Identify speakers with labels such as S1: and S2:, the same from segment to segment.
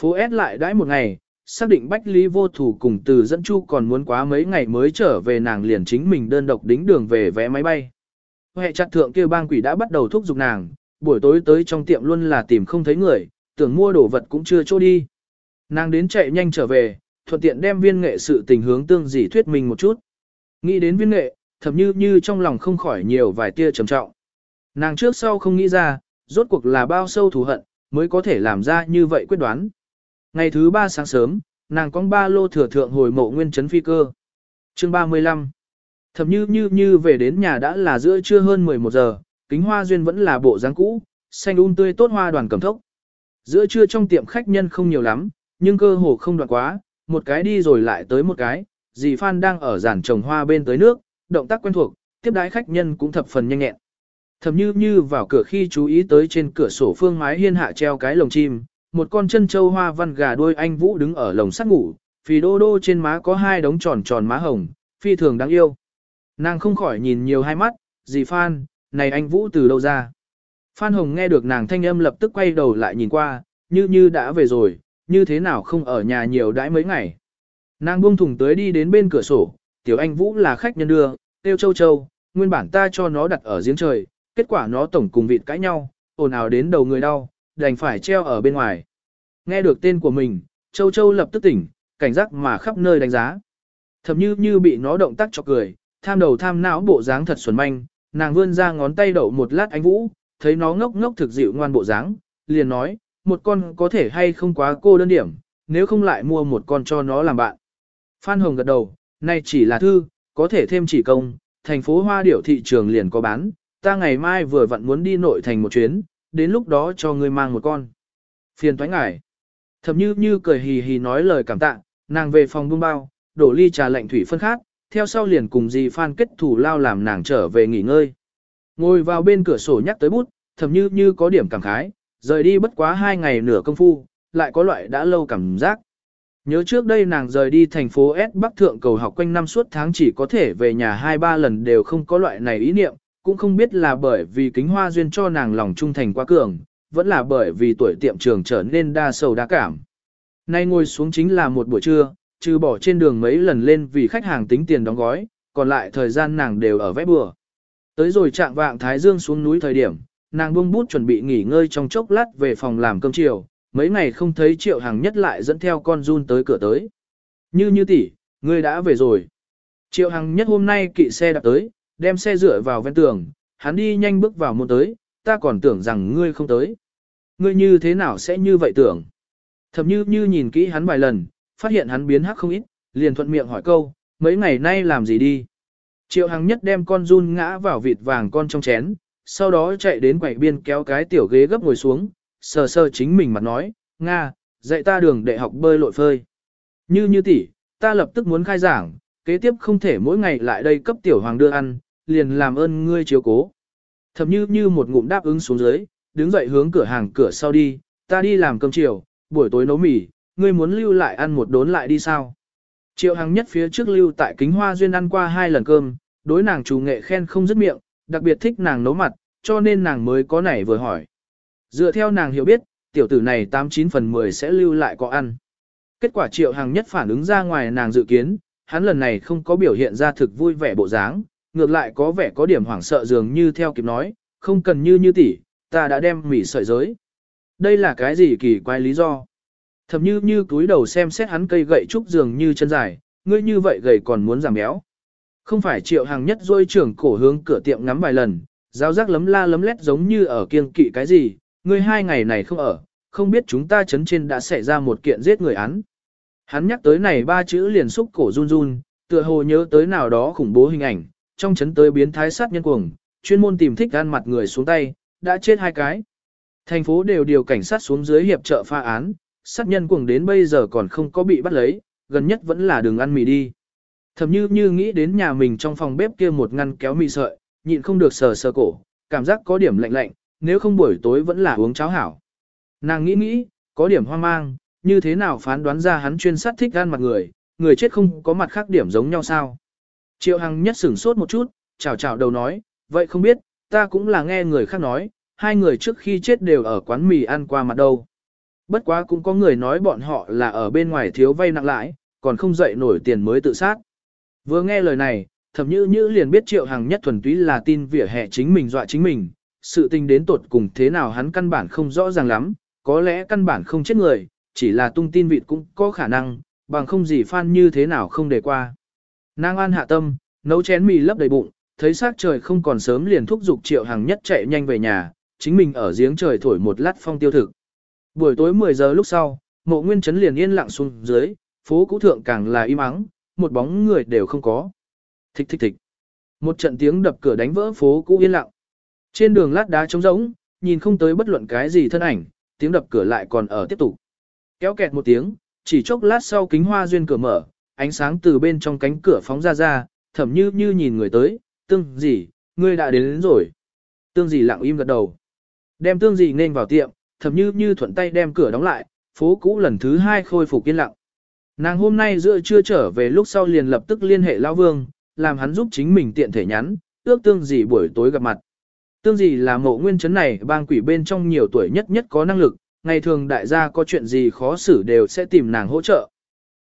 S1: Phố S lại đãi một ngày, xác định Bách Lý vô thủ cùng từ dẫn chu còn muốn quá mấy ngày mới trở về nàng liền chính mình đơn độc đính đường về vé máy bay. Hệ chặt thượng kia bang quỷ đã bắt đầu thúc giục nàng, buổi tối tới trong tiệm luôn là tìm không thấy người, tưởng mua đồ vật cũng chưa chỗ đi. Nàng đến chạy nhanh trở về, thuận tiện đem viên nghệ sự tình hướng tương dị thuyết mình một chút. Nghĩ đến viên nghệ, thầm như như trong lòng không khỏi nhiều vài tia trầm trọng. Nàng trước sau không nghĩ ra, rốt cuộc là bao sâu thù hận, mới có thể làm ra như vậy quyết đoán. Ngày thứ ba sáng sớm, nàng con ba lô thừa thượng hồi mộ nguyên chấn phi cơ. Chương 35 Thậm như như như về đến nhà đã là giữa trưa hơn 11 giờ, kính hoa duyên vẫn là bộ dáng cũ, xanh un tươi tốt hoa đoàn cầm thốc. Giữa trưa trong tiệm khách nhân không nhiều lắm, nhưng cơ hồ không đoạn quá, một cái đi rồi lại tới một cái, dì Phan đang ở giàn trồng hoa bên tới nước, động tác quen thuộc, tiếp đái khách nhân cũng thập phần nhanh nhẹn. Thầm như như vào cửa khi chú ý tới trên cửa sổ phương mái hiên hạ treo cái lồng chim, một con chân châu hoa văn gà đuôi anh Vũ đứng ở lồng sắt ngủ, phì đô đô trên má có hai đống tròn tròn má hồng, phi thường đáng yêu. Nàng không khỏi nhìn nhiều hai mắt, dì Phan, này anh Vũ từ đâu ra? Phan Hồng nghe được nàng thanh âm lập tức quay đầu lại nhìn qua, như như đã về rồi, như thế nào không ở nhà nhiều đãi mấy ngày. Nàng buông thùng tới đi đến bên cửa sổ, tiểu anh Vũ là khách nhân đưa, tiêu châu châu, nguyên bản ta cho nó đặt ở giếng trời, kết quả nó tổng cùng vịt cãi nhau, ồn ào đến đầu người đau, đành phải treo ở bên ngoài. Nghe được tên của mình, châu châu lập tức tỉnh, cảnh giác mà khắp nơi đánh giá. Thậm như như bị nó động tác cho cười, tham đầu tham não bộ dáng thật xuẩn manh, nàng vươn ra ngón tay đậu một lát ánh Vũ, thấy nó ngốc ngốc thực dịu ngoan bộ dáng, liền nói, một con có thể hay không quá cô đơn điểm, nếu không lại mua một con cho nó làm bạn. Phan Hồng gật đầu, nay chỉ là thư, có thể thêm chỉ công, thành phố hoa điểu thị trường liền có bán, ta ngày mai vừa vặn muốn đi nội thành một chuyến, đến lúc đó cho người mang một con. Phiền toái ngại. Thậm như như cười hì hì nói lời cảm tạ, nàng về phòng buông bao, đổ ly trà lạnh thủy phân khát, theo sau liền cùng dì Phan kết thủ lao làm nàng trở về nghỉ ngơi. Ngồi vào bên cửa sổ nhắc tới bút, thầm như như có điểm cảm khái, rời đi bất quá hai ngày nửa công phu, lại có loại đã lâu cảm giác. Nhớ trước đây nàng rời đi thành phố S Bắc Thượng cầu học quanh năm suốt tháng chỉ có thể về nhà hai ba lần đều không có loại này ý niệm, cũng không biết là bởi vì kính hoa duyên cho nàng lòng trung thành quá cường, vẫn là bởi vì tuổi tiệm trường trở nên đa sầu đa cảm. Nay ngồi xuống chính là một buổi trưa, trừ bỏ trên đường mấy lần lên vì khách hàng tính tiền đóng gói, còn lại thời gian nàng đều ở vẽ bừa. Tới rồi trạng vạng Thái Dương xuống núi thời điểm, nàng buông bút chuẩn bị nghỉ ngơi trong chốc lát về phòng làm cơm chiều, mấy ngày không thấy triệu hàng nhất lại dẫn theo con run tới cửa tới. Như như tỷ, ngươi đã về rồi. Triệu hàng nhất hôm nay kỵ xe đạp tới, đem xe dựa vào ven tường, hắn đi nhanh bước vào môn tới, ta còn tưởng rằng ngươi không tới. Ngươi như thế nào sẽ như vậy tưởng? Thẩm như như nhìn kỹ hắn vài lần, phát hiện hắn biến hắc không ít, liền thuận miệng hỏi câu, mấy ngày nay làm gì đi? Triệu Hằng nhất đem con run ngã vào vịt vàng con trong chén, sau đó chạy đến quầy biên kéo cái tiểu ghế gấp ngồi xuống, sờ sờ chính mình mặt nói, Nga, dạy ta đường để học bơi lội phơi. Như như tỷ, ta lập tức muốn khai giảng, kế tiếp không thể mỗi ngày lại đây cấp tiểu hoàng đưa ăn, liền làm ơn ngươi chiếu cố. Thầm như như một ngụm đáp ứng xuống dưới, đứng dậy hướng cửa hàng cửa sau đi, ta đi làm cơm chiều, buổi tối nấu mì, ngươi muốn lưu lại ăn một đốn lại đi sao? Triệu Hằng nhất phía trước lưu tại kính hoa duyên ăn qua hai lần cơm, đối nàng chủ nghệ khen không dứt miệng, đặc biệt thích nàng nấu mặt, cho nên nàng mới có nảy vừa hỏi. Dựa theo nàng hiểu biết, tiểu tử này 89 phần 10 sẽ lưu lại có ăn. Kết quả triệu Hằng nhất phản ứng ra ngoài nàng dự kiến, hắn lần này không có biểu hiện ra thực vui vẻ bộ dáng, ngược lại có vẻ có điểm hoảng sợ dường như theo kịp nói, không cần như như tỷ, ta đã đem mỉ sợi giới. Đây là cái gì kỳ quái lý do? Thầm như như túi đầu xem xét hắn cây gậy trúc dường như chân dài, ngươi như vậy gầy còn muốn giảm béo. Không phải triệu hàng nhất rôi trưởng cổ hướng cửa tiệm ngắm vài lần, giáo giác lấm la lấm lét giống như ở kiêng kỵ cái gì, ngươi hai ngày này không ở, không biết chúng ta chấn trên đã xảy ra một kiện giết người án. Hắn nhắc tới này ba chữ liền xúc cổ run run, tựa hồ nhớ tới nào đó khủng bố hình ảnh, trong chấn tới biến thái sát nhân cuồng, chuyên môn tìm thích gan mặt người xuống tay, đã chết hai cái. Thành phố đều điều cảnh sát xuống dưới hiệp trợ pha án, sát nhân cuồng đến bây giờ còn không có bị bắt lấy, gần nhất vẫn là đường ăn mì đi. Thầm như như nghĩ đến nhà mình trong phòng bếp kia một ngăn kéo mì sợi, nhịn không được sờ sờ cổ, cảm giác có điểm lạnh lạnh, nếu không buổi tối vẫn là uống cháo hảo. Nàng nghĩ nghĩ, có điểm hoang mang, như thế nào phán đoán ra hắn chuyên sát thích gan mặt người, người chết không có mặt khác điểm giống nhau sao. Triệu Hằng nhất sửng sốt một chút, chào chào đầu nói, vậy không biết, ta cũng là nghe người khác nói, hai người trước khi chết đều ở quán mì ăn qua mặt đâu. bất quá cũng có người nói bọn họ là ở bên ngoài thiếu vay nặng lãi, còn không dậy nổi tiền mới tự sát. Vừa nghe lời này, thẩm nhữ nhữ liền biết triệu hàng nhất thuần túy là tin vỉa hè chính mình dọa chính mình, sự tình đến tột cùng thế nào hắn căn bản không rõ ràng lắm, có lẽ căn bản không chết người, chỉ là tung tin vịt cũng có khả năng, bằng không gì phan như thế nào không để qua. Nàng an hạ tâm, nấu chén mì lấp đầy bụng, thấy sắc trời không còn sớm liền thúc giục triệu hàng nhất chạy nhanh về nhà, chính mình ở giếng trời thổi một lát phong tiêu thực. Buổi tối 10 giờ lúc sau, mộ nguyên chấn liền yên lặng xuống dưới, phố cũ thượng càng là im ắng, một bóng người đều không có. Thích thích thích. Một trận tiếng đập cửa đánh vỡ phố cũ yên lặng. Trên đường lát đá trống rỗng, nhìn không tới bất luận cái gì thân ảnh, tiếng đập cửa lại còn ở tiếp tục. Kéo kẹt một tiếng, chỉ chốc lát sau kính hoa duyên cửa mở, ánh sáng từ bên trong cánh cửa phóng ra ra, thẩm như như nhìn người tới, tương gì, ngươi đã đến, đến rồi. Tương gì lặng im gật đầu. Đem tương gì nên vào tiệm, thậm như như thuận tay đem cửa đóng lại, phố cũ lần thứ hai khôi phục yên lặng. Nàng hôm nay giữa trưa trở về lúc sau liền lập tức liên hệ Lao Vương, làm hắn giúp chính mình tiện thể nhắn, ước tương gì buổi tối gặp mặt. Tương gì là mộ nguyên chấn này bang quỷ bên trong nhiều tuổi nhất nhất có năng lực, ngày thường đại gia có chuyện gì khó xử đều sẽ tìm nàng hỗ trợ.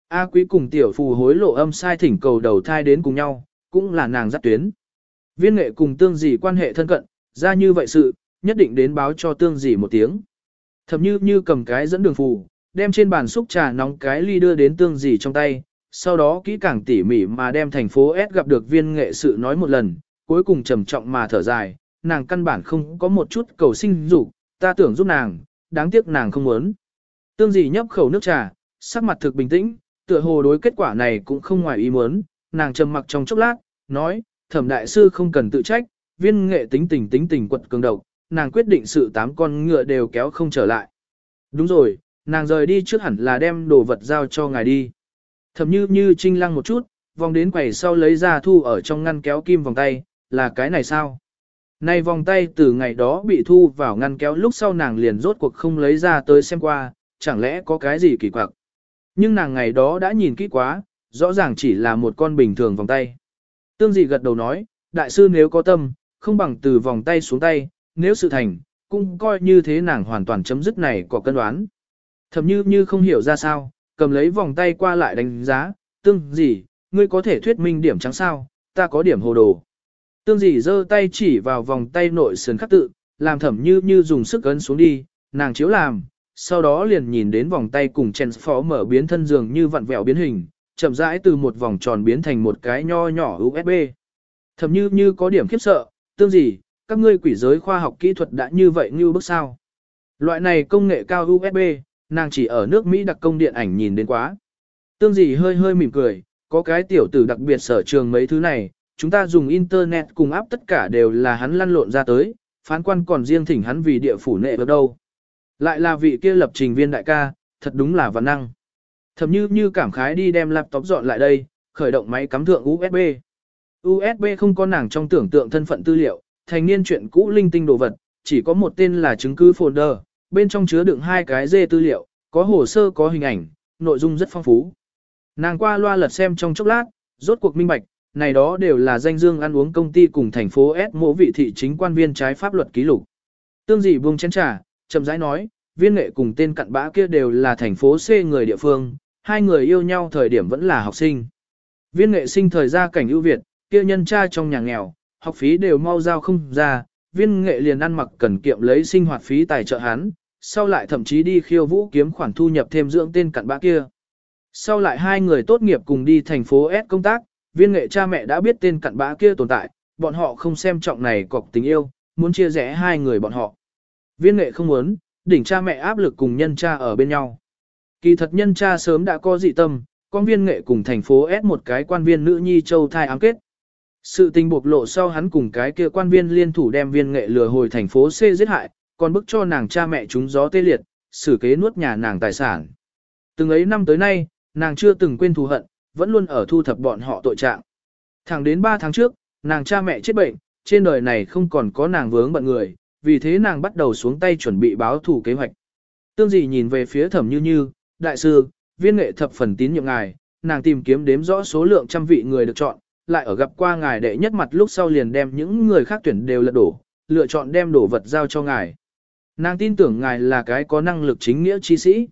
S1: A quý cùng tiểu phù hối lộ âm sai thỉnh cầu đầu thai đến cùng nhau, cũng là nàng dắt tuyến. Viên nghệ cùng tương dì quan hệ thân cận, ra như vậy sự, nhất định đến báo cho tương dì một tiếng. Thầm như như cầm cái dẫn đường phù, đem trên bàn xúc trà nóng cái ly đưa đến tương dì trong tay, sau đó kỹ càng tỉ mỉ mà đem thành phố S gặp được viên nghệ sự nói một lần, cuối cùng trầm trọng mà thở dài, nàng căn bản không có một chút cầu sinh dục, ta tưởng giúp nàng, đáng tiếc nàng không muốn. Tương dì nhấp khẩu nước trà, sắc mặt thực bình tĩnh, tựa hồ đối kết quả này cũng không ngoài ý muốn, nàng trầm mặc trong chốc lát, nói, thẩm đại sư không cần tự trách, viên nghệ tính tình tính tình quật cường độc, nàng quyết định sự tám con ngựa đều kéo không trở lại. Đúng rồi, nàng rời đi trước hẳn là đem đồ vật giao cho ngài đi. Thẩm như như trinh lăng một chút, vòng đến quầy sau lấy ra thu ở trong ngăn kéo kim vòng tay, là cái này sao? Này vòng tay từ ngày đó bị thu vào ngăn kéo lúc sau nàng liền rốt cuộc không lấy ra tới xem qua, chẳng lẽ có cái gì kỳ quặc. Nhưng nàng ngày đó đã nhìn kỹ quá, rõ ràng chỉ là một con bình thường vòng tay. Tương dị gật đầu nói, đại sư nếu có tâm, không bằng từ vòng tay xuống tay, nếu sự thành, cũng coi như thế nàng hoàn toàn chấm dứt này có cân đoán. Thầm như như không hiểu ra sao, cầm lấy vòng tay qua lại đánh giá, tương Dị, ngươi có thể thuyết minh điểm trắng sao, ta có điểm hồ đồ. Tương Dị giơ tay chỉ vào vòng tay nội sườn khắc tự, làm thẩm như như dùng sức ấn xuống đi, nàng chiếu làm, sau đó liền nhìn đến vòng tay cùng chen phó mở biến thân dường như vặn vẹo biến hình, chậm rãi từ một vòng tròn biến thành một cái nho nhỏ USB. Thầm như như có điểm khiếp sợ, tương gì, các ngươi quỷ giới khoa học kỹ thuật đã như vậy như bước sao. Loại này công nghệ cao USB, nàng chỉ ở nước Mỹ đặc công điện ảnh nhìn đến quá. Tương gì hơi hơi mỉm cười, có cái tiểu tử đặc biệt sở trường mấy thứ này, chúng ta dùng internet cùng áp tất cả đều là hắn lăn lộn ra tới, phán quan còn riêng thỉnh hắn vì địa phủ nệ được đâu. Lại là vị kia lập trình viên đại ca, thật đúng là văn năng. Thẩm như như cảm khái đi đem laptop dọn lại đây, khởi động máy cắm thượng USB. USB không có nàng trong tưởng tượng thân phận tư liệu, thành niên chuyện cũ linh tinh đồ vật, chỉ có một tên là chứng cứ folder, bên trong chứa đựng hai cái dê tư liệu, có hồ sơ có hình ảnh, nội dung rất phong phú. Nàng qua loa lật xem trong chốc lát, rốt cuộc minh bạch, này đó đều là danh dương ăn uống công ty cùng thành phố S mộ vị thị chính quan viên trái pháp luật ký lục. Tương dị buông chén trà, chậm rãi nói, viên nghệ cùng tên cặn bã kia đều là thành phố C người địa phương, hai người yêu nhau thời điểm vẫn là học sinh. Viên nghệ sinh thời gia cảnh ưu việt, kia nhân cha trong nhà nghèo, học phí đều mau giao không ra, viên nghệ liền ăn mặc cần kiệm lấy sinh hoạt phí tài trợ hắn, sau lại thậm chí đi khiêu vũ kiếm khoản thu nhập thêm dưỡng tên cặn bã kia. Sau lại hai người tốt nghiệp cùng đi thành phố S công tác, viên nghệ cha mẹ đã biết tên cặn bã kia tồn tại, bọn họ không xem trọng này cọc tình yêu, muốn chia rẽ hai người bọn họ. Viên nghệ không muốn, đỉnh cha mẹ áp lực cùng nhân cha ở bên nhau. Kỳ thật nhân cha sớm đã có dị tâm, con viên nghệ cùng thành phố S một cái quan viên nữ nhi châu thai ám kết. Sự tình bộc lộ sau hắn cùng cái kia quan viên liên thủ đem viên nghệ lừa hồi thành phố C giết hại, còn bức cho nàng cha mẹ chúng gió tê liệt, xử kế nuốt nhà nàng tài sản. Từng ấy năm tới nay, nàng chưa từng quên thù hận, vẫn luôn ở thu thập bọn họ tội trạng. Thẳng đến 3 tháng trước, nàng cha mẹ chết bệnh, trên đời này không còn có nàng vướng bận người, vì thế nàng bắt đầu xuống tay chuẩn bị báo thù kế hoạch. Tương dị nhìn về phía thẩm như như, đại sư, viên nghệ thập phần tín nhiệm ngài, nàng tìm kiếm đếm rõ số lượng trăm vị người được chọn, lại ở gặp qua ngài đệ nhất mặt lúc sau liền đem những người khác tuyển đều lật đổ, lựa chọn đem đổ vật giao cho ngài. Nàng tin tưởng ngài là cái có năng lực chính nghĩa chi sĩ.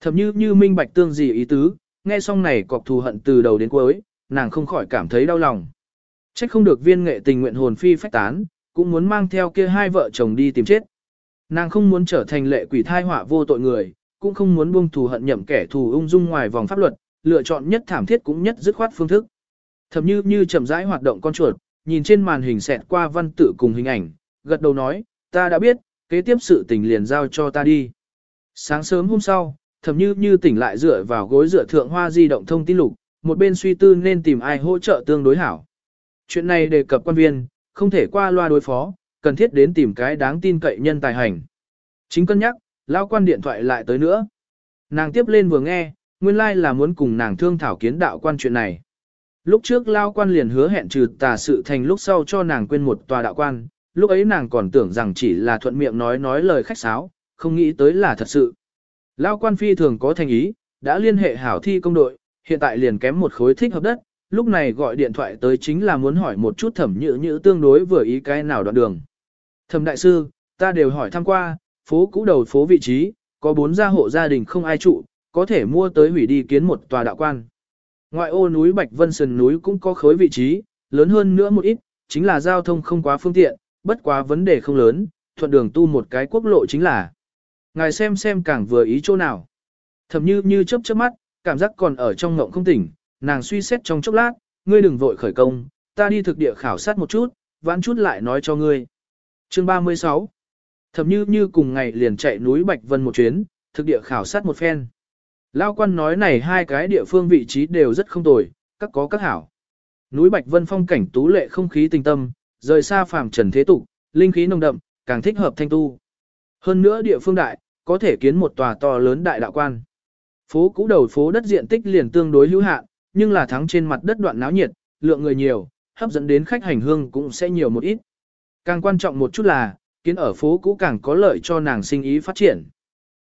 S1: Thậm như như minh bạch tương gì ý tứ, nghe xong này cọc thù hận từ đầu đến cuối, nàng không khỏi cảm thấy đau lòng. Trách không được viên nghệ tình nguyện hồn phi phách tán, cũng muốn mang theo kia hai vợ chồng đi tìm chết. Nàng không muốn trở thành lệ quỷ thai họa vô tội người, cũng không muốn buông thù hận nhậm kẻ thù ung dung ngoài vòng pháp luật, lựa chọn nhất thảm thiết cũng nhất dứt khoát phương thức. Thẩm như như chậm rãi hoạt động con chuột, nhìn trên màn hình xẹt qua văn tự cùng hình ảnh, gật đầu nói, ta đã biết, kế tiếp sự tình liền giao cho ta đi. Sáng sớm hôm sau, Thẩm như như tỉnh lại dựa vào gối dựa thượng hoa di động thông tin lục, một bên suy tư nên tìm ai hỗ trợ tương đối hảo. Chuyện này đề cập quan viên, không thể qua loa đối phó, cần thiết đến tìm cái đáng tin cậy nhân tài hành. Chính cân nhắc, lao quan điện thoại lại tới nữa. Nàng tiếp lên vừa nghe, nguyên lai like là muốn cùng nàng thương thảo kiến đạo quan chuyện này. Lúc trước lao quan liền hứa hẹn trừ tà sự thành lúc sau cho nàng quên một tòa đạo quan, lúc ấy nàng còn tưởng rằng chỉ là thuận miệng nói nói lời khách sáo, không nghĩ tới là thật sự. Lao quan phi thường có thành ý, đã liên hệ hảo thi công đội, hiện tại liền kém một khối thích hợp đất, lúc này gọi điện thoại tới chính là muốn hỏi một chút thẩm nhữ nhữ tương đối vừa ý cái nào đoạn đường. Thẩm đại sư, ta đều hỏi thăm qua, phố cũ đầu phố vị trí, có bốn gia hộ gia đình không ai trụ, có thể mua tới hủy đi kiến một tòa đạo quan. Ngoại ô núi Bạch Vân Sơn núi cũng có khối vị trí, lớn hơn nữa một ít, chính là giao thông không quá phương tiện, bất quá vấn đề không lớn, thuận đường tu một cái quốc lộ chính là. Ngài xem xem càng vừa ý chỗ nào. Thầm như như chớp chớp mắt, cảm giác còn ở trong ngộng không tỉnh, nàng suy xét trong chốc lát, ngươi đừng vội khởi công, ta đi thực địa khảo sát một chút, vãn chút lại nói cho ngươi. Chương 36 thậm như như cùng ngày liền chạy núi Bạch Vân một chuyến, thực địa khảo sát một phen. Lao quan nói này hai cái địa phương vị trí đều rất không tồi, các có các hảo. Núi Bạch Vân phong cảnh tú lệ không khí tình tâm, rời xa phàm trần thế tục, linh khí nồng đậm, càng thích hợp thanh tu. Hơn nữa địa phương đại, có thể kiến một tòa to lớn đại đạo quan. Phố cũ đầu phố đất diện tích liền tương đối hữu hạn, nhưng là thắng trên mặt đất đoạn náo nhiệt, lượng người nhiều, hấp dẫn đến khách hành hương cũng sẽ nhiều một ít. Càng quan trọng một chút là, kiến ở phố cũ càng có lợi cho nàng sinh ý phát triển.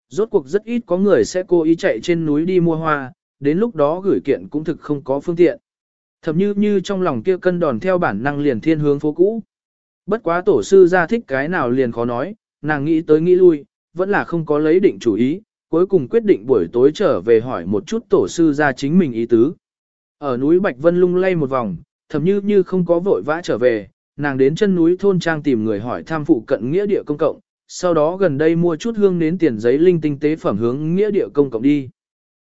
S1: Rốt cuộc rất ít có người sẽ cố ý chạy trên núi đi mua hoa, đến lúc đó gửi kiện cũng thực không có phương tiện. Thậm như như trong lòng kia cân đòn theo bản năng liền thiên hướng phố cũ. Bất quá tổ sư ra thích cái nào liền khó nói, nàng nghĩ tới nghĩ lui, vẫn là không có lấy định chủ ý, cuối cùng quyết định buổi tối trở về hỏi một chút tổ sư ra chính mình ý tứ. Ở núi Bạch Vân lung lay một vòng, thậm như như không có vội vã trở về, nàng đến chân núi thôn trang tìm người hỏi tham phụ cận nghĩa địa công cộng, sau đó gần đây mua chút hương nến tiền giấy linh tinh tế phẩm hướng nghĩa địa công cộng đi.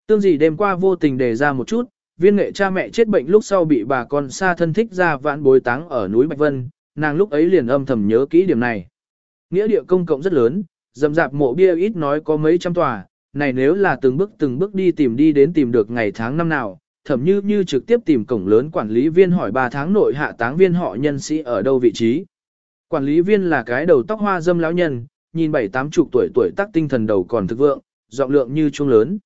S1: Tương gì đêm qua vô tình đề ra một chút, viên nghệ cha mẹ chết bệnh lúc sau bị bà con xa thân thích ra vãn bối táng ở núi Bạch Vân, nàng lúc ấy liền âm thầm nhớ kỹ điểm này. Nghĩa địa công cộng rất lớn, dầm dạp mộ bia ít nói có mấy trăm tòa, này nếu là từng bước từng bước đi tìm đi đến tìm được ngày tháng năm nào, thậm như như trực tiếp tìm cổng lớn quản lý viên hỏi 3 tháng nội hạ táng viên họ nhân sĩ ở đâu vị trí. Quản lý viên là cái đầu tóc hoa dâm lão nhân, nhìn bảy tám chục tuổi tuổi tác tinh thần đầu còn thực vượng, giọng lượng như trung lớn.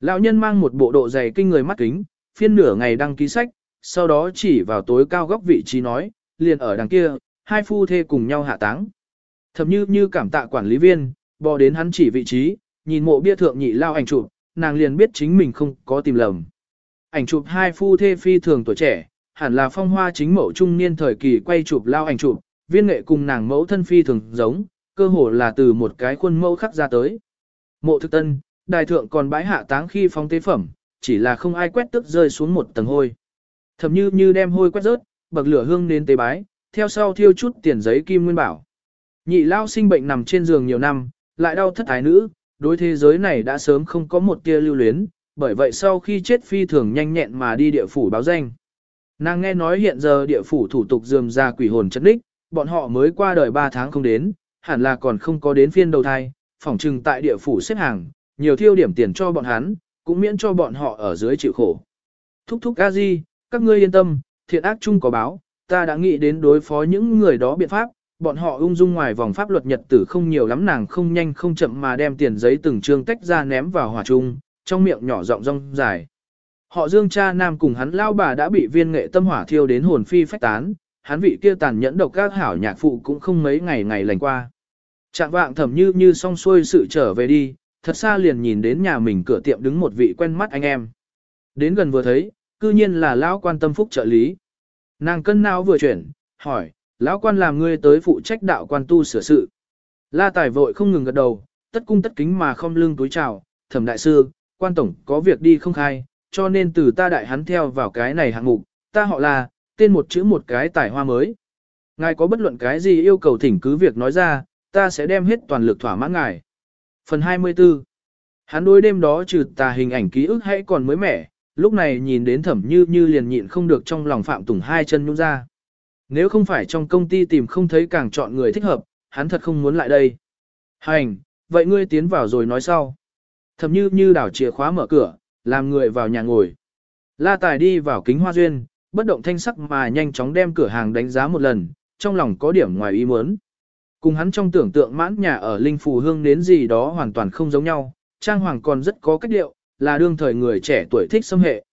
S1: Lão nhân mang một bộ độ dày kinh người mắt kính, phiên nửa ngày đăng ký sách, sau đó chỉ vào tối cao góc vị trí nói, liền ở đằng kia, hai phu thê cùng nhau hạ táng. Thậm như như cảm tạ quản lý viên, bò đến hắn chỉ vị trí, nhìn mộ bia thượng nhị lao ảnh chụp, nàng liền biết chính mình không có tìm lầm. Ảnh chụp hai phu thê phi thường tuổi trẻ, hẳn là phong hoa chính mẫu trung niên thời kỳ quay chụp lao ảnh chụp, viên nghệ cùng nàng mẫu thân phi thường giống, cơ hồ là từ một cái khuôn mẫu khắc ra tới. Mộ thực tân, đài thượng còn bãi hạ táng khi phong tế phẩm, chỉ là không ai quét tức rơi xuống một tầng hôi. Thầm như như đem hôi quét rớt, bậc lửa hương đến tế bái, theo sau thiêu chút tiền giấy kim nguyên bảo. Nhị lao sinh bệnh nằm trên giường nhiều năm, lại đau thất ái nữ, đối thế giới này đã sớm không có một tia lưu luyến, bởi vậy sau khi chết phi thường nhanh nhẹn mà đi địa phủ báo danh. Nàng nghe nói hiện giờ địa phủ thủ tục dườm ra quỷ hồn chất đích, bọn họ mới qua đời 3 tháng không đến, hẳn là còn không có đến phiên đầu thai, phỏng trừng tại địa phủ xếp hàng, nhiều thiêu điểm tiền cho bọn hắn, cũng miễn cho bọn họ ở dưới chịu khổ. Thúc thúc a di, các ngươi yên tâm, thiện ác chung có báo, ta đã nghĩ đến đối phó những người đó biện pháp, bọn họ ung dung ngoài vòng pháp luật nhật tử không nhiều lắm nàng không nhanh không chậm mà đem tiền giấy từng trương tách ra ném vào hỏa chung, trong miệng nhỏ rộng rong dài. Họ Dương cha nam cùng hắn lao bà đã bị viên nghệ tâm hỏa thiêu đến hồn phi phách tán, hắn vị kia tàn nhẫn độc các hảo nhạc phụ cũng không mấy ngày ngày lành qua. Trạng vạng thẩm như như xong xuôi sự trở về đi, thật xa liền nhìn đến nhà mình cửa tiệm đứng một vị quen mắt anh em. Đến gần vừa thấy, cư nhiên là lão quan tâm phúc trợ lý. Nàng cân não vừa chuyển, hỏi, lão quan làm ngươi tới phụ trách đạo quan tu sửa sự. La Tài vội không ngừng gật đầu, tất cung tất kính mà không lưng túi chào, thẩm đại sư, quan tổng có việc đi không khai, cho nên từ ta đại hắn theo vào cái này hạng mục, ta họ là, tên một chữ một cái tài hoa mới. Ngài có bất luận cái gì yêu cầu thỉnh cứ việc nói ra, ta sẽ đem hết toàn lực thỏa mãn ngài. Phần 24 Hắn đôi đêm đó trừ tà hình ảnh ký ức hãy còn mới mẻ, lúc này nhìn đến thẩm như như liền nhịn không được trong lòng phạm tùng hai chân nhung ra. Nếu không phải trong công ty tìm không thấy càng chọn người thích hợp, hắn thật không muốn lại đây. Hành, vậy ngươi tiến vào rồi nói sau. Thầm như như đảo chìa khóa mở cửa, làm người vào nhà ngồi. La Tài đi vào kính hoa duyên, bất động thanh sắc mà nhanh chóng đem cửa hàng đánh giá một lần, trong lòng có điểm ngoài ý muốn. Cùng hắn trong tưởng tượng mãn nhà ở Linh Phù Hương đến gì đó hoàn toàn không giống nhau, trang hoàng còn rất có cách điệu, là đương thời người trẻ tuổi thích xâm hệ.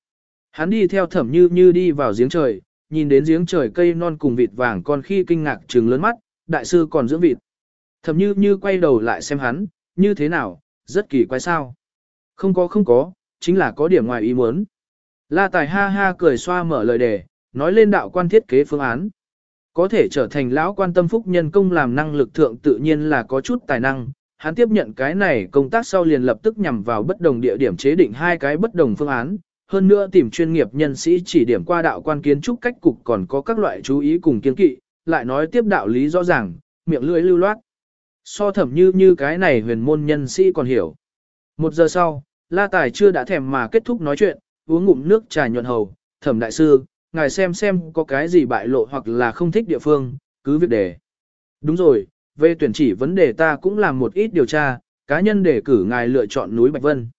S1: Hắn đi theo thẩm như như đi vào giếng trời, nhìn đến giếng trời cây non cùng vịt vàng còn khi kinh ngạc trừng lớn mắt, đại sư còn dưỡng vịt. Thẩm như như quay đầu lại xem hắn, như thế nào, rất kỳ quái sao. Không có không có, chính là có điểm ngoài ý muốn. La Tài ha ha cười xoa mở lời đề, nói lên đạo quan thiết kế phương án. Có thể trở thành lão quan tâm phúc nhân công làm năng lực thượng tự nhiên là có chút tài năng. Hắn tiếp nhận cái này công tác sau liền lập tức nhằm vào bất đồng địa điểm chế định hai cái bất đồng phương án. Hơn nữa tìm chuyên nghiệp nhân sĩ chỉ điểm qua đạo quan kiến trúc cách cục còn có các loại chú ý cùng kiến kỵ, lại nói tiếp đạo lý rõ ràng, miệng lưỡi lưu loát. So thẩm như như cái này huyền môn nhân sĩ còn hiểu. Một giờ sau, La Tài chưa đã thèm mà kết thúc nói chuyện, uống ngụm nước trà nhuận hầu, thẩm đại sư, ngài xem xem có cái gì bại lộ hoặc là không thích địa phương, cứ việc để Đúng rồi, về tuyển chỉ vấn đề ta cũng làm một ít điều tra, cá nhân để cử ngài lựa chọn núi Bạch Vân.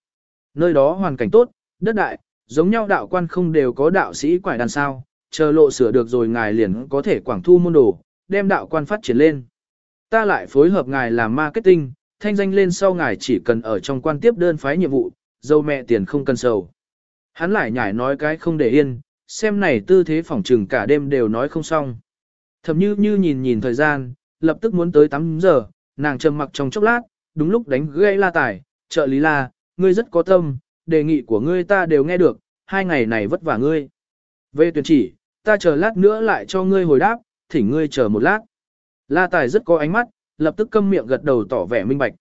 S1: Nơi đó hoàn cảnh tốt, đất đại, giống nhau đạo quan không đều có đạo sĩ quải đàn sao, chờ lộ sửa được rồi ngài liền có thể quảng thu môn đồ, đem đạo quan phát triển lên. Ta lại phối hợp ngài làm marketing, thanh danh lên sau ngài chỉ cần ở trong quan tiếp đơn phái nhiệm vụ, dâu mẹ tiền không cần sầu. Hắn lại nhảy nói cái không để yên, xem này tư thế phỏng trừng cả đêm đều nói không xong. Thầm như như nhìn nhìn thời gian, lập tức muốn tới 8 giờ, nàng trầm mặc trong chốc lát, đúng lúc đánh gây la tải, trợ lý la, ngươi rất có tâm, đề nghị của ngươi ta đều nghe được, hai ngày này vất vả ngươi. Về tuyển chỉ, ta chờ lát nữa lại cho ngươi hồi đáp, thỉnh ngươi chờ một lát. La tài rất có ánh mắt, lập tức câm miệng gật đầu tỏ vẻ minh bạch.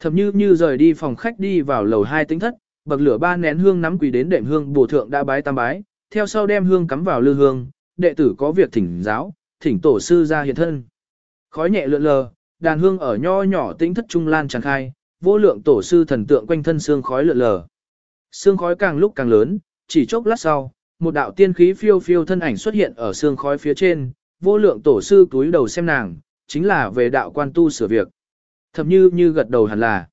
S1: Thẩm như như rời đi phòng khách đi vào lầu hai tính thất, bậc lửa ba nén hương nắm quỳ đến đệm hương bổ thượng đã bái tam bái, theo sau đem hương cắm vào lư hương, đệ tử có việc thỉnh giáo, thỉnh tổ sư ra hiện thân. Khói nhẹ lượn lờ, đàn hương ở nho nhỏ tĩnh thất trung lan tràn khai, vô lượng tổ sư thần tượng quanh thân xương khói lượn lờ. Xương khói càng lúc càng lớn, chỉ chốc lát sau, một đạo tiên khí phiêu phiêu thân ảnh xuất hiện ở xương khói phía trên, vô lượng tổ sư túi đầu xem nàng, chính là về đạo quan tu sửa việc. Thậm như như gật đầu hẳn là.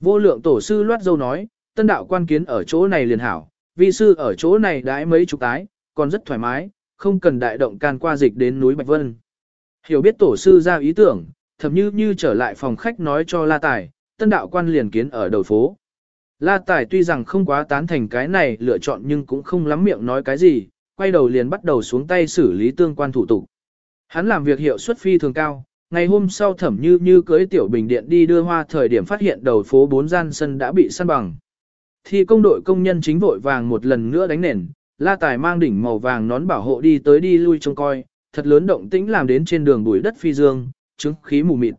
S1: Vô lượng tổ sư loát dâu nói, tân đạo quan kiến ở chỗ này liền hảo, vi sư ở chỗ này đãi mấy chục tái, còn rất thoải mái, không cần đại động can qua dịch đến núi Bạch Vân. Hiểu biết tổ sư ra ý tưởng, thầm như như trở lại phòng khách nói cho La Tài, tân đạo quan liền kiến ở đầu phố. La Tài tuy rằng không quá tán thành cái này lựa chọn nhưng cũng không lắm miệng nói cái gì, quay đầu liền bắt đầu xuống tay xử lý tương quan thủ tục. Hắn làm việc hiệu suất phi thường cao, ngày hôm sau thẩm như như cưới tiểu bình điện đi đưa hoa thời điểm phát hiện đầu phố bốn gian sân đã bị săn bằng. Thì công đội công nhân chính vội vàng một lần nữa đánh nền, la tài mang đỉnh màu vàng nón bảo hộ đi tới đi lui trông coi, thật lớn động tĩnh làm đến trên đường bụi đất phi dương, chứng khí mù mịt.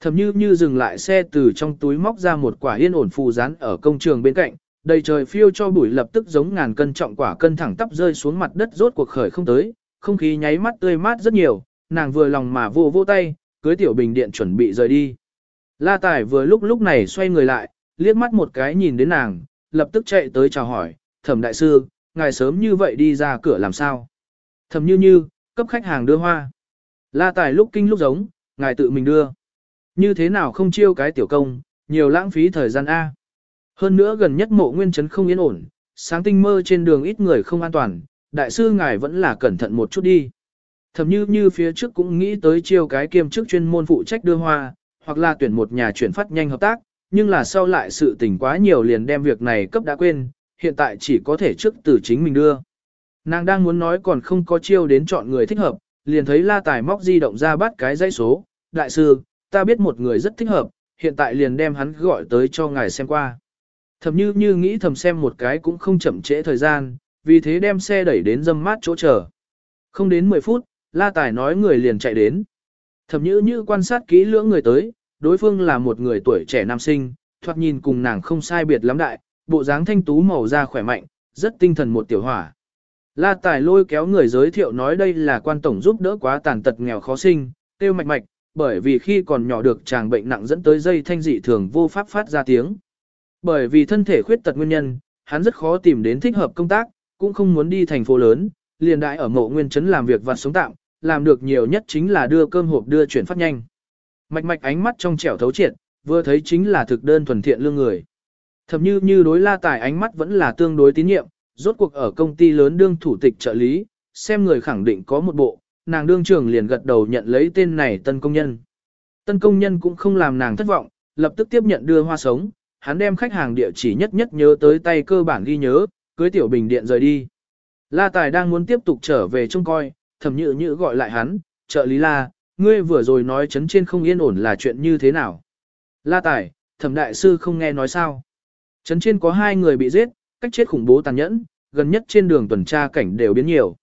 S1: Thẩm như như dừng lại xe từ trong túi móc ra một quả yên ổn phù rán ở công trường bên cạnh, đầy trời phiêu cho bụi lập tức giống ngàn cân trọng quả cân thẳng tắp rơi xuống mặt đất rốt cuộc khởi không tới, không khí nháy mắt tươi mát rất nhiều, nàng vừa lòng mà vô vô tay, cưới tiểu bình điện chuẩn bị rời đi. La Tài vừa lúc lúc này xoay người lại, liếc mắt một cái nhìn đến nàng, lập tức chạy tới chào hỏi, thẩm đại sư, ngài sớm như vậy đi ra cửa làm sao? Thẩm như như, cấp khách hàng đưa hoa. La Tài lúc kinh lúc giống, ngài tự mình đưa. Như thế nào không chiêu cái tiểu công, nhiều lãng phí thời gian A. Hơn nữa gần nhất mộ nguyên chấn không yên ổn, sáng tinh mơ trên đường ít người không an toàn, đại sư ngài vẫn là cẩn thận một chút đi. Thầm như như phía trước cũng nghĩ tới chiêu cái kiêm chức chuyên môn phụ trách đưa hoa, hoặc là tuyển một nhà chuyển phát nhanh hợp tác, nhưng là sau lại sự tình quá nhiều liền đem việc này cấp đã quên, hiện tại chỉ có thể trước từ chính mình đưa. Nàng đang muốn nói còn không có chiêu đến chọn người thích hợp, liền thấy la tài móc di động ra bắt cái dãy số, đại sư, ta biết một người rất thích hợp, hiện tại liền đem hắn gọi tới cho ngài xem qua. Thầm như như nghĩ thầm xem một cái cũng không chậm trễ thời gian, vì thế đem xe đẩy đến dâm mát chỗ chờ. Không đến 10 phút, La Tài nói người liền chạy đến. Thẩm Nhữ Như quan sát kỹ lưỡng người tới, đối phương là một người tuổi trẻ nam sinh, thoạt nhìn cùng nàng không sai biệt lắm đại, bộ dáng thanh tú màu da khỏe mạnh, rất tinh thần một tiểu hỏa. La Tài lôi kéo người giới thiệu nói đây là quan tổng giúp đỡ quá tàn tật nghèo khó sinh, tiêu mạch mạch, bởi vì khi còn nhỏ được chàng bệnh nặng dẫn tới dây thanh dị thường vô pháp phát ra tiếng. Bởi vì thân thể khuyết tật nguyên nhân, hắn rất khó tìm đến thích hợp công tác, cũng không muốn đi thành phố lớn, liền đại ở mộ nguyên trấn làm việc và sống tạm, làm được nhiều nhất chính là đưa cơm hộp đưa chuyển phát nhanh. Mạch mạch ánh mắt trong trẻo thấu triệt, vừa thấy chính là thực đơn thuần thiện lương người. Thậm như như đối la tài ánh mắt vẫn là tương đối tín nhiệm, rốt cuộc ở công ty lớn đương thủ tịch trợ lý, xem người khẳng định có một bộ, nàng đương trưởng liền gật đầu nhận lấy tên này tân công nhân. Tân công nhân cũng không làm nàng thất vọng, lập tức tiếp nhận đưa hoa sống, hắn đem khách hàng địa chỉ nhất nhất nhớ tới tay cơ bản ghi nhớ, cưới tiểu bình điện rời đi. La Tài đang muốn tiếp tục trở về trông coi, thẩm nhự nhự gọi lại hắn, trợ lý La, ngươi vừa rồi nói chấn trên không yên ổn là chuyện như thế nào. La Tài, thẩm đại sư không nghe nói sao. Chấn trên có hai người bị giết, cách chết khủng bố tàn nhẫn, gần nhất trên đường tuần tra cảnh đều biến nhiều.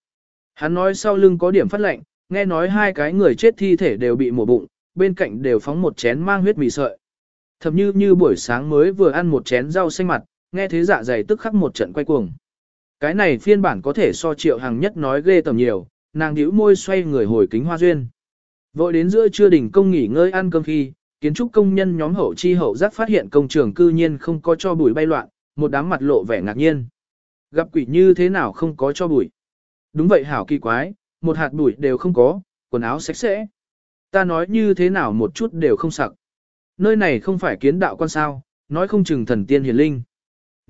S1: Hắn nói sau lưng có điểm phát lệnh, nghe nói hai cái người chết thi thể đều bị mổ bụng, bên cạnh đều phóng một chén mang huyết mì sợi. Thẩm như như buổi sáng mới vừa ăn một chén rau xanh mặt, nghe thế dạ dày tức khắc một trận quay cuồng. Cái này phiên bản có thể so triệu hàng nhất nói ghê tầm nhiều, nàng nhíu môi xoay người hồi kính hoa duyên. Vội đến giữa trưa đỉnh công nghỉ ngơi ăn cơm khi, kiến trúc công nhân nhóm hậu chi hậu giác phát hiện công trường cư nhiên không có cho bụi bay loạn, một đám mặt lộ vẻ ngạc nhiên. Gặp quỷ như thế nào không có cho bụi. Đúng vậy hảo kỳ quái, một hạt bụi đều không có, quần áo sạch sẽ. Ta nói như thế nào một chút đều không sặc. Nơi này không phải kiến đạo quan sao, nói không chừng thần tiên hiền linh.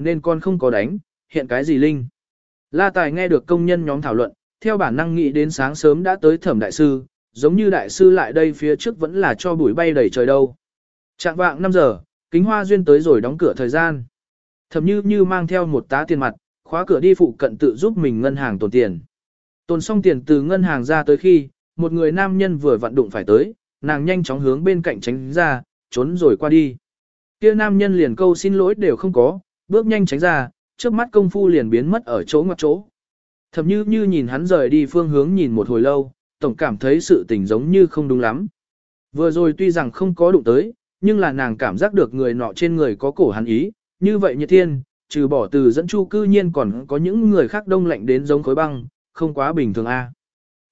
S1: Nên con không có đánh, hiện cái gì linh. La Tài nghe được công nhân nhóm thảo luận, theo bản năng nghĩ đến sáng sớm đã tới thẩm đại sư, giống như đại sư lại đây phía trước vẫn là cho bụi bay đầy trời đâu. Trạng vạng 5 giờ, kính hoa duyên tới rồi đóng cửa thời gian. Thẩm như như mang theo một tá tiền mặt, khóa cửa đi phụ cận tự giúp mình ngân hàng tồn tiền. Tồn xong tiền từ ngân hàng ra tới khi, một người nam nhân vừa vặn đụng phải tới, nàng nhanh chóng hướng bên cạnh tránh ra, trốn rồi qua đi. Kia nam nhân liền câu xin lỗi đều không có, bước nhanh tránh ra, trước mắt công phu liền biến mất ở chỗ ngoặt chỗ. Thậm như như nhìn hắn rời đi phương hướng nhìn một hồi lâu, tổng cảm thấy sự tình giống như không đúng lắm. Vừa rồi tuy rằng không có đụng tới, nhưng là nàng cảm giác được người nọ trên người có cổ hắn ý, như vậy như thiên, trừ bỏ từ dẫn chu cư nhiên còn có những người khác đông lạnh đến giống khối băng, không quá bình thường a.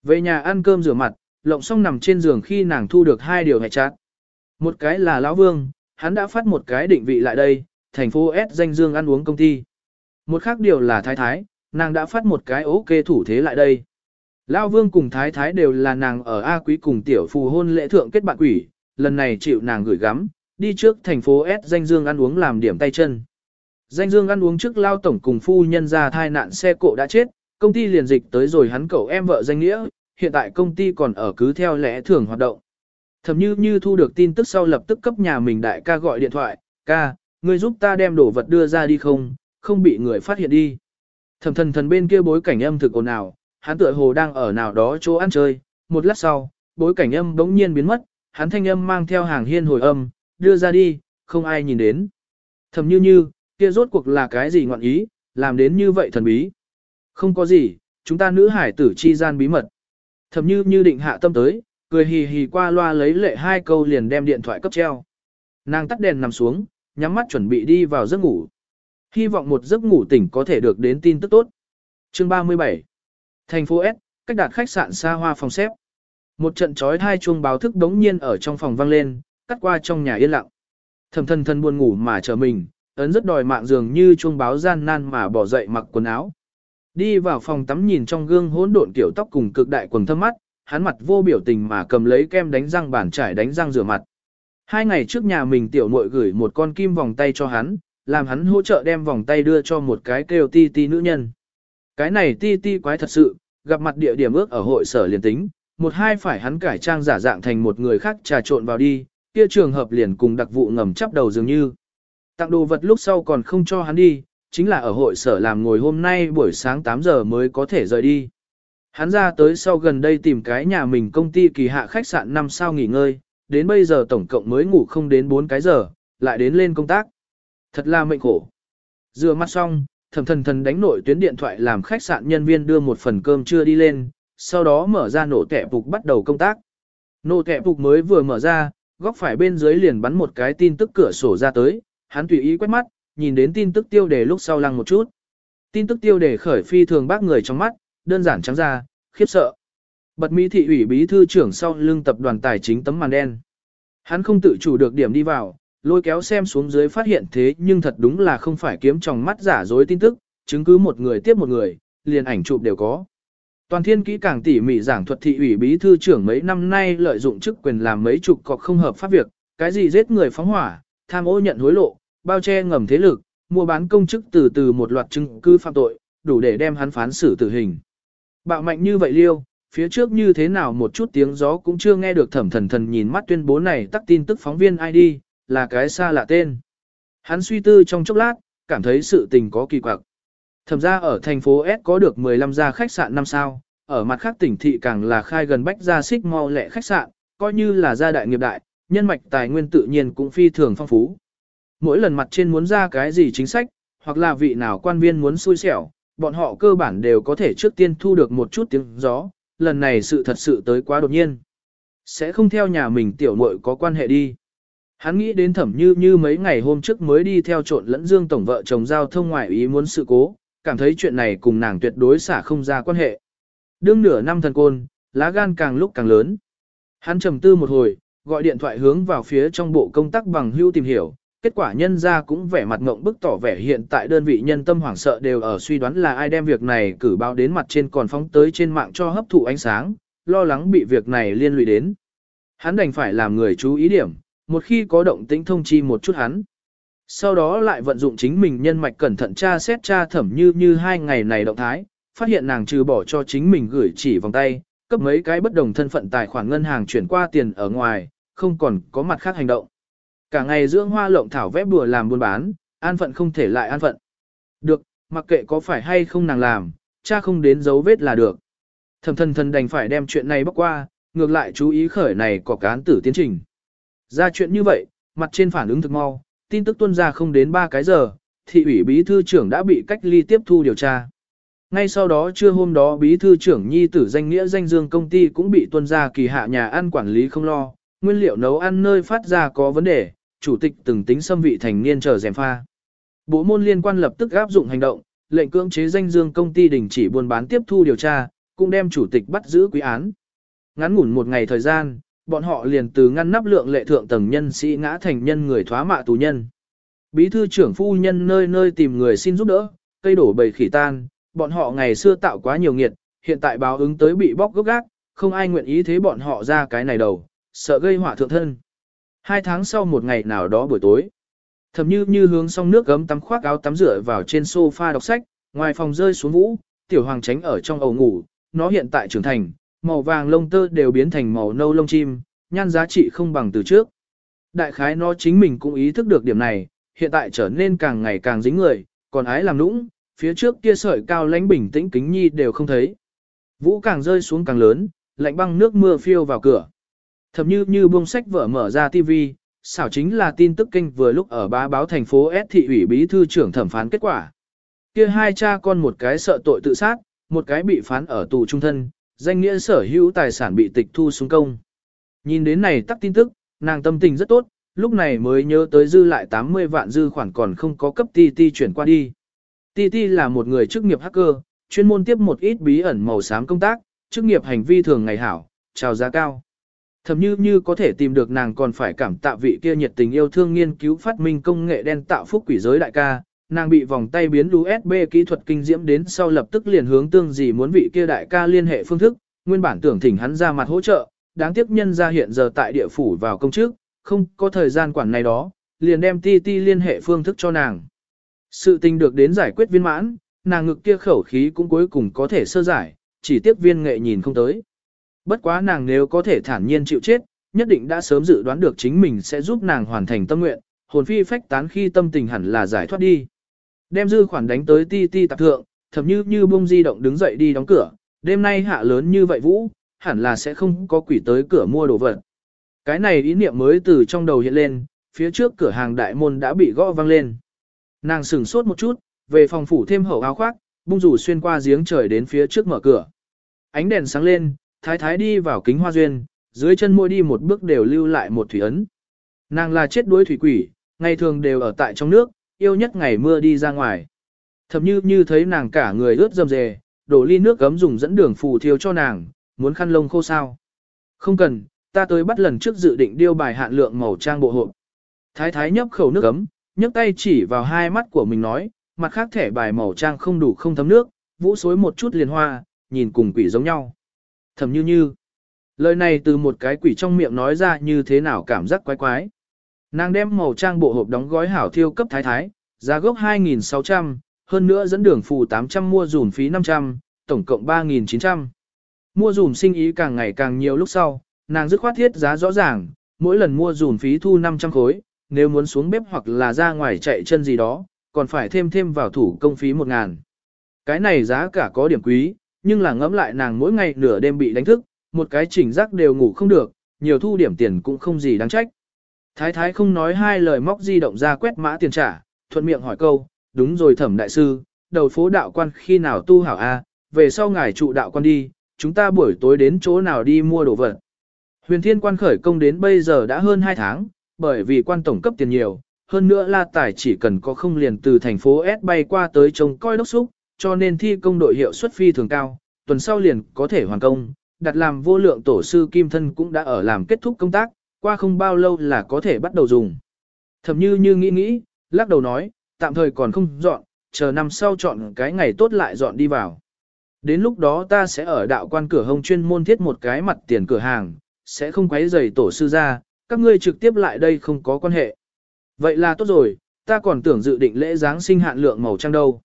S1: Về nhà ăn cơm rửa mặt, lộng xong nằm trên giường khi nàng thu được hai điều hệ chát. Một cái là Lão Vương, hắn đã phát một cái định vị lại đây, thành phố S danh dương ăn uống công ty. Một khác điều là Thái Thái, nàng đã phát một cái ok thủ thế lại đây. Lão Vương cùng Thái Thái đều là nàng ở A Quý cùng tiểu phù hôn lễ thượng kết bạn quỷ, lần này chịu nàng gửi gắm, đi trước thành phố S danh dương ăn uống làm điểm tay chân. Danh dương ăn uống trước lao tổng cùng phu nhân ra thai nạn xe cộ đã chết, công ty liền dịch tới rồi hắn cậu em vợ danh nghĩa, hiện tại công ty còn ở cứ theo lẽ thường hoạt động. Thẩm như như thu được tin tức sau lập tức cấp nhà mình đại ca gọi điện thoại, ca, Ngươi giúp ta đem đồ vật đưa ra đi không, không bị người phát hiện đi. Thẩm thần thần bên kia bối cảnh âm thực ồn ào, hắn tựa hồ đang ở nào đó chỗ ăn chơi, một lát sau, bối cảnh âm bỗng nhiên biến mất, hắn thanh âm mang theo hàng hiên hồi âm, đưa ra đi, không ai nhìn đến. Thẩm như như, kia rốt cuộc là cái gì ngọn ý, làm đến như vậy thần bí. Không có gì, chúng ta nữ hải tử chi gian bí mật. Thẩm như như định hạ tâm tới, cười hì hì qua loa lấy lệ hai câu liền đem điện thoại cấp treo. Nàng tắt đèn nằm xuống, nhắm mắt chuẩn bị đi vào giấc ngủ. Hy vọng một giấc ngủ tỉnh có thể được đến tin tức tốt. Chương 37 Thành phố S, cách đạt khách sạn xa hoa phòng xếp. Một trận trói thai chuông báo thức đống nhiên ở trong phòng vang lên, cắt qua trong nhà yên lặng. Thầm thân thân buồn ngủ mà chờ mình, ấn rất đòi mạng dường như chuông báo gian nan mà bỏ dậy mặc quần áo. Đi vào phòng tắm nhìn trong gương hỗn độn kiểu tóc cùng cực đại quần thâm mắt, hắn mặt vô biểu tình mà cầm lấy kem đánh răng bàn trải đánh răng rửa mặt. Hai ngày trước nhà mình tiểu muội gửi một con kim vòng tay cho hắn, làm hắn hỗ trợ đem vòng tay đưa cho một cái kêu ti ti nữ nhân. Cái này ti ti quái thật sự, gặp mặt địa điểm ước ở hội sở liền tính, một hai phải hắn cải trang giả dạng thành một người khác trà trộn vào đi, kia trường hợp liền cùng đặc vụ ngầm chắp đầu dường như. Tặng đồ vật lúc sau còn không cho hắn đi, chính là ở hội sở làm ngồi hôm nay buổi sáng 8 giờ mới có thể rời đi. Hắn ra tới sau gần đây tìm cái nhà mình công ty kỳ hạ khách sạn 5 sao nghỉ ngơi, đến bây giờ tổng cộng mới ngủ không đến 4 cái giờ, lại đến lên công tác. Thật là mệnh khổ. dừa mắt xong, thầm thần thần đánh nội tuyến điện thoại làm khách sạn nhân viên đưa một phần cơm trưa đi lên, sau đó mở ra nổ kẻ phục bắt đầu công tác. Nổ kẻ phục mới vừa mở ra, góc phải bên dưới liền bắn một cái tin tức cửa sổ ra tới, hắn tùy ý quét mắt, nhìn đến tin tức tiêu đề lúc sau lăng một chút. Tin tức tiêu đề khởi phi thường bác người trong mắt, đơn giản trắng ra, khiếp sợ. Bật Mỹ thị ủy bí thư trưởng sau lưng tập đoàn tài chính tấm màn đen. Hắn không tự chủ được điểm đi vào, lôi kéo xem xuống dưới phát hiện thế nhưng thật đúng là không phải kiếm trong mắt giả dối tin tức, chứng cứ một người tiếp một người, liền ảnh chụp đều có. Toàn thiên kỹ càng tỉ mỉ giảng thuật thị ủy bí thư trưởng mấy năm nay lợi dụng chức quyền làm mấy chục cọc không hợp pháp việc, cái gì giết người phóng hỏa, tham ô nhận hối lộ, bao che ngầm thế lực, mua bán công chức từ từ một loạt chứng cứ phạm tội, đủ để đem hắn phán xử tử hình. Bạo mạnh như vậy liêu, phía trước như thế nào một chút tiếng gió cũng chưa nghe được thẩm thần thần nhìn mắt tuyên bố này tắt tin tức phóng viên ID, là cái xa lạ tên. Hắn suy tư trong chốc lát, cảm thấy sự tình có kỳ quặc. Thẩm ra ở thành phố S có được 15 gia khách sạn 5 sao, ở mặt khác tỉnh thị càng là khai gần bách gia xích mau lệ khách sạn, coi như là gia đại nghiệp đại, nhân mạch tài nguyên tự nhiên cũng phi thường phong phú. Mỗi lần mặt trên muốn ra cái gì chính sách, hoặc là vị nào quan viên muốn xui xẻo, bọn họ cơ bản đều có thể trước tiên thu được một chút tiếng gió, lần này sự thật sự tới quá đột nhiên. Sẽ không theo nhà mình tiểu muội có quan hệ đi. Hắn nghĩ đến thẩm như như mấy ngày hôm trước mới đi theo trộn lẫn dương tổng vợ chồng giao thông ngoại ý muốn sự cố, cảm thấy chuyện này cùng nàng tuyệt đối xả không ra quan hệ. Đương nửa năm thần côn, lá gan càng lúc càng lớn. Hắn trầm tư một hồi, gọi điện thoại hướng vào phía trong bộ công tác bằng hưu tìm hiểu, kết quả nhân ra cũng vẻ mặt ngộng bức tỏ vẻ hiện tại đơn vị nhân tâm hoảng sợ đều ở suy đoán là ai đem việc này cử báo đến mặt trên còn phóng tới trên mạng cho hấp thụ ánh sáng, lo lắng bị việc này liên lụy đến. Hắn đành phải làm người chú ý điểm, một khi có động tĩnh thông chi một chút hắn. Sau đó lại vận dụng chính mình nhân mạch cẩn thận tra xét tra thẩm như như hai ngày này động thái, phát hiện nàng trừ bỏ cho chính mình gửi chỉ vòng tay, cấp mấy cái bất đồng thân phận tài khoản ngân hàng chuyển qua tiền ở ngoài, không còn có mặt khác hành động. Cả ngày dưỡng hoa lộng thảo vép bùa làm buôn bán, an phận không thể lại an phận. Được, mặc kệ có phải hay không nàng làm, cha không đến dấu vết là được. Thẩm thân thần đành phải đem chuyện này bóc qua, ngược lại chú ý khởi này có cán tử tiến trình. Ra chuyện như vậy, mặt trên phản ứng thực mau, tin tức tuân ra không đến 3 cái giờ, thị ủy bí thư trưởng đã bị cách ly tiếp thu điều tra. Ngay sau đó trưa hôm đó bí thư trưởng nhi tử danh nghĩa danh dương công ty cũng bị tuân ra kỳ hạ nhà ăn quản lý không lo, nguyên liệu nấu ăn nơi phát ra có vấn đề, chủ tịch từng tính xâm vị thành niên chờ dèm pha. Bộ môn liên quan lập tức áp dụng hành động, lệnh cưỡng chế danh dương công ty đình chỉ buôn bán tiếp thu điều tra, cũng đem chủ tịch bắt giữ quý án. Ngắn ngủn một ngày thời gian, bọn họ liền từ ngăn nắp lượng lệ thượng tầng nhân sĩ ngã thành nhân người thoá mạ tù nhân. Bí thư trưởng phu nhân nơi nơi tìm người xin giúp đỡ, cây đổ bầy khỉ tan, bọn họ ngày xưa tạo quá nhiều nghiệt, hiện tại báo ứng tới bị bóc gốc gác, không ai nguyện ý thế bọn họ ra cái này đầu, sợ gây họa thượng thân. Hai tháng sau một ngày nào đó buổi tối, thầm như như hướng xong nước gấm tắm khoác áo tắm rửa vào trên sofa đọc sách, ngoài phòng rơi xuống vũ, tiểu hoàng tránh ở trong ầu ngủ, nó hiện tại trưởng thành, màu vàng lông tơ đều biến thành màu nâu lông chim, nhan giá trị không bằng từ trước. Đại khái nó chính mình cũng ý thức được điểm này, hiện tại trở nên càng ngày càng dính người, còn ái làm nũng, phía trước kia sợi cao lãnh bình tĩnh kính nhi đều không thấy. Vũ càng rơi xuống càng lớn, lạnh băng nước mưa phiêu vào cửa. Thậm như như buông sách vở mở ra TV, xảo chính là tin tức kênh vừa lúc ở bá báo thành phố S thị ủy bí thư trưởng thẩm phán kết quả. Kia hai cha con một cái sợ tội tự sát, một cái bị phán ở tù trung thân, danh nghĩa sở hữu tài sản bị tịch thu xuống công. Nhìn đến này tắt tin tức, nàng tâm tình rất tốt, lúc này mới nhớ tới dư lại 80 vạn dư khoản còn không có cấp TT chuyển qua đi. TT là một người chức nghiệp hacker, chuyên môn tiếp một ít bí ẩn màu xám công tác, chức nghiệp hành vi thường ngày hảo, chào giá cao. Thầm như như có thể tìm được nàng còn phải cảm tạ vị kia nhiệt tình yêu thương nghiên cứu phát minh công nghệ đen tạo phúc quỷ giới đại ca, nàng bị vòng tay biến USB kỹ thuật kinh diễm đến sau lập tức liền hướng tương gì muốn vị kia đại ca liên hệ phương thức, nguyên bản tưởng thỉnh hắn ra mặt hỗ trợ, đáng tiếc nhân ra hiện giờ tại địa phủ vào công chức, không có thời gian quản này đó, liền đem ti ti liên hệ phương thức cho nàng. Sự tình được đến giải quyết viên mãn, nàng ngực kia khẩu khí cũng cuối cùng có thể sơ giải, chỉ tiếc viên nghệ nhìn không tới. Bất quá nàng nếu có thể thản nhiên chịu chết, nhất định đã sớm dự đoán được chính mình sẽ giúp nàng hoàn thành tâm nguyện, hồn phi phách tán khi tâm tình hẳn là giải thoát đi. Đem dư khoản đánh tới ti ti tạp thượng, thậm như như bông di động đứng dậy đi đóng cửa, đêm nay hạ lớn như vậy vũ, hẳn là sẽ không có quỷ tới cửa mua đồ vật. Cái này ý niệm mới từ trong đầu hiện lên, phía trước cửa hàng đại môn đã bị gõ vang lên. Nàng sửng sốt một chút, về phòng phủ thêm hậu áo khoác, bung rủ xuyên qua giếng trời đến phía trước mở cửa. Ánh đèn sáng lên, thái thái đi vào kính hoa duyên, dưới chân môi đi một bước đều lưu lại một thủy ấn. Nàng là chết đuối thủy quỷ, ngày thường đều ở tại trong nước, yêu nhất ngày mưa đi ra ngoài. Thậm như như thấy nàng cả người ướt dầm dề, đổ ly nước gấm dùng dẫn đường phù thiêu cho nàng, muốn khăn lông khô sao. Không cần, ta tới bắt lần trước dự định điêu bài hạn lượng màu trang bộ hộp. Thái thái nhấp khẩu nước gấm, nhấc tay chỉ vào hai mắt của mình nói, mặt khác thẻ bài màu trang không đủ không thấm nước, vũ xối một chút liền hoa, nhìn cùng quỷ giống nhau. Thầm như như. Lời này từ một cái quỷ trong miệng nói ra như thế nào cảm giác quái quái. Nàng đem màu trang bộ hộp đóng gói hảo thiêu cấp thái thái, giá gốc 2.600, hơn nữa dẫn đường phù 800 mua dùn phí 500, tổng cộng 3.900. Mua dùn sinh ý càng ngày càng nhiều lúc sau, nàng dứt khoát thiết giá rõ ràng, mỗi lần mua dùn phí thu 500 khối, nếu muốn xuống bếp hoặc là ra ngoài chạy chân gì đó, còn phải thêm thêm vào thủ công phí 1.000 Cái này giá cả có điểm quý, nhưng là ngẫm lại nàng mỗi ngày nửa đêm bị đánh thức, một cái chỉnh giác đều ngủ không được, nhiều thu điểm tiền cũng không gì đáng trách. Thái thái không nói hai lời móc di động ra quét mã tiền trả, thuận miệng hỏi câu, đúng rồi thẩm đại sư, đầu phố đạo quan khi nào tu hảo a, về sau ngài trụ đạo quan đi, chúng ta buổi tối đến chỗ nào đi mua đồ vật. Huyền thiên quan khởi công đến bây giờ đã hơn 2 tháng, bởi vì quan tổng cấp tiền nhiều, hơn nữa la tài chỉ cần có không liền từ thành phố S bay qua tới trông coi đốc xúc, cho nên thi công đội hiệu suất phi thường cao, tuần sau liền có thể hoàn công, đặt làm vô lượng tổ sư Kim Thân cũng đã ở làm kết thúc công tác, qua không bao lâu là có thể bắt đầu dùng. Thẩm như như nghĩ nghĩ, lắc đầu nói, tạm thời còn không dọn, chờ năm sau chọn cái ngày tốt lại dọn đi vào. Đến lúc đó ta sẽ ở đạo quan cửa hông chuyên môn thiết một cái mặt tiền cửa hàng, sẽ không quấy rầy tổ sư ra, các ngươi trực tiếp lại đây không có quan hệ. Vậy là tốt rồi, ta còn tưởng dự định lễ Giáng sinh hạn lượng màu trăng đâu.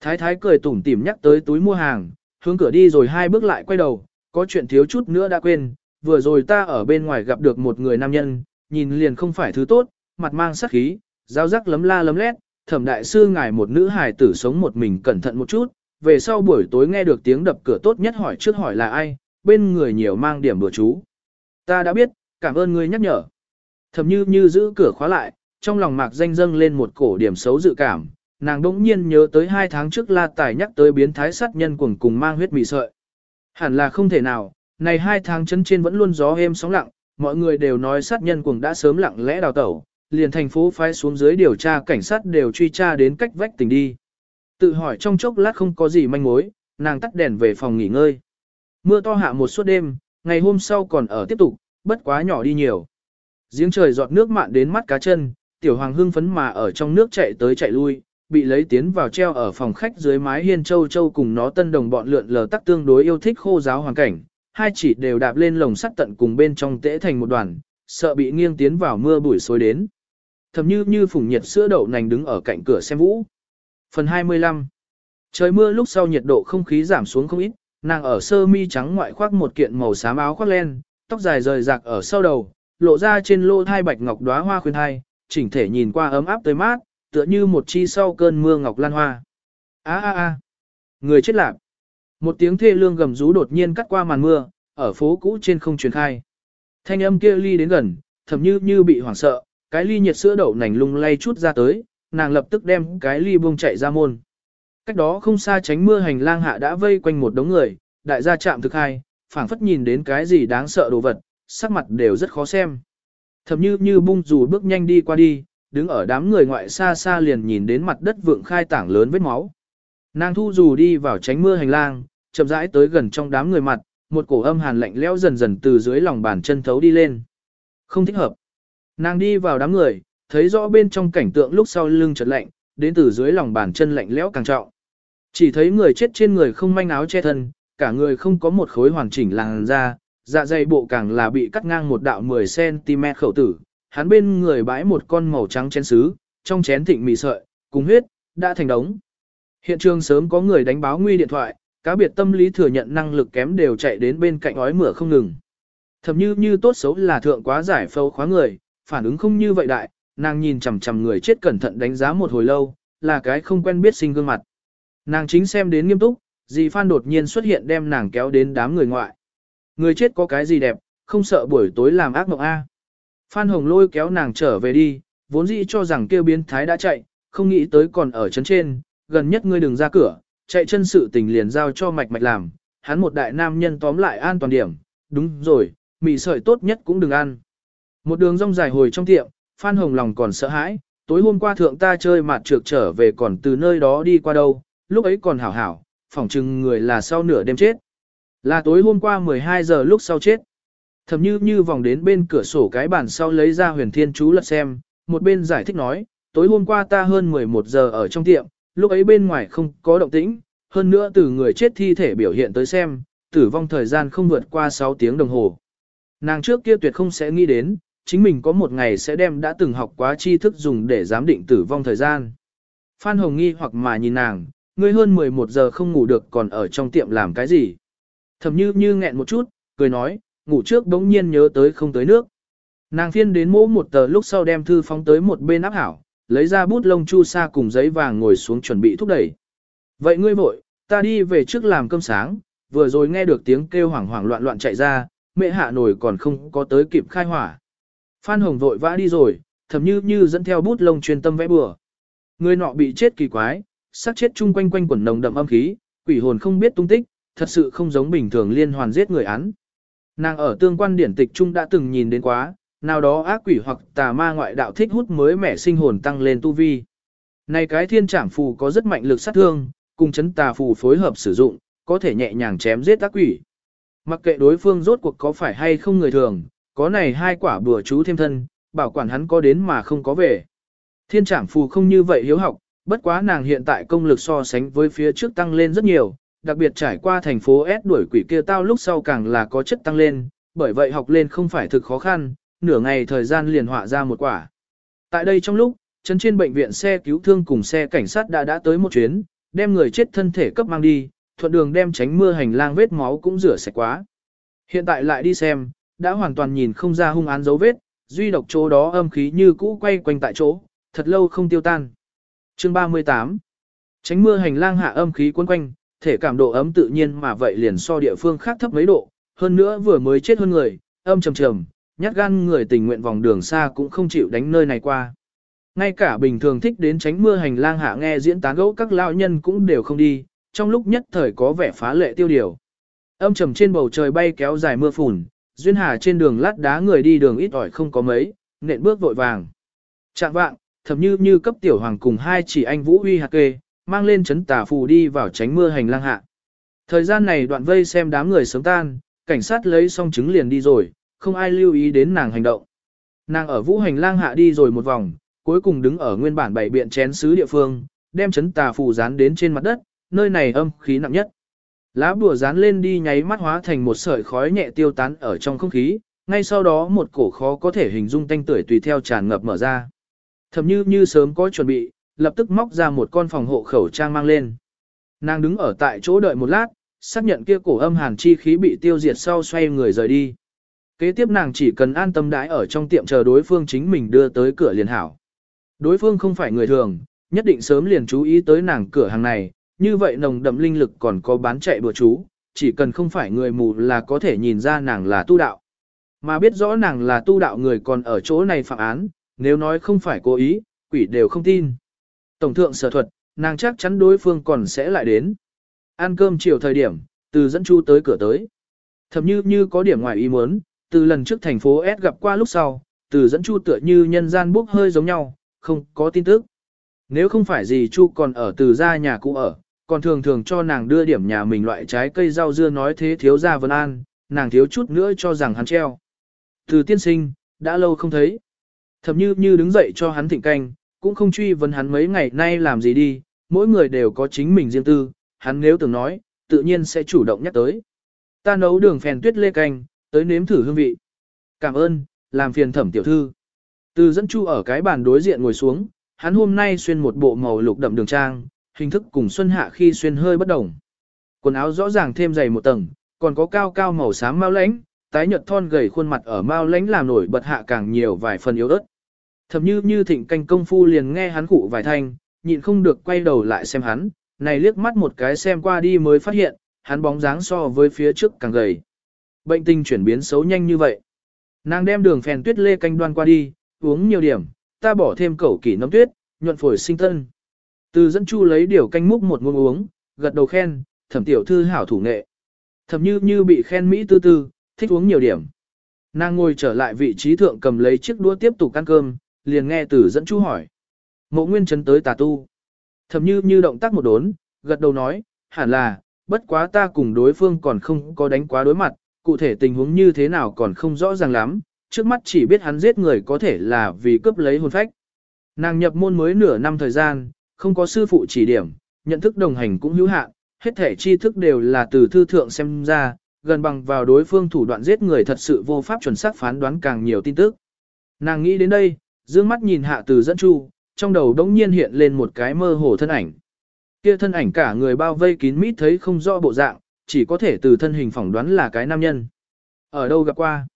S1: Thái thái cười tủm tỉm nhắc tới túi mua hàng, hướng cửa đi rồi hai bước lại quay đầu, có chuyện thiếu chút nữa đã quên, vừa rồi ta ở bên ngoài gặp được một người nam nhân, nhìn liền không phải thứ tốt, mặt mang sắc khí, dao rắc lấm la lấm lét, thẩm đại sư ngài một nữ hài tử sống một mình cẩn thận một chút, về sau buổi tối nghe được tiếng đập cửa tốt nhất hỏi trước hỏi là ai, bên người nhiều mang điểm bữa chú. Ta đã biết, cảm ơn ngươi nhắc nhở. Thẩm như như giữ cửa khóa lại, trong lòng mạc danh dâng lên một cổ điểm xấu dự cảm, nàng đỗng nhiên nhớ tới hai tháng trước la tài nhắc tới biến thái sát nhân cuồng cùng mang huyết mị sợi. Hẳn là không thể nào, này hai tháng chân trên vẫn luôn gió êm sóng lặng, mọi người đều nói sát nhân cuồng đã sớm lặng lẽ đào tẩu, liền thành phố phái xuống dưới điều tra cảnh sát đều truy tra đến cách vách tình đi. Tự hỏi trong chốc lát không có gì manh mối, nàng tắt đèn về phòng nghỉ ngơi. Mưa to hạ một suốt đêm, ngày hôm sau còn ở tiếp tục, bất quá nhỏ đi nhiều. Giếng trời giọt nước mạn đến mắt cá chân, tiểu hoàng hưng phấn mà ở trong nước chạy tới chạy lui, bị lấy tiến vào treo ở phòng khách dưới mái hiên châu châu cùng nó tân đồng bọn lượn lờ tắc tương đối yêu thích khô giáo hoàn cảnh, hai chỉ đều đạp lên lồng sắt tận cùng bên trong tễ thành một đoàn, sợ bị nghiêng tiến vào mưa bụi xối đến. Thầm như như phùng nhiệt sữa đậu nành đứng ở cạnh cửa xem vũ. Phần 25 Trời mưa lúc sau nhiệt độ không khí giảm xuống không ít, nàng ở sơ mi trắng ngoại khoác một kiện màu xám áo khoác len, tóc dài rời rạc ở sau đầu, lộ ra trên lô thai bạch ngọc đóa hoa khuyên hai, chỉnh thể nhìn qua ấm áp tới mát, tựa như một chi sau cơn mưa ngọc lan hoa. A a a, người chết lạc. Một tiếng thê lương gầm rú đột nhiên cắt qua màn mưa, ở phố cũ trên không truyền khai. Thanh âm kia ly đến gần, thầm như như bị hoảng sợ, cái ly nhiệt sữa đậu nành lung lay chút ra tới, nàng lập tức đem cái ly buông chạy ra môn. Cách đó không xa tránh mưa hành lang hạ đã vây quanh một đống người, đại gia chạm thực hai, phảng phất nhìn đến cái gì đáng sợ đồ vật, sắc mặt đều rất khó xem. Thầm như như bung dù bước nhanh đi qua đi, đứng ở đám người ngoại xa xa liền nhìn đến mặt đất vượng khai tảng lớn vết máu. Nàng thu dù đi vào tránh mưa hành lang, chậm rãi tới gần trong đám người mặt, một cổ âm hàn lạnh lẽo dần dần từ dưới lòng bàn chân thấu đi lên. Không thích hợp. Nàng đi vào đám người, thấy rõ bên trong cảnh tượng lúc sau lưng chợt lạnh, đến từ dưới lòng bàn chân lạnh lẽo càng trọng. Chỉ thấy người chết trên người không manh áo che thân, cả người không có một khối hoàn chỉnh làn da, dạ dày bộ càng là bị cắt ngang một đạo 10cm khẩu tử, hắn bên người bãi một con màu trắng chén sứ, trong chén thịnh mì sợi, cùng huyết, đã thành đống. Hiện trường sớm có người đánh báo nguy điện thoại, cá biệt tâm lý thừa nhận năng lực kém đều chạy đến bên cạnh ói mửa không ngừng. Thầm như như tốt xấu là thượng quá giải phâu khóa người, phản ứng không như vậy đại, nàng nhìn chằm chằm người chết cẩn thận đánh giá một hồi lâu, là cái không quen biết sinh gương mặt. Nàng chính xem đến nghiêm túc, dì Phan đột nhiên xuất hiện đem nàng kéo đến đám người ngoại. Người chết có cái gì đẹp, không sợ buổi tối làm ác mộng A. Phan Hồng lôi kéo nàng trở về đi, vốn dĩ cho rằng kêu biến thái đã chạy, không nghĩ tới còn ở chấn trên, gần nhất ngươi đừng ra cửa, chạy chân sự tình liền giao cho mạch mạch làm, hắn một đại nam nhân tóm lại an toàn điểm, đúng rồi, mì sợi tốt nhất cũng đừng ăn. Một đường rong dài hồi trong tiệm, Phan Hồng lòng còn sợ hãi, tối hôm qua thượng ta chơi mạt trược trở về còn từ nơi đó đi qua đâu, lúc ấy còn hảo hảo, phỏng chừng người là sau nửa đêm chết. Là tối hôm qua 12 giờ lúc sau chết. Thẩm như như vòng đến bên cửa sổ cái bàn sau lấy ra huyền thiên chú lật xem, một bên giải thích nói, tối hôm qua ta hơn 11 giờ ở trong tiệm, lúc ấy bên ngoài không có động tĩnh, hơn nữa từ người chết thi thể biểu hiện tới xem, tử vong thời gian không vượt qua 6 tiếng đồng hồ. Nàng trước kia tuyệt không sẽ nghĩ đến, chính mình có một ngày sẽ đem đã từng học quá tri thức dùng để giám định tử vong thời gian. Phan Hồng nghi hoặc mà nhìn nàng, ngươi hơn 11 giờ không ngủ được còn ở trong tiệm làm cái gì. Thầm như như nghẹn một chút, cười nói, ngủ trước bỗng nhiên nhớ tới không tới nước. Nàng phiên đến mỗ một tờ lúc sau đem thư phóng tới một bên áp hảo, lấy ra bút lông chu sa cùng giấy vàng ngồi xuống chuẩn bị thúc đẩy. Vậy ngươi vội, ta đi về trước làm cơm sáng, vừa rồi nghe được tiếng kêu hoảng hoảng loạn loạn chạy ra, mẹ hạ nổi còn không có tới kịp khai hỏa. Phan Hồng vội vã đi rồi, thầm như như dẫn theo bút lông chuyên tâm vẽ bừa. Người nọ bị chết kỳ quái, xác chết chung quanh quanh quẩn nồng đậm âm khí, quỷ hồn không biết tung tích, thật sự không giống bình thường liên hoàn giết người án. Nàng ở tương quan điển tịch trung đã từng nhìn đến quá, nào đó ác quỷ hoặc tà ma ngoại đạo thích hút mới mẻ sinh hồn tăng lên tu vi. Này cái thiên trảm phù có rất mạnh lực sát thương, cùng chấn tà phù phối hợp sử dụng, có thể nhẹ nhàng chém giết ác quỷ. Mặc kệ đối phương rốt cuộc có phải hay không người thường, có này hai quả bùa chú thêm thân, bảo quản hắn có đến mà không có về. Thiên trảm phù không như vậy hiếu học, bất quá nàng hiện tại công lực so sánh với phía trước tăng lên rất nhiều, đặc biệt trải qua thành phố S đuổi quỷ kia tao lúc sau càng là có chất tăng lên, bởi vậy học lên không phải thực khó khăn, nửa ngày thời gian liền họa ra một quả. Tại đây trong lúc, chân trên bệnh viện xe cứu thương cùng xe cảnh sát đã đã tới một chuyến, đem người chết thân thể cấp mang đi, thuận đường đem tránh mưa hành lang vết máu cũng rửa sạch quá. Hiện tại lại đi xem, đã hoàn toàn nhìn không ra hung án dấu vết, duy độc chỗ đó âm khí như cũ quay quanh tại chỗ, thật lâu không tiêu tan. Chương 38 Tránh mưa hành lang hạ âm khí quấn quanh, thể cảm độ ấm tự nhiên mà vậy liền so địa phương khác thấp mấy độ, hơn nữa vừa mới chết hơn người, âm trầm trầm, nhát gan người tình nguyện vòng đường xa cũng không chịu đánh nơi này qua. Ngay cả bình thường thích đến tránh mưa hành lang hạ nghe diễn tán gẫu các lão nhân cũng đều không đi, trong lúc nhất thời có vẻ phá lệ tiêu điều. Âm trầm trên bầu trời bay kéo dài mưa phùn, duyên hà trên đường lát đá người đi đường ít ỏi không có mấy, nện bước vội vàng. Trạng vạng, thậm như như cấp tiểu hoàng cùng hai chỉ anh Vũ Huy hạc kê, mang lên chấn tà phù đi vào tránh mưa hành lang hạ. Thời gian này đoạn vây xem đám người sớm tan, cảnh sát lấy xong chứng liền đi rồi, không ai lưu ý đến nàng hành động. Nàng ở vũ hành lang hạ đi rồi một vòng, cuối cùng đứng ở nguyên bản bảy biện chén xứ địa phương, đem chấn tà phù dán đến trên mặt đất, nơi này âm khí nặng nhất. Lá bùa dán lên đi nháy mắt hóa thành một sợi khói nhẹ tiêu tán ở trong không khí, ngay sau đó một cổ khó có thể hình dung tanh tưởi tùy theo tràn ngập mở ra. Thầm như như sớm có chuẩn bị, lập tức móc ra một con phòng hộ khẩu trang mang lên. Nàng đứng ở tại chỗ đợi một lát, xác nhận kia cổ âm hàn chi khí bị tiêu diệt sau xoay người rời đi. Kế tiếp nàng chỉ cần an tâm đãi ở trong tiệm chờ đối phương chính mình đưa tới cửa liền hảo. Đối phương không phải người thường, nhất định sớm liền chú ý tới nàng cửa hàng này, như vậy nồng đậm linh lực còn có bán chạy bữa chú, chỉ cần không phải người mù là có thể nhìn ra nàng là tu đạo. Mà biết rõ nàng là tu đạo người còn ở chỗ này phạm án, nếu nói không phải cố ý, quỷ đều không tin. Tổng thượng sở thuật, nàng chắc chắn đối phương còn sẽ lại đến. Ăn cơm chiều thời điểm, từ dẫn chu tới cửa tới. Thậm như như có điểm ngoài ý muốn, từ lần trước thành phố S gặp qua lúc sau, từ dẫn chu tựa như nhân gian bốc hơi giống nhau, không có tin tức. Nếu không phải gì chu còn ở từ ra nhà cũ ở, còn thường thường cho nàng đưa điểm nhà mình loại trái cây rau dưa nói thế thiếu gia vân an, nàng thiếu chút nữa cho rằng hắn treo. Từ tiên sinh, đã lâu không thấy. thầm như như đứng dậy cho hắn thịnh canh, cũng không truy vấn hắn mấy ngày nay làm gì đi, mỗi người đều có chính mình riêng tư, hắn nếu từng nói, tự nhiên sẽ chủ động nhắc tới. Ta nấu đường phèn tuyết lê canh, tới nếm thử hương vị. Cảm ơn, làm phiền thẩm tiểu thư. Từ dẫn chu ở cái bàn đối diện ngồi xuống, hắn hôm nay xuyên một bộ màu lục đậm đường trang, hình thức cùng xuân hạ khi xuyên hơi bất đồng. Quần áo rõ ràng thêm dày một tầng, còn có cao cao màu xám mau lãnh, tái nhợt thon gầy khuôn mặt ở mau lãnh làm nổi bật hạ càng nhiều vài phần yếu ớt. Thầm như như thịnh canh công phu liền nghe hắn cụ vài thanh, nhịn không được quay đầu lại xem hắn, này liếc mắt một cái xem qua đi mới phát hiện, hắn bóng dáng so với phía trước càng gầy. Bệnh tình chuyển biến xấu nhanh như vậy. Nàng đem đường phèn tuyết lê canh đoan qua đi, uống nhiều điểm, ta bỏ thêm cẩu kỷ nấm tuyết, nhuận phổi sinh tân. Từ dẫn chu lấy điều canh múc một ngụm uống, gật đầu khen, thẩm tiểu thư hảo thủ nghệ. Thẩm như như bị khen Mỹ tư tư, thích uống nhiều điểm. Nàng ngồi trở lại vị trí thượng cầm lấy chiếc đũa tiếp tục ăn cơm, liền nghe tử dẫn chú hỏi. Mộ nguyên chấn tới tà tu. Thầm như như động tác một đốn, gật đầu nói, hẳn là, bất quá ta cùng đối phương còn không có đánh quá đối mặt, cụ thể tình huống như thế nào còn không rõ ràng lắm, trước mắt chỉ biết hắn giết người có thể là vì cướp lấy hồn phách. Nàng nhập môn mới nửa năm thời gian, không có sư phụ chỉ điểm, nhận thức đồng hành cũng hữu hạn, hết thể tri thức đều là từ thư thượng xem ra, gần bằng vào đối phương thủ đoạn giết người thật sự vô pháp chuẩn xác phán đoán càng nhiều tin tức. Nàng nghĩ đến đây, dương mắt nhìn hạ từ dẫn chu, trong đầu đống nhiên hiện lên một cái mơ hồ thân ảnh. Kia thân ảnh cả người bao vây kín mít thấy không rõ bộ dạng, chỉ có thể từ thân hình phỏng đoán là cái nam nhân. Ở đâu gặp qua?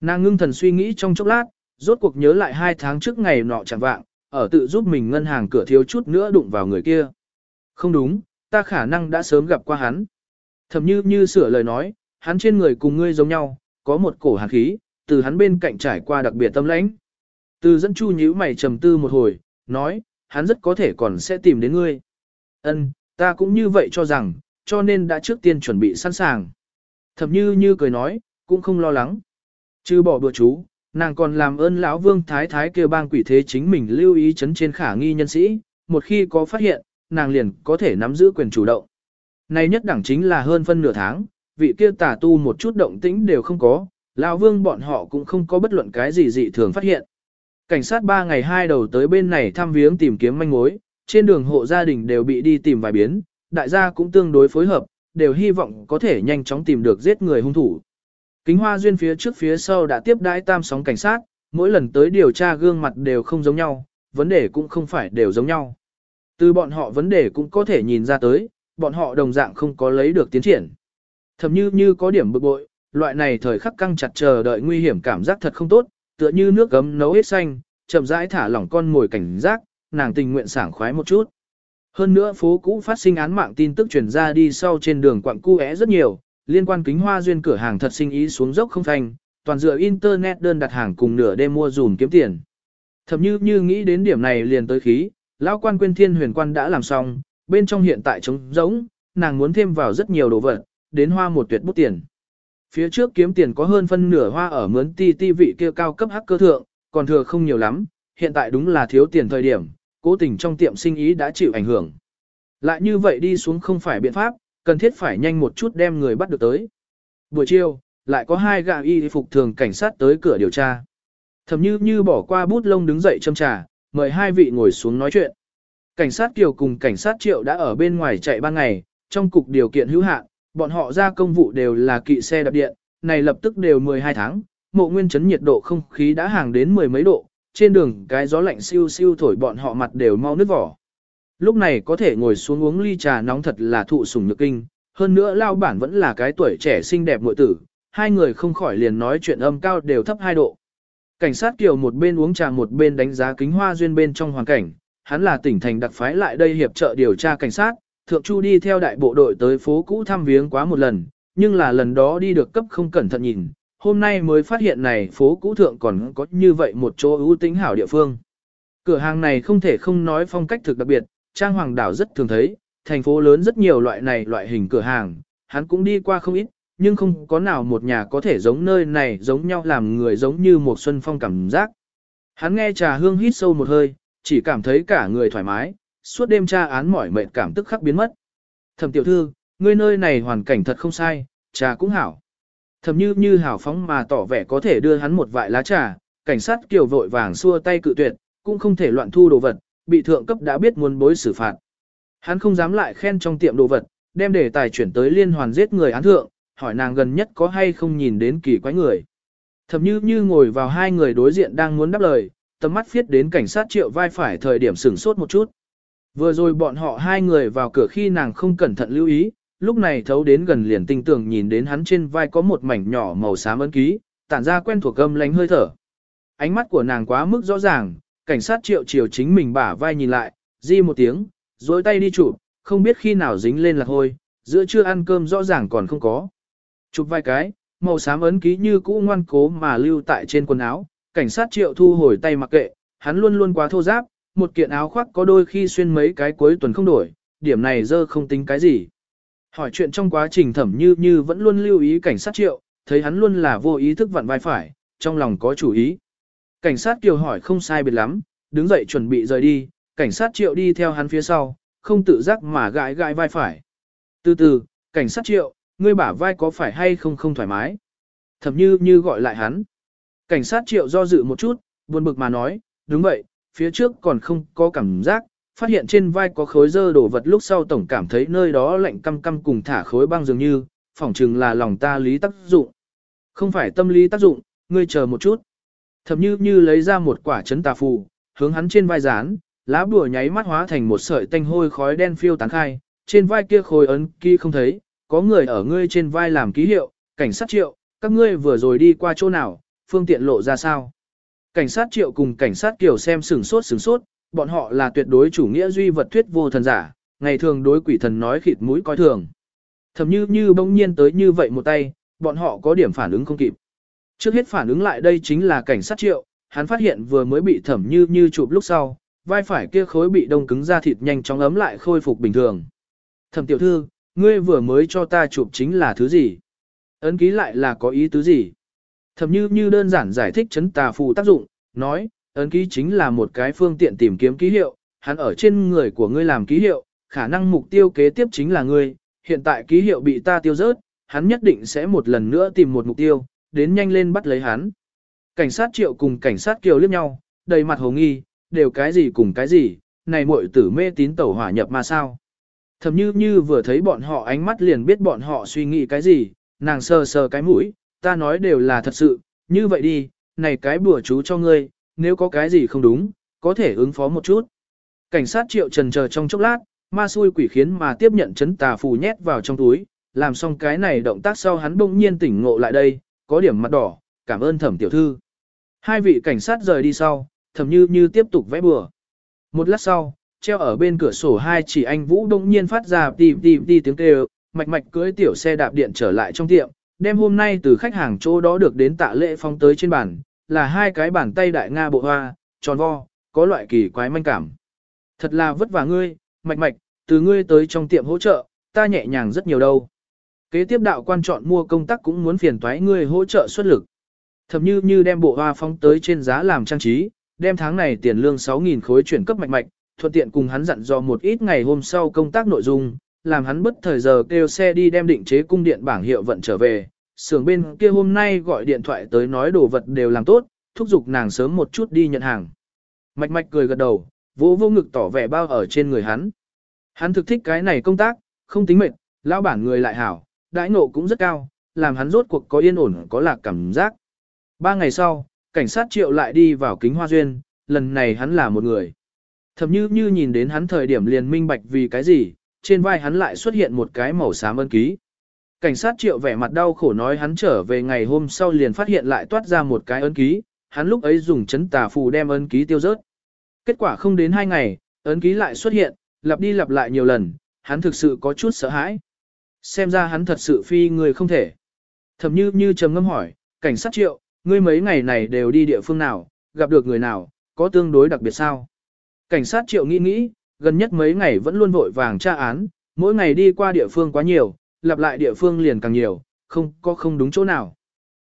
S1: Nàng ngưng thần suy nghĩ trong chốc lát, rốt cuộc nhớ lại hai tháng trước ngày nọ chẳng vạng, ở tự giúp mình ngân hàng cửa thiếu chút nữa đụng vào người kia. Không đúng, ta khả năng đã sớm gặp qua hắn. Thầm như như sửa lời nói, hắn trên người cùng ngươi giống nhau, có một cổ hàn khí, từ hắn bên cạnh trải qua đặc biệt tâm lãnh. Từ dẫn chu nhíu mày trầm tư một hồi, nói, hắn rất có thể còn sẽ tìm đến ngươi. Ân, ta cũng như vậy cho rằng, cho nên đã trước tiên chuẩn bị sẵn sàng. thập như như cười nói, cũng không lo lắng. Chứ bỏ bữa chú, nàng còn làm ơn lão vương thái thái kêu bang quỷ thế chính mình lưu ý chấn trên khả nghi nhân sĩ, một khi có phát hiện, nàng liền có thể nắm giữ quyền chủ động. Này nhất đẳng chính là hơn phân nửa tháng, vị kia tà tu một chút động tĩnh đều không có, lão vương bọn họ cũng không có bất luận cái gì dị thường phát hiện. Cảnh sát ba ngày hai đầu tới bên này thăm viếng tìm kiếm manh mối, trên đường hộ gia đình đều bị đi tìm vài biến, đại gia cũng tương đối phối hợp, đều hy vọng có thể nhanh chóng tìm được giết người hung thủ. Kính hoa duyên phía trước phía sau đã tiếp đãi tam sóng cảnh sát, mỗi lần tới điều tra gương mặt đều không giống nhau, vấn đề cũng không phải đều giống nhau. Từ bọn họ vấn đề cũng có thể nhìn ra tới, bọn họ đồng dạng không có lấy được tiến triển. Thầm như như có điểm bực bội, loại này thời khắc căng chặt chờ đợi nguy hiểm cảm giác thật không tốt, tựa như nước gấm nấu hết xanh, chậm rãi thả lỏng con ngồi cảnh giác, nàng tình nguyện sảng khoái một chút. Hơn nữa phố cũ phát sinh án mạng tin tức truyền ra đi sau trên đường quặng cu é rất nhiều, liên quan kính hoa duyên cửa hàng thật sinh ý xuống dốc không thành, toàn dựa internet đơn đặt hàng cùng nửa đêm mua dùm kiếm tiền. Thậm như như nghĩ đến điểm này liền tới khí, lão quan quên thiên huyền quan đã làm xong, bên trong hiện tại trống rỗng, nàng muốn thêm vào rất nhiều đồ vật, đến hoa một tuyệt bút tiền. Phía trước kiếm tiền có hơn phân nửa hoa ở mướn ti ti vị kia cao cấp hacker thượng, còn thừa không nhiều lắm, hiện tại đúng là thiếu tiền thời điểm, cố tình trong tiệm sinh ý đã chịu ảnh hưởng. Lại như vậy đi xuống không phải biện pháp, cần thiết phải nhanh một chút đem người bắt được tới. Buổi chiều, lại có hai gã y phục thường cảnh sát tới cửa điều tra. Thầm như như bỏ qua bút lông đứng dậy châm trà, mời hai vị ngồi xuống nói chuyện. Cảnh sát Kiều cùng cảnh sát Triệu đã ở bên ngoài chạy ban ngày, trong cục điều kiện hữu hạn, bọn họ ra công vụ đều là kỵ xe đạp điện, này lập tức đều 12 tháng, mộ nguyên chấn nhiệt độ không khí đã hàng đến mười mấy độ, trên đường cái gió lạnh siêu siêu thổi bọn họ mặt đều mau nứt vỏ. Lúc này có thể ngồi xuống uống ly trà nóng thật là thụ sủng nhược kinh, hơn nữa lao bản vẫn là cái tuổi trẻ xinh đẹp muội tử, hai người không khỏi liền nói chuyện âm cao đều thấp hai độ. Cảnh sát kiều một bên uống trà một bên đánh giá kính hoa duyên bên trong hoàn cảnh, hắn là tỉnh thành đặc phái lại đây hiệp trợ điều tra cảnh sát, thượng chu đi theo đại bộ đội tới phố cũ thăm viếng quá một lần, nhưng là lần đó đi được cấp không cẩn thận nhìn, hôm nay mới phát hiện này phố cũ thượng còn có như vậy một chỗ ưu tính hảo địa phương. Cửa hàng này không thể không nói phong cách thực đặc biệt, trang hoàng đảo rất thường thấy, thành phố lớn rất nhiều loại này loại hình cửa hàng, hắn cũng đi qua không ít, nhưng không có nào một nhà có thể giống nơi này giống nhau làm người giống như một xuân phong cảm giác. Hắn nghe trà hương hít sâu một hơi, chỉ cảm thấy cả người thoải mái, suốt đêm tra án mỏi mệt cảm tức khắc biến mất. Thẩm tiểu thư, ngươi nơi này hoàn cảnh thật không sai, trà cũng hảo. Thẩm như như hảo phóng mà tỏ vẻ có thể đưa hắn một vại lá trà, cảnh sát kiều vội vàng xua tay cự tuyệt, cũng không thể loạn thu đồ vật, bị thượng cấp đã biết muốn bối xử phạt. Hắn không dám lại khen trong tiệm đồ vật, đem đề tài chuyển tới liên hoàn giết người án thượng, hỏi nàng gần nhất có hay không nhìn đến kỳ quái người. Thẩm như như ngồi vào hai người đối diện đang muốn đáp lời, tầm mắt phiết đến cảnh sát triệu vai phải thời điểm sửng sốt một chút. Vừa rồi bọn họ hai người vào cửa khi nàng không cẩn thận lưu ý, lúc này thấu đến gần liền tinh tường nhìn đến hắn trên vai có một mảnh nhỏ màu xám ấn ký, tản ra quen thuộc gâm lánh hơi thở. Ánh mắt của nàng quá mức rõ ràng, cảnh sát triệu chiều chính mình bả vai nhìn lại, di một tiếng, dối tay đi chụp, không biết khi nào dính lên là hôi, giữa trưa ăn cơm rõ ràng còn không có. Chụp vai cái, màu xám ấn ký như cũ ngoan cố mà lưu tại trên quần áo, cảnh sát triệu thu hồi tay mặc kệ, hắn luôn luôn quá thô giáp, một kiện áo khoác có đôi khi xuyên mấy cái cuối tuần không đổi, điểm này dơ không tính cái gì. Hỏi chuyện trong quá trình thẩm như như vẫn luôn lưu ý cảnh sát triệu, thấy hắn luôn là vô ý thức vặn vai phải, trong lòng có chủ ý. Cảnh sát Kiều hỏi không sai biệt lắm, đứng dậy chuẩn bị rời đi, cảnh sát Triệu đi theo hắn phía sau, không tự giác mà gãi gãi vai phải. Từ từ, cảnh sát Triệu, ngươi bả vai có phải hay không không thoải mái? Thẩm như như gọi lại hắn. Cảnh sát Triệu do dự một chút, buồn bực mà nói, đúng vậy, phía trước còn không có cảm giác, phát hiện trên vai có khối dơ đổ vật lúc sau tổng cảm thấy nơi đó lạnh căm căm cùng thả khối băng dường như, phỏng chừng là lòng ta lý tác dụng. Không phải tâm lý tác dụng, ngươi chờ một chút. Thẩm như như lấy ra một quả chấn tà phù, hướng hắn trên vai dán, lá bùa nháy mắt hóa thành một sợi tanh hôi khói đen phiêu tán khai, trên vai kia khối ấn kia không thấy, có người ở ngươi trên vai làm ký hiệu, cảnh sát triệu, các ngươi vừa rồi đi qua chỗ nào, phương tiện lộ ra sao. Cảnh sát triệu cùng cảnh sát kiểu xem sửng sốt sửng sốt, bọn họ là tuyệt đối chủ nghĩa duy vật thuyết vô thần giả, ngày thường đối quỷ thần nói khịt mũi coi thường. Thầm như như bỗng nhiên tới như vậy một tay, bọn họ có điểm phản ứng không kịp. Trước hết phản ứng lại đây chính là cảnh sát triệu, hắn phát hiện vừa mới bị thẩm như như chụp lúc sau, vai phải kia khối bị đông cứng ra thịt nhanh chóng ấm lại khôi phục bình thường. Thẩm tiểu thư, ngươi vừa mới cho ta chụp chính là thứ gì? Ấn ký lại là có ý tứ gì? Thẩm như như đơn giản giải thích chấn tà phù tác dụng, nói, ấn ký chính là một cái phương tiện tìm kiếm ký hiệu, hắn ở trên người của ngươi làm ký hiệu, khả năng mục tiêu kế tiếp chính là ngươi, hiện tại ký hiệu bị ta tiêu rớt, hắn nhất định sẽ một lần nữa tìm một mục tiêu, đến nhanh lên bắt lấy hắn. Cảnh sát triệu cùng cảnh sát kiều liếc nhau, đầy mặt hồ nghi, đều cái gì cùng cái gì, này muội tử mê tín tẩu hỏa nhập mà sao. Thầm như như vừa thấy bọn họ ánh mắt liền biết bọn họ suy nghĩ cái gì, nàng sờ sờ cái mũi, ta nói đều là thật sự, như vậy đi, này cái bùa chú cho ngươi, nếu có cái gì không đúng, có thể ứng phó một chút. Cảnh sát triệu trần chờ trong chốc lát, ma xui quỷ khiến mà tiếp nhận chấn tà phù nhét vào trong túi, làm xong cái này động tác sau hắn bỗng nhiên tỉnh ngộ lại đây, có điểm mặt đỏ, cảm ơn thẩm tiểu thư. Hai vị cảnh sát rời đi sau, thẩm như như tiếp tục vẽ bừa. Một lát sau, treo ở bên cửa sổ hai chỉ anh Vũ đông nhiên phát ra đi đi đi tiếng kêu, mạch mạch cưỡi tiểu xe đạp điện trở lại trong tiệm, đem hôm nay từ khách hàng chỗ đó được đến tạ lễ phong tới trên bàn, là hai cái bàn tay đại Nga bộ hoa, tròn vo, có loại kỳ quái manh cảm. Thật là vất vả ngươi, mạch mạch, từ ngươi tới trong tiệm hỗ trợ, ta nhẹ nhàng rất nhiều đâu. Kế tiếp đạo quan chọn mua công tác cũng muốn phiền toái ngươi hỗ trợ xuất lực. Thậm như như đem bộ hoa phong tới trên giá làm trang trí, đem tháng này tiền lương 6.000 khối chuyển cấp mạch mạch, thuận tiện cùng hắn dặn dò một ít ngày hôm sau công tác nội dung, làm hắn bất thời giờ kêu xe đi đem định chế cung điện bảng hiệu vận trở về. Sưởng bên kia hôm nay gọi điện thoại tới nói đồ vật đều làm tốt, thúc giục nàng sớm một chút đi nhận hàng. Mạch mạch cười gật đầu, vỗ vô ngực tỏ vẻ bao ở trên người hắn. Hắn thực thích cái này công tác, không tính mệt, lão bản người lại hảo, đãi ngộ cũng rất cao, làm hắn rốt cuộc có yên ổn có lạc cảm giác. Ba ngày sau, cảnh sát triệu lại đi vào kính hoa duyên, lần này hắn là một người. Thậm như như nhìn đến hắn thời điểm liền minh bạch vì cái gì, trên vai hắn lại xuất hiện một cái màu xám ân ký. Cảnh sát triệu vẻ mặt đau khổ nói hắn trở về ngày hôm sau liền phát hiện lại toát ra một cái ấn ký, hắn lúc ấy dùng chấn tà phù đem ấn ký tiêu rớt. Kết quả không đến hai ngày, ấn ký lại xuất hiện, lặp đi lặp lại nhiều lần, hắn thực sự có chút sợ hãi. Xem ra hắn thật sự phi người không thể. Thầm như như trầm ngâm hỏi, cảnh sát triệu, ngươi mấy ngày này đều đi địa phương nào, gặp được người nào, có tương đối đặc biệt sao? Cảnh sát triệu nghĩ nghĩ, gần nhất mấy ngày vẫn luôn vội vàng tra án, mỗi ngày đi qua địa phương quá nhiều, lặp lại địa phương liền càng nhiều, không có không đúng chỗ nào.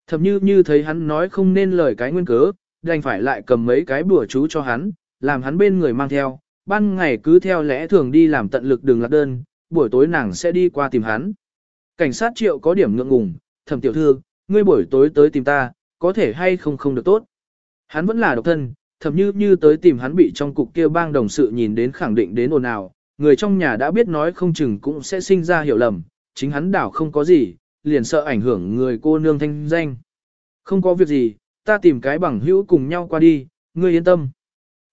S1: Thậm như như thấy hắn nói không nên lời cái nguyên cớ, đành phải lại cầm mấy cái bùa chú cho hắn, làm hắn bên người mang theo, ban ngày cứ theo lẽ thường đi làm tận lực đường lạc đơn, buổi tối nàng sẽ đi qua tìm hắn. Cảnh sát triệu có điểm ngượng ngùng, thẩm tiểu thư, ngươi buổi tối tới tìm ta, có thể hay không không được tốt. Hắn vẫn là độc thân, thậm như như tới tìm hắn bị trong cục kia bang đồng sự nhìn đến khẳng định đến ồn ào, người trong nhà đã biết nói không chừng cũng sẽ sinh ra hiểu lầm, chính hắn đảo không có gì, liền sợ ảnh hưởng người cô nương thanh danh. Không có việc gì, ta tìm cái bằng hữu cùng nhau qua đi, ngươi yên tâm.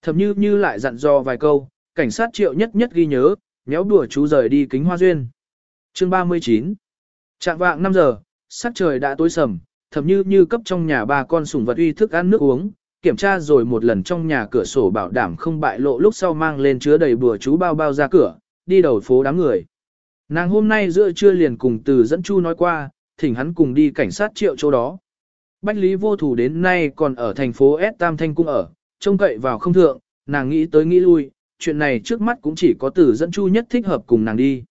S1: Thậm như như lại dặn dò vài câu, cảnh sát triệu nhất nhất ghi nhớ, méo đùa chú rời đi kính hoa duyên. Chương 39 Trạng vạng 5 giờ, sắc trời đã tối sầm, thậm như như cấp trong nhà ba con sủng vật uy thức ăn nước uống, kiểm tra rồi một lần trong nhà cửa sổ bảo đảm không bại lộ lúc sau mang lên chứa đầy bùa chú bao bao ra cửa, đi đầu phố đám người. Nàng hôm nay giữa trưa liền cùng từ dẫn chu nói qua, thỉnh hắn cùng đi cảnh sát triệu chỗ đó. Bách Lý vô thủ đến nay còn ở thành phố S Tam Thanh Cung ở, trông cậy vào không thượng, nàng nghĩ tới nghĩ lui, chuyện này trước mắt cũng chỉ có từ dẫn chu nhất thích hợp cùng nàng đi.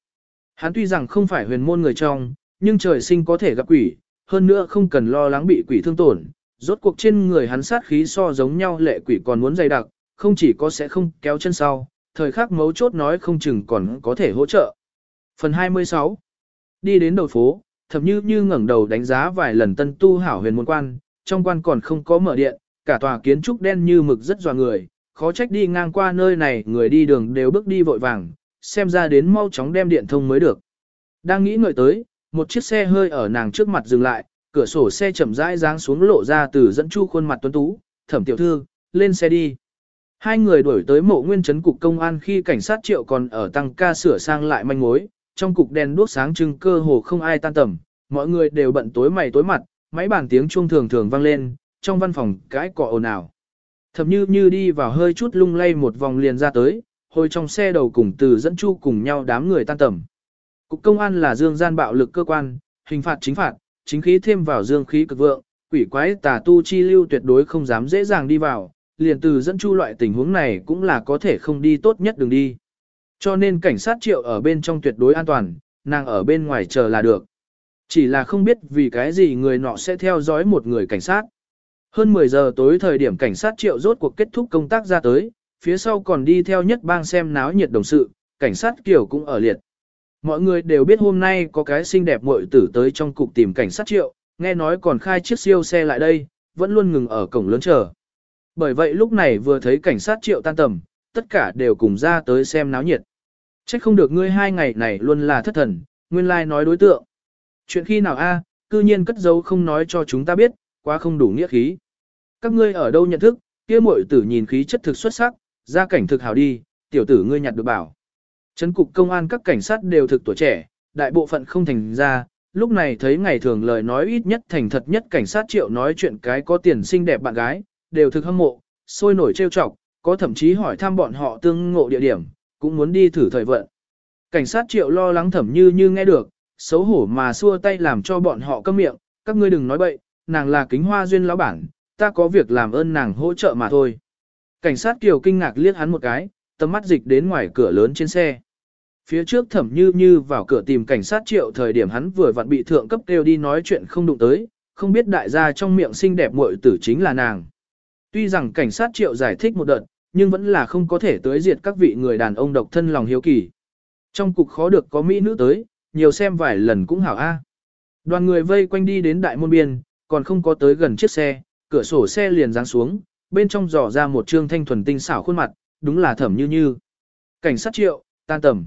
S1: Hắn tuy rằng không phải huyền môn người trong, nhưng trời sinh có thể gặp quỷ, hơn nữa không cần lo lắng bị quỷ thương tổn, rốt cuộc trên người hắn sát khí so giống nhau lệ quỷ còn muốn dày đặc, không chỉ có sẽ không kéo chân sau, thời khắc mấu chốt nói không chừng còn có thể hỗ trợ. Phần 26 Đi đến đầu phố, thậm như như ngẩng đầu đánh giá vài lần tân tu hảo huyền môn quan, trong quan còn không có mở điện, cả tòa kiến trúc đen như mực rất dò người, khó trách đi ngang qua nơi này người đi đường đều bước đi vội vàng, xem ra đến mau chóng đem điện thông mới được. Đang nghĩ ngợi tới, một chiếc xe hơi ở nàng trước mặt dừng lại, cửa sổ xe chậm rãi giáng xuống lộ ra từ dẫn chu khuôn mặt tuấn tú, thẩm tiểu thư, lên xe đi. Hai người đuổi tới mộ nguyên trấn cục công an khi cảnh sát triệu còn ở tăng ca sửa sang lại manh mối, trong cục đèn đuốc sáng trưng cơ hồ không ai tan tầm, mọi người đều bận tối mày tối mặt, máy bàn tiếng chuông thường thường vang lên, trong văn phòng cái cọ ồn ào. thẩm như như đi vào hơi chút lung lay một vòng liền ra tới, hồi trong xe đầu cùng từ dẫn chu cùng nhau đám người tan tầm. Cục công an là dương gian bạo lực cơ quan, hình phạt chính phạt, chính khí thêm vào dương khí cực vượng, quỷ quái tà tu chi lưu tuyệt đối không dám dễ dàng đi vào, liền từ dẫn chu loại tình huống này cũng là có thể không đi tốt nhất đừng đi. Cho nên cảnh sát triệu ở bên trong tuyệt đối an toàn, nàng ở bên ngoài chờ là được. Chỉ là không biết vì cái gì người nọ sẽ theo dõi một người cảnh sát. Hơn 10 giờ tối thời điểm cảnh sát triệu rốt cuộc kết thúc công tác ra tới, phía sau còn đi theo nhất bang xem náo nhiệt đồng sự, cảnh sát kiểu cũng ở liệt. Mọi người đều biết hôm nay có cái xinh đẹp muội tử tới trong cục tìm cảnh sát triệu, nghe nói còn khai chiếc siêu xe lại đây, vẫn luôn ngừng ở cổng lớn chờ. Bởi vậy lúc này vừa thấy cảnh sát triệu tan tầm, tất cả đều cùng ra tới xem náo nhiệt. Trách không được ngươi hai ngày này luôn là thất thần, nguyên lai like nói đối tượng. Chuyện khi nào a, cư nhiên cất giấu không nói cho chúng ta biết, quá không đủ nghĩa khí. Các ngươi ở đâu nhận thức, kia muội tử nhìn khí chất thực xuất sắc, ra cảnh thực hào đi, tiểu tử ngươi nhặt được bảo. Trấn cục công an các cảnh sát đều thực tuổi trẻ, đại bộ phận không thành ra, lúc này thấy ngày thường lời nói ít nhất thành thật nhất cảnh sát triệu nói chuyện cái có tiền xinh đẹp bạn gái, đều thực hâm mộ, sôi nổi trêu chọc, có thậm chí hỏi thăm bọn họ tương ngộ địa điểm, cũng muốn đi thử thời vận. Cảnh sát triệu lo lắng thẩm như như nghe được, xấu hổ mà xua tay làm cho bọn họ câm miệng, các ngươi đừng nói bậy, nàng là kính hoa duyên lão bản, ta có việc làm ơn nàng hỗ trợ mà thôi. Cảnh sát kiều kinh ngạc liếc hắn một cái, tầm mắt dịch đến ngoài cửa lớn trên xe. Phía trước thẩm như như vào cửa tìm cảnh sát triệu thời điểm hắn vừa vặn bị thượng cấp kêu đi nói chuyện không đụng tới, không biết đại gia trong miệng xinh đẹp muội tử chính là nàng. Tuy rằng cảnh sát triệu giải thích một đợt, nhưng vẫn là không có thể tới diệt các vị người đàn ông độc thân lòng hiếu kỳ. Trong cục khó được có mỹ nữ tới, nhiều xem vài lần cũng hảo a. Đoàn người vây quanh đi đến đại môn biên, còn không có tới gần chiếc xe, cửa sổ xe liền giáng xuống, bên trong dò ra một trương thanh thuần tinh xảo khuôn mặt, đúng là thẩm như như. Cảnh sát triệu, tan tầm.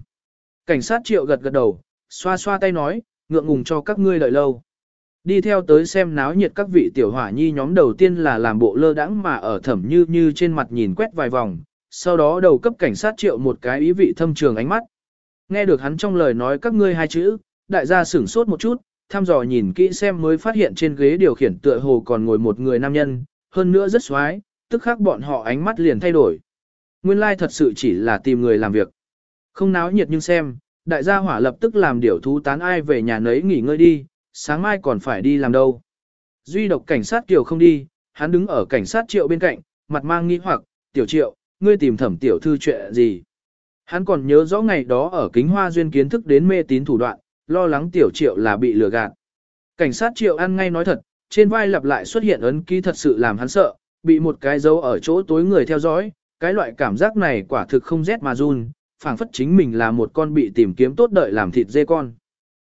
S1: Cảnh sát triệu gật gật đầu, xoa xoa tay nói, ngượng ngùng cho các ngươi đợi lâu. Đi theo tới xem náo nhiệt các vị tiểu hỏa nhi nhóm đầu tiên là làm bộ lơ đãng mà ở thẩm như như trên mặt nhìn quét vài vòng, sau đó đầu cấp cảnh sát triệu một cái ý vị thâm trường ánh mắt. Nghe được hắn trong lời nói các ngươi hai chữ, đại gia sửng sốt một chút, thăm dò nhìn kỹ xem mới phát hiện trên ghế điều khiển tựa hồ còn ngồi một người nam nhân, hơn nữa rất xoái, tức khắc bọn họ ánh mắt liền thay đổi. Nguyên lai thật sự chỉ là tìm người làm việc. Không náo nhiệt nhưng xem, đại gia hỏa lập tức làm điều thú tán ai về nhà nấy nghỉ ngơi đi, sáng mai còn phải đi làm đâu. Duy độc cảnh sát Kiều không đi, hắn đứng ở cảnh sát triệu bên cạnh, mặt mang nghi hoặc, tiểu triệu, ngươi tìm thẩm tiểu thư chuyện gì. Hắn còn nhớ rõ ngày đó ở kính hoa duyên kiến thức đến mê tín thủ đoạn, lo lắng tiểu triệu là bị lừa gạt. Cảnh sát triệu ăn ngay nói thật, trên vai lặp lại xuất hiện ấn ký thật sự làm hắn sợ, bị một cái dấu ở chỗ tối người theo dõi, cái loại cảm giác này quả thực không rét mà run, phảng phất chính mình là một con bị tìm kiếm tốt đợi làm thịt dê con.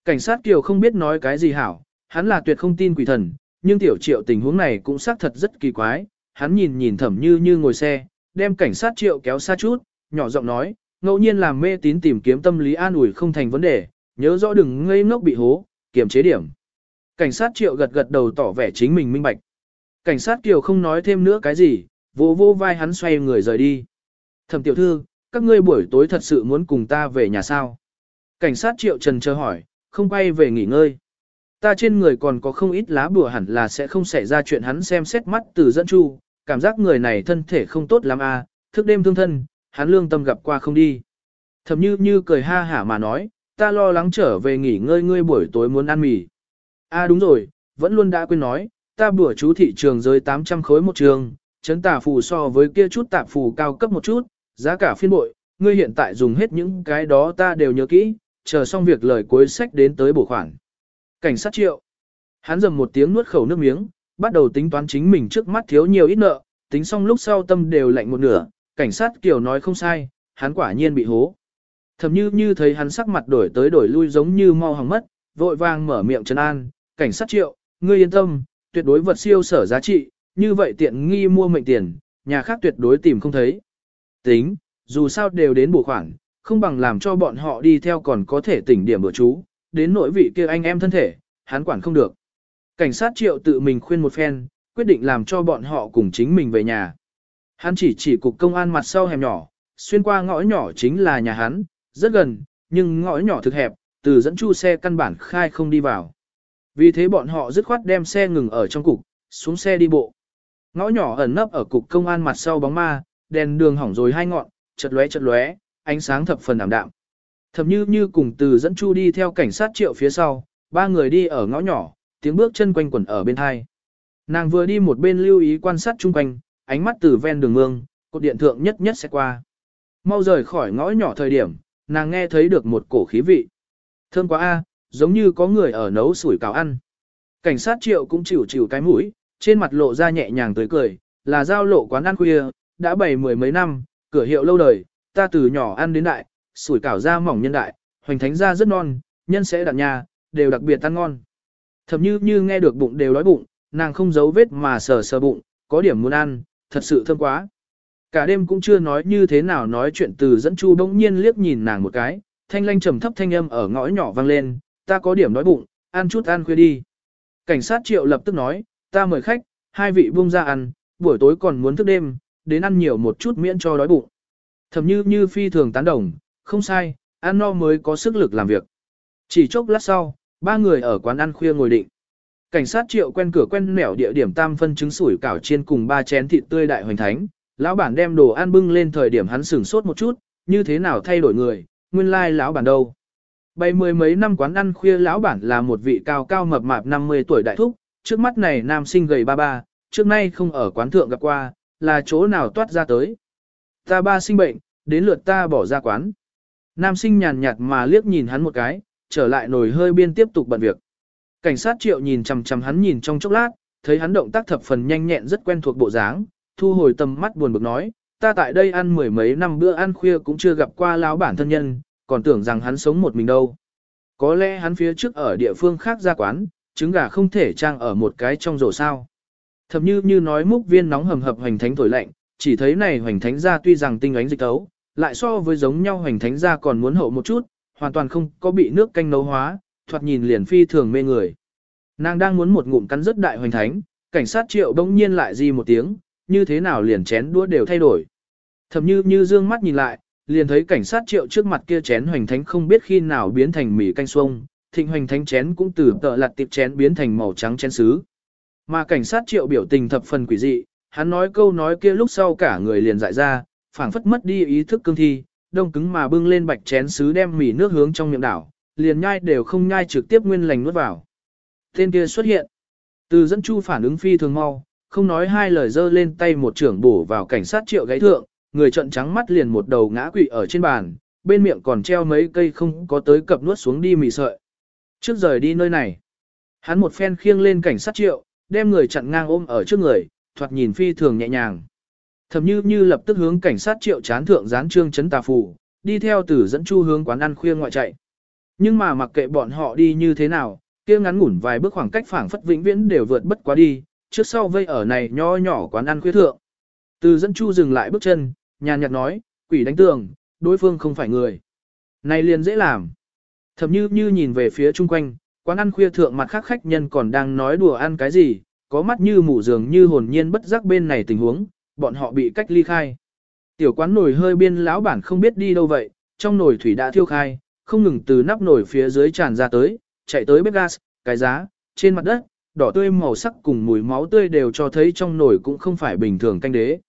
S1: Cảnh sát Kiều không biết nói cái gì hảo, hắn là tuyệt không tin quỷ thần, nhưng tiểu triệu tình huống này cũng xác thật rất kỳ quái, hắn nhìn nhìn thẩm như như ngồi xe, đem cảnh sát triệu kéo xa chút, nhỏ giọng nói, ngẫu nhiên làm mê tín tìm kiếm tâm lý an ủi không thành vấn đề, nhớ rõ đừng ngây ngốc bị hố, kiềm chế điểm. Cảnh sát triệu gật gật đầu tỏ vẻ chính mình minh bạch. Cảnh sát kiều không nói thêm nữa cái gì, vô vô vai hắn xoay người rời đi. Thẩm tiểu thư, các ngươi buổi tối thật sự muốn cùng ta về nhà sao? Cảnh sát triệu trần chờ hỏi, không quay về nghỉ ngơi. Ta trên người còn có không ít lá bùa hẳn là sẽ không xảy ra chuyện hắn xem xét mắt từ dẫn chu, cảm giác người này thân thể không tốt lắm à, thức đêm thương thân, hắn lương tâm gặp qua không đi. Thầm như như cười ha hả mà nói, ta lo lắng trở về nghỉ ngơi ngươi buổi tối muốn ăn mì. À đúng rồi, vẫn luôn đã quên nói, ta bùa chú thị trường rơi 800 khối một trường, chấn tà phù so với kia chút tạp phù cao cấp một chút, giá cả phiên bội, ngươi hiện tại dùng hết những cái đó ta đều nhớ kỹ, chờ xong việc lời cuối sách đến tới bổ khoản. Cảnh sát triệu. Hắn dầm một tiếng nuốt khẩu nước miếng, bắt đầu tính toán chính mình trước mắt thiếu nhiều ít nợ, tính xong lúc sau tâm đều lạnh một nửa, cảnh sát kiểu nói không sai, hắn quả nhiên bị hố. Thầm như như thấy hắn sắc mặt đổi tới đổi lui giống như mau hỏng mất, vội vàng mở miệng trấn an, cảnh sát triệu, ngươi yên tâm, tuyệt đối vật siêu sở giá trị, như vậy tiện nghi mua mệnh tiền, nhà khác tuyệt đối tìm không thấy. Tính, dù sao đều đến bổ khoản, không bằng làm cho bọn họ đi theo còn có thể tỉnh điểm bữa chú, đến nỗi vị kia anh em thân thể, hắn quản không được. Cảnh sát triệu tự mình khuyên một phen, quyết định làm cho bọn họ cùng chính mình về nhà. Hắn chỉ chỉ cục công an mặt sau hẻm nhỏ, xuyên qua ngõ nhỏ chính là nhà hắn, rất gần, nhưng ngõ nhỏ thực hẹp, từ dẫn chu xe căn bản khai không đi vào. Vì thế bọn họ dứt khoát đem xe ngừng ở trong cục, xuống xe đi bộ. Ngõ nhỏ ẩn nấp ở cục công an mặt sau bóng ma, đèn đường hỏng rồi hai ngọn, chật lóe chật lóe, ánh sáng thập phần ảm đạm. Thẩm Như Như cùng từ dẫn Chu đi theo cảnh sát triệu phía sau, ba người đi ở ngõ nhỏ, tiếng bước chân quanh quẩn ở bên hai. Nàng vừa đi một bên lưu ý quan sát chung quanh, ánh mắt từ ven đường mương, cột điện thượng nhất nhất sẽ qua. Mau rời khỏi ngõ nhỏ thời điểm, nàng nghe thấy được một cổ khí vị. Thơm quá a, giống như có người ở nấu sủi cảo ăn. Cảnh sát triệu cũng chịu chịu cái mũi, trên mặt lộ ra nhẹ nhàng tới cười, là giao lộ quán ăn khuya, đã bày mười mấy năm, cửa hiệu lâu đời, ta từ nhỏ ăn đến đại, sủi cảo da mỏng nhân đại, hoành thánh da rất non, nhân sẽ đặn nhà, đều đặc biệt ăn ngon. Thậm như như nghe được bụng đều đói bụng, nàng không giấu vết mà sờ sờ bụng, có điểm muốn ăn, thật sự thơm quá. Cả đêm cũng chưa nói như thế nào nói chuyện từ dẫn chu bỗng nhiên liếc nhìn nàng một cái, thanh lanh trầm thấp thanh âm ở ngõ nhỏ vang lên, ta có điểm đói bụng, ăn chút ăn khuya đi. Cảnh sát triệu lập tức nói, ta mời khách, hai vị buông ra ăn, buổi tối còn muốn thức đêm, đến ăn nhiều một chút miễn cho đói bụng. Thầm như như phi thường tán đồng, không sai, ăn no mới có sức lực làm việc. Chỉ chốc lát sau, ba người ở quán ăn khuya ngồi định. Cảnh sát triệu quen cửa quen nẻo địa điểm tam phân trứng sủi cảo chiên cùng ba chén thịt tươi đại hoành thánh. Lão bản đem đồ ăn bưng lên thời điểm hắn sửng sốt một chút, như thế nào thay đổi người, nguyên lai like lão bản đâu. Bảy mười mấy năm quán ăn khuya lão bản là một vị cao cao mập mạp 50 tuổi đại thúc, trước mắt này nam sinh gầy ba ba, trước nay không ở quán thượng gặp qua, là chỗ nào toát ra tới. Ta ba sinh bệnh, đến lượt ta bỏ ra quán. Nam sinh nhàn nhạt mà liếc nhìn hắn một cái, trở lại nồi hơi biên tiếp tục bận việc. Cảnh sát triệu nhìn chằm chằm hắn nhìn trong chốc lát, thấy hắn động tác thập phần nhanh nhẹn rất quen thuộc bộ dáng, thu hồi tầm mắt buồn bực nói, ta tại đây ăn mười mấy năm bữa ăn khuya cũng chưa gặp qua lão bản thân nhân, còn tưởng rằng hắn sống một mình đâu. Có lẽ hắn phía trước ở địa phương khác ra quán, trứng gà không thể trang ở một cái trong rổ sao. Thậm như như nói múc viên nóng hầm hập hoành thánh thổi lạnh, chỉ thấy này hoành thánh ra tuy rằng tinh ánh dịch tấu, lại so với giống nhau hoành thánh ra còn muốn hậu một chút, hoàn toàn không có bị nước canh nấu hóa, thoạt nhìn liền phi thường mê người. Nàng đang muốn một ngụm cắn rất đại hoành thánh, cảnh sát triệu bỗng nhiên lại di một tiếng, như thế nào liền chén đũa đều thay đổi. Thậm như như dương mắt nhìn lại, liền thấy cảnh sát triệu trước mặt kia chén hoành thánh không biết khi nào biến thành mì canh xuông, thịnh hoành thánh chén cũng từ tợ lặt tiệp chén biến thành màu trắng chén sứ. Mà cảnh sát triệu biểu tình thập phần quỷ dị, hắn nói câu nói kia lúc sau cả người liền dại ra, phảng phất mất đi ý thức cương thi, đông cứng mà bưng lên bạch chén sứ đem mì nước hướng trong miệng đảo, liền nhai đều không nhai trực tiếp nguyên lành nuốt vào. Tên kia xuất hiện. Từ dẫn chu phản ứng phi thường mau, không nói hai lời dơ lên tay một trưởng bổ vào cảnh sát triệu gáy thượng, người trợn trắng mắt liền một đầu ngã quỵ ở trên bàn, bên miệng còn treo mấy cây không có tới cập nuốt xuống đi mì sợi. Trước rời đi nơi này, hắn một phen khiêng lên cảnh sát triệu, đem người chặn ngang ôm ở trước người, thoạt nhìn phi thường nhẹ nhàng. Thẩm như như lập tức hướng cảnh sát triệu chán thượng gián trương chấn tà phù, đi theo tử dẫn chu hướng quán ăn khuya ngoại chạy. Nhưng mà mặc kệ bọn họ đi như thế nào, kia ngắn ngủn vài bước khoảng cách phảng phất vĩnh viễn đều vượt bất quá đi, trước sau vây ở này nho nhỏ quán ăn khuya thượng. Từ dẫn chu dừng lại bước chân, nhàn nhạt nói, quỷ đánh tường, đối phương không phải người. Này liền dễ làm thậm như như nhìn về phía chung quanh, quán ăn khuya thượng mặt khác khách nhân còn đang nói đùa ăn cái gì, có mắt như mù dường như hồn nhiên bất giác bên này tình huống, bọn họ bị cách ly khai. Tiểu quán nồi hơi biên lão bản không biết đi đâu vậy, trong nồi thủy đã thiêu khai, không ngừng từ nắp nồi phía dưới tràn ra tới, chạy tới bếp gas, cái giá, trên mặt đất, đỏ tươi màu sắc cùng mùi máu tươi đều cho thấy trong nồi cũng không phải bình thường canh đế.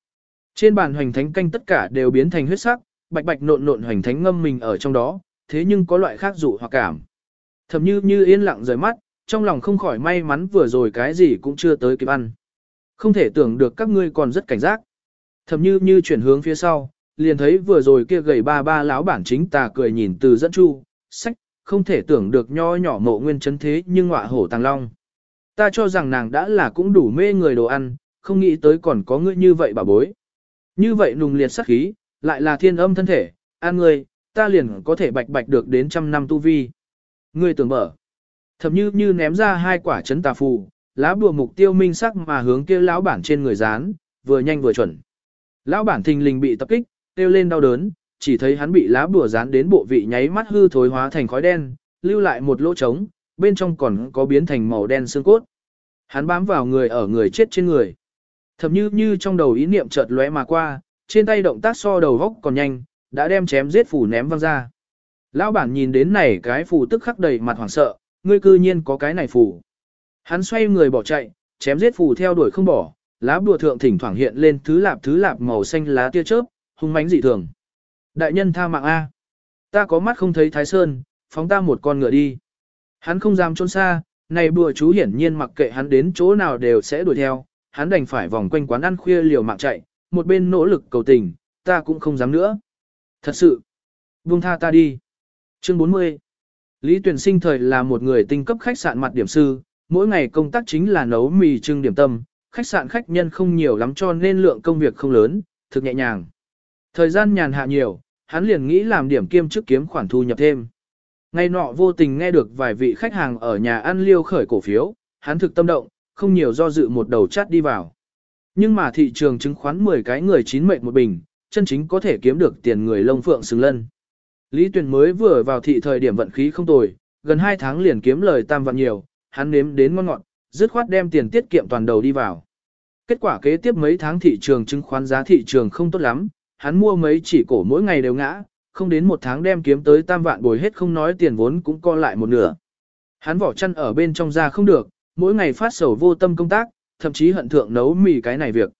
S1: Trên bàn hoành thánh canh tất cả đều biến thành huyết sắc, bạch bạch nộn nộn hoành thánh ngâm mình ở trong đó, thế nhưng có loại khác dụ hoặc cảm. Thầm như như yên lặng rời mắt, trong lòng không khỏi may mắn vừa rồi cái gì cũng chưa tới kịp ăn. Không thể tưởng được các ngươi còn rất cảnh giác. Thầm như như chuyển hướng phía sau, liền thấy vừa rồi kia gầy ba ba lão bản chính tà cười nhìn từ dẫn chu, sách, không thể tưởng được nho nhỏ mộ nguyên chấn thế nhưng ngọa hổ tàng long. Ta cho rằng nàng đã là cũng đủ mê người đồ ăn, không nghĩ tới còn có ngươi như vậy bà bối. Như vậy nùng liệt sắc khí, lại là thiên âm thân thể, an ngươi, ta liền có thể bạch bạch được đến trăm năm tu vi. Ngươi tưởng mở. Thậm như như ném ra hai quả chấn tà phù, lá bùa mục tiêu minh sắc mà hướng kia lão bản trên người dán, vừa nhanh vừa chuẩn. Lão bản thình lình bị tập kích, kêu lên đau đớn, chỉ thấy hắn bị lá bùa dán đến bộ vị nháy mắt hư thối hóa thành khói đen, lưu lại một lỗ trống, bên trong còn có biến thành màu đen xương cốt. Hắn bám vào người ở người chết trên người. Thậm như như trong đầu ý niệm chợt lóe mà qua, trên tay động tác so đầu góc còn nhanh, đã đem chém giết phủ ném văng ra. Lão bản nhìn đến này cái phủ tức khắc đầy mặt hoảng sợ, ngươi cư nhiên có cái này phủ. Hắn xoay người bỏ chạy, chém giết phủ theo đuổi không bỏ, lá bùa thượng thỉnh thoảng hiện lên thứ lạp thứ lạp màu xanh lá tia chớp, hung mãnh dị thường. Đại nhân tha mạng A. Ta có mắt không thấy Thái Sơn, phóng ta một con ngựa đi. Hắn không dám trốn xa, này bùa chú hiển nhiên mặc kệ hắn đến chỗ nào đều sẽ đuổi theo, hắn đành phải vòng quanh quán ăn khuya liều mạng chạy, một bên nỗ lực cầu tình, ta cũng không dám nữa. Thật sự, buông tha ta đi. Chương 40 Lý Tuyền Sinh thời là một người tinh cấp khách sạn mặt điểm sư, mỗi ngày công tác chính là nấu mì trưng điểm tâm, khách sạn khách nhân không nhiều lắm cho nên lượng công việc không lớn, thực nhẹ nhàng. Thời gian nhàn hạ nhiều, hắn liền nghĩ làm điểm kiêm chức kiếm khoản thu nhập thêm. Ngày nọ vô tình nghe được vài vị khách hàng ở nhà ăn liêu khởi cổ phiếu, hắn thực tâm động, không nhiều do dự một đầu chát đi vào. Nhưng mà thị trường chứng khoán 10 cái người chín mệnh một bình, chân chính có thể kiếm được tiền người lông phượng xứng lân. Lý Tuyền mới vừa vào thị thời điểm vận khí không tồi, gần 2 tháng liền kiếm lời tam vạn nhiều, hắn nếm đến ngon ngọt, dứt khoát đem tiền tiết kiệm toàn đầu đi vào. Kết quả kế tiếp mấy tháng thị trường chứng khoán giá thị trường không tốt lắm, hắn mua mấy chỉ cổ mỗi ngày đều ngã, không đến một tháng đem kiếm tới tam vạn bồi hết không nói tiền vốn cũng co lại một nửa. Hắn vỏ chăn ở bên trong ra không được, mỗi ngày phát sầu vô tâm công tác, thậm chí hận thượng nấu mì cái này việc.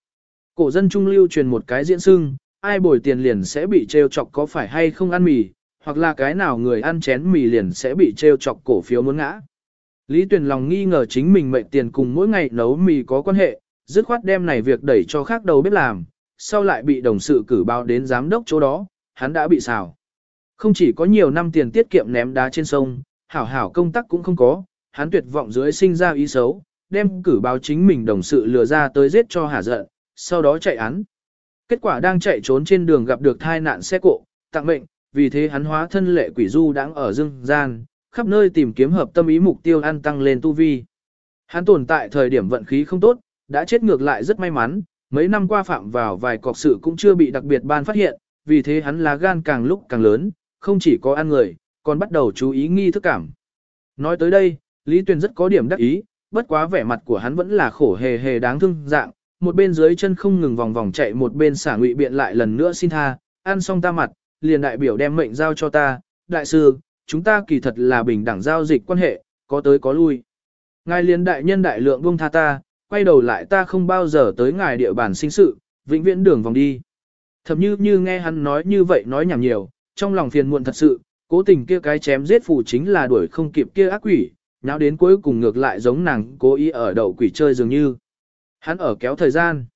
S1: Cổ dân trung lưu truyền một cái diễn sưng, ai bồi tiền liền sẽ bị trêu chọc có phải hay không ăn mì, hoặc là cái nào người ăn chén mì liền sẽ bị trêu chọc cổ phiếu muốn ngã. Lý Tuyền lòng nghi ngờ chính mình mệnh tiền cùng mỗi ngày nấu mì có quan hệ, dứt khoát đem này việc đẩy cho khác đầu bếp làm, sau lại bị đồng sự cử báo đến giám đốc chỗ đó, hắn đã bị xào. Không chỉ có nhiều năm tiền tiết kiệm ném đá trên sông, hảo hảo công tác cũng không có, hắn tuyệt vọng dưới sinh ra ý xấu, đem cử báo chính mình đồng sự lừa ra tới giết cho hả giận, sau đó chạy án. Kết quả đang chạy trốn trên đường gặp được thai nạn xe cộ, tặng mệnh, vì thế hắn hóa thân lệ quỷ du đang ở dương gian, khắp nơi tìm kiếm hợp tâm ý mục tiêu ăn tăng lên tu vi. Hắn tồn tại thời điểm vận khí không tốt, đã chết ngược lại rất may mắn, mấy năm qua phạm vào vài cọc sự cũng chưa bị đặc biệt ban phát hiện, vì thế hắn lá gan càng lúc càng lớn, không chỉ có ăn người, còn bắt đầu chú ý nghi thức cảm. Nói tới đây, Lý Tuyền rất có điểm đắc ý, bất quá vẻ mặt của hắn vẫn là khổ hề hề đáng thương dạng, một bên dưới chân không ngừng vòng vòng chạy một bên xả ngụy biện lại lần nữa xin tha, ăn xong ta mặt, liền đại biểu đem mệnh giao cho ta, đại sư, chúng ta kỳ thật là bình đẳng giao dịch quan hệ, có tới có lui. Ngài liền đại nhân đại lượng buông tha ta, quay đầu lại ta không bao giờ tới ngài địa bàn sinh sự, vĩnh viễn đường vòng đi. Thậm như như nghe hắn nói như vậy nói nhảm nhiều, trong lòng phiền muộn thật sự, cố tình kia cái chém giết phù chính là đuổi không kịp kia ác quỷ, nháo đến cuối cùng ngược lại giống nàng cố ý ở đậu quỷ chơi dường như. Hắn ở kéo thời gian.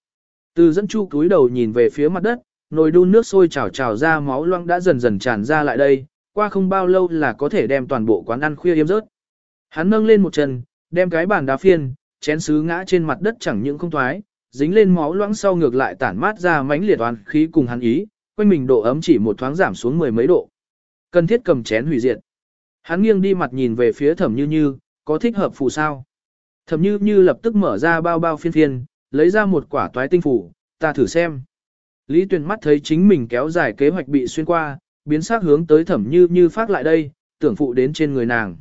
S1: Từ dẫn chu cúi đầu nhìn về phía mặt đất, nồi đun nước sôi trào trào ra máu loang đã dần dần tràn ra lại đây, qua không bao lâu là có thể đem toàn bộ quán ăn khuya yếm rớt. Hắn nâng lên một chân, đem cái bàn đá phiên, chén sứ ngã trên mặt đất chẳng những không thoái, dính lên máu loãng sau ngược lại tản mát ra mãnh liệt oán khí cùng hắn ý, quanh mình độ ấm chỉ một thoáng giảm xuống mười mấy độ. Cần thiết cầm chén hủy diệt. Hắn nghiêng đi mặt nhìn về phía Thẩm Như Như, có thích hợp phù sao? Thẩm Như Như lập tức mở ra bao bao phiên phiên, lấy ra một quả toái tinh phủ, ta thử xem. Lý Tuyền mắt thấy chính mình kéo dài kế hoạch bị xuyên qua, biến sắc hướng tới Thẩm Như Như phát lại đây, tưởng phụ đến trên người nàng.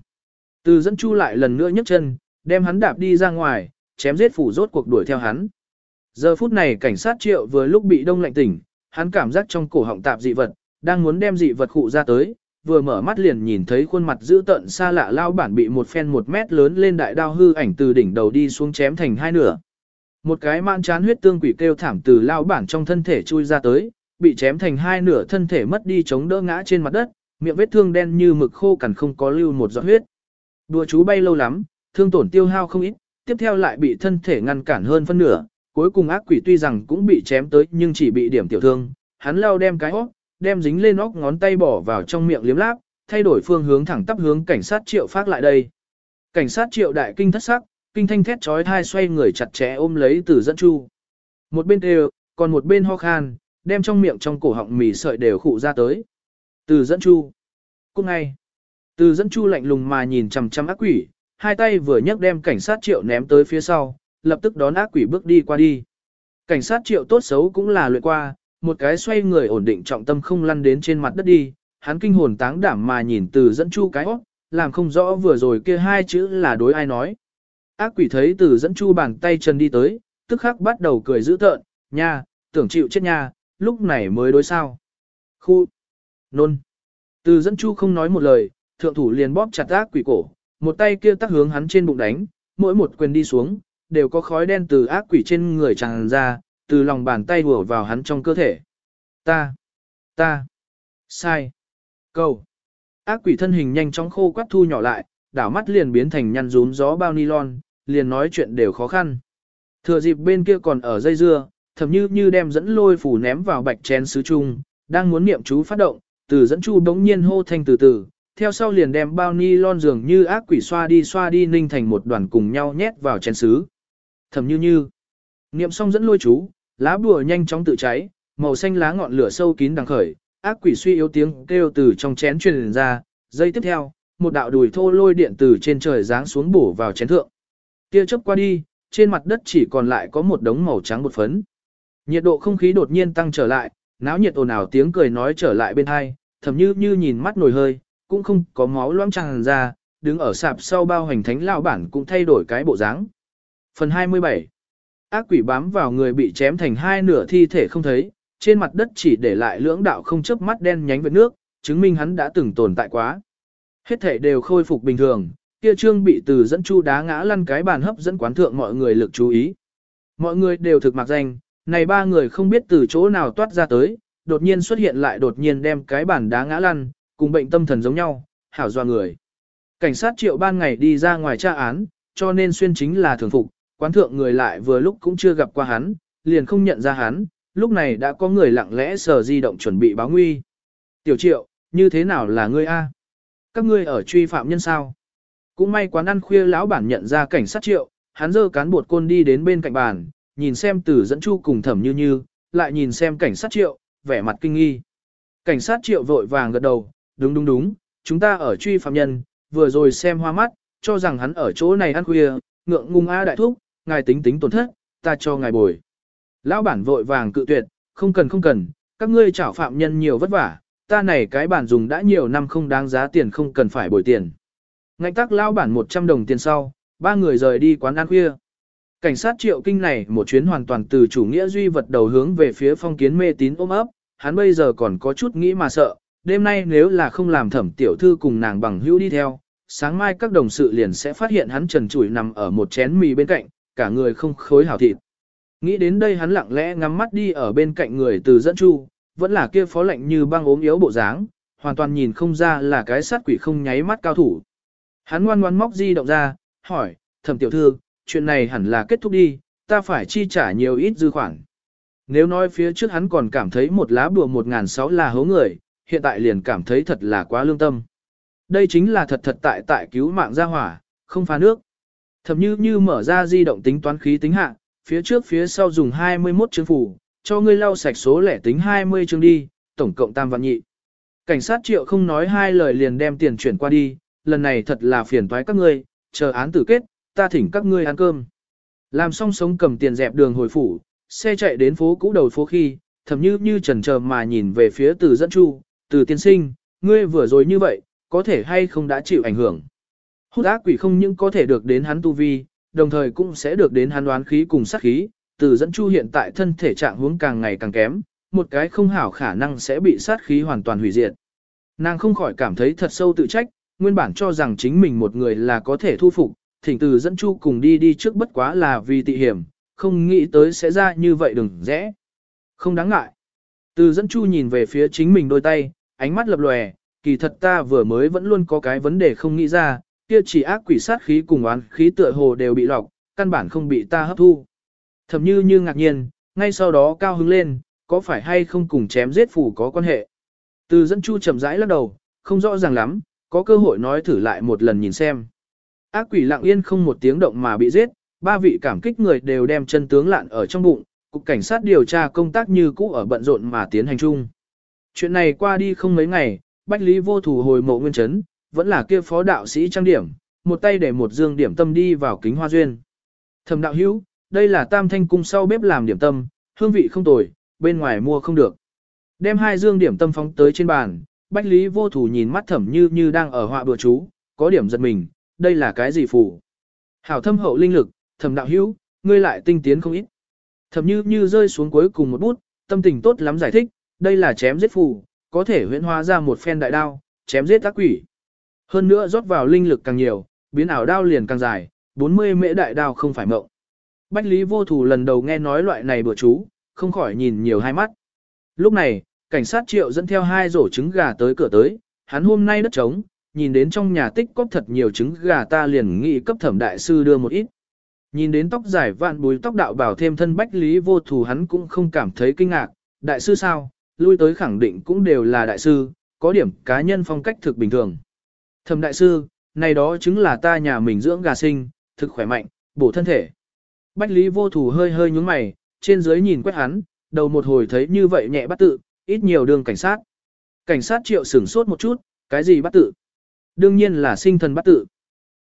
S1: Từ dẫn chu lại lần nữa nhấc chân, đem hắn đạp đi ra ngoài, chém giết phủ rốt cuộc đuổi theo hắn. Giờ phút này cảnh sát triệu vừa lúc bị đông lạnh tỉnh, hắn cảm giác trong cổ họng tạp dị vật, đang muốn đem dị vật khụ ra tới, vừa mở mắt liền nhìn thấy khuôn mặt dữ tợn xa lạ lao bản bị một phen một mét lớn lên đại đao hư ảnh từ đỉnh đầu đi xuống chém thành hai nửa. Một cái man chán huyết tương quỷ kêu thảm từ lao bản trong thân thể chui ra tới, bị chém thành hai nửa thân thể mất đi chống đỡ ngã trên mặt đất, miệng vết thương đen như mực khô cằn không có lưu một giọt huyết. Đùa chú bay lâu lắm, thương tổn tiêu hao không ít, tiếp theo lại bị thân thể ngăn cản hơn phân nửa, cuối cùng ác quỷ tuy rằng cũng bị chém tới nhưng chỉ bị điểm tiểu thương, hắn lao đem cái óc, đem dính lên óc ngón tay bỏ vào trong miệng liếm láp, thay đổi phương hướng thẳng tắp hướng cảnh sát triệu phát lại đây. Cảnh sát triệu đại kinh thất sắc, kinh thanh thét trói thai xoay người chặt chẽ ôm lấy từ dẫn chu. Một bên đều, còn một bên ho khan, đem trong miệng trong cổ họng mì sợi đều khụ ra tới. Từ dẫn chu. Cũng ngay. Từ dẫn chu lạnh lùng mà nhìn chằm chằm ác quỷ, hai tay vừa nhấc đem cảnh sát triệu ném tới phía sau, lập tức đón ác quỷ bước đi qua đi. Cảnh sát triệu tốt xấu cũng là luyện qua, một cái xoay người ổn định trọng tâm không lăn đến trên mặt đất đi, hắn kinh hồn táng đảm mà nhìn từ dẫn chu cái óc, làm không rõ vừa rồi kia hai chữ là đối ai nói. Ác quỷ thấy từ dẫn chu bàn tay chân đi tới, tức khắc bắt đầu cười dữ tợn, nha, tưởng chịu chết nha, lúc này mới đối sao. Khu, nôn. Từ dẫn chu không nói một lời, thượng thủ liền bóp chặt ác quỷ cổ, một tay kia tắc hướng hắn trên bụng đánh, mỗi một quyền đi xuống, đều có khói đen từ ác quỷ trên người tràn ra, từ lòng bàn tay đùa vào hắn trong cơ thể. Ta, ta, sai, cầu. Ác quỷ thân hình nhanh chóng khô quắt thu nhỏ lại, đảo mắt liền biến thành nhăn rúm gió bao nylon, liền nói chuyện đều khó khăn. Thừa dịp bên kia còn ở dây dưa, thầm như như đem dẫn lôi phủ ném vào bạch chén sứ trung đang muốn niệm chú phát động, từ dẫn chu bỗng nhiên hô thanh từ từ, theo sau liền đem bao ni lon dường như ác quỷ xoa đi xoa đi ninh thành một đoàn cùng nhau nhét vào chén sứ. Thầm như như, niệm xong dẫn lôi chú, lá bùa nhanh chóng tự cháy, màu xanh lá ngọn lửa sâu kín đằng khởi, ác quỷ suy yếu tiếng kêu từ trong chén truyền ra, giây tiếp theo, một đạo đùi thô lôi điện từ trên trời giáng xuống bổ vào chén thượng. Tia chớp qua đi, trên mặt đất chỉ còn lại có một đống màu trắng bột phấn. Nhiệt độ không khí đột nhiên tăng trở lại, náo nhiệt ồn ào tiếng cười nói trở lại bên hai, thầm như như nhìn mắt nổi hơi, cũng không có máu loãng tràn ra, đứng ở sạp sau bao hành thánh lão bản cũng thay đổi cái bộ dáng. Phần 27 Ác quỷ bám vào người bị chém thành hai nửa thi thể không thấy, trên mặt đất chỉ để lại lưỡng đạo không chớp mắt đen nhánh vệt nước, chứng minh hắn đã từng tồn tại quá. Hết thể đều khôi phục bình thường, kia trương bị từ dẫn chu đá ngã lăn cái bàn hấp dẫn quán thượng mọi người lực chú ý. Mọi người đều thực mặc danh, này ba người không biết từ chỗ nào toát ra tới, đột nhiên xuất hiện lại đột nhiên đem cái bàn đá ngã lăn, cùng bệnh tâm thần giống nhau, hảo doa người. Cảnh sát triệu ban ngày đi ra ngoài tra án, cho nên xuyên chính là thường phục, quán thượng người lại vừa lúc cũng chưa gặp qua hắn, liền không nhận ra hắn, lúc này đã có người lặng lẽ sờ di động chuẩn bị báo nguy. Tiểu triệu, như thế nào là ngươi A? Các ngươi ở truy phạm nhân sao? Cũng may quán ăn khuya lão bản nhận ra cảnh sát triệu, hắn dơ cán bột côn đi đến bên cạnh bàn, nhìn xem tử dẫn chu cùng thẩm như như, lại nhìn xem cảnh sát triệu, vẻ mặt kinh nghi. Cảnh sát triệu vội vàng gật đầu, đúng đúng đúng, chúng ta ở truy phạm nhân, vừa rồi xem hoa mắt, cho rằng hắn ở chỗ này ăn khuya, ngượng ngùng a đại thúc, ngài tính tính tổn thất, ta cho ngài bồi. Lão bản vội vàng cự tuyệt, không cần không cần, các ngươi chảo phạm nhân nhiều vất vả, ta này cái bản dùng đã nhiều năm không đáng giá tiền không cần phải bồi tiền. ngạch tắc lão bản 100 đồng tiền sau, ba người rời đi quán ăn khuya. Cảnh sát triệu kinh này một chuyến hoàn toàn từ chủ nghĩa duy vật đầu hướng về phía phong kiến mê tín ôm ấp, hắn bây giờ còn có chút nghĩ mà sợ, đêm nay nếu là không làm thẩm tiểu thư cùng nàng bằng hữu đi theo, sáng mai các đồng sự liền sẽ phát hiện hắn trần trụi nằm ở một chén mì bên cạnh, cả người không khối hảo thịt. Nghĩ đến đây hắn lặng lẽ ngắm mắt đi ở bên cạnh người từ dẫn chu, vẫn là kia phó lệnh như băng ốm yếu bộ dáng, hoàn toàn nhìn không ra là cái sát quỷ không nháy mắt cao thủ. Hắn ngoan ngoan móc di động ra, hỏi, thẩm tiểu thư, chuyện này hẳn là kết thúc đi, ta phải chi trả nhiều ít dư khoản. Nếu nói phía trước hắn còn cảm thấy một lá bùa một ngàn sáu là hố người, hiện tại liền cảm thấy thật là quá lương tâm. Đây chính là thật thật tại tại cứu mạng gia hỏa, không phá nước. Thậm như như mở ra di động tính toán khí tính hạ, phía trước phía sau dùng 21 chương phủ, cho ngươi lau sạch số lẻ tính 20 chương đi, tổng cộng tam vạn nhị. Cảnh sát triệu không nói hai lời liền đem tiền chuyển qua đi, lần này thật là phiền toái các ngươi, chờ án tử kết, ta thỉnh các ngươi ăn cơm. Làm xong sống cầm tiền dẹp đường hồi phủ, xe chạy đến phố cũ đầu phố khi, thầm như như trần chờ mà nhìn về phía từ dẫn chu, từ tiên sinh, ngươi vừa rồi như vậy, có thể hay không đã chịu ảnh hưởng. Hút ác quỷ không những có thể được đến hắn tu vi, đồng thời cũng sẽ được đến hắn đoán khí cùng sát khí, từ dẫn chu hiện tại thân thể trạng huống càng ngày càng kém, một cái không hảo khả năng sẽ bị sát khí hoàn toàn hủy diệt. Nàng không khỏi cảm thấy thật sâu tự trách, nguyên bản cho rằng chính mình một người là có thể thu phục, thỉnh từ dẫn chu cùng đi đi trước bất quá là vì tị hiểm, không nghĩ tới sẽ ra như vậy đừng rẽ. Không đáng ngại. Từ dẫn chu nhìn về phía chính mình đôi tay, ánh mắt lập lòe, kỳ thật ta vừa mới vẫn luôn có cái vấn đề không nghĩ ra, kia chỉ ác quỷ sát khí cùng oán khí tựa hồ đều bị lọc, căn bản không bị ta hấp thu. Thầm như như ngạc nhiên, ngay sau đó cao hứng lên, có phải hay không cùng chém giết phủ có quan hệ. Từ dẫn chu chậm rãi lắc đầu, không rõ ràng lắm, có cơ hội nói thử lại một lần nhìn xem. Ác quỷ lặng yên không một tiếng động mà bị giết, ba vị cảm kích người đều đem chân tướng lạn ở trong bụng, cục cảnh sát điều tra công tác như cũ ở bận rộn mà tiến hành chung. Chuyện này qua đi không mấy ngày, Bách Lý vô thủ hồi mộ nguyên chấn, vẫn là kia phó đạo sĩ trang điểm, một tay để một dương điểm tâm đi vào kính hoa duyên. Thẩm đạo hữu, đây là tam thanh cung sau bếp làm điểm tâm, hương vị không tồi, bên ngoài mua không được. Đem hai dương điểm tâm phóng tới trên bàn, Bách Lý vô thủ nhìn mắt thẩm như như đang ở họa bừa chú, có điểm giật mình, đây là cái gì phủ. Hảo thâm hậu linh lực, thẩm đạo hữu, ngươi lại tinh tiến không ít. Thẩm như như rơi xuống cuối cùng một bút, tâm tình tốt lắm giải thích, đây là chém giết phù, có thể huyễn hóa ra một phen đại đao, chém giết ác quỷ. Hơn nữa rót vào linh lực càng nhiều, biến ảo đao liền càng dài, 40 mễ đại đao không phải mộng. Bách Lý vô thủ lần đầu nghe nói loại này bữa chú, không khỏi nhìn nhiều hai mắt. Lúc này, cảnh sát triệu dẫn theo hai rổ trứng gà tới cửa tới, hắn hôm nay đất trống, nhìn đến trong nhà tích có thật nhiều trứng gà ta liền nghĩ cấp thẩm đại sư đưa một ít. Nhìn đến tóc dài vạn bùi tóc đạo bảo thêm thân bách lý vô thủ hắn cũng không cảm thấy kinh ngạc, đại sư sao, lui tới khẳng định cũng đều là đại sư, có điểm cá nhân phong cách thực bình thường. Thẩm đại sư, này đó chứng là ta nhà mình dưỡng gà sinh, thực khỏe mạnh, bổ thân thể. Bách lý vô thủ hơi hơi nhúng mày, trên dưới nhìn quét hắn, đầu một hồi thấy như vậy nhẹ bắt tự, ít nhiều đường cảnh sát. Cảnh sát triệu sửng sốt một chút, cái gì bắt tự? Đương nhiên là sinh thần bắt tự.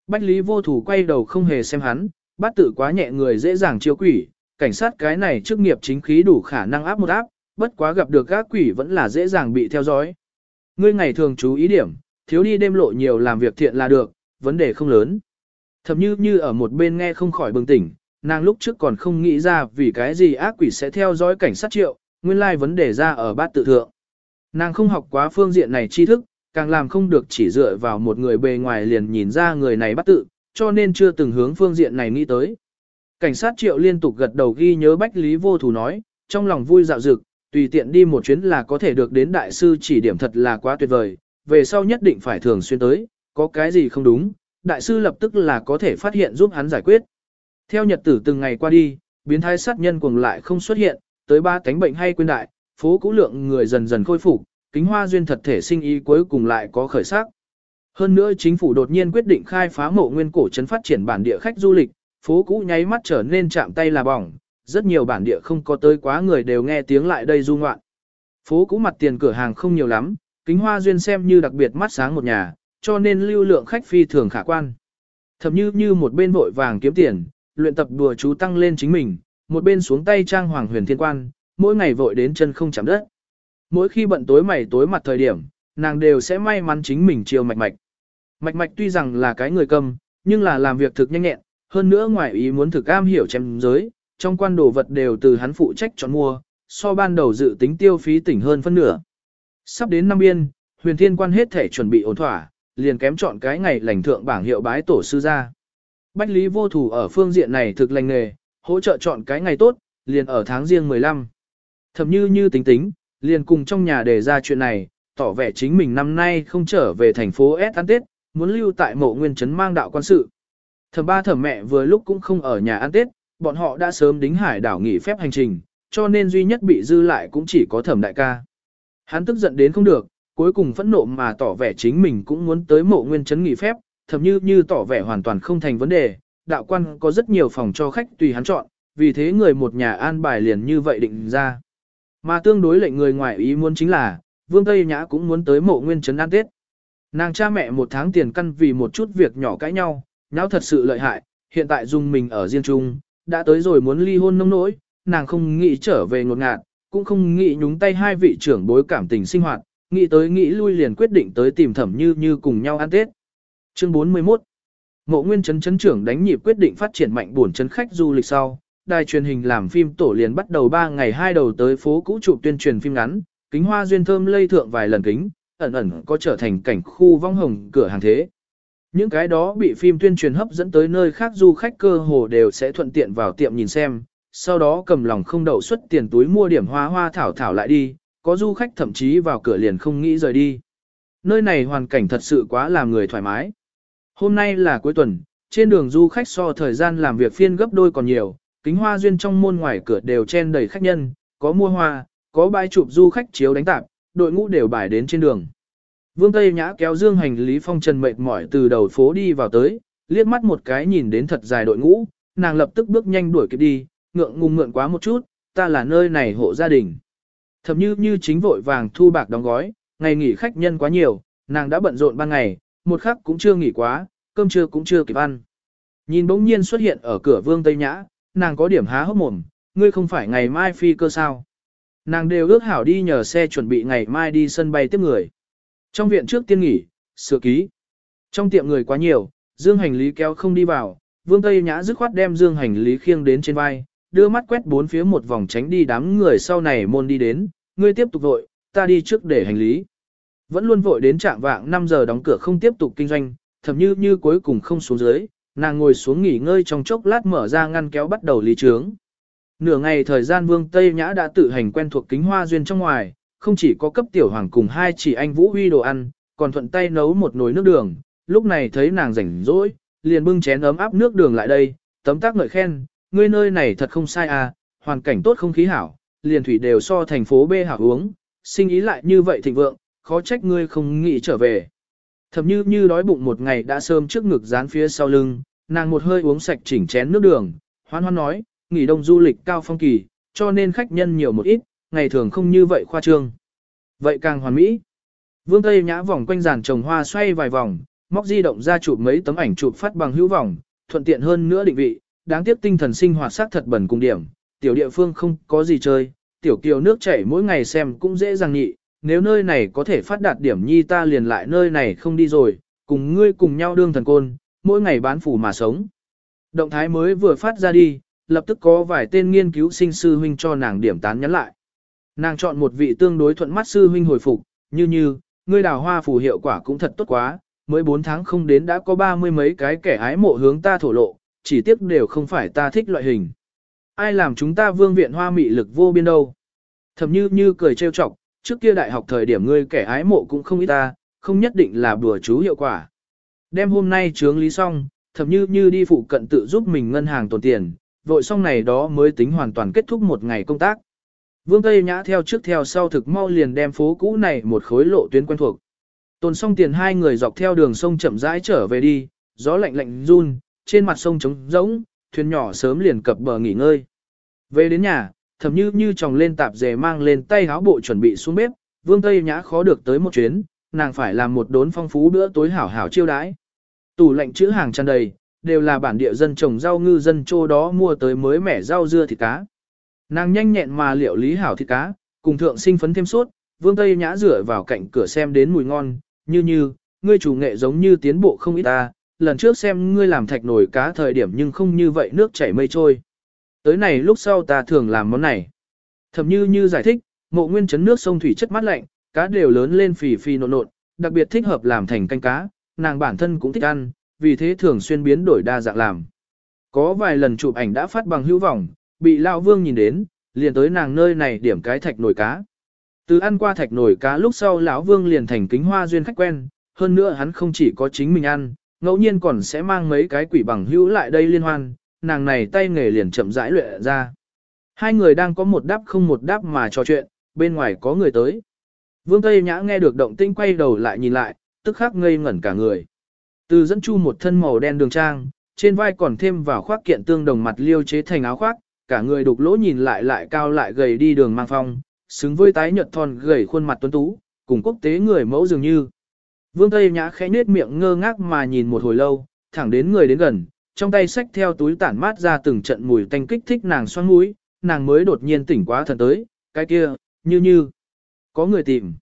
S1: Bách lý vô thủ quay đầu không hề xem hắn, bắt tự quá nhẹ người dễ dàng chiêu quỷ, cảnh sát cái này chức nghiệp chính khí đủ khả năng áp một áp, bất quá gặp được các quỷ vẫn là dễ dàng bị theo dõi. Ngươi ngày thường chú ý điểm, thiếu đi đêm lộ nhiều làm việc thiện là được, vấn đề không lớn. Thậm như như ở một bên nghe không khỏi bừng tỉnh, nàng lúc trước còn không nghĩ ra vì cái gì ác quỷ sẽ theo dõi cảnh sát triệu, nguyên lai vấn đề ra ở bát tự thượng. Nàng không học quá phương diện này tri thức, càng làm không được chỉ dựa vào một người bề ngoài liền nhìn ra người này bắt tự, cho nên chưa từng hướng phương diện này nghĩ tới. Cảnh sát triệu liên tục gật đầu ghi nhớ Bách Lý Vô Thủ nói, trong lòng vui dạo dực, tùy tiện đi một chuyến là có thể được đến đại sư chỉ điểm thật là quá tuyệt vời, về sau nhất định phải thường xuyên tới, có cái gì không đúng, đại sư lập tức là có thể phát hiện giúp hắn giải quyết. Theo nhật tử từng ngày qua đi, biến thái sát nhân cuồng lại không xuất hiện, tới ba cánh bệnh hay quên đại, phố cũ lượng người dần dần khôi phục, kính hoa duyên thật thể sinh ý cuối cùng lại có khởi sắc. Hơn nữa chính phủ đột nhiên quyết định khai phá mộ nguyên cổ trấn phát triển bản địa khách du lịch, phố cũ nháy mắt trở nên chạm tay là bỏng, rất nhiều bản địa không có tới quá người đều nghe tiếng lại đây du ngoạn. Phố cũ mặt tiền cửa hàng không nhiều lắm, kính hoa duyên xem như đặc biệt mắt sáng một nhà, cho nên lưu lượng khách phi thường khả quan. Thậm như như một bên vội vàng kiếm tiền, luyện tập đùa chú tăng lên chính mình, một bên xuống tay trang hoàng huyền thiên quan, mỗi ngày vội đến chân không chạm đất. Mỗi khi bận tối mày tối mặt thời điểm, nàng đều sẽ may mắn chính mình chiều mạch mạch. Mạch mạch tuy rằng là cái người cầm, nhưng là làm việc thực nhanh nhẹn, hơn nữa ngoài ý muốn thực am hiểu chém giới, trong quan đồ vật đều từ hắn phụ trách chọn mua, so ban đầu dự tính tiêu phí tỉnh hơn phân nửa. Sắp đến năm biên, huyền thiên quan hết thể chuẩn bị ổn thỏa, liền kém chọn cái ngày lành thượng bảng hiệu bái tổ sư ra. Bách Lý vô thủ ở phương diện này thực lành nghề, hỗ trợ chọn cái ngày tốt, liền ở tháng riêng 15. Thầm như như tính tính, liền cùng trong nhà đề ra chuyện này, tỏ vẻ chính mình năm nay không trở về thành phố S ăn Tết, muốn lưu tại mộ nguyên trấn mang đạo quan sự. Thẩm ba thẩm mẹ vừa lúc cũng không ở nhà ăn Tết, bọn họ đã sớm đính hải đảo nghỉ phép hành trình, cho nên duy nhất bị dư lại cũng chỉ có thẩm đại ca. Hắn tức giận đến không được, cuối cùng phẫn nộ mà tỏ vẻ chính mình cũng muốn tới mộ nguyên chấn nghỉ phép, thậm như như tỏ vẻ hoàn toàn không thành vấn đề, đạo quan có rất nhiều phòng cho khách tùy hắn chọn, vì thế người một nhà an bài liền như vậy định ra. Mà tương đối lệnh người ngoài ý muốn chính là, Vương Tây Nhã cũng muốn tới mộ nguyên trấn ăn Tết. Nàng cha mẹ một tháng tiền căn vì một chút việc nhỏ cãi nhau, nháo thật sự lợi hại, hiện tại dùng mình ở riêng chung, đã tới rồi muốn ly hôn nông nỗi, nàng không nghĩ trở về ngột ngạt, cũng không nghĩ nhúng tay hai vị trưởng bối cảm tình sinh hoạt, nghĩ tới nghĩ lui liền quyết định tới tìm thẩm như như cùng nhau ăn Tết. Chương 41 Mộ Nguyên Trấn Trấn trưởng đánh nhịp quyết định phát triển mạnh buồn trấn khách du lịch sau, đài truyền hình làm phim tổ liền bắt đầu 3 ngày hai đầu tới phố cũ chụp tuyên truyền phim ngắn, kính hoa duyên thơm lây thượng vài lần kính, ẩn ẩn có trở thành cảnh khu vong hồng cửa hàng thế. Những cái đó bị phim tuyên truyền hấp dẫn tới nơi khác du khách cơ hồ đều sẽ thuận tiện vào tiệm nhìn xem, sau đó cầm lòng không đậu xuất tiền túi mua điểm hoa hoa thảo thảo lại đi, có du khách thậm chí vào cửa liền không nghĩ rời đi. Nơi này hoàn cảnh thật sự quá làm người thoải mái. Hôm nay là cuối tuần, trên đường du khách so thời gian làm việc phiên gấp đôi còn nhiều, kính hoa duyên trong môn ngoài cửa đều chen đầy khách nhân, có mua hoa, có bãi chụp du khách chiếu đánh tạp, đội ngũ đều bài đến trên đường. Vương Tây Nhã kéo dương hành lý phong trần mệt mỏi từ đầu phố đi vào tới, liếc mắt một cái nhìn đến thật dài đội ngũ, nàng lập tức bước nhanh đuổi kịp đi, ngượng ngùng mượn quá một chút, ta là nơi này hộ gia đình. Thậm như như chính vội vàng thu bạc đóng gói, ngày nghỉ khách nhân quá nhiều, nàng đã bận rộn ban ngày, một khắc cũng chưa nghỉ quá, cơm trưa cũng chưa kịp ăn. Nhìn bỗng nhiên xuất hiện ở cửa vương Tây Nhã, nàng có điểm há hốc mồm, ngươi không phải ngày mai phi cơ sao. Nàng đều ước hảo đi nhờ xe chuẩn bị ngày mai đi sân bay tiếp người. Trong viện trước tiên nghỉ, sửa ký. Trong tiệm người quá nhiều, dương hành lý kéo không đi vào, vương Tây Nhã dứt khoát đem dương hành lý khiêng đến trên vai, đưa mắt quét bốn phía một vòng tránh đi đám người sau này môn đi đến, ngươi tiếp tục vội, ta đi trước để hành lý. Vẫn luôn vội đến trạng vạng 5 giờ đóng cửa không tiếp tục kinh doanh, thậm như như cuối cùng không xuống dưới, nàng ngồi xuống nghỉ ngơi trong chốc lát mở ra ngăn kéo bắt đầu lý trướng. Nửa ngày thời gian Vương Tây Nhã đã tự hành quen thuộc kính hoa duyên trong ngoài, không chỉ có cấp tiểu hoàng cùng hai chỉ anh Vũ Huy đồ ăn, còn thuận tay nấu một nồi nước đường, lúc này thấy nàng rảnh rỗi, liền bưng chén ấm áp nước đường lại đây, tấm tác ngợi khen, ngươi nơi này thật không sai à, hoàn cảnh tốt không khí hảo, liền thủy đều so thành phố B hảo uống, sinh ý lại như vậy thịnh vượng, khó trách ngươi không nghĩ trở về. Thầm như như đói bụng một ngày đã sơm trước ngực dán phía sau lưng, nàng một hơi uống sạch chỉnh chén nước đường, hoan hoan nói, nghỉ đông du lịch cao phong kỳ, cho nên khách nhân nhiều một ít, ngày thường không như vậy khoa trương. Vậy càng hoàn mỹ. Vương Tây Nhã vòng quanh giàn trồng hoa xoay vài vòng, móc di động ra chụp mấy tấm ảnh chụp phát bằng hữu vòng, thuận tiện hơn nữa định vị, đáng tiếc tinh thần sinh hoạt sát thật bẩn cùng điểm, tiểu địa phương không có gì chơi, tiểu kiều nước chảy mỗi ngày xem cũng dễ dàng nhị, nếu nơi này có thể phát đạt điểm nhi ta liền lại nơi này không đi rồi, cùng ngươi cùng nhau đương thần côn, mỗi ngày bán phủ mà sống. Động thái mới vừa phát ra đi, lập tức có vài tên nghiên cứu sinh sư huynh cho nàng điểm tán nhắn lại. Nàng chọn một vị tương đối thuận mắt sư huynh hồi phục, như như, ngươi đào hoa phù hiệu quả cũng thật tốt quá, mới 4 tháng không đến đã có ba mươi mấy cái kẻ ái mộ hướng ta thổ lộ, chỉ tiếc đều không phải ta thích loại hình. Ai làm chúng ta vương viện hoa mị lực vô biên đâu. Thầm như như cười trêu chọc, trước kia đại học thời điểm ngươi kẻ ái mộ cũng không ít ta, không nhất định là bùa chú hiệu quả. Đêm hôm nay trướng lý xong, thầm như như đi phụ cận tự giúp mình ngân hàng tồn tiền, vội xong này đó mới tính hoàn toàn kết thúc một ngày công tác. Vương Tây Nhã theo trước theo sau thực mau liền đem phố cũ này một khối lộ tuyến quen thuộc. Tồn xong tiền hai người dọc theo đường sông chậm rãi trở về đi, gió lạnh lạnh run, trên mặt sông trống rỗng, thuyền nhỏ sớm liền cập bờ nghỉ ngơi. Về đến nhà, thầm như như tròng lên tạp dề mang lên tay háo bộ chuẩn bị xuống bếp, Vương Tây Nhã khó được tới một chuyến, nàng phải làm một đốn phong phú bữa tối hảo hảo chiêu đãi. Tủ lạnh chữ hàng tràn đầy, đều là bản địa dân trồng rau ngư dân chỗ đó mua tới mới mẻ rau dưa thịt cá. Nàng nhanh nhẹn mà liệu lý hảo thịt cá, cùng thượng sinh phấn thêm suốt, Vương Tây Nhã rửa vào cạnh cửa xem đến mùi ngon, như như, ngươi chủ nghệ giống như tiến bộ không ít ta, lần trước xem ngươi làm thạch nổi cá thời điểm nhưng không như vậy nước chảy mây trôi. Tới này lúc sau ta thường làm món này. Thầm như như giải thích, mộ nguyên chấn nước sông thủy chất mát lạnh, cá đều lớn lên phì phì nộn nộn, đặc biệt thích hợp làm thành canh cá, nàng bản thân cũng thích ăn, vì thế thường xuyên biến đổi đa dạng làm. Có vài lần chụp ảnh đã phát bằng hữu vọng, bị lão vương nhìn đến, liền tới nàng nơi này điểm cái thạch nổi cá. Từ ăn qua thạch nổi cá lúc sau lão vương liền thành kính hoa duyên khách quen, hơn nữa hắn không chỉ có chính mình ăn, ngẫu nhiên còn sẽ mang mấy cái quỷ bằng hữu lại đây liên hoan, nàng này tay nghề liền chậm rãi luyện ra. Hai người đang có một đáp không một đáp mà trò chuyện, bên ngoài có người tới. Vương Tây Nhã nghe được động tinh quay đầu lại nhìn lại, tức khắc ngây ngẩn cả người. Từ dẫn chu một thân màu đen đường trang, trên vai còn thêm vào khoác kiện tương đồng mặt liêu chế thành áo khoác, cả người đục lỗ nhìn lại lại cao lại gầy đi đường mang phong, xứng với tái nhợt thon gầy khuôn mặt tuấn tú, cùng quốc tế người mẫu dường như. Vương Tây Nhã khẽ nết miệng ngơ ngác mà nhìn một hồi lâu, thẳng đến người đến gần, trong tay xách theo túi tản mát ra từng trận mùi tanh kích thích nàng xoắn mũi, nàng mới đột nhiên tỉnh quá thần tới, cái kia, như như, có người tìm.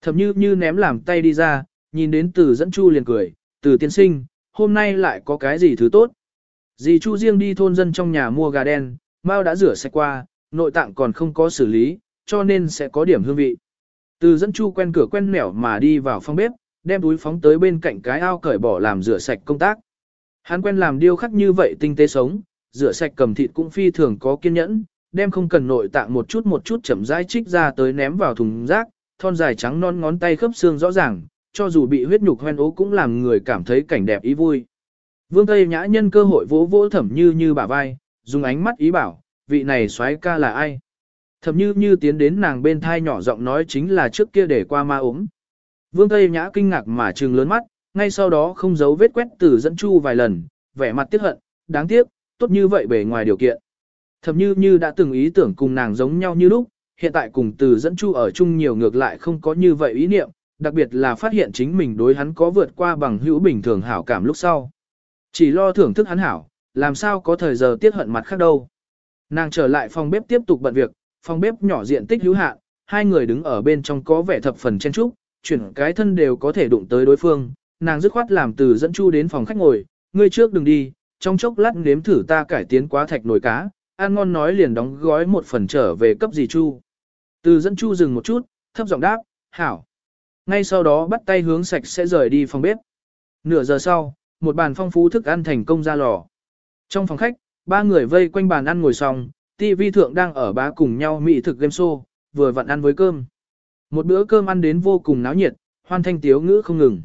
S1: Thầm như như ném làm tay đi ra, nhìn đến từ dẫn chu liền cười, từ tiên sinh, hôm nay lại có cái gì thứ tốt. Dì chu riêng đi thôn dân trong nhà mua gà đen, Mao đã rửa sạch qua, nội tạng còn không có xử lý, cho nên sẽ có điểm hương vị. Từ dẫn chu quen cửa quen nẻo mà đi vào phòng bếp, đem túi phóng tới bên cạnh cái ao cởi bỏ làm rửa sạch công tác. Hắn quen làm điêu khắc như vậy tinh tế sống, rửa sạch cầm thịt cũng phi thường có kiên nhẫn, đem không cần nội tạng một chút một chút chậm rãi trích ra tới ném vào thùng rác, thon dài trắng non ngón tay khớp xương rõ ràng, cho dù bị huyết nhục hoen ố cũng làm người cảm thấy cảnh đẹp ý vui. Vương Tây Nhã nhân cơ hội vỗ vỗ thẩm như như bả vai, dùng ánh mắt ý bảo, vị này soái ca là ai? Thẩm như như tiến đến nàng bên thai nhỏ giọng nói chính là trước kia để qua ma ốm. Vương Tây Nhã kinh ngạc mà trừng lớn mắt, ngay sau đó không giấu vết quét từ dẫn chu vài lần, vẻ mặt tiếc hận, đáng tiếc, tốt như vậy bề ngoài điều kiện. Thậm như như đã từng ý tưởng cùng nàng giống nhau như lúc, hiện tại cùng từ dẫn chu ở chung nhiều ngược lại không có như vậy ý niệm, đặc biệt là phát hiện chính mình đối hắn có vượt qua bằng hữu bình thường hảo cảm lúc sau. Chỉ lo thưởng thức hắn hảo, làm sao có thời giờ tiếc hận mặt khác đâu. Nàng trở lại phòng bếp tiếp tục bận việc, phòng bếp nhỏ diện tích hữu hạn, hai người đứng ở bên trong có vẻ thập phần chen trúc, chuyển cái thân đều có thể đụng tới đối phương, nàng dứt khoát làm từ dẫn chu đến phòng khách ngồi, ngươi trước đừng đi, trong chốc lát nếm thử ta cải tiến quá thạch nồi cá, ăn ngon nói liền đóng gói một phần trở về cấp gì chu. Từ dẫn chu dừng một chút, thấp giọng đáp, hảo. Ngay sau đó bắt tay hướng sạch sẽ rời đi phòng bếp. Nửa giờ sau, một bàn phong phú thức ăn thành công ra lò. Trong phòng khách, ba người vây quanh bàn ăn ngồi xong, TV thượng đang ở bá cùng nhau mị thực game show, vừa vặn ăn với cơm. Một bữa cơm ăn đến vô cùng náo nhiệt, hoan thanh tiếu ngữ không ngừng.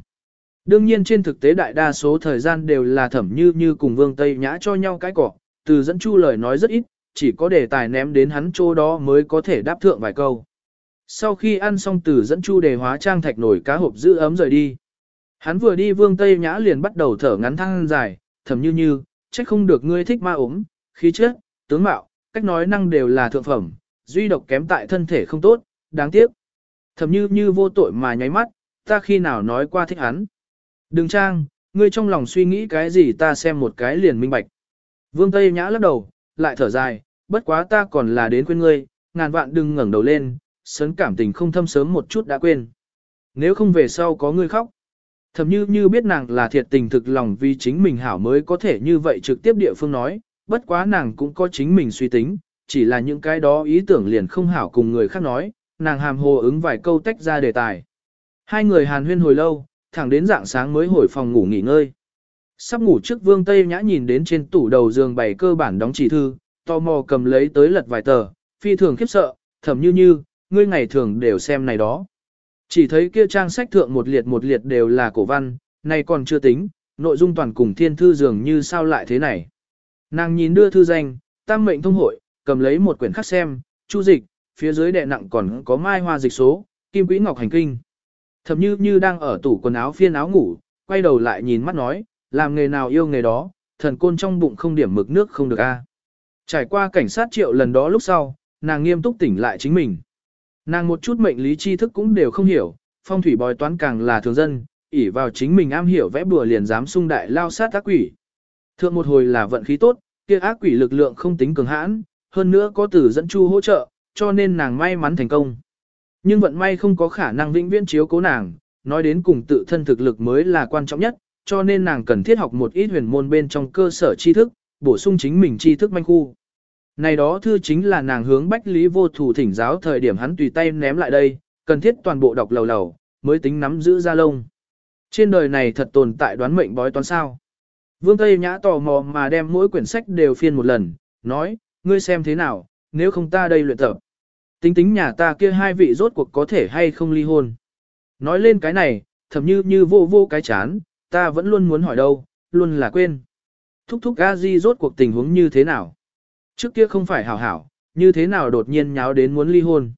S1: Đương nhiên trên thực tế đại đa số thời gian đều là thẩm như như cùng vương Tây Nhã cho nhau cái cỏ, từ dẫn chu lời nói rất ít, chỉ có đề tài ném đến hắn chỗ đó mới có thể đáp thượng vài câu. Sau khi ăn xong từ dẫn chu đề hóa trang thạch nổi cá hộp giữ ấm rời đi. Hắn vừa đi vương Tây Nhã liền bắt đầu thở ngắn thăng dài, thẩm như như, trách không được ngươi thích ma ốm, khí chất, tướng mạo, cách nói năng đều là thượng phẩm, duy độc kém tại thân thể không tốt, đáng tiếc. Thầm như như vô tội mà nháy mắt, ta khi nào nói qua thích hắn. Đừng trang, ngươi trong lòng suy nghĩ cái gì ta xem một cái liền minh bạch. Vương Tây Nhã lắc đầu, lại thở dài, bất quá ta còn là đến quên ngươi, ngàn vạn đừng ngẩng đầu lên, sớm cảm tình không thâm sớm một chút đã quên. Nếu không về sau có ngươi khóc. Thầm như như biết nàng là thiệt tình thực lòng vì chính mình hảo mới có thể như vậy trực tiếp địa phương nói, bất quá nàng cũng có chính mình suy tính, chỉ là những cái đó ý tưởng liền không hảo cùng người khác nói, nàng hàm hồ ứng vài câu tách ra đề tài. Hai người hàn huyên hồi lâu, thẳng đến dạng sáng mới hồi phòng ngủ nghỉ ngơi. Sắp ngủ trước vương Tây Nhã nhìn đến trên tủ đầu giường bày cơ bản đóng chỉ thư, tò mò cầm lấy tới lật vài tờ, phi thường khiếp sợ, thầm như như, ngươi ngày thường đều xem này đó. Chỉ thấy kia trang sách thượng một liệt một liệt đều là cổ văn, này còn chưa tính, nội dung toàn cùng thiên thư dường như sao lại thế này. Nàng nhìn đưa thư danh, tam mệnh thông hội, cầm lấy một quyển khác xem, chu dịch, phía dưới đệ nặng còn có mai hoa dịch số, kim quỹ ngọc hành kinh. Thầm như như đang ở tủ quần áo phiên áo ngủ, quay đầu lại nhìn mắt nói, làm nghề nào yêu nghề đó, thần côn trong bụng không điểm mực nước không được a. Trải qua cảnh sát triệu lần đó lúc sau, nàng nghiêm túc tỉnh lại chính mình. Nàng một chút mệnh lý tri thức cũng đều không hiểu, phong thủy bói toán càng là thường dân, ỷ vào chính mình am hiểu vẽ bùa liền dám sung đại lao sát ác quỷ. Thượng một hồi là vận khí tốt, kia ác quỷ lực lượng không tính cường hãn, hơn nữa có tử dẫn chu hỗ trợ, cho nên nàng may mắn thành công. Nhưng vận may không có khả năng vĩnh viễn chiếu cố nàng, nói đến cùng tự thân thực lực mới là quan trọng nhất, cho nên nàng cần thiết học một ít huyền môn bên trong cơ sở tri thức, bổ sung chính mình tri thức manh khu. Này đó thư chính là nàng hướng Bách Lý vô thủ thỉnh giáo thời điểm hắn tùy tay ném lại đây, cần thiết toàn bộ đọc lầu lầu, mới tính nắm giữ ra lông. Trên đời này thật tồn tại đoán mệnh bói toán sao. Vương Tây Nhã tò mò mà đem mỗi quyển sách đều phiên một lần, nói, ngươi xem thế nào, nếu không ta đây luyện tập. Tính tính nhà ta kia hai vị rốt cuộc có thể hay không ly hôn. Nói lên cái này, thầm như như vô vô cái chán, ta vẫn luôn muốn hỏi đâu, luôn là quên. Thúc thúc a di rốt cuộc tình huống như thế nào? Trước kia không phải hảo hảo, như thế nào đột nhiên nháo đến muốn ly hôn?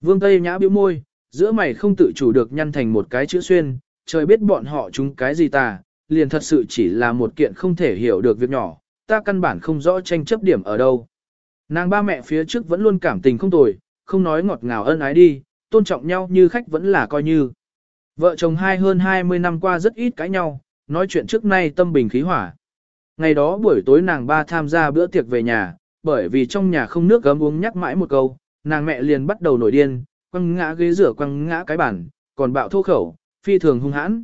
S1: Vương Tây nhã biểu môi, giữa mày không tự chủ được nhăn thành một cái chữ xuyên, trời biết bọn họ chúng cái gì ta, liền thật sự chỉ là một kiện không thể hiểu được việc nhỏ, ta căn bản không rõ tranh chấp điểm ở đâu. Nàng ba mẹ phía trước vẫn luôn cảm tình không tồi, không nói ngọt ngào ân ái đi, tôn trọng nhau như khách vẫn là coi như. Vợ chồng hai hơn 20 năm qua rất ít cãi nhau, nói chuyện trước nay tâm bình khí hỏa. Ngày đó buổi tối nàng ba tham gia bữa tiệc về nhà, bởi vì trong nhà không nước gấm uống nhắc mãi một câu, nàng mẹ liền bắt đầu nổi điên, quăng ngã ghế rửa quăng ngã cái bản, còn bạo thô khẩu, phi thường hung hãn.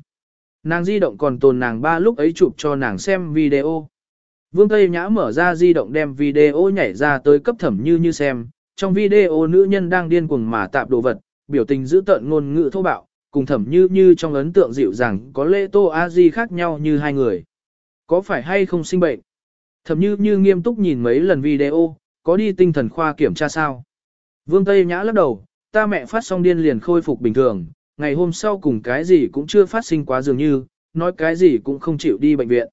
S1: Nàng di động còn tồn nàng ba lúc ấy chụp cho nàng xem video. Vương Tây Nhã mở ra di động đem video nhảy ra tới cấp thẩm như như xem, trong video nữ nhân đang điên cuồng mà tạp đồ vật, biểu tình giữ tợn ngôn ngữ thô bạo, cùng thẩm như như trong ấn tượng dịu dàng có lễ tô a di khác nhau như hai người. Có phải hay không sinh bệnh? Thẩm như như nghiêm túc nhìn mấy lần video, có đi tinh thần khoa kiểm tra sao? Vương Tây Nhã lắc đầu, ta mẹ phát xong điên liền khôi phục bình thường, ngày hôm sau cùng cái gì cũng chưa phát sinh quá dường như, nói cái gì cũng không chịu đi bệnh viện.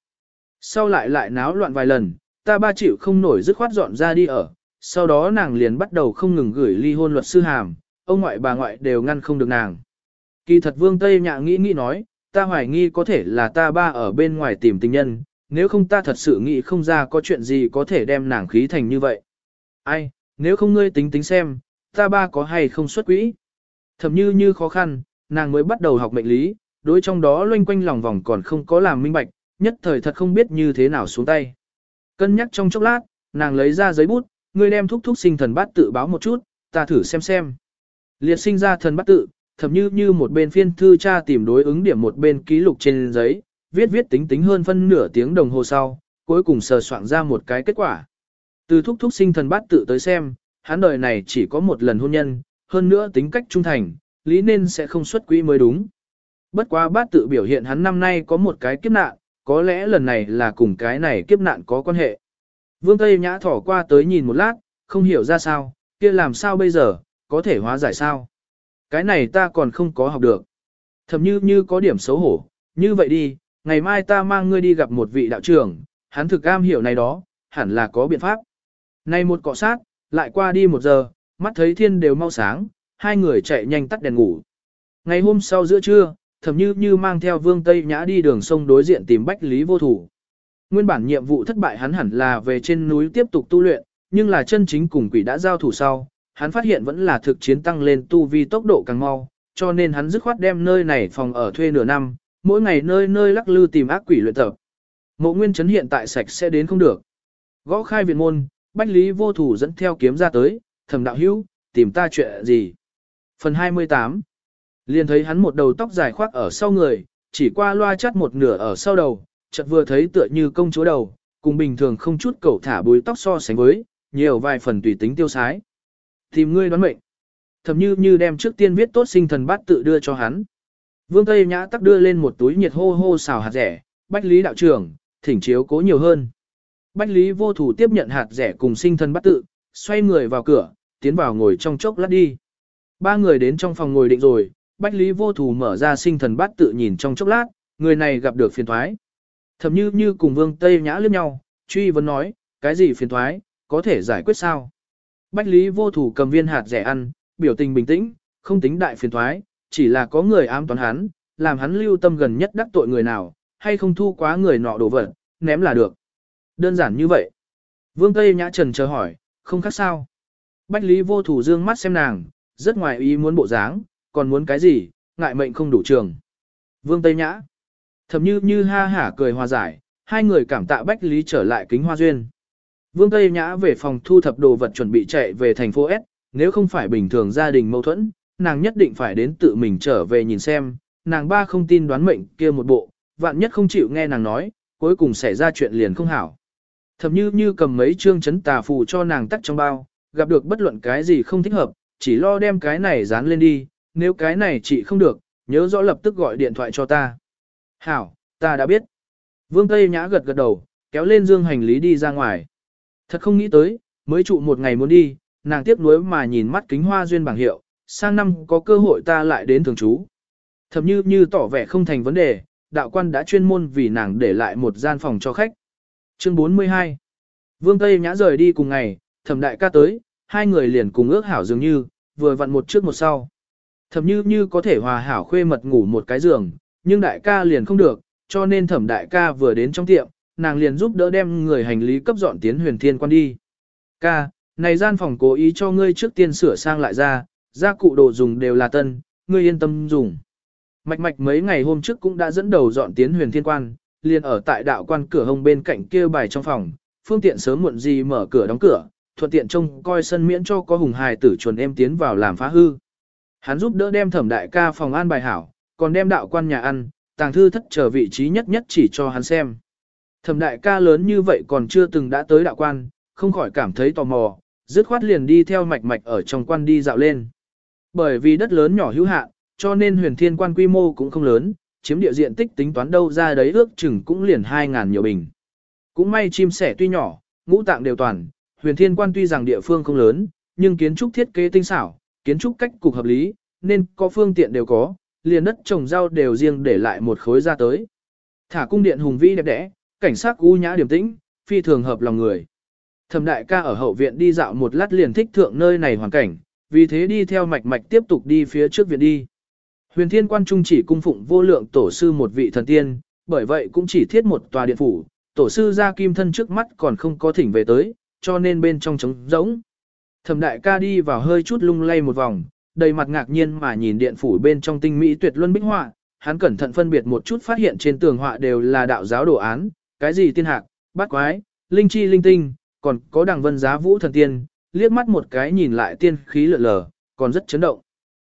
S1: Sau lại lại náo loạn vài lần, ta ba chịu không nổi dứt khoát dọn ra đi ở, sau đó nàng liền bắt đầu không ngừng gửi ly hôn luật sư hàm, ông ngoại bà ngoại đều ngăn không được nàng. Kỳ thật Vương Tây Nhạ nghĩ nghĩ nói, ta hoài nghi có thể là ta ba ở bên ngoài tìm tình nhân, nếu không ta thật sự nghĩ không ra có chuyện gì có thể đem nàng khí thành như vậy. Ai, nếu không ngươi tính tính xem, ta ba có hay không xuất quỹ. Thầm như như khó khăn, nàng mới bắt đầu học mệnh lý, đối trong đó loanh quanh lòng vòng còn không có làm minh bạch, nhất thời thật không biết như thế nào xuống tay. Cân nhắc trong chốc lát, nàng lấy ra giấy bút, ngươi đem thúc thúc sinh thần bát tự báo một chút, ta thử xem xem. Liệt sinh ra thần bát tự, thậm như như một bên phiên thư cha tìm đối ứng điểm một bên ký lục trên giấy, viết viết tính tính hơn phân nửa tiếng đồng hồ sau, cuối cùng sờ soạn ra một cái kết quả. Từ thúc thúc sinh thần bát tự tới xem, hắn đời này chỉ có một lần hôn nhân, hơn nữa tính cách trung thành, lý nên sẽ không xuất quỹ mới đúng. Bất quá bát tự biểu hiện hắn năm nay có một cái kiếp nạn, có lẽ lần này là cùng cái này kiếp nạn có quan hệ. Vương Tây Nhã thỏ qua tới nhìn một lát, không hiểu ra sao, kia làm sao bây giờ, có thể hóa giải sao. Cái này ta còn không có học được. Thầm như như có điểm xấu hổ, như vậy đi, ngày mai ta mang ngươi đi gặp một vị đạo trưởng, hắn thực am hiểu này đó, hẳn là có biện pháp. Này một cọ sát, lại qua đi một giờ, mắt thấy thiên đều mau sáng, hai người chạy nhanh tắt đèn ngủ. Ngày hôm sau giữa trưa, thầm như như mang theo vương Tây Nhã đi đường sông đối diện tìm Bách Lý vô thủ. Nguyên bản nhiệm vụ thất bại hắn hẳn là về trên núi tiếp tục tu luyện, nhưng là chân chính cùng quỷ đã giao thủ sau, hắn phát hiện vẫn là thực chiến tăng lên tu vi tốc độ càng mau, cho nên hắn dứt khoát đem nơi này phòng ở thuê nửa năm, mỗi ngày nơi nơi lắc lư tìm ác quỷ luyện tập. Mộ Nguyên Trấn hiện tại sạch sẽ đến không được. Gõ khai viện môn, Bách Lý vô thủ dẫn theo kiếm ra tới, thầm đạo hữu, tìm ta chuyện gì. Phần 28 Liền thấy hắn một đầu tóc dài khoác ở sau người, chỉ qua loa chắt một nửa ở sau đầu, chợt vừa thấy tựa như công chúa đầu, cùng bình thường không chút cẩu thả bùi tóc so sánh với, nhiều vài phần tùy tính tiêu sái. Tìm ngươi đoán mệnh. Thầm như như đem trước tiên viết tốt sinh thần bát tự đưa cho hắn. Vương Tây Nhã tắc đưa lên một túi nhiệt hô hô xào hạt rẻ, Bách Lý đạo trưởng, thỉnh chiếu cố nhiều hơn. Bách Lý vô thủ tiếp nhận hạt rẻ cùng sinh thần bát tự, xoay người vào cửa, tiến vào ngồi trong chốc lát đi. Ba người đến trong phòng ngồi định rồi, Bách Lý vô thủ mở ra sinh thần bát tự nhìn trong chốc lát, người này gặp được phiền thoái. Thẩm như như cùng Vương Tây Nhã liếc nhau, truy vấn nói, cái gì phiền thoái, có thể giải quyết sao? Bách Lý vô thủ cầm viên hạt rẻ ăn, biểu tình bình tĩnh, không tính đại phiền thoái, chỉ là có người ám toán hắn, làm hắn lưu tâm gần nhất đắc tội người nào, hay không thu quá người nọ đổ vật, ném là được. Đơn giản như vậy. Vương Tây Nhã Trần chờ hỏi, không khác sao. Bách Lý vô thủ dương mắt xem nàng, rất ngoài ý muốn bộ dáng, còn muốn cái gì, ngại mệnh không đủ trường. Vương Tây Nhã. Thầm như như ha hả cười hòa giải, hai người cảm tạ Bách Lý trở lại kính hoa duyên. Vương Tây Nhã về phòng thu thập đồ vật chuẩn bị chạy về thành phố S, nếu không phải bình thường gia đình mâu thuẫn, nàng nhất định phải đến tự mình trở về nhìn xem, nàng ba không tin đoán mệnh kia một bộ, vạn nhất không chịu nghe nàng nói, cuối cùng xảy ra chuyện liền không hảo. Thầm như như cầm mấy chương chấn tà phù cho nàng tắt trong bao, gặp được bất luận cái gì không thích hợp, chỉ lo đem cái này dán lên đi, nếu cái này chị không được, nhớ rõ lập tức gọi điện thoại cho ta. Hảo, ta đã biết. Vương Tây Nhã gật gật đầu, kéo lên dương hành lý đi ra ngoài. Thật không nghĩ tới, mới trụ một ngày muốn đi, nàng tiếc nuối mà nhìn mắt kính hoa duyên bảng hiệu, sang năm có cơ hội ta lại đến thường trú. Thậm như như tỏ vẻ không thành vấn đề, đạo quan đã chuyên môn vì nàng để lại một gian phòng cho khách. Chương 42 Vương Tây Nhã rời đi cùng ngày, thẩm đại ca tới, hai người liền cùng ước hảo dường như, vừa vặn một trước một sau. Thẩm như như có thể hòa hảo khuê mật ngủ một cái giường, nhưng đại ca liền không được, cho nên thẩm đại ca vừa đến trong tiệm, nàng liền giúp đỡ đem người hành lý cấp dọn tiến huyền thiên quan đi. Ca, này gian phòng cố ý cho ngươi trước tiên sửa sang lại ra, gia cụ đồ dùng đều là tân, ngươi yên tâm dùng. Mạch mạch mấy ngày hôm trước cũng đã dẫn đầu dọn tiến huyền thiên quan, liền ở tại đạo quan cửa hông bên cạnh kia bài trong phòng, phương tiện sớm muộn gì mở cửa đóng cửa, thuận tiện trông coi sân miễn cho có hùng hài tử chuồn em tiến vào làm phá hư. Hắn giúp đỡ đem thẩm đại ca phòng an bài hảo, còn đem đạo quan nhà ăn, tàng thư thất trở vị trí nhất nhất chỉ cho hắn xem. Thẩm đại ca lớn như vậy còn chưa từng đã tới đạo quan, không khỏi cảm thấy tò mò, dứt khoát liền đi theo mạch mạch ở trong quan đi dạo lên. Bởi vì đất lớn nhỏ hữu hạn, cho nên huyền thiên quan quy mô cũng không lớn, chiếm địa diện tích tính toán đâu ra đấy ước chừng cũng liền 2.000 nhiều bình. Cũng may chim sẻ tuy nhỏ, ngũ tạng đều toàn, huyền thiên quan tuy rằng địa phương không lớn, nhưng kiến trúc thiết kế tinh xảo, kiến trúc cách cục hợp lý, nên có phương tiện đều có, liền đất trồng rau đều riêng để lại một khối ra tới. Thả cung điện hùng vĩ đẹp đẽ, cảnh sát u nhã điềm tĩnh, phi thường hợp lòng người. Thẩm đại ca ở hậu viện đi dạo một lát liền thích thượng nơi này hoàn cảnh, vì thế đi theo mạch mạch tiếp tục đi phía trước viện đi. Huyền thiên quan trung chỉ cung phụng vô lượng tổ sư một vị thần tiên, bởi vậy cũng chỉ thiết một tòa điện phủ, tổ sư ra kim thân trước mắt còn không có thỉnh về tới, cho nên bên trong trống rỗng. Thẩm đại ca đi vào hơi chút lung lay một vòng, đầy mặt ngạc nhiên mà nhìn điện phủ bên trong tinh mỹ tuyệt luân bích họa, hắn cẩn thận phân biệt một chút phát hiện trên tường họa đều là đạo giáo đồ án, cái gì tiên hạc, bát quái, linh chi linh tinh, còn có đằng vân giá vũ thần tiên, liếc mắt một cái nhìn lại tiên khí lượn lờ, còn rất chấn động.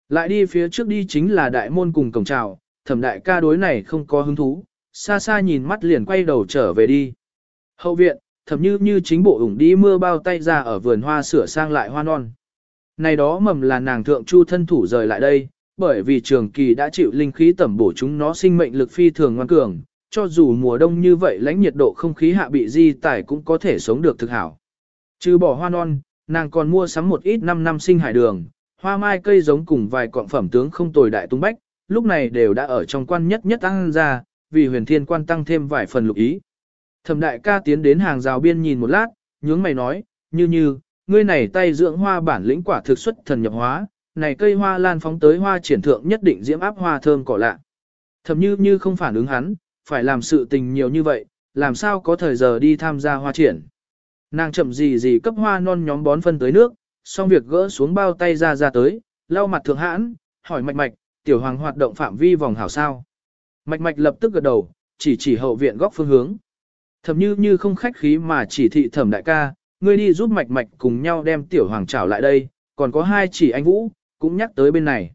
S1: Lại đi phía trước đi chính là đại môn cùng cổng trào, thẩm đại ca đối này không có hứng thú, xa xa nhìn mắt liền quay đầu trở về đi. Hậu viện, thẩm như như chính bộ ủng đi mưa bao tay ra ở vườn hoa sửa sang lại hoa non. Này đó mầm là nàng thượng chu thân thủ rời lại đây, bởi vì trường kỳ đã chịu linh khí tẩm bổ chúng nó sinh mệnh lực phi thường ngoan cường, cho dù mùa đông như vậy lãnh nhiệt độ không khí hạ bị di tải cũng có thể sống được thực hảo. Trừ bỏ hoa non, nàng còn mua sắm một ít 5 năm sinh hải đường, hoa mai cây giống cùng vài quạng phẩm tướng không tồi đại tung bách, lúc này đều đã ở trong quan nhất nhất tăng ra, vì huyền thiên quan tăng thêm vài phần lục ý. Thẩm đại ca tiến đến hàng rào biên nhìn một lát, nhướng mày nói, như như, ngươi này tay dưỡng hoa bản lĩnh quả thực xuất thần nhập hóa, này cây hoa lan phóng tới hoa triển thượng nhất định diễm áp hoa thơm cỏ lạ. Thầm như như không phản ứng hắn, phải làm sự tình nhiều như vậy, làm sao có thời giờ đi tham gia hoa triển. Nàng chậm gì gì cấp hoa non nhóm bón phân tới nước, xong việc gỡ xuống bao tay ra ra tới, lau mặt thượng hãn, hỏi mạch mạch, tiểu hoàng hoạt động phạm vi vòng hảo sao. Mạch mạch lập tức gật đầu, chỉ chỉ hậu viện góc phương hướng. thầm như như không khách khí mà chỉ thị thẩm đại ca, ngươi đi giúp mạch mạch cùng nhau đem tiểu hoàng trảo lại đây, còn có hai chỉ anh Vũ, cũng nhắc tới bên này.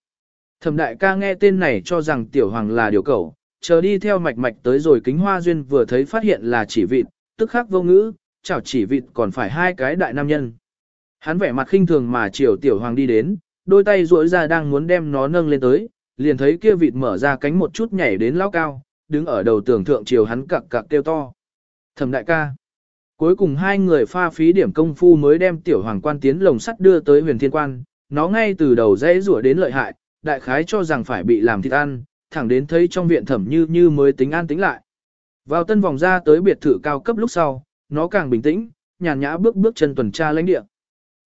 S1: Thẩm đại ca nghe tên này cho rằng tiểu hoàng là điều cầu, chờ đi theo mạch mạch tới rồi kính hoa duyên vừa thấy phát hiện là chỉ vịt, tức khắc vô ngữ, chảo chỉ vịt còn phải hai cái đại nam nhân. Hắn vẻ mặt khinh thường mà chiều tiểu hoàng đi đến, đôi tay duỗi ra đang muốn đem nó nâng lên tới, liền thấy kia vịt mở ra cánh một chút nhảy đến lao cao, đứng ở đầu tường thượng chiều hắn cặc cặc kêu to. Thẩm đại ca. Cuối cùng hai người pha phí điểm công phu mới đem tiểu hoàng quan tiến lồng sắt đưa tới huyền thiên quan, nó ngay từ đầu dễ rủa đến lợi hại, đại khái cho rằng phải bị làm thịt ăn, thẳng đến thấy trong viện thẩm như như mới tính an tính lại. Vào tân vòng ra tới biệt thự cao cấp lúc sau, nó càng bình tĩnh, nhàn nhã bước bước chân tuần tra lãnh địa.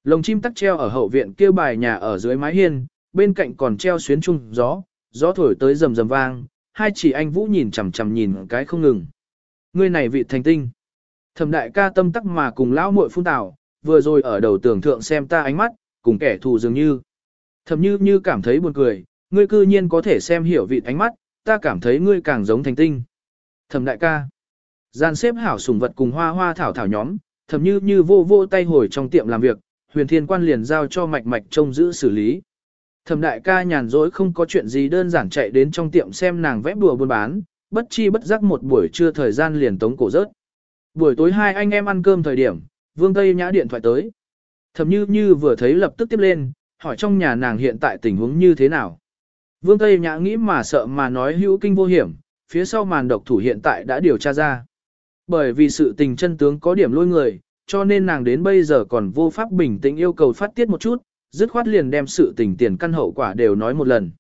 S1: Lồng chim tắc treo ở hậu viện kia bài nhà ở dưới mái hiên, bên cạnh còn treo xuyến chung gió, gió thổi tới rầm rầm vang, hai chỉ anh vũ nhìn chằm chằm nhìn cái không ngừng. Ngươi này vị thành tinh. Thẩm đại ca tâm tắc mà cùng lão muội phun tào, vừa rồi ở đầu tường thượng xem ta ánh mắt, cùng kẻ thù dường như. Thẩm như như cảm thấy buồn cười, ngươi cư nhiên có thể xem hiểu vị ánh mắt, ta cảm thấy ngươi càng giống thành tinh. Thẩm đại ca. Gian xếp hảo sùng vật cùng hoa hoa thảo thảo nhóm, thẩm như như vô vô tay hồi trong tiệm làm việc, huyền thiên quan liền giao cho mạch mạch trông giữ xử lý. Thẩm đại ca nhàn rỗi không có chuyện gì đơn giản chạy đến trong tiệm xem nàng vẽ đùa buôn bán, bất chi bất giác một buổi trưa thời gian liền tống cổ rớt. Buổi tối hai anh em ăn cơm thời điểm, Vương Tây Nhã điện thoại tới. Thẩm như như vừa thấy lập tức tiếp lên, hỏi trong nhà nàng hiện tại tình huống như thế nào. Vương Tây Nhã nghĩ mà sợ mà nói hữu kinh vô hiểm, phía sau màn độc thủ hiện tại đã điều tra ra. Bởi vì sự tình chân tướng có điểm lôi người, cho nên nàng đến bây giờ còn vô pháp bình tĩnh yêu cầu phát tiết một chút, dứt khoát liền đem sự tình tiền căn hậu quả đều nói một lần.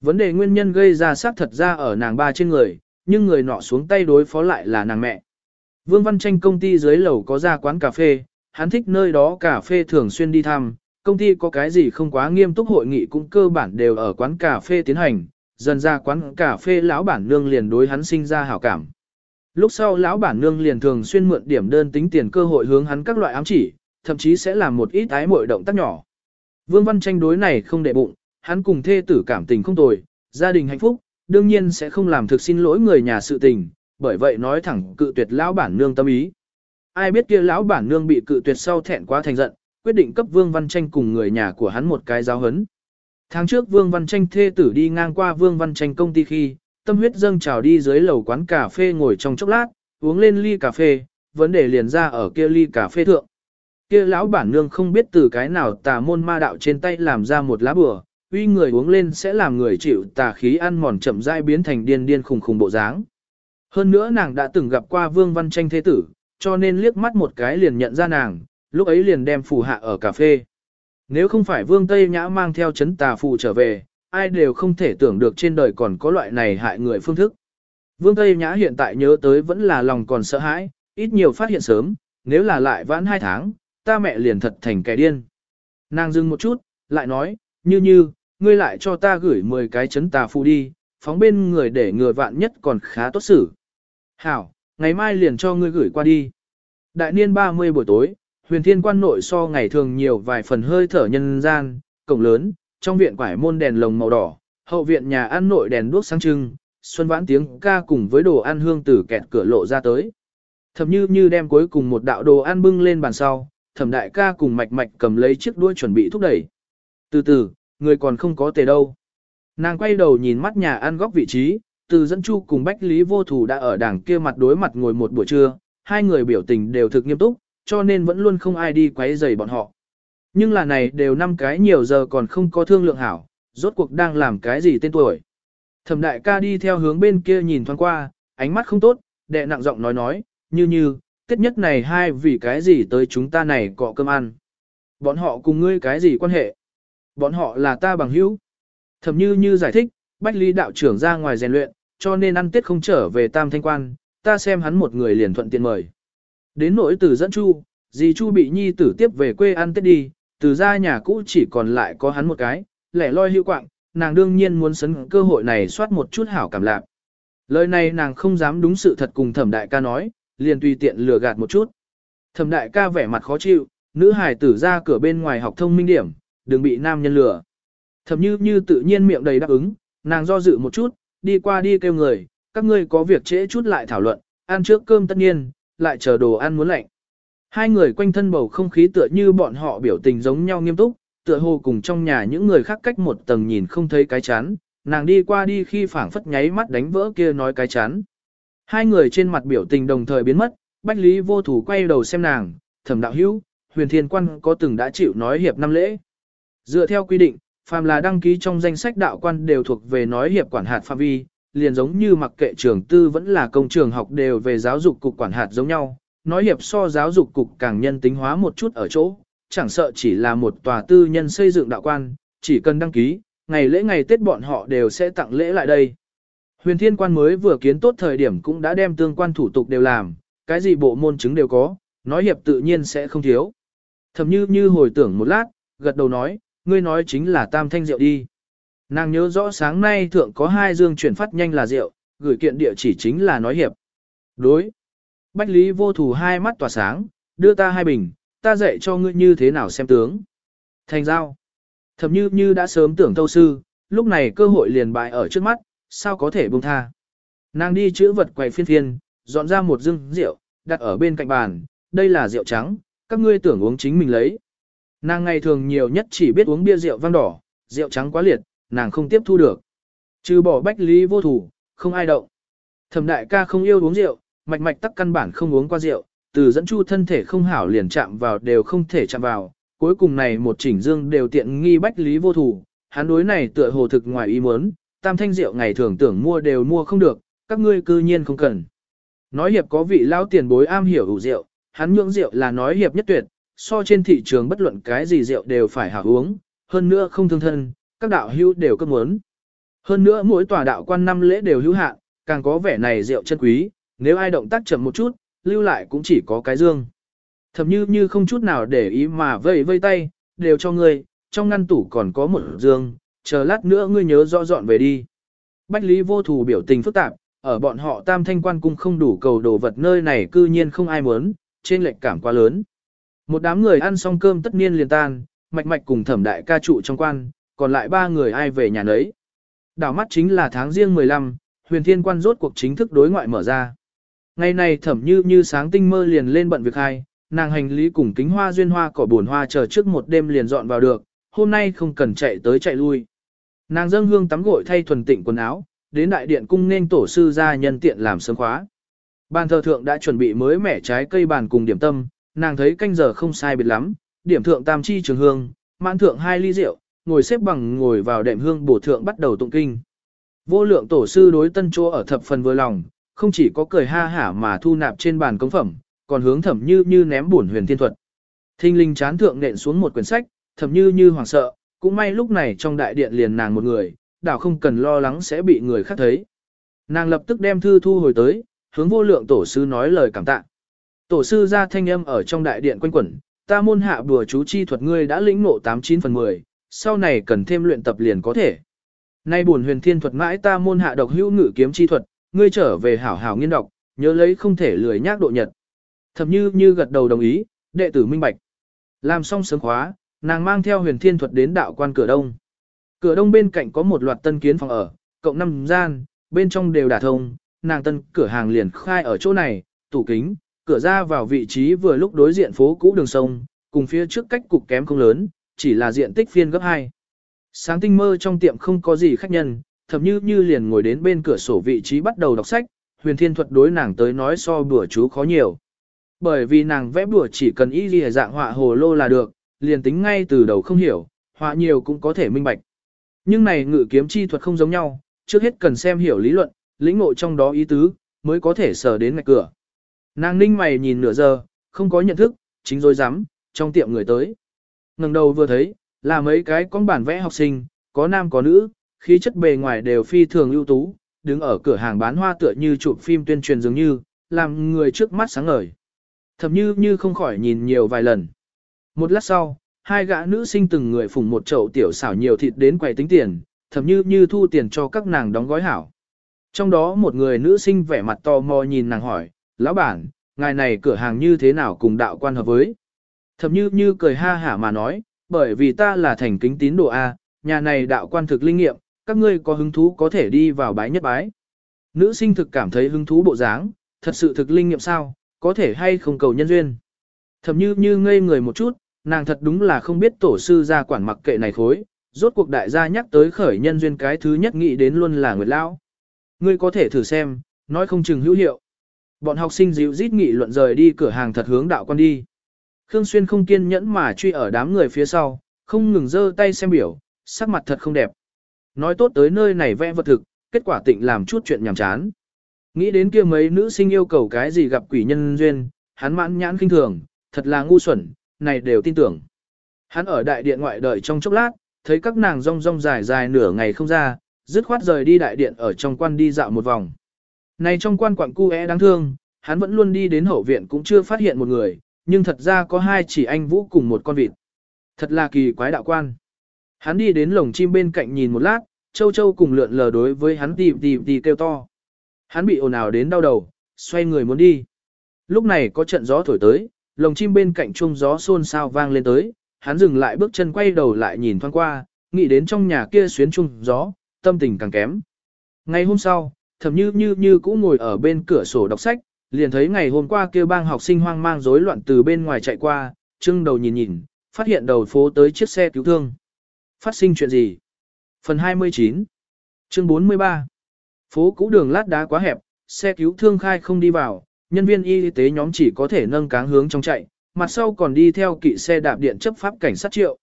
S1: Vấn đề nguyên nhân gây ra xác thật ra ở nàng ba trên người, nhưng người nọ xuống tay đối phó lại là nàng mẹ. Vương Văn Tranh công ty dưới lầu có ra quán cà phê, hắn thích nơi đó cà phê thường xuyên đi thăm, công ty có cái gì không quá nghiêm túc hội nghị cũng cơ bản đều ở quán cà phê tiến hành, dần ra quán cà phê lão bản nương liền đối hắn sinh ra hảo cảm. Lúc sau lão bản nương liền thường xuyên mượn điểm đơn tính tiền cơ hội hướng hắn các loại ám chỉ, thậm chí sẽ làm một ít ái muội động tác nhỏ. Vương Văn Tranh đối này không để bụng, hắn cùng thê tử cảm tình không tồi, gia đình hạnh phúc, đương nhiên sẽ không làm thực xin lỗi người nhà sự tình, bởi vậy nói thẳng cự tuyệt lão bản nương tâm ý. Ai biết kia lão bản nương bị cự tuyệt sau thẹn quá thành giận, quyết định cấp Vương Văn Tranh cùng người nhà của hắn một cái giáo hấn. Tháng trước Vương Văn Tranh thê tử đi ngang qua Vương Văn Tranh công ty khi, tâm huyết dâng trào đi dưới lầu quán cà phê ngồi trong chốc lát, uống lên ly cà phê, vấn đề liền ra ở kia ly cà phê thượng. Kia lão bản nương không biết từ cái nào tà môn ma đạo trên tay làm ra một lá bừa, uy người uống lên sẽ làm người chịu tà khí ăn mòn chậm rãi biến thành điên điên khùng khùng bộ dáng. Hơn nữa nàng đã từng gặp qua Vương Văn Tranh thế tử, cho nên liếc mắt một cái liền nhận ra nàng, lúc ấy liền đem phù hạ ở cà phê. Nếu không phải Vương Tây Nhã mang theo chấn tà phù trở về, ai đều không thể tưởng được trên đời còn có loại này hại người phương thức. Vương Tây Nhã hiện tại nhớ tới vẫn là lòng còn sợ hãi, ít nhiều phát hiện sớm, nếu là lại vãn hai tháng, ta mẹ liền thật thành kẻ điên. Nàng dừng một chút, lại nói, như như, ngươi lại cho ta gửi 10 cái chấn tà phù đi, phóng bên người để người vạn nhất còn khá tốt xử. Hảo, ngày mai liền cho ngươi gửi qua đi. Đại niên 30 buổi tối, huyền thiên quan nội so ngày thường nhiều vài phần hơi thở nhân gian, cổng lớn, trong viện quải môn đèn lồng màu đỏ, hậu viện nhà ăn nội đèn đuốc sáng trưng, xuân vãn tiếng ca cùng với đồ ăn hương từ kẹt cửa lộ ra tới. Thẩm như như đem cuối cùng một đạo đồ ăn bưng lên bàn sau, thẩm đại ca cùng mạch mạch cầm lấy chiếc đuôi chuẩn bị thúc đẩy. Từ từ, người còn không có tề đâu. Nàng quay đầu nhìn mắt nhà ăn góc vị trí, từ dẫn chu cùng Bách Lý vô thủ đã ở đảng kia mặt đối mặt ngồi một buổi trưa, hai người biểu tình đều thực nghiêm túc, cho nên vẫn luôn không ai đi quấy rầy bọn họ. Nhưng là này đều năm cái nhiều giờ còn không có thương lượng hảo, rốt cuộc đang làm cái gì tên tuổi. Thẩm đại ca đi theo hướng bên kia nhìn thoáng qua, ánh mắt không tốt, đệ nặng giọng nói nói, như như, tiết nhất này hai vì cái gì tới chúng ta này cọ cơm ăn. Bọn họ cùng ngươi cái gì quan hệ? Bọn họ là ta bằng hữu. Thẩm như như giải thích, Bách Lý đạo trưởng ra ngoài rèn luyện, cho nên ăn tết không trở về tam thanh quan, ta xem hắn một người liền thuận tiện mời. Đến nỗi tử dẫn chu, dì chu bị nhi tử tiếp về quê ăn tết đi, từ ra nhà cũ chỉ còn lại có hắn một cái, lẻ loi hữu quạng, nàng đương nhiên muốn sấn cơ hội này soát một chút hảo cảm lạc. Lời này nàng không dám đúng sự thật cùng thẩm đại ca nói, liền tùy tiện lừa gạt một chút. Thẩm đại ca vẻ mặt khó chịu, nữ hải tử ra cửa bên ngoài học thông minh điểm, đừng bị nam nhân lừa. Thẩm như như tự nhiên miệng đầy đáp ứng, nàng do dự một chút, đi qua đi kêu người, các ngươi có việc trễ chút lại thảo luận, ăn trước cơm tất nhiên, lại chờ đồ ăn muốn lạnh. Hai người quanh thân bầu không khí tựa như bọn họ biểu tình giống nhau nghiêm túc, tựa hồ cùng trong nhà những người khác cách một tầng nhìn không thấy cái chán, nàng đi qua đi khi phảng phất nháy mắt đánh vỡ kia nói cái chán. Hai người trên mặt biểu tình đồng thời biến mất, Bách Lý vô thủ quay đầu xem nàng, thẩm đạo hữu, huyền thiên quan có từng đã chịu nói hiệp năm lễ. Dựa theo quy định, phàm là đăng ký trong danh sách đạo quan đều thuộc về nói hiệp quản hạt phạm vi, liền giống như mặc kệ trường tư vẫn là công trường học đều về giáo dục cục quản hạt giống nhau, nói hiệp so giáo dục cục càng nhân tính hóa một chút ở chỗ, chẳng sợ chỉ là một tòa tư nhân xây dựng đạo quan, chỉ cần đăng ký, ngày lễ ngày Tết bọn họ đều sẽ tặng lễ lại đây. Huyền thiên quan mới vừa kiến tốt thời điểm cũng đã đem tương quan thủ tục đều làm, cái gì bộ môn chứng đều có, nói hiệp tự nhiên sẽ không thiếu. Thầm như như hồi tưởng một lát, gật đầu nói, ngươi nói chính là tam thanh rượu đi. Nàng nhớ rõ sáng nay thượng có hai dương chuyển phát nhanh là rượu, gửi kiện địa chỉ chính là nói hiệp. Đối. Bách Lý vô thủ hai mắt tỏa sáng, đưa ta hai bình, ta dạy cho ngươi như thế nào xem tướng. Thành giao. Thầm như như đã sớm tưởng thâu sư, lúc này cơ hội liền bại ở trước mắt, sao có thể buông tha. Nàng đi chữ vật quầy phiên phiên, dọn ra một dương rượu, đặt ở bên cạnh bàn, đây là rượu trắng, các ngươi tưởng uống chính mình lấy. Nàng ngày thường nhiều nhất chỉ biết uống bia rượu vang đỏ, rượu trắng quá liệt, nàng không tiếp thu được. Trừ bỏ bách lý vô thủ, không ai động. Thẩm đại ca không yêu uống rượu, mạch mạch tắc căn bản không uống qua rượu, từ dẫn chu thân thể không hảo liền chạm vào đều không thể chạm vào, cuối cùng này một chỉnh dương đều tiện nghi bách lý vô thủ, hắn đối này tựa hồ thực ngoài ý muốn, tam thanh rượu ngày thường tưởng mua đều mua không được, các ngươi cư nhiên không cần. Nói hiệp có vị lao tiền bối am hiểu ủ rượu, hắn nhượng rượu là nói hiệp nhất tuyệt, so trên thị trường bất luận cái gì rượu đều phải hảo uống, hơn nữa không thương thân, các đạo hữu đều cấp muốn. Hơn nữa mỗi tòa đạo quan năm lễ đều hữu hạn, càng có vẻ này rượu chân quý, nếu ai động tác chậm một chút, lưu lại cũng chỉ có cái dương. Thầm như như không chút nào để ý mà vây vây tay, đều cho ngươi, trong ngăn tủ còn có một dương, chờ lát nữa ngươi nhớ rõ dọn về đi. Bách Lý vô thù biểu tình phức tạp, ở bọn họ tam thanh quan cung không đủ cầu đồ vật nơi này cư nhiên không ai muốn, trên lệch cảm quá lớn. Một đám người ăn xong cơm tất niên liền tan, mạch mạch cùng thẩm đại ca trụ trong quan, còn lại ba người ai về nhà nấy. Đảo mắt chính là tháng riêng 15, huyền thiên quan rốt cuộc chính thức đối ngoại mở ra. Ngày này thẩm như như sáng tinh mơ liền lên bận việc hai, nàng hành lý cùng kính hoa duyên hoa cỏ buồn hoa chờ trước một đêm liền dọn vào được, hôm nay không cần chạy tới chạy lui. Nàng dâng hương tắm gội thay thuần tịnh quần áo, đến đại điện cung nên tổ sư ra nhân tiện làm sớm khóa. Bàn thờ thượng đã chuẩn bị mới mẻ trái cây bàn cùng điểm tâm, nàng thấy canh giờ không sai biệt lắm, điểm thượng tam chi trường hương, mãn thượng hai ly rượu, ngồi xếp bằng ngồi vào đệm hương bổ thượng bắt đầu tụng kinh. Vô lượng tổ sư đối tân chỗ ở thập phần vừa lòng, không chỉ có cười ha hả mà thu nạp trên bàn công phẩm, còn hướng thẩm như như ném bổn huyền thiên thuật. Thinh linh chán thượng nện xuống một quyển sách, thẩm như như hoảng sợ, cũng may lúc này trong đại điện liền nàng một người, đảo không cần lo lắng sẽ bị người khác thấy. Nàng lập tức đem thư thu hồi tới, hướng vô lượng tổ sư nói lời cảm tạ. Tổ sư ra thanh âm ở trong đại điện quanh quẩn, ta môn hạ bùa chú chi thuật ngươi đã lĩnh ngộ 89 phần 10, sau này cần thêm luyện tập liền có thể. Nay buồn huyền thiên thuật mãi ta môn hạ độc hữu ngự kiếm chi thuật, ngươi trở về hảo hảo nghiên đọc, nhớ lấy không thể lười nhác độ nhật. Thẩm như như gật đầu đồng ý, đệ tử minh bạch. Làm xong sớm khóa, nàng mang theo huyền thiên thuật đến đạo quan cửa đông. Cửa đông bên cạnh có một loạt tân kiến phòng ở, cộng năm gian, bên trong đều đả thông, nàng tân cửa hàng liền khai ở chỗ này, tủ kính, cửa ra vào vị trí vừa lúc đối diện phố cũ đường sông, cùng phía trước cách cục kém không lớn, chỉ là diện tích phiên gấp 2. Sáng tinh mơ trong tiệm không có gì khách nhân, thậm như như liền ngồi đến bên cửa sổ vị trí bắt đầu đọc sách, huyền thiên thuật đối nàng tới nói so bữa chú khó nhiều. Bởi vì nàng vẽ bữa chỉ cần ý gì dạng họa hồ lô là được, liền tính ngay từ đầu không hiểu, họa nhiều cũng có thể minh bạch. Nhưng này ngự kiếm chi thuật không giống nhau, trước hết cần xem hiểu lý luận, lĩnh ngộ trong đó ý tứ, mới có thể sở đến ngạch cửa. Nàng ninh mày nhìn nửa giờ, không có nhận thức, chính rồi dám, trong tiệm người tới. ngẩng đầu vừa thấy, là mấy cái con bản vẽ học sinh, có nam có nữ, khí chất bề ngoài đều phi thường ưu tú, đứng ở cửa hàng bán hoa tựa như chụp phim tuyên truyền dường như, làm người trước mắt sáng ngời. Thậm như như không khỏi nhìn nhiều vài lần. Một lát sau, hai gã nữ sinh từng người phùng một chậu tiểu xảo nhiều thịt đến quầy tính tiền, thậm như như thu tiền cho các nàng đóng gói hảo. Trong đó một người nữ sinh vẻ mặt to mò nhìn nàng hỏi, lão bản, ngài này cửa hàng như thế nào cùng đạo quan hợp với? Thẩm như như cười ha hả mà nói, bởi vì ta là thành kính tín đồ A, nhà này đạo quan thực linh nghiệm, các ngươi có hứng thú có thể đi vào bái nhất bái. Nữ sinh thực cảm thấy hứng thú bộ dáng, thật sự thực linh nghiệm sao, có thể hay không cầu nhân duyên. Thẩm như như ngây người một chút, nàng thật đúng là không biết tổ sư ra quản mặc kệ này khối, rốt cuộc đại gia nhắc tới khởi nhân duyên cái thứ nhất nghĩ đến luôn là Nguyệt Lão. Ngươi có thể thử xem, nói không chừng hữu hiệu. Bọn học sinh dịu rít nghị luận rời đi cửa hàng thật hướng đạo quan đi. Khương Xuyên không kiên nhẫn mà truy ở đám người phía sau, không ngừng giơ tay xem biểu, sắc mặt thật không đẹp. Nói tốt tới nơi này vẽ vật thực, kết quả tịnh làm chút chuyện nhảm chán. Nghĩ đến kia mấy nữ sinh yêu cầu cái gì gặp quỷ nhân duyên, hắn mãn nhãn kinh thường, thật là ngu xuẩn, này đều tin tưởng. Hắn ở đại điện ngoại đợi trong chốc lát, thấy các nàng rong rong dài dài nửa ngày không ra, dứt khoát rời đi đại điện ở trong quan đi dạo một vòng. Này trong quan quặng cu é đáng thương, hắn vẫn luôn đi đến hậu viện cũng chưa phát hiện một người, nhưng thật ra có hai chỉ anh vũ cùng một con vịt. Thật là kỳ quái đạo quan. Hắn đi đến lồng chim bên cạnh nhìn một lát, châu châu cùng lượn lờ đối với hắn tìm tìm tìm kêu to. Hắn bị ồn ào đến đau đầu, xoay người muốn đi. Lúc này có trận gió thổi tới, lồng chim bên cạnh chuông gió xôn xao vang lên tới, hắn dừng lại bước chân quay đầu lại nhìn thoáng qua, nghĩ đến trong nhà kia xuyến chung gió, tâm tình càng kém. Ngày hôm sau, thầm như như như cũng ngồi ở bên cửa sổ đọc sách, liền thấy ngày hôm qua kia bang học sinh hoang mang rối loạn từ bên ngoài chạy qua, trưng đầu nhìn nhìn, phát hiện đầu phố tới chiếc xe cứu thương. Phát sinh chuyện gì? Phần 29 Chương 43 Phố cũ đường lát đá quá hẹp, xe cứu thương khai không đi vào, nhân viên y tế nhóm chỉ có thể nâng cáng hướng trong chạy, mặt sau còn đi theo kỵ xe đạp điện chấp pháp cảnh sát triệu.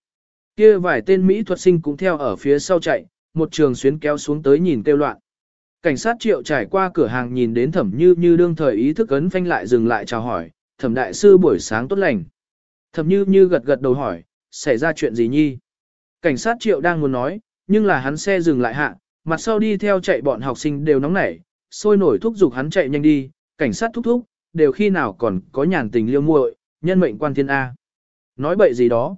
S1: Kia vài tên Mỹ thuật sinh cũng theo ở phía sau chạy, một trường xuyến kéo xuống tới nhìn kêu loạn. Cảnh sát triệu trải qua cửa hàng nhìn đến thẩm như như đương thời ý thức ấn phanh lại dừng lại chào hỏi, thẩm đại sư buổi sáng tốt lành. Thẩm như như gật gật đầu hỏi, xảy ra chuyện gì nhi? Cảnh sát triệu đang muốn nói, nhưng là hắn xe dừng lại hạ, mặt sau đi theo chạy bọn học sinh đều nóng nảy, sôi nổi thúc giục hắn chạy nhanh đi, cảnh sát thúc thúc, đều khi nào còn có nhàn tình liêu muội, nhân mệnh quan thiên A. Nói bậy gì đó.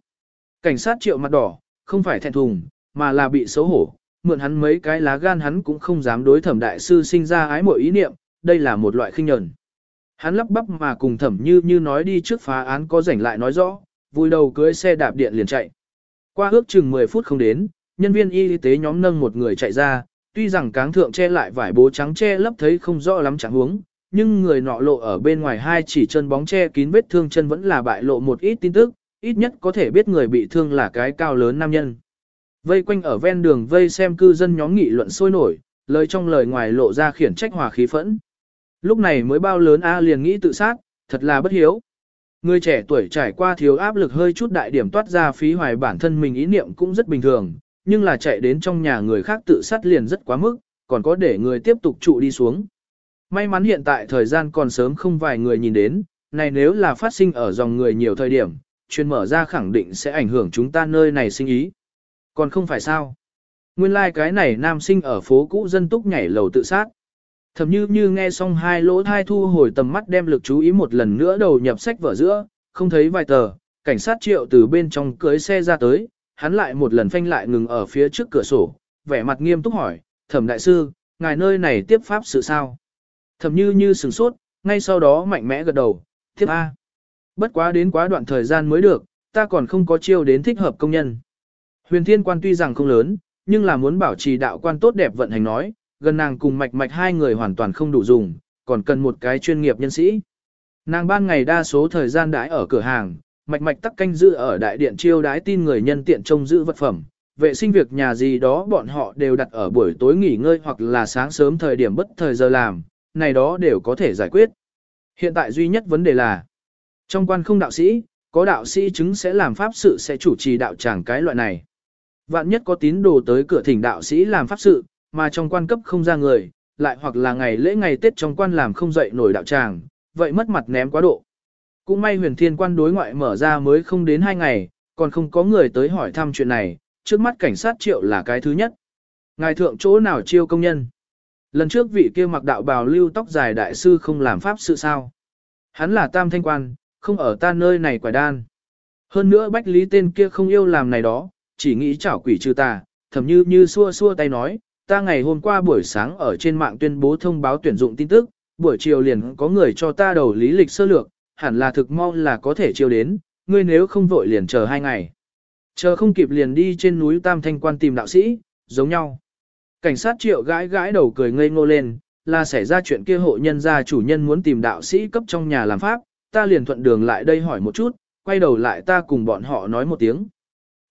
S1: Cảnh sát triệu mặt đỏ, không phải thẹn thùng, mà là bị xấu hổ, mượn hắn mấy cái lá gan hắn cũng không dám đối thẩm đại sư sinh ra ái mộ ý niệm, đây là một loại khinh nhẫn. Hắn lắp bắp mà cùng thẩm như như nói đi trước phá án có rảnh lại nói rõ, vui đầu cưới xe đạp điện liền chạy. Qua ước chừng 10 phút không đến, nhân viên y tế nhóm nâng một người chạy ra, tuy rằng cáng thượng che lại vải bố trắng che lấp thấy không rõ lắm chẳng huống, nhưng người nọ lộ ở bên ngoài hai chỉ chân bóng che kín vết thương chân vẫn là bại lộ một ít tin tức, ít nhất có thể biết người bị thương là cái cao lớn nam nhân. Vây quanh ở ven đường vây xem cư dân nhóm nghị luận sôi nổi, lời trong lời ngoài lộ ra khiển trách hòa khí phẫn. Lúc này mới bao lớn A liền nghĩ tự sát, thật là bất hiếu. Người trẻ tuổi trải qua thiếu áp lực hơi chút đại điểm toát ra phí hoài bản thân mình ý niệm cũng rất bình thường, nhưng là chạy đến trong nhà người khác tự sát liền rất quá mức, còn có để người tiếp tục trụ đi xuống. May mắn hiện tại thời gian còn sớm không vài người nhìn đến, này nếu là phát sinh ở dòng người nhiều thời điểm, chuyên mở ra khẳng định sẽ ảnh hưởng chúng ta nơi này sinh ý. Còn không phải sao? Nguyên lai like cái này nam sinh ở phố cũ dân túc nhảy lầu tự sát. Thầm như như nghe xong hai lỗ thai thu hồi tầm mắt đem lực chú ý một lần nữa đầu nhập sách vở giữa, không thấy vài tờ, cảnh sát triệu từ bên trong cưới xe ra tới, hắn lại một lần phanh lại ngừng ở phía trước cửa sổ, vẻ mặt nghiêm túc hỏi, thẩm đại sư, ngài nơi này tiếp pháp sự sao? Thẩm như như sửng sốt, ngay sau đó mạnh mẽ gật đầu, tiếp A. Bất quá đến quá đoạn thời gian mới được, ta còn không có chiêu đến thích hợp công nhân. Huyền thiên quan tuy rằng không lớn, nhưng là muốn bảo trì đạo quan tốt đẹp vận hành nói, gần nàng cùng mạch mạch hai người hoàn toàn không đủ dùng, còn cần một cái chuyên nghiệp nhân sĩ. Nàng ban ngày đa số thời gian đãi ở cửa hàng, mạch mạch tắc canh giữ ở đại điện chiêu đái tin người nhân tiện trông giữ vật phẩm, vệ sinh việc nhà gì đó bọn họ đều đặt ở buổi tối nghỉ ngơi hoặc là sáng sớm thời điểm bất thời giờ làm, này đó đều có thể giải quyết. Hiện tại duy nhất vấn đề là, trong quan không đạo sĩ, có đạo sĩ chứng sẽ làm pháp sự sẽ chủ trì đạo tràng cái loại này. Vạn nhất có tín đồ tới cửa thỉnh đạo sĩ làm pháp sự, mà trong quan cấp không ra người, lại hoặc là ngày lễ ngày Tết trong quan làm không dậy nổi đạo tràng, vậy mất mặt ném quá độ. Cũng may huyền thiên quan đối ngoại mở ra mới không đến hai ngày, còn không có người tới hỏi thăm chuyện này, trước mắt cảnh sát triệu là cái thứ nhất. Ngài thượng chỗ nào chiêu công nhân? Lần trước vị kia mặc đạo bào lưu tóc dài đại sư không làm pháp sự sao? Hắn là tam thanh quan, không ở ta nơi này quả đan. Hơn nữa bách lý tên kia không yêu làm này đó, chỉ nghĩ chảo quỷ trừ ta, thầm như như xua xua tay nói, ta ngày hôm qua buổi sáng ở trên mạng tuyên bố thông báo tuyển dụng tin tức, buổi chiều liền có người cho ta đầu lý lịch sơ lược, hẳn là thực mong là có thể chiêu đến, ngươi nếu không vội liền chờ hai ngày. Chờ không kịp liền đi trên núi Tam Thanh Quan tìm đạo sĩ, giống nhau. Cảnh sát triệu gãi gãi đầu cười ngây ngô lên, là xảy ra chuyện kia hộ nhân gia chủ nhân muốn tìm đạo sĩ cấp trong nhà làm pháp, ta liền thuận đường lại đây hỏi một chút, quay đầu lại ta cùng bọn họ nói một tiếng.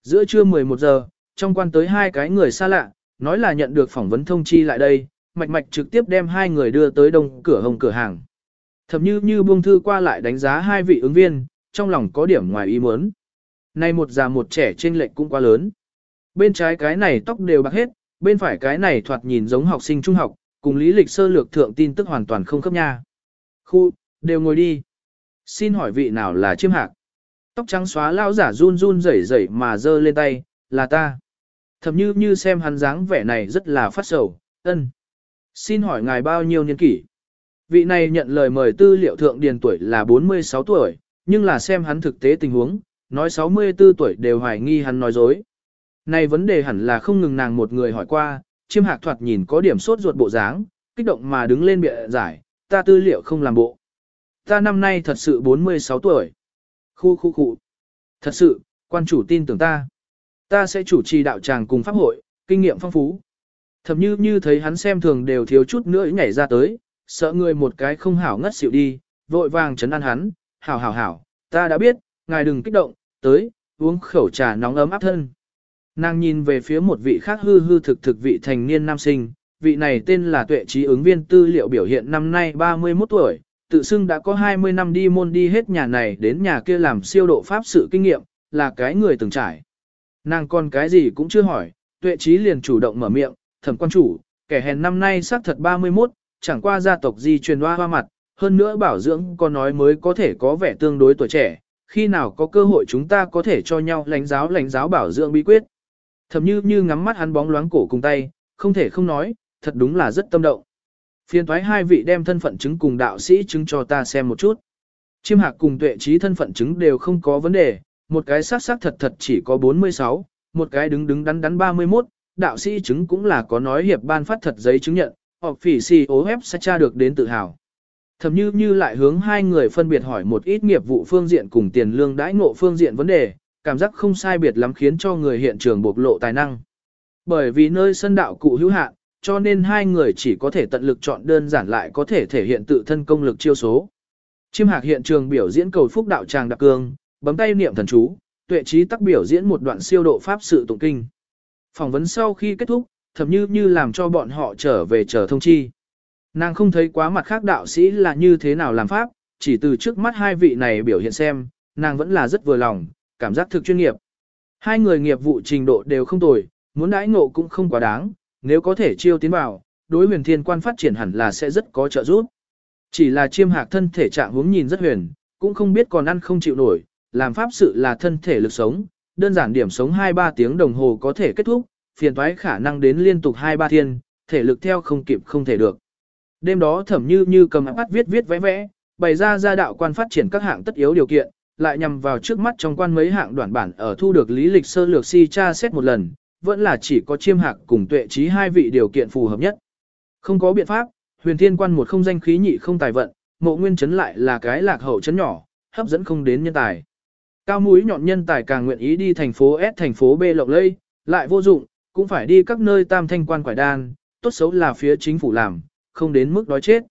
S1: Giữa trưa 11 giờ, trong quan tới hai cái người xa lạ, nói là nhận được phỏng vấn thông chi lại đây, mạch mạch trực tiếp đem hai người đưa tới đông cửa hồng cửa hàng. Thậm như như buông thư qua lại đánh giá hai vị ứng viên, trong lòng có điểm ngoài ý muốn. Nay một già một trẻ trên lệch cũng quá lớn. Bên trái cái này tóc đều bạc hết, bên phải cái này thoạt nhìn giống học sinh trung học, cùng lý lịch sơ lược thượng tin tức hoàn toàn không khớp nha. Khu, đều ngồi đi. Xin hỏi vị nào là chiêm hạc? Tóc trắng xóa lao giả run run rẩy rẩy mà giơ lên tay, là ta. Thầm như như xem hắn dáng vẻ này rất là phát sầu, ân. Xin hỏi ngài bao nhiêu niên kỷ? Vị này nhận lời mời tư liệu thượng điền tuổi là 46 tuổi, nhưng là xem hắn thực tế tình huống, nói 64 tuổi đều hoài nghi hắn nói dối. Này vấn đề hẳn là không ngừng nàng một người hỏi qua, chiêm hạc thoạt nhìn có điểm sốt ruột bộ dáng, kích động mà đứng lên bịa giải, ta tư liệu không làm bộ. Ta năm nay thật sự 46 tuổi. Khu khu khu. Thật sự, quan chủ tin tưởng ta. Ta sẽ chủ trì đạo tràng cùng pháp hội, kinh nghiệm phong phú. Thầm như như thấy hắn xem thường đều thiếu chút nữa nhảy ra tới, sợ người một cái không hảo ngất xỉu đi, vội vàng chấn an hắn, hảo hảo hảo, ta đã biết, ngài đừng kích động, tới, uống khẩu trà nóng ấm áp thân. Nàng nhìn về phía một vị khác hư hư thực thực vị thành niên nam sinh, vị này tên là tuệ trí ứng viên tư liệu biểu hiện năm nay 31 tuổi, tự xưng đã có 20 năm đi môn đi hết nhà này đến nhà kia làm siêu độ pháp sự kinh nghiệm, là cái người từng trải. Nàng còn cái gì cũng chưa hỏi, tuệ trí liền chủ động mở miệng, thẩm quan chủ, kẻ hèn năm nay xác thật 31, chẳng qua gia tộc di truyền hoa hoa mặt, hơn nữa bảo dưỡng có nói mới có thể có vẻ tương đối tuổi trẻ, khi nào có cơ hội chúng ta có thể cho nhau lãnh giáo lãnh giáo bảo dưỡng bí quyết. Thẩm như như ngắm mắt hắn bóng loáng cổ cùng tay, không thể không nói, thật đúng là rất tâm động. Phiên thoái hai vị đem thân phận chứng cùng đạo sĩ chứng cho ta xem một chút. Chiêm hạc cùng tuệ trí thân phận chứng đều không có vấn đề, một cái xác xác thật thật chỉ có 46, một cái đứng đứng đắn đắn 31, đạo sĩ chứng cũng là có nói hiệp ban phát thật giấy chứng nhận, hoặc phỉ si ố hép sẽ tra được đến tự hào. Thầm như như lại hướng hai người phân biệt hỏi một ít nghiệp vụ phương diện cùng tiền lương đãi ngộ phương diện vấn đề, cảm giác không sai biệt lắm khiến cho người hiện trường bộc lộ tài năng. Bởi vì nơi sân đạo cụ hữu hạn, cho nên hai người chỉ có thể tận lực chọn đơn giản lại có thể thể hiện tự thân công lực chiêu số. Chim hạc hiện trường biểu diễn cầu phúc đạo tràng đặc cương, bấm tay niệm thần chú, tuệ trí tắc biểu diễn một đoạn siêu độ pháp sự tụng kinh. Phỏng vấn sau khi kết thúc, thậm như như làm cho bọn họ trở về chờ thông chi. Nàng không thấy quá mặt khác đạo sĩ là như thế nào làm pháp, chỉ từ trước mắt hai vị này biểu hiện xem, nàng vẫn là rất vừa lòng, cảm giác thực chuyên nghiệp. Hai người nghiệp vụ trình độ đều không tồi, muốn đãi ngộ cũng không quá đáng, nếu có thể chiêu tiến vào, đối huyền thiên quan phát triển hẳn là sẽ rất có trợ giúp. Chỉ là chiêm hạc thân thể trạng hướng nhìn rất huyền, cũng không biết còn ăn không chịu nổi, làm pháp sự là thân thể lực sống, đơn giản điểm sống 2-3 tiếng đồng hồ có thể kết thúc, phiền toái khả năng đến liên tục 2-3 thiên, thể lực theo không kịp không thể được. Đêm đó thẩm như như cầm bắt viết viết vẽ vẽ, bày ra gia đạo quan phát triển các hạng tất yếu điều kiện, lại nhằm vào trước mắt trong quan mấy hạng đoạn bản ở thu được lý lịch sơ lược si tra xét một lần, vẫn là chỉ có chiêm hạc cùng tuệ trí hai vị điều kiện phù hợp nhất. Không có biện pháp, huyền thiên quan một không danh khí nhị không tài vận, mộ nguyên chấn lại là cái lạc hậu chấn nhỏ, hấp dẫn không đến nhân tài. Cao mũi nhọn nhân tài càng nguyện ý đi thành phố S thành phố B lộng lây, lại vô dụng, cũng phải đi các nơi tam thanh quan quải đan, tốt xấu là phía chính phủ làm, không đến mức đói chết.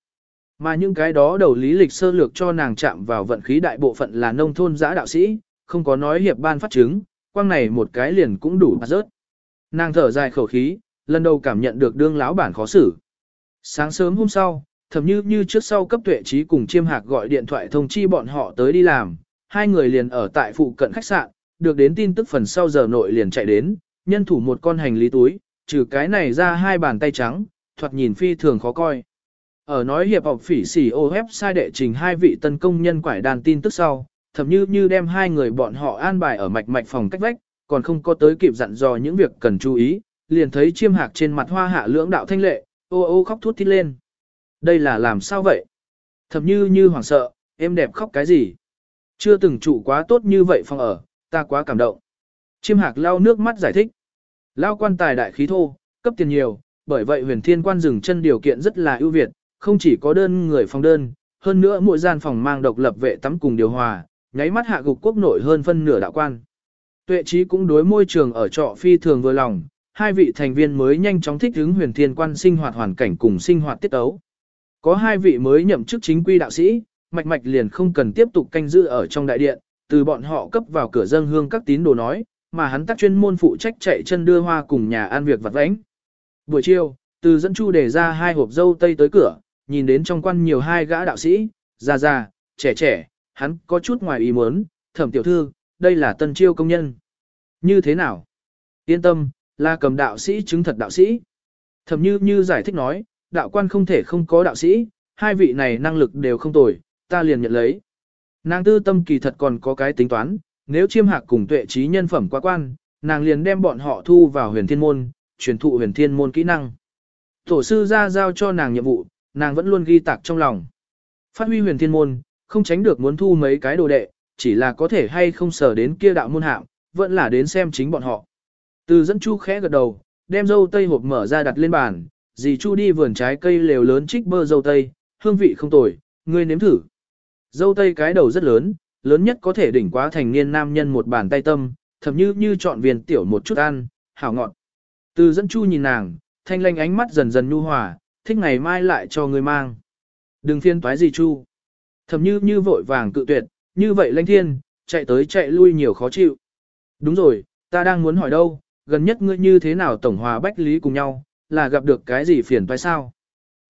S1: Mà những cái đó đầu lý lịch sơ lược cho nàng chạm vào vận khí đại bộ phận là nông thôn giã đạo sĩ, không có nói hiệp ban phát chứng, quang này một cái liền cũng đủ rớt. Nàng thở dài khẩu khí, lần đầu cảm nhận được đương lão bản khó xử. Sáng sớm hôm sau, thầm như như trước sau cấp tuệ trí cùng chiêm hạc gọi điện thoại thông chi bọn họ tới đi làm, hai người liền ở tại phụ cận khách sạn, được đến tin tức phần sau giờ nội liền chạy đến, nhân thủ một con hành lý túi, trừ cái này ra hai bàn tay trắng, thoạt nhìn phi thường khó coi. Ở nói hiệp học phỉ xỉ ô sai đệ trình hai vị tân công nhân quải đàn tin tức sau, thậm như như đem hai người bọn họ an bài ở mạch mạch phòng cách vách, còn không có tới kịp dặn dò những việc cần chú ý, liền thấy chiêm hạc trên mặt hoa hạ lưỡng đạo thanh lệ, ô ô khóc thút thít lên. Đây là làm sao vậy? Thầm như như hoảng sợ, em đẹp khóc cái gì? Chưa từng trụ quá tốt như vậy phòng ở, ta quá cảm động. Chiêm hạc lau nước mắt giải thích. Lao quan tài đại khí thô, cấp tiền nhiều, bởi vậy huyền thiên quan dừng chân điều kiện rất là ưu việt, không chỉ có đơn người phòng đơn, hơn nữa mỗi gian phòng mang độc lập vệ tắm cùng điều hòa, nháy mắt hạ gục quốc nội hơn phân nửa đạo quan. Tuệ trí cũng đối môi trường ở trọ phi thường vừa lòng, hai vị thành viên mới nhanh chóng thích ứng huyền thiên quan sinh hoạt hoàn cảnh cùng sinh hoạt tiết tấu. Có hai vị mới nhậm chức chính quy đạo sĩ, mạch mạch liền không cần tiếp tục canh giữ ở trong đại điện, từ bọn họ cấp vào cửa dân hương các tín đồ nói, mà hắn tác chuyên môn phụ trách chạy chân đưa hoa cùng nhà an việc vặt vãnh. Buổi chiều, từ dẫn chu để ra hai hộp dâu tây tới cửa, nhìn đến trong quan nhiều hai gã đạo sĩ, già già, trẻ trẻ, hắn có chút ngoài ý muốn, thẩm tiểu thư, đây là tân chiêu công nhân. Như thế nào? Yên tâm, là cầm đạo sĩ chứng thật đạo sĩ. Thẩm như như giải thích nói, đạo quan không thể không có đạo sĩ, hai vị này năng lực đều không tồi, ta liền nhận lấy. Nàng tư tâm kỳ thật còn có cái tính toán, nếu chiêm hạc cùng tuệ trí nhân phẩm quá quan, nàng liền đem bọn họ thu vào huyền thiên môn, truyền thụ huyền thiên môn kỹ năng. Tổ sư ra giao cho nàng nhiệm vụ, nàng vẫn luôn ghi tạc trong lòng. Phát huy huyền thiên môn, không tránh được muốn thu mấy cái đồ đệ, chỉ là có thể hay không sở đến kia đạo môn hạm, vẫn là đến xem chính bọn họ. Từ dẫn chu khẽ gật đầu, đem dâu tây hộp mở ra đặt lên bàn, dì chu đi vườn trái cây lều lớn trích bơ dâu tây, hương vị không tồi, ngươi nếm thử. Dâu tây cái đầu rất lớn, lớn nhất có thể đỉnh quá thành niên nam nhân một bàn tay tâm, thậm như như chọn viên tiểu một chút ăn, hảo ngọt. Từ dẫn chu nhìn nàng, thanh lanh ánh mắt dần dần nhu hòa, thích ngày mai lại cho người mang. Đừng phiên toái gì chu. Thầm như như vội vàng cự tuyệt, như vậy lãnh thiên, chạy tới chạy lui nhiều khó chịu. Đúng rồi, ta đang muốn hỏi đâu, gần nhất ngươi như thế nào tổng hòa bách lý cùng nhau, là gặp được cái gì phiền toái sao?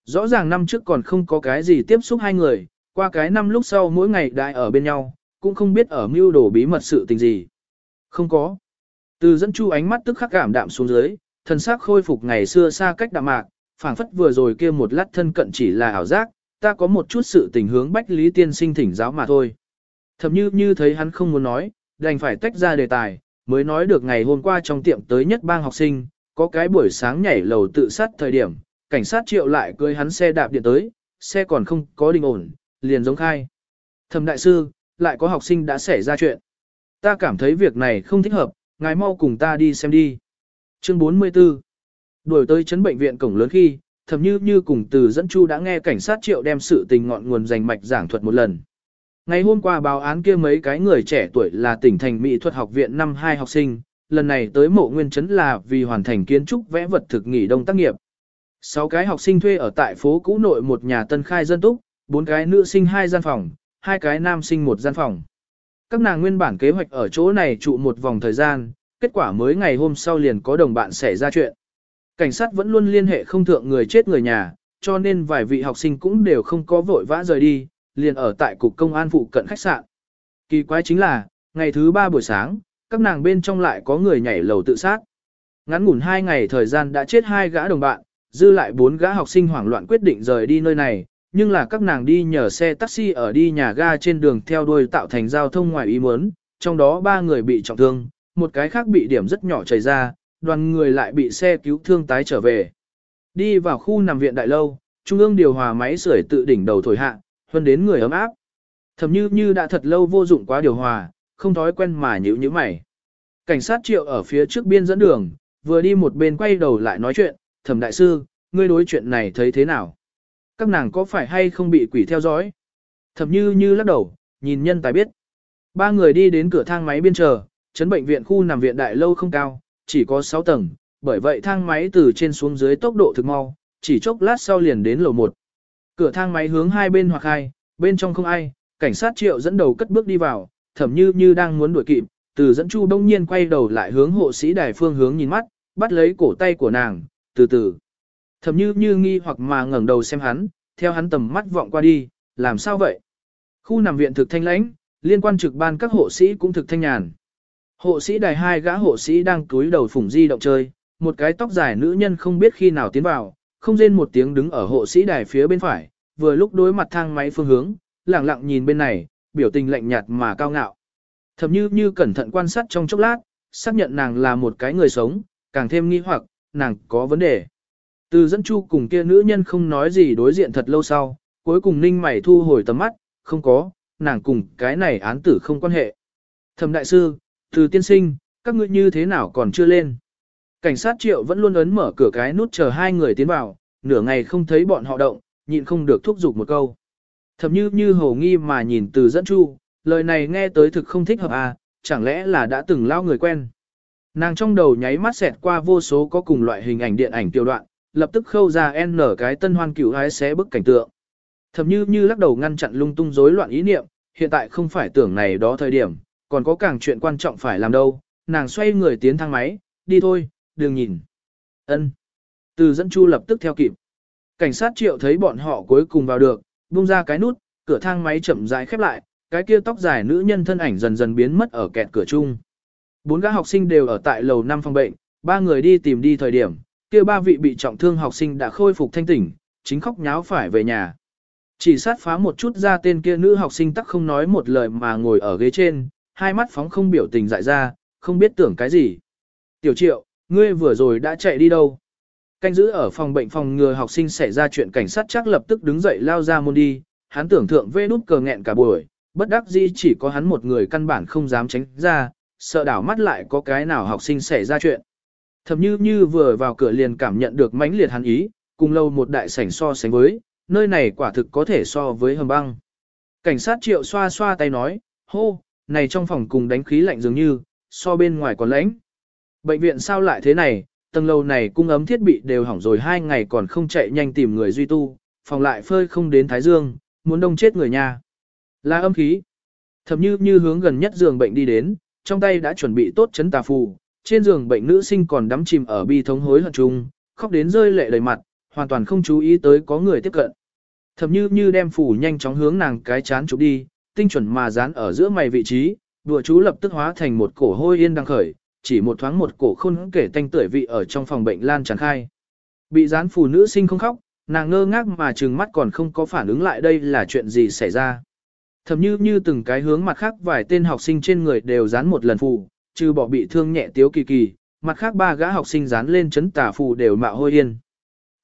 S1: Rõ ràng năm trước còn không có cái gì tiếp xúc hai người, qua cái năm lúc sau mỗi ngày đại ở bên nhau, cũng không biết ở mưu đồ bí mật sự tình gì. Không có. Từ dẫn chu ánh mắt tức khắc cảm đạm xuống dưới, thân xác khôi phục ngày xưa xa cách đạm mạc, phảng phất vừa rồi kia một lát thân cận chỉ là ảo giác, ta có một chút sự tình hướng Bách Lý Tiên sinh thỉnh giáo mà thôi. Thậm như như thấy hắn không muốn nói, đành phải tách ra đề tài, mới nói được ngày hôm qua trong tiệm tới nhất bang học sinh, có cái buổi sáng nhảy lầu tự sát thời điểm, cảnh sát triệu lại cưới hắn xe đạp điện tới, xe còn không có đình ổn, liền giống khai. Thẩm đại sư, lại có học sinh đã xảy ra chuyện. Ta cảm thấy việc này không thích hợp, ngài mau cùng ta đi xem đi. Chương 44 Đuổi tới chấn bệnh viện cổng lớn khi, thầm như như cùng từ dẫn chu đã nghe cảnh sát triệu đem sự tình ngọn nguồn giành mạch giảng thuật một lần. Ngày hôm qua báo án kia mấy cái người trẻ tuổi là tỉnh thành mỹ thuật học viện năm 2 học sinh, lần này tới mộ nguyên chấn là vì hoàn thành kiến trúc vẽ vật thực nghỉ đông tác nghiệp. Sáu cái học sinh thuê ở tại phố cũ nội một nhà tân khai dân túc, bốn cái nữ sinh hai gian phòng, hai cái nam sinh một gian phòng. Các nàng nguyên bản kế hoạch ở chỗ này trụ một vòng thời gian, kết quả mới ngày hôm sau liền có đồng bạn xảy ra chuyện. Cảnh sát vẫn luôn liên hệ không thượng người chết người nhà, cho nên vài vị học sinh cũng đều không có vội vã rời đi, liền ở tại cục công an phụ cận khách sạn. Kỳ quái chính là, ngày thứ ba buổi sáng, các nàng bên trong lại có người nhảy lầu tự sát. Ngắn ngủn hai ngày thời gian đã chết hai gã đồng bạn, dư lại bốn gã học sinh hoảng loạn quyết định rời đi nơi này, nhưng là các nàng đi nhờ xe taxi ở đi nhà ga trên đường theo đuôi tạo thành giao thông ngoài ý muốn, trong đó ba người bị trọng thương, một cái khác bị điểm rất nhỏ chảy ra, đoàn người lại bị xe cứu thương tái trở về. Đi vào khu nằm viện đại lâu, trung ương điều hòa máy sưởi tự đỉnh đầu thổi hạ, hơn đến người ấm áp. Thầm như như đã thật lâu vô dụng quá điều hòa, không thói quen mà nhữ như mày. Cảnh sát triệu ở phía trước biên dẫn đường, vừa đi một bên quay đầu lại nói chuyện, thẩm đại sư, ngươi đối chuyện này thấy thế nào? Các nàng có phải hay không bị quỷ theo dõi? Thẩm như như lắc đầu, nhìn nhân tài biết. Ba người đi đến cửa thang máy biên chờ, chấn bệnh viện khu nằm viện đại lâu không cao, chỉ có 6 tầng, bởi vậy thang máy từ trên xuống dưới tốc độ thực mau, chỉ chốc lát sau liền đến lầu 1. Cửa thang máy hướng hai bên hoặc hai, bên trong không ai, cảnh sát triệu dẫn đầu cất bước đi vào, thẩm như như đang muốn đuổi kịp, từ dẫn chu đông nhiên quay đầu lại hướng hộ sĩ đài phương hướng nhìn mắt, bắt lấy cổ tay của nàng, từ từ. Thẩm như như nghi hoặc mà ngẩng đầu xem hắn, theo hắn tầm mắt vọng qua đi, làm sao vậy? Khu nằm viện thực thanh lãnh, liên quan trực ban các hộ sĩ cũng thực thanh nhàn. Hộ sĩ đài hai gã hộ sĩ đang túi đầu phủng di động chơi, một cái tóc dài nữ nhân không biết khi nào tiến vào, không rên một tiếng đứng ở hộ sĩ đài phía bên phải, vừa lúc đối mặt thang máy phương hướng, lẳng lặng nhìn bên này, biểu tình lạnh nhạt mà cao ngạo. Thậm như như cẩn thận quan sát trong chốc lát, xác nhận nàng là một cái người sống, càng thêm nghi hoặc, nàng có vấn đề. Từ dẫn chu cùng kia nữ nhân không nói gì đối diện thật lâu sau, cuối cùng ninh mày thu hồi tầm mắt, không có, nàng cùng cái này án tử không quan hệ. Thẩm đại sư, từ tiên sinh, các ngươi như thế nào còn chưa lên? Cảnh sát triệu vẫn luôn ấn mở cửa cái nút chờ hai người tiến vào, nửa ngày không thấy bọn họ động, nhịn không được thúc giục một câu. Thậm như như hồ nghi mà nhìn từ dẫn chu, lời này nghe tới thực không thích hợp à, chẳng lẽ là đã từng lao người quen. Nàng trong đầu nháy mắt xẹt qua vô số có cùng loại hình ảnh điện ảnh tiêu đoạn, lập tức khâu ra n cái tân hoan cửu hái xé bức cảnh tượng. Thậm như như lắc đầu ngăn chặn lung tung rối loạn ý niệm, hiện tại không phải tưởng này đó thời điểm, còn có càng chuyện quan trọng phải làm đâu, nàng xoay người tiến thang máy, đi thôi, đừng nhìn. ân Từ dẫn chu lập tức theo kịp. Cảnh sát triệu thấy bọn họ cuối cùng vào được, buông ra cái nút, cửa thang máy chậm rãi khép lại, cái kia tóc dài nữ nhân thân ảnh dần dần biến mất ở kẹt cửa chung. Bốn gã học sinh đều ở tại lầu 5 phòng bệnh, ba người đi tìm đi thời điểm, kia ba vị bị trọng thương học sinh đã khôi phục thanh tỉnh, chính khóc nháo phải về nhà. Chỉ sát phá một chút ra tên kia nữ học sinh tắc không nói một lời mà ngồi ở ghế trên, hai mắt phóng không biểu tình dại ra, không biết tưởng cái gì. Tiểu triệu, ngươi vừa rồi đã chạy đi đâu? Canh giữ ở phòng bệnh phòng ngừa học sinh xảy ra chuyện cảnh sát chắc lập tức đứng dậy lao ra môn đi, hắn tưởng thượng vê nút cờ nghẹn cả buổi, bất đắc dĩ chỉ có hắn một người căn bản không dám tránh ra, sợ đảo mắt lại có cái nào học sinh xảy ra chuyện. Thầm như như vừa vào cửa liền cảm nhận được mãnh liệt hắn ý, cùng lâu một đại sảnh so sánh với, nơi này quả thực có thể so với hầm băng. Cảnh sát triệu xoa xoa tay nói, hô, này trong phòng cùng đánh khí lạnh dường như, so bên ngoài còn lạnh. Bệnh viện sao lại thế này, tầng lầu này cung ấm thiết bị đều hỏng rồi hai ngày còn không chạy nhanh tìm người duy tu, phòng lại phơi không đến Thái Dương, muốn đông chết người nhà. Là âm khí. Thẩm như như hướng gần nhất giường bệnh đi đến, trong tay đã chuẩn bị tốt chấn tà phù, trên giường bệnh nữ sinh còn đắm chìm ở bi thống hối hận chung, khóc đến rơi lệ đầy mặt, hoàn toàn không chú ý tới có người tiếp cận. Thẩm như như đem phủ nhanh chóng hướng nàng cái chán chụp đi, tinh chuẩn mà dán ở giữa mày vị trí, đùa chú lập tức hóa thành một cổ hôi yên đang khởi, chỉ một thoáng một cổ khôn kể tanh tưởi vị ở trong phòng bệnh lan tràn khai. Bị dán phù nữ sinh không khóc, nàng ngơ ngác mà trừng mắt còn không có phản ứng lại đây là chuyện gì xảy ra. Thậm như như từng cái hướng mặt khác vài tên học sinh trên người đều dán một lần phù, trừ bỏ bị thương nhẹ tiếu kỳ kỳ, mặt khác ba gã học sinh dán lên chấn tà phù đều mạo hôi yên.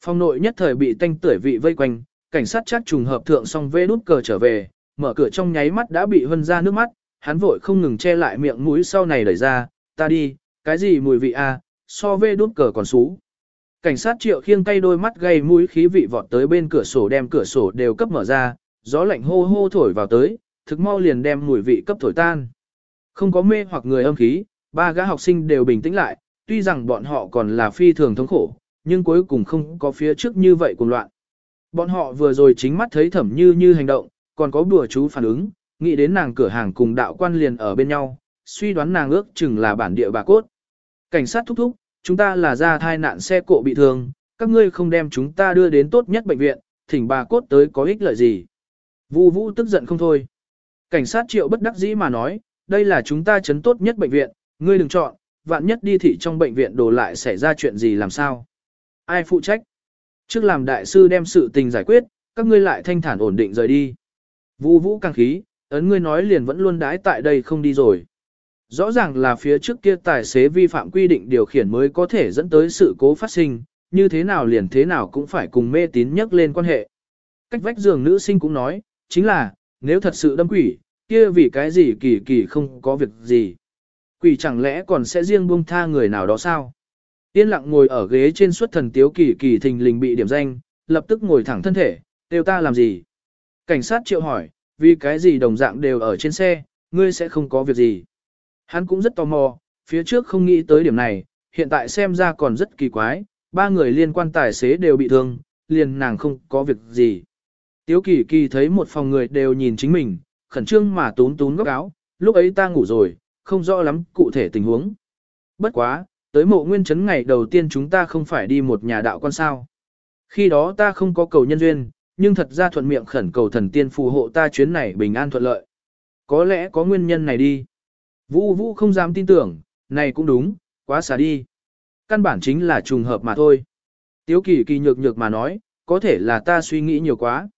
S1: Phòng nội nhất thời bị tanh tưởi vị vây quanh, cảnh sát chắc trùng hợp thượng xong vê đút cờ trở về, mở cửa trong nháy mắt đã bị hân ra nước mắt, hắn vội không ngừng che lại miệng mũi sau này đẩy ra, ta đi, cái gì mùi vị a, à, so vê đút cờ còn xú. Cảnh sát triệu khiêng tay đôi mắt gây mũi khí vị vọt tới bên cửa sổ đem cửa sổ đều cấp mở ra, gió lạnh hô hô thổi vào tới, thực mau liền đem mùi vị cấp thổi tan. Không có mê hoặc người âm khí, ba gã học sinh đều bình tĩnh lại, tuy rằng bọn họ còn là phi thường thống khổ, nhưng cuối cùng không có phía trước như vậy cuồng loạn. Bọn họ vừa rồi chính mắt thấy thẩm như như hành động, còn có bùa chú phản ứng, nghĩ đến nàng cửa hàng cùng đạo quan liền ở bên nhau, suy đoán nàng ước chừng là bản địa bà cốt. Cảnh sát thúc thúc, chúng ta là ra thai nạn xe cộ bị thương, các ngươi không đem chúng ta đưa đến tốt nhất bệnh viện, thỉnh bà cốt tới có ích lợi gì. Vu vũ tức giận không thôi. Cảnh sát triệu bất đắc dĩ mà nói, đây là chúng ta chấn tốt nhất bệnh viện, ngươi đừng chọn, vạn nhất đi thị trong bệnh viện đổ lại xảy ra chuyện gì làm sao. Ai phụ trách? Trước làm đại sư đem sự tình giải quyết, các ngươi lại thanh thản ổn định rời đi. Vu vũ càng khí, ấn ngươi nói liền vẫn luôn đái tại đây không đi rồi. Rõ ràng là phía trước kia tài xế vi phạm quy định điều khiển mới có thể dẫn tới sự cố phát sinh, như thế nào liền thế nào cũng phải cùng mê tín nhắc lên quan hệ. Cách vách giường nữ sinh cũng nói, chính là, nếu thật sự đâm quỷ, kia vì cái gì kỳ kỳ không có việc gì. Quỷ chẳng lẽ còn sẽ riêng buông tha người nào đó sao? Yên lặng ngồi ở ghế trên suất thần tiếu kỳ kỳ thình lình bị điểm danh, lập tức ngồi thẳng thân thể, đều ta làm gì? Cảnh sát triệu hỏi, vì cái gì đồng dạng đều ở trên xe, ngươi sẽ không có việc gì. Hắn cũng rất tò mò, phía trước không nghĩ tới điểm này, hiện tại xem ra còn rất kỳ quái, ba người liên quan tài xế đều bị thương, liền nàng không có việc gì. Tiếu kỳ kỳ thấy một phòng người đều nhìn chính mình, khẩn trương mà tún tún góc áo, lúc ấy ta ngủ rồi, không rõ lắm cụ thể tình huống. Bất quá, tới mộ nguyên chấn ngày đầu tiên chúng ta không phải đi một nhà đạo quan sao. Khi đó ta không có cầu nhân duyên, nhưng thật ra thuận miệng khẩn cầu thần tiên phù hộ ta chuyến này bình an thuận lợi. Có lẽ có nguyên nhân này đi. Vũ Vũ không dám tin tưởng, này cũng đúng, quá xả đi. Căn bản chính là trùng hợp mà thôi. Tiếu kỳ kỳ nhược nhược mà nói, có thể là ta suy nghĩ nhiều quá.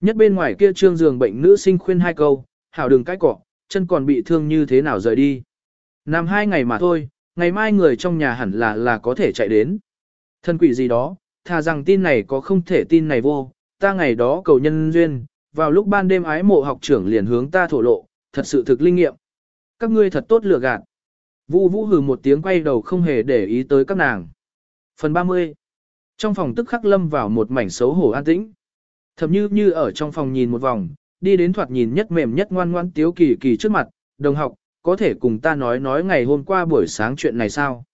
S1: Nhất bên ngoài kia trương giường bệnh nữ sinh khuyên hai câu, hảo đừng cái cọ, chân còn bị thương như thế nào rời đi. Nằm hai ngày mà thôi, ngày mai người trong nhà hẳn là là có thể chạy đến. Thân quỷ gì đó, thà rằng tin này có không thể tin này vô, ta ngày đó cầu nhân duyên, vào lúc ban đêm ái mộ học trưởng liền hướng ta thổ lộ, thật sự thực linh nghiệm. Các ngươi thật tốt lựa gạt. Vu vũ hừ một tiếng quay đầu không hề để ý tới các nàng. Phần 30 Trong phòng tức khắc lâm vào một mảnh xấu hổ an tĩnh. Thầm như như ở trong phòng nhìn một vòng, đi đến thoạt nhìn nhất mềm nhất ngoan ngoan tiếu kỳ kỳ trước mặt, đồng học, có thể cùng ta nói nói ngày hôm qua buổi sáng chuyện này sao?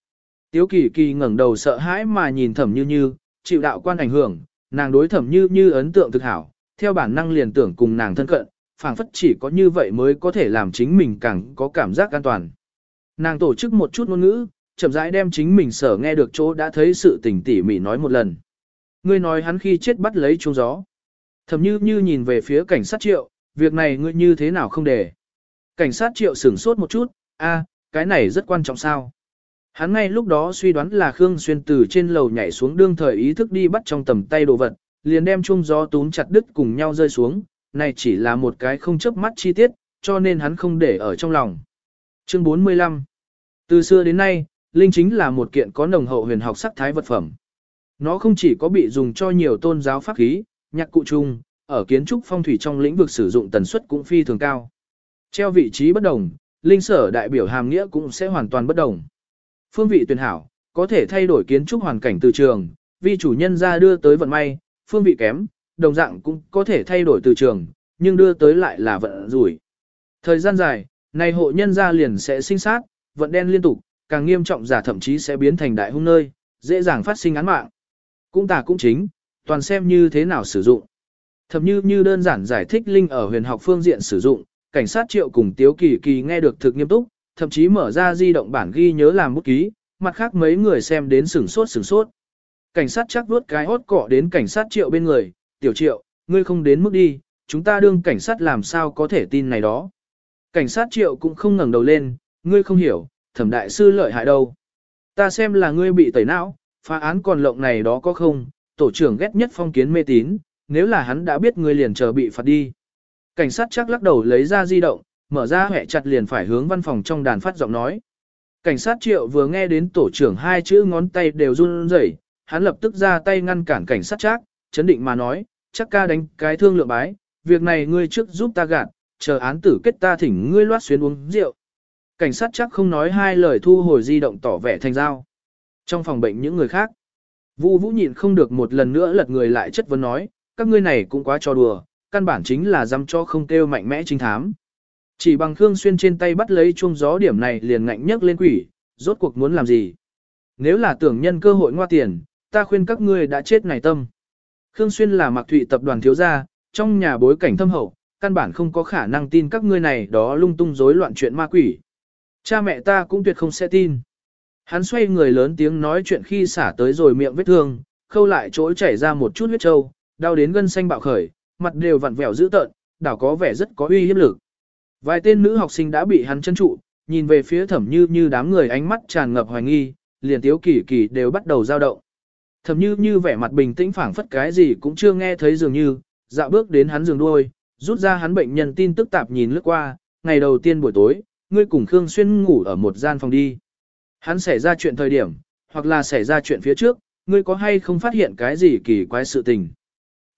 S1: Tiếu kỳ kỳ ngẩng đầu sợ hãi mà nhìn thẩm như như, chịu đạo quan ảnh hưởng, nàng đối thẩm như như ấn tượng thực hảo, theo bản năng liền tưởng cùng nàng thân cận, phảng phất chỉ có như vậy mới có thể làm chính mình càng có cảm giác an toàn. Nàng tổ chức một chút ngôn ngữ, chậm rãi đem chính mình sở nghe được chỗ đã thấy sự tình tỉ mỉ nói một lần. Ngươi nói hắn khi chết bắt lấy chuông gió. Thầm như như nhìn về phía cảnh sát triệu, việc này ngươi như thế nào không để. Cảnh sát triệu sửng sốt một chút, a, cái này rất quan trọng sao. Hắn ngay lúc đó suy đoán là Khương Xuyên từ trên lầu nhảy xuống đương thời ý thức đi bắt trong tầm tay đồ vật, liền đem chuông gió tún chặt đứt cùng nhau rơi xuống, này chỉ là một cái không chớp mắt chi tiết, cho nên hắn không để ở trong lòng. Chương 45 Từ xưa đến nay, linh chính là một kiện có nồng hậu huyền học sắc thái vật phẩm. Nó không chỉ có bị dùng cho nhiều tôn giáo pháp khí, nhạc cụ chung, ở kiến trúc phong thủy trong lĩnh vực sử dụng tần suất cũng phi thường cao. Treo vị trí bất đồng, linh sở đại biểu hàm nghĩa cũng sẽ hoàn toàn bất đồng. Phương vị tuyển hảo, có thể thay đổi kiến trúc hoàn cảnh từ trường, vì chủ nhân ra đưa tới vận may, phương vị kém, đồng dạng cũng có thể thay đổi từ trường, nhưng đưa tới lại là vận rủi. Thời gian dài, này hộ nhân gia liền sẽ sinh sát, vận đen liên tục, càng nghiêm trọng giả thậm chí sẽ biến thành đại hung nơi, dễ dàng phát sinh án mạng. Cũng tà cũng chính, toàn xem như thế nào sử dụng. Thậm như như đơn giản giải thích linh ở huyền học phương diện sử dụng, cảnh sát triệu cùng tiếu kỳ kỳ nghe được thực nghiêm túc, thậm chí mở ra di động bản ghi nhớ làm bút ký, mặt khác mấy người xem đến sửng sốt sửng sốt. Cảnh sát chắc vuốt cái hốt cọ đến cảnh sát triệu bên người, tiểu triệu, ngươi không đến mức đi, chúng ta đương cảnh sát làm sao có thể tin này đó. Cảnh sát triệu cũng không ngẩng đầu lên, ngươi không hiểu, thẩm đại sư lợi hại đâu. Ta xem là ngươi bị tẩy não, phá án còn lộng này đó có không, tổ trưởng ghét nhất phong kiến mê tín, nếu là hắn đã biết ngươi liền chờ bị phạt đi. Cảnh sát chắc lắc đầu lấy ra di động, mở ra hẹ chặt liền phải hướng văn phòng trong đàn phát giọng nói. Cảnh sát triệu vừa nghe đến tổ trưởng hai chữ ngón tay đều run rẩy, hắn lập tức ra tay ngăn cản cảnh sát chắc, chấn định mà nói, chắc ca đánh cái thương lượng bái, việc này ngươi trước giúp ta gạt, chờ án tử kết ta thỉnh ngươi loát xuyến uống rượu. Cảnh sát chắc không nói hai lời thu hồi di động tỏ vẻ thành giao. Trong phòng bệnh những người khác, Vu Vũ nhịn không được một lần nữa lật người lại chất vấn nói, các ngươi này cũng quá cho đùa, căn bản chính là dám cho không kêu mạnh mẽ trinh thám. Chỉ bằng Khương Xuyên trên tay bắt lấy chuông gió điểm này liền ngạnh nhấc lên quỷ, rốt cuộc muốn làm gì? Nếu là tưởng nhân cơ hội ngoa tiền, ta khuyên các ngươi đã chết này tâm. Khương Xuyên là mặc thụy tập đoàn thiếu gia, trong nhà bối cảnh thâm hậu, căn bản không có khả năng tin các ngươi này đó lung tung rối loạn chuyện ma quỷ. Cha mẹ ta cũng tuyệt không sẽ tin. Hắn xoay người lớn tiếng nói chuyện khi xả tới rồi miệng vết thương, khâu lại chỗ chảy ra một chút huyết trâu, đau đến gân xanh bạo khởi, mặt đều vặn vẹo dữ tợn, đảo có vẻ rất có uy hiếp lực. Vài tên nữ học sinh đã bị hắn chân trụ, nhìn về phía thẩm như như đám người ánh mắt tràn ngập hoài nghi, liền tiếu kỳ kỳ đều bắt đầu dao động thậm như như vẻ mặt bình tĩnh phảng phất cái gì cũng chưa nghe thấy dường như, dạo bước đến hắn giường đuôi, rút ra hắn bệnh nhân tin tức tạp nhìn lướt qua, ngày đầu tiên buổi tối, ngươi cùng Khương Xuyên ngủ ở một gian phòng đi. Hắn xảy ra chuyện thời điểm, hoặc là xảy ra chuyện phía trước, ngươi có hay không phát hiện cái gì kỳ quái sự tình.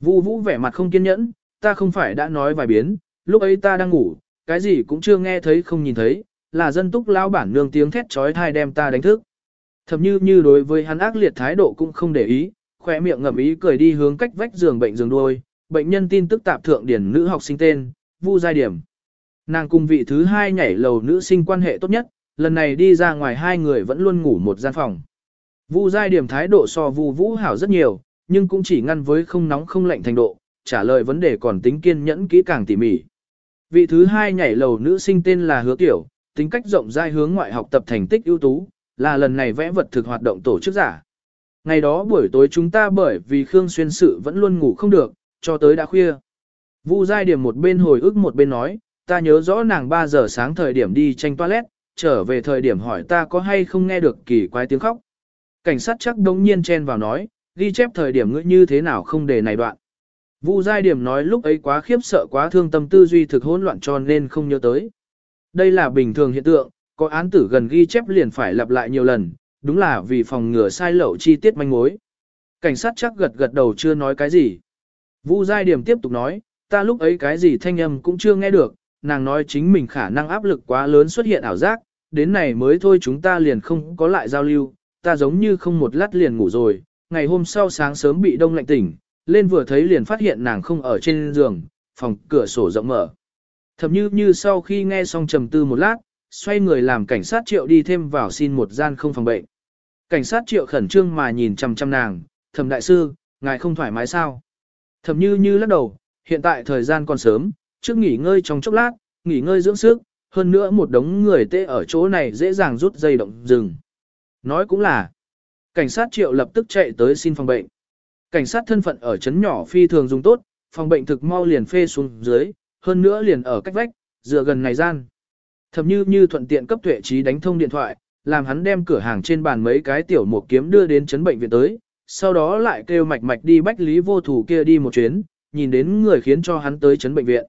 S1: Vu vũ vẻ mặt không kiên nhẫn, ta không phải đã nói vài biến, lúc ấy ta đang ngủ, cái gì cũng chưa nghe thấy không nhìn thấy, là dân túc lão bản nương tiếng thét trói thai đem ta đánh thức. Thậm như như đối với hắn ác liệt thái độ cũng không để ý, khỏe miệng ngậm ý cười đi hướng cách vách giường bệnh giường đuôi, bệnh nhân tin tức tạp thượng điển nữ học sinh tên, Vu Giai Điểm. Nàng cùng vị thứ hai nhảy lầu nữ sinh quan hệ tốt nhất, lần này đi ra ngoài hai người vẫn luôn ngủ một gian phòng. Vu Giai Điểm thái độ so Vu Vũ hảo rất nhiều, nhưng cũng chỉ ngăn với không nóng không lạnh thành độ, trả lời vấn đề còn tính kiên nhẫn kỹ càng tỉ mỉ. Vị thứ hai nhảy lầu nữ sinh tên là Hứa Tiểu, tính cách rộng rãi hướng ngoại học tập thành tích ưu tú, là lần này vẽ vật thực hoạt động tổ chức giả. Ngày đó buổi tối chúng ta bởi vì Khương Xuyên sự vẫn luôn ngủ không được, cho tới đã khuya. Vu Giai Điểm một bên hồi ức một bên nói, ta nhớ rõ nàng 3 giờ sáng thời điểm đi tranh toilet, trở về thời điểm hỏi ta có hay không nghe được kỳ quái tiếng khóc. Cảnh sát chắc đống nhiên chen vào nói, ghi chép thời điểm ngươi như thế nào không để này đoạn. Vu Giai Điểm nói lúc ấy quá khiếp sợ quá thương tâm tư duy thực hỗn loạn cho nên không nhớ tới. Đây là bình thường hiện tượng, có án tử gần ghi chép liền phải lặp lại nhiều lần, đúng là vì phòng ngừa sai lậu chi tiết manh mối. Cảnh sát chắc gật gật đầu chưa nói cái gì. Vu Giai Điểm tiếp tục nói, ta lúc ấy cái gì thanh âm cũng chưa nghe được, nàng nói chính mình khả năng áp lực quá lớn xuất hiện ảo giác, đến này mới thôi chúng ta liền không có lại giao lưu, ta giống như không một lát liền ngủ rồi, ngày hôm sau sáng sớm bị đông lạnh tỉnh, lên vừa thấy liền phát hiện nàng không ở trên giường, phòng cửa sổ rộng mở. Thậm như như sau khi nghe xong trầm tư một lát, xoay người làm cảnh sát triệu đi thêm vào xin một gian không phòng bệnh. Cảnh sát triệu khẩn trương mà nhìn chăm chăm nàng, thẩm đại sư, ngài không thoải mái sao? Thẩm như như lắc đầu, hiện tại thời gian còn sớm, trước nghỉ ngơi trong chốc lát, nghỉ ngơi dưỡng sức, hơn nữa một đống người tê ở chỗ này dễ dàng rút dây động rừng. Nói cũng là, cảnh sát triệu lập tức chạy tới xin phòng bệnh. Cảnh sát thân phận ở chấn nhỏ phi thường dùng tốt, phòng bệnh thực mau liền phê xuống dưới, hơn nữa liền ở cách vách, dựa gần này gian. Thậm như như thuận tiện cấp tuệ trí đánh thông điện thoại, làm hắn đem cửa hàng trên bàn mấy cái tiểu một kiếm đưa đến chấn bệnh viện tới, sau đó lại kêu mạch mạch đi bách lý vô thủ kia đi một chuyến, nhìn đến người khiến cho hắn tới chấn bệnh viện.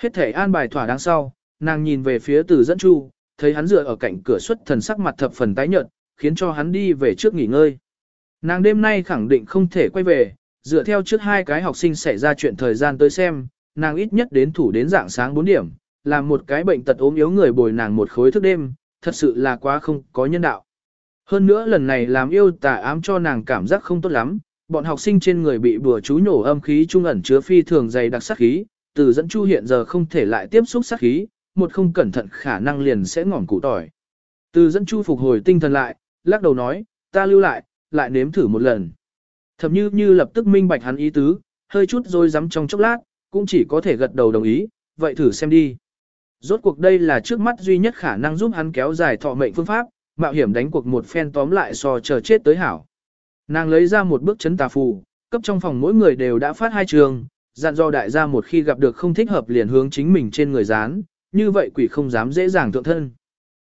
S1: Hết thể an bài thỏa đáng sau, nàng nhìn về phía từ dẫn chu, thấy hắn dựa ở cạnh cửa xuất thần sắc mặt thập phần tái nhợt, khiến cho hắn đi về trước nghỉ ngơi. Nàng đêm nay khẳng định không thể quay về, dựa theo trước hai cái học sinh xảy ra chuyện thời gian tới xem, nàng ít nhất đến thủ đến dạng sáng 4 điểm, làm một cái bệnh tật ốm yếu người bồi nàng một khối thức đêm, thật sự là quá không có nhân đạo. Hơn nữa lần này làm yêu tà ám cho nàng cảm giác không tốt lắm, bọn học sinh trên người bị bùa chú nhổ âm khí trung ẩn chứa phi thường dày đặc sát khí, từ dẫn chu hiện giờ không thể lại tiếp xúc sát khí, một không cẩn thận khả năng liền sẽ ngỏm củ tỏi. Từ dẫn chu phục hồi tinh thần lại, lắc đầu nói, ta lưu lại, lại nếm thử một lần. Thậm như như lập tức minh bạch hắn ý tứ, hơi chút rồi dám trong chốc lát, cũng chỉ có thể gật đầu đồng ý, vậy thử xem đi. Rốt cuộc đây là trước mắt duy nhất khả năng giúp hắn kéo dài thọ mệnh phương pháp, mạo hiểm đánh cuộc một phen tóm lại so chờ chết tới hảo. Nàng lấy ra một bước chấn tà phù, cấp trong phòng mỗi người đều đã phát hai trường, dặn do đại gia một khi gặp được không thích hợp liền hướng chính mình trên người dán, như vậy quỷ không dám dễ dàng thượng thân.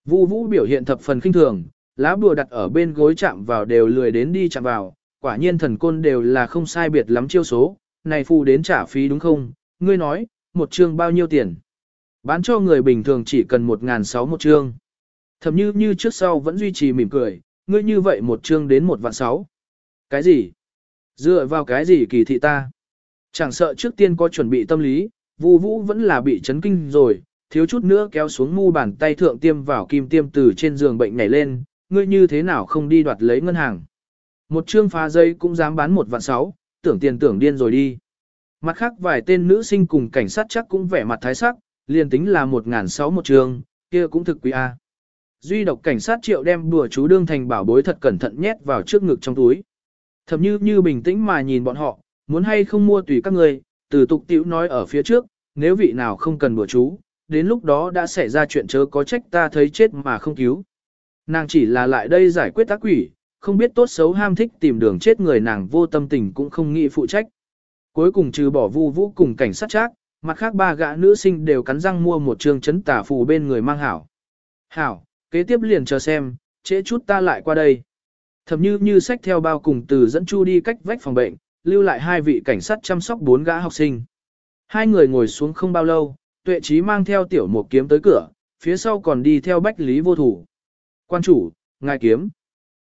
S1: Vu Vũ biểu hiện thập phần kinh thường, lá bùa đặt ở bên gối chạm vào đều lười đến đi chạm vào, quả nhiên thần côn đều là không sai biệt lắm chiêu số, này phù đến trả phí đúng không? Ngươi nói, một chương bao nhiêu tiền? Bán cho người bình thường chỉ cần một ngàn sáu một chương. Thầm như như trước sau vẫn duy trì mỉm cười, ngươi như vậy một chương đến một vạn sáu. Cái gì? Dựa vào cái gì kỳ thị ta? Chẳng sợ trước tiên có chuẩn bị tâm lý, Vu Vũ vẫn là bị chấn kinh rồi, thiếu chút nữa kéo xuống mu bàn tay thượng tiêm vào kim tiêm từ trên giường bệnh nhảy lên, ngươi như thế nào không đi đoạt lấy ngân hàng. Một chương phá dây cũng dám bán một vạn sáu, tưởng tiền tưởng điên rồi đi. Mặt khác vài tên nữ sinh cùng cảnh sát chắc cũng vẻ mặt thái sắc, liền tính là một ngàn sáu một trường, kia cũng thực quý A. Duy độc cảnh sát triệu đem bùa chú đương thành bảo bối thật cẩn thận nhét vào trước ngực trong túi. Thầm như như bình tĩnh mà nhìn bọn họ, muốn hay không mua tùy các người, từ tục tiểu nói ở phía trước, nếu vị nào không cần bùa chú, đến lúc đó đã xảy ra chuyện chớ có trách ta thấy chết mà không cứu. Nàng chỉ là lại đây giải quyết tác quỷ, không biết tốt xấu ham thích tìm đường chết người nàng vô tâm tình cũng không nghĩ phụ trách. Cuối cùng trừ bỏ vu vũ cùng cảnh sát trác mặt khác ba gã nữ sinh đều cắn răng mua một trường chấn tả phù bên người mang hảo. Hảo, kế tiếp liền chờ xem, trễ chút ta lại qua đây. Thầm như như sách theo bao cùng từ dẫn chu đi cách vách phòng bệnh, lưu lại hai vị cảnh sát chăm sóc bốn gã học sinh. Hai người ngồi xuống không bao lâu, tuệ trí mang theo tiểu một kiếm tới cửa, phía sau còn đi theo bách lý vô thủ. Quan chủ, ngài kiếm.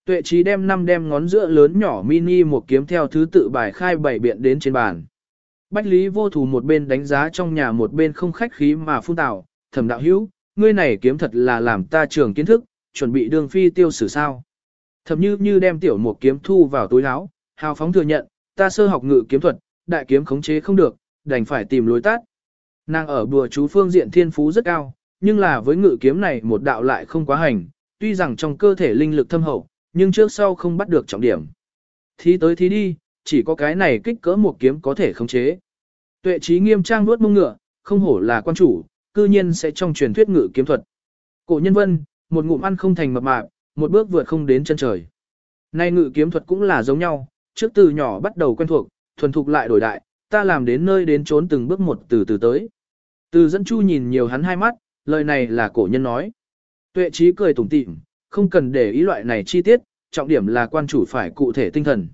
S1: Tuệ trí đem năm đem ngón giữa lớn nhỏ mini một kiếm theo thứ tự bài khai bảy biện đến trên bàn. Bách Lý vô thù một bên đánh giá trong nhà một bên không khách khí mà phun tào, thẩm đạo hữu, ngươi này kiếm thật là làm ta trường kiến thức, chuẩn bị đường phi tiêu xử sao. Thẩm như như đem tiểu một kiếm thu vào túi áo, hào phóng thừa nhận, ta sơ học ngự kiếm thuật, đại kiếm khống chế không được, đành phải tìm lối tắt. Nàng ở bùa chú phương diện thiên phú rất cao, nhưng là với ngự kiếm này một đạo lại không quá hành, tuy rằng trong cơ thể linh lực thâm hậu, nhưng trước sau không bắt được trọng điểm. Thí tới thí đi, chỉ có cái này kích cỡ một kiếm có thể khống chế. Tuệ trí nghiêm trang nuốt mông ngựa, không hổ là quan chủ, cư nhiên sẽ trong truyền thuyết ngự kiếm thuật. Cổ nhân vân, một ngụm ăn không thành mập mạp, một bước vượt không đến chân trời. Nay ngự kiếm thuật cũng là giống nhau, trước từ nhỏ bắt đầu quen thuộc, thuần thục lại đổi đại, ta làm đến nơi đến trốn từng bước một từ từ tới. Từ dẫn chu nhìn nhiều hắn hai mắt, lời này là cổ nhân nói. Tuệ trí cười tủm tỉm, không cần để ý loại này chi tiết, trọng điểm là quan chủ phải cụ thể tinh thần.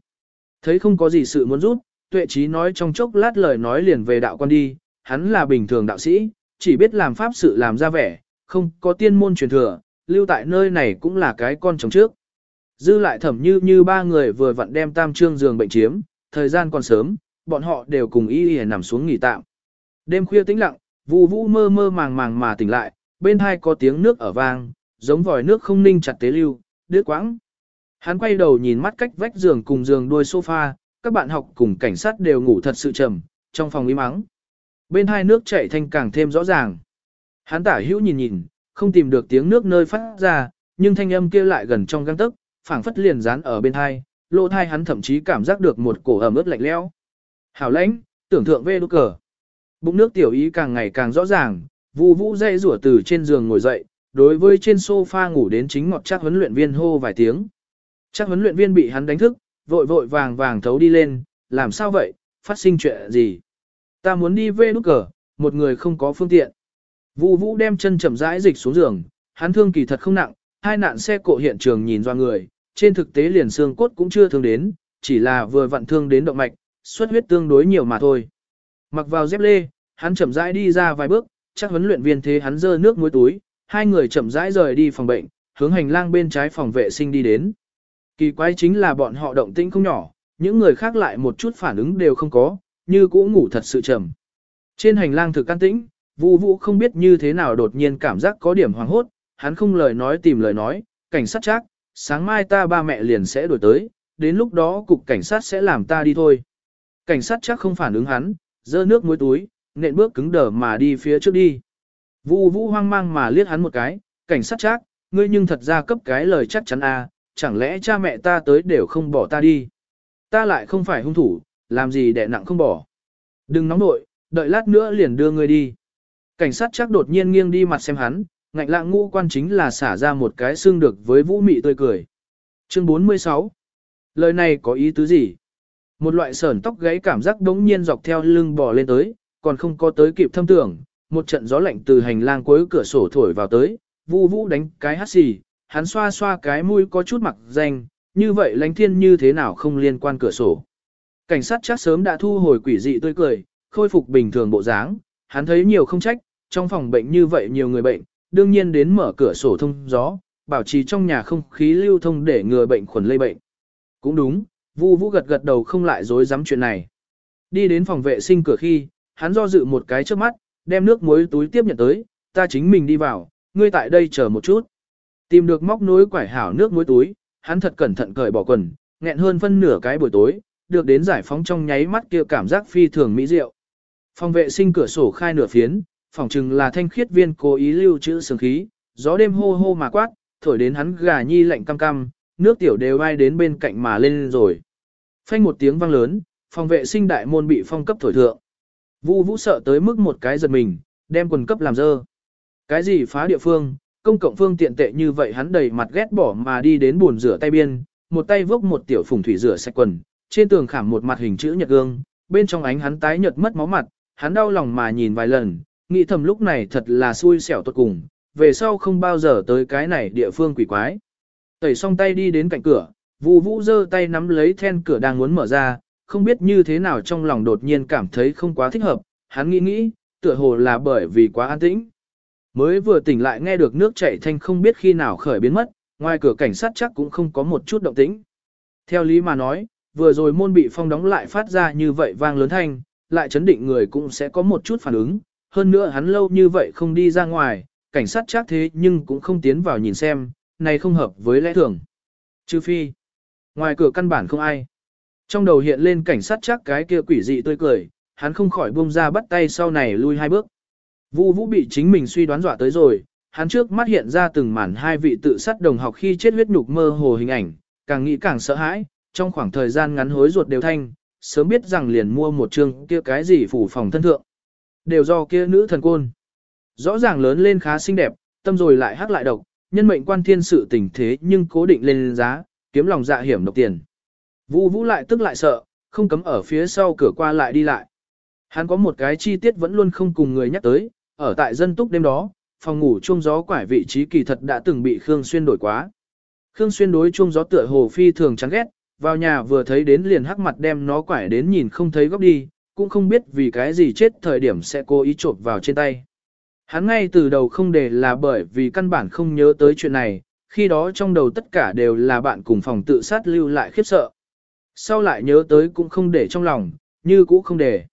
S1: Thấy không có gì sự muốn rút, tuệ trí nói trong chốc lát lời nói liền về đạo quan đi, hắn là bình thường đạo sĩ, chỉ biết làm pháp sự làm ra vẻ, không có tiên môn truyền thừa, lưu tại nơi này cũng là cái con chồng trước. Dư lại thẩm như như ba người vừa vặn đem tam trương giường bệnh chiếm, thời gian còn sớm, bọn họ đều cùng y y nằm xuống nghỉ tạm. Đêm khuya tĩnh lặng, vụ vũ mơ mơ màng màng mà tỉnh lại, bên hai có tiếng nước ở vang, giống vòi nước không ninh chặt tế lưu, đứt quãng. Hắn quay đầu nhìn mắt cách vách giường cùng giường đuôi sofa, các bạn học cùng cảnh sát đều ngủ thật sự trầm, trong phòng im mắng Bên hai nước chảy thanh càng thêm rõ ràng. Hắn tả hữu nhìn nhìn, không tìm được tiếng nước nơi phát ra, nhưng thanh âm kia lại gần trong găng tức, phảng phất liền dán ở bên hai, lỗ thai hắn thậm chí cảm giác được một cổ ẩm ướt lạnh lẽo. Hảo lãnh, tưởng thượng về đốt cờ. Bụng nước tiểu ý càng ngày càng rõ ràng, Vu Vũ dây rủa từ trên giường ngồi dậy, đối với trên sofa ngủ đến chính ngọt chắc huấn luyện viên hô vài tiếng. Chắc huấn luyện viên bị hắn đánh thức, vội vội vàng vàng thấu đi lên, làm sao vậy, phát sinh chuyện gì? Ta muốn đi về nút cờ, một người không có phương tiện. vũ Vũ đem chân chậm rãi dịch xuống giường, hắn thương kỳ thật không nặng, hai nạn xe cộ hiện trường nhìn do người, trên thực tế liền xương cốt cũng chưa thương đến, chỉ là vừa vặn thương đến động mạch, xuất huyết tương đối nhiều mà thôi. Mặc vào dép lê, hắn chậm rãi đi ra vài bước, chắc huấn luyện viên thế hắn dơ nước muối túi, hai người chậm rãi rời đi phòng bệnh, hướng hành lang bên trái phòng vệ sinh đi đến. Kỳ quái chính là bọn họ động tĩnh không nhỏ, những người khác lại một chút phản ứng đều không có, như cũ ngủ thật sự trầm. Trên hành lang thực can tĩnh, Vu Vũ không biết như thế nào đột nhiên cảm giác có điểm hoàng hốt, hắn không lời nói tìm lời nói, cảnh sát chắc, sáng mai ta ba mẹ liền sẽ đổi tới, đến lúc đó cục cảnh sát sẽ làm ta đi thôi. Cảnh sát chắc không phản ứng hắn, dơ nước muối túi, nện bước cứng đờ mà đi phía trước đi. Vu Vũ hoang mang mà liếc hắn một cái, cảnh sát chắc, ngươi nhưng thật ra cấp cái lời chắc chắn a, à, chẳng lẽ cha mẹ ta tới đều không bỏ ta đi. Ta lại không phải hung thủ, làm gì đẻ nặng không bỏ. Đừng nóng nội, đợi lát nữa liền đưa ngươi đi. Cảnh sát chắc đột nhiên nghiêng đi mặt xem hắn, ngạnh lạng ngũ quan chính là xả ra một cái xương được với vũ mị tươi cười. Chương 46 Lời này có ý tứ gì? Một loại sởn tóc gáy cảm giác đống nhiên dọc theo lưng bò lên tới, còn không có tới kịp thâm tưởng, một trận gió lạnh từ hành lang cuối cửa sổ thổi vào tới, vu vũ đánh cái hắt xì, hắn xoa xoa cái mũi có chút mặc danh, như vậy lánh thiên như thế nào không liên quan cửa sổ. Cảnh sát chắc sớm đã thu hồi quỷ dị tươi cười, khôi phục bình thường bộ dáng, hắn thấy nhiều không trách, trong phòng bệnh như vậy nhiều người bệnh, đương nhiên đến mở cửa sổ thông gió, bảo trì trong nhà không khí lưu thông để ngừa bệnh khuẩn lây bệnh. Cũng đúng, Vu Vũ gật gật đầu không lại dối dám chuyện này. Đi đến phòng vệ sinh cửa khi, hắn do dự một cái trước mắt, đem nước muối túi tiếp nhận tới, ta chính mình đi vào, ngươi tại đây chờ một chút. Tìm được móc nối quải hảo nước muối túi, hắn thật cẩn thận cởi bỏ quần, nghẹn hơn phân nửa cái buổi tối, được đến giải phóng trong nháy mắt kia cảm giác phi thường mỹ diệu. Phòng vệ sinh cửa sổ khai nửa phiến, phòng chừng là thanh khiết viên cố ý lưu trữ sương khí, gió đêm hô hô mà quát, thổi đến hắn gà nhi lạnh cam cam, nước tiểu đều bay đến bên cạnh mà lên rồi. Phanh một tiếng vang lớn, phòng vệ sinh đại môn bị phong cấp thổi thượng. Vu Vũ sợ tới mức một cái giật mình, đem quần cấp làm dơ. Cái gì phá địa phương, công cộng phương tiện tệ như vậy hắn đầy mặt ghét bỏ mà đi đến buồn rửa tay biên, một tay vốc một tiểu phùng thủy rửa sạch quần, trên tường khảm một mặt hình chữ nhật gương, bên trong ánh hắn tái nhợt mất máu mặt, hắn đau lòng mà nhìn vài lần, nghĩ thầm lúc này thật là xui xẻo tốt cùng, về sau không bao giờ tới cái này địa phương quỷ quái. Tẩy xong tay đi đến cạnh cửa, Vu Vũ giơ tay nắm lấy then cửa đang muốn mở ra, không biết như thế nào trong lòng đột nhiên cảm thấy không quá thích hợp, hắn nghĩ nghĩ, tựa hồ là bởi vì quá an tĩnh. Mới vừa tỉnh lại nghe được nước chảy thanh không biết khi nào khởi biến mất, ngoài cửa cảnh sát chắc cũng không có một chút động tĩnh. Theo lý mà nói, vừa rồi môn bị phong đóng lại phát ra như vậy vang lớn thanh, lại chấn định người cũng sẽ có một chút phản ứng, hơn nữa hắn lâu như vậy không đi ra ngoài, cảnh sát chắc thế nhưng cũng không tiến vào nhìn xem, này không hợp với lẽ thường. Trừ phi, ngoài cửa căn bản không ai. Trong đầu hiện lên cảnh sát chắc cái kia quỷ dị tươi cười, hắn không khỏi buông ra bắt tay sau này lui hai bước. Vu Vũ bị chính mình suy đoán dọa tới rồi, hắn trước mắt hiện ra từng màn hai vị tự sát đồng học khi chết huyết nhục mơ hồ hình ảnh, càng nghĩ càng sợ hãi, trong khoảng thời gian ngắn hối ruột đều thanh, sớm biết rằng liền mua một chương kia cái gì phủ phòng thân thượng. Đều do kia nữ thần côn. Rõ ràng lớn lên khá xinh đẹp, tâm rồi lại hắc lại độc, nhân mệnh quan thiên sự tình thế nhưng cố định lên giá, kiếm lòng dạ hiểm độc tiền. Vũ vũ lại tức lại sợ, không cấm ở phía sau cửa qua lại đi lại. Hắn có một cái chi tiết vẫn luôn không cùng người nhắc tới, ở tại dân túc đêm đó, phòng ngủ chuông gió quải vị trí kỳ thật đã từng bị Khương Xuyên đổi quá. Khương Xuyên đối chuông gió tựa hồ phi thường chán ghét, vào nhà vừa thấy đến liền hắc mặt đem nó quải đến nhìn không thấy góc đi, cũng không biết vì cái gì chết thời điểm sẽ cố ý trộm vào trên tay. Hắn ngay từ đầu không để là bởi vì căn bản không nhớ tới chuyện này, khi đó trong đầu tất cả đều là bạn cùng phòng tự sát lưu lại khiếp sợ. Sau lại nhớ tới cũng không để trong lòng, như cũ không để.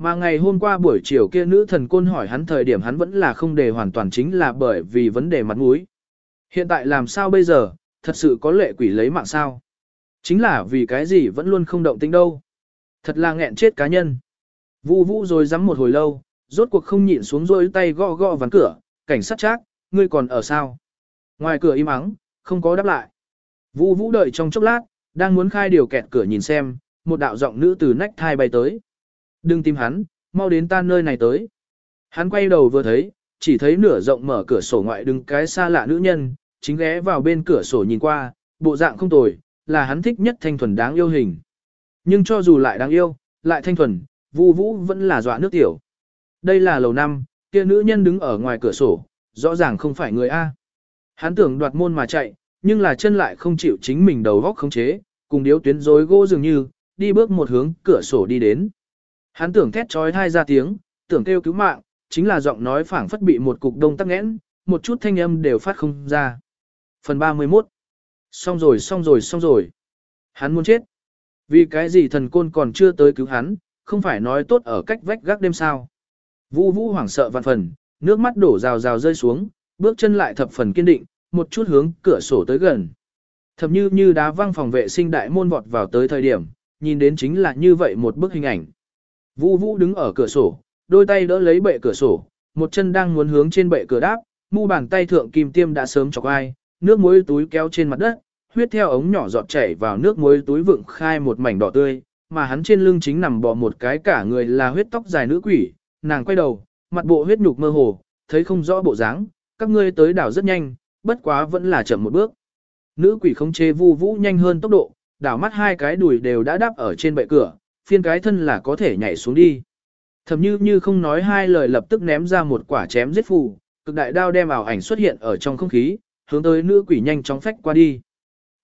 S1: Mà ngày hôm qua buổi chiều kia nữ thần côn hỏi hắn thời điểm hắn vẫn là không đề hoàn toàn chính là bởi vì vấn đề mặt mũi. Hiện tại làm sao bây giờ, thật sự có lệ quỷ lấy mạng sao? Chính là vì cái gì vẫn luôn không động tính đâu. Thật là nghẹn chết cá nhân. Vu vu rồi dám một hồi lâu, rốt cuộc không nhịn xuống rôi tay gõ gõ ván cửa, cảnh sát chắc, ngươi còn ở sao? Ngoài cửa im ắng, không có đáp lại. Vu vũ đợi trong chốc lát, đang muốn khai điều kẹt cửa nhìn xem, một đạo giọng nữ từ nách thai bay tới. Đừng tìm hắn, mau đến ta nơi này tới. Hắn quay đầu vừa thấy, chỉ thấy nửa rộng mở cửa sổ ngoại đứng cái xa lạ nữ nhân, chính ghé vào bên cửa sổ nhìn qua, bộ dạng không tồi, là hắn thích nhất thanh thuần đáng yêu hình. Nhưng cho dù lại đáng yêu, lại thanh thuần, Vu Vũ vẫn là dọa nước tiểu. Đây là lầu năm, kia nữ nhân đứng ở ngoài cửa sổ, rõ ràng không phải người A. Hắn tưởng đoạt môn mà chạy, nhưng là chân lại không chịu chính mình đầu góc khống chế, cùng điếu tuyến rối gỗ dường như, đi bước một hướng cửa sổ đi đến. Hắn tưởng thét trói thai ra tiếng, tưởng kêu cứu mạng, chính là giọng nói phảng phất bị một cục đông tắc nghẽn, một chút thanh âm đều phát không ra. Phần 31 Xong rồi xong rồi xong rồi. Hắn muốn chết. Vì cái gì thần côn còn chưa tới cứu hắn, không phải nói tốt ở cách vách gác đêm sao. Vũ vũ hoảng sợ vạn phần, nước mắt đổ rào rào rơi xuống, bước chân lại thập phần kiên định, một chút hướng cửa sổ tới gần. Thập như như đá văng phòng vệ sinh đại môn vọt vào tới thời điểm, nhìn đến chính là như vậy một bức hình ảnh. Vũ vũ đứng ở cửa sổ, đôi tay đỡ lấy bệ cửa sổ, một chân đang muốn hướng trên bệ cửa đáp, mu bàn tay thượng kim tiêm đã sớm chọc ai, nước muối túi kéo trên mặt đất, huyết theo ống nhỏ giọt chảy vào nước muối túi vựng khai một mảnh đỏ tươi, mà hắn trên lưng chính nằm bò một cái cả người là huyết tóc dài nữ quỷ, nàng quay đầu, mặt bộ huyết nhục mơ hồ, thấy không rõ bộ dáng, các ngươi tới đảo rất nhanh, bất quá vẫn là chậm một bước. Nữ quỷ không chế vu vũ nhanh hơn tốc độ, đảo mắt hai cái đùi đều đã đáp ở trên bệ cửa, phiên cái thân là có thể nhảy xuống đi. Thầm như như không nói hai lời lập tức ném ra một quả chém giết phù, cực đại đao đem ảo ảnh xuất hiện ở trong không khí, hướng tới nữ quỷ nhanh chóng phách qua đi.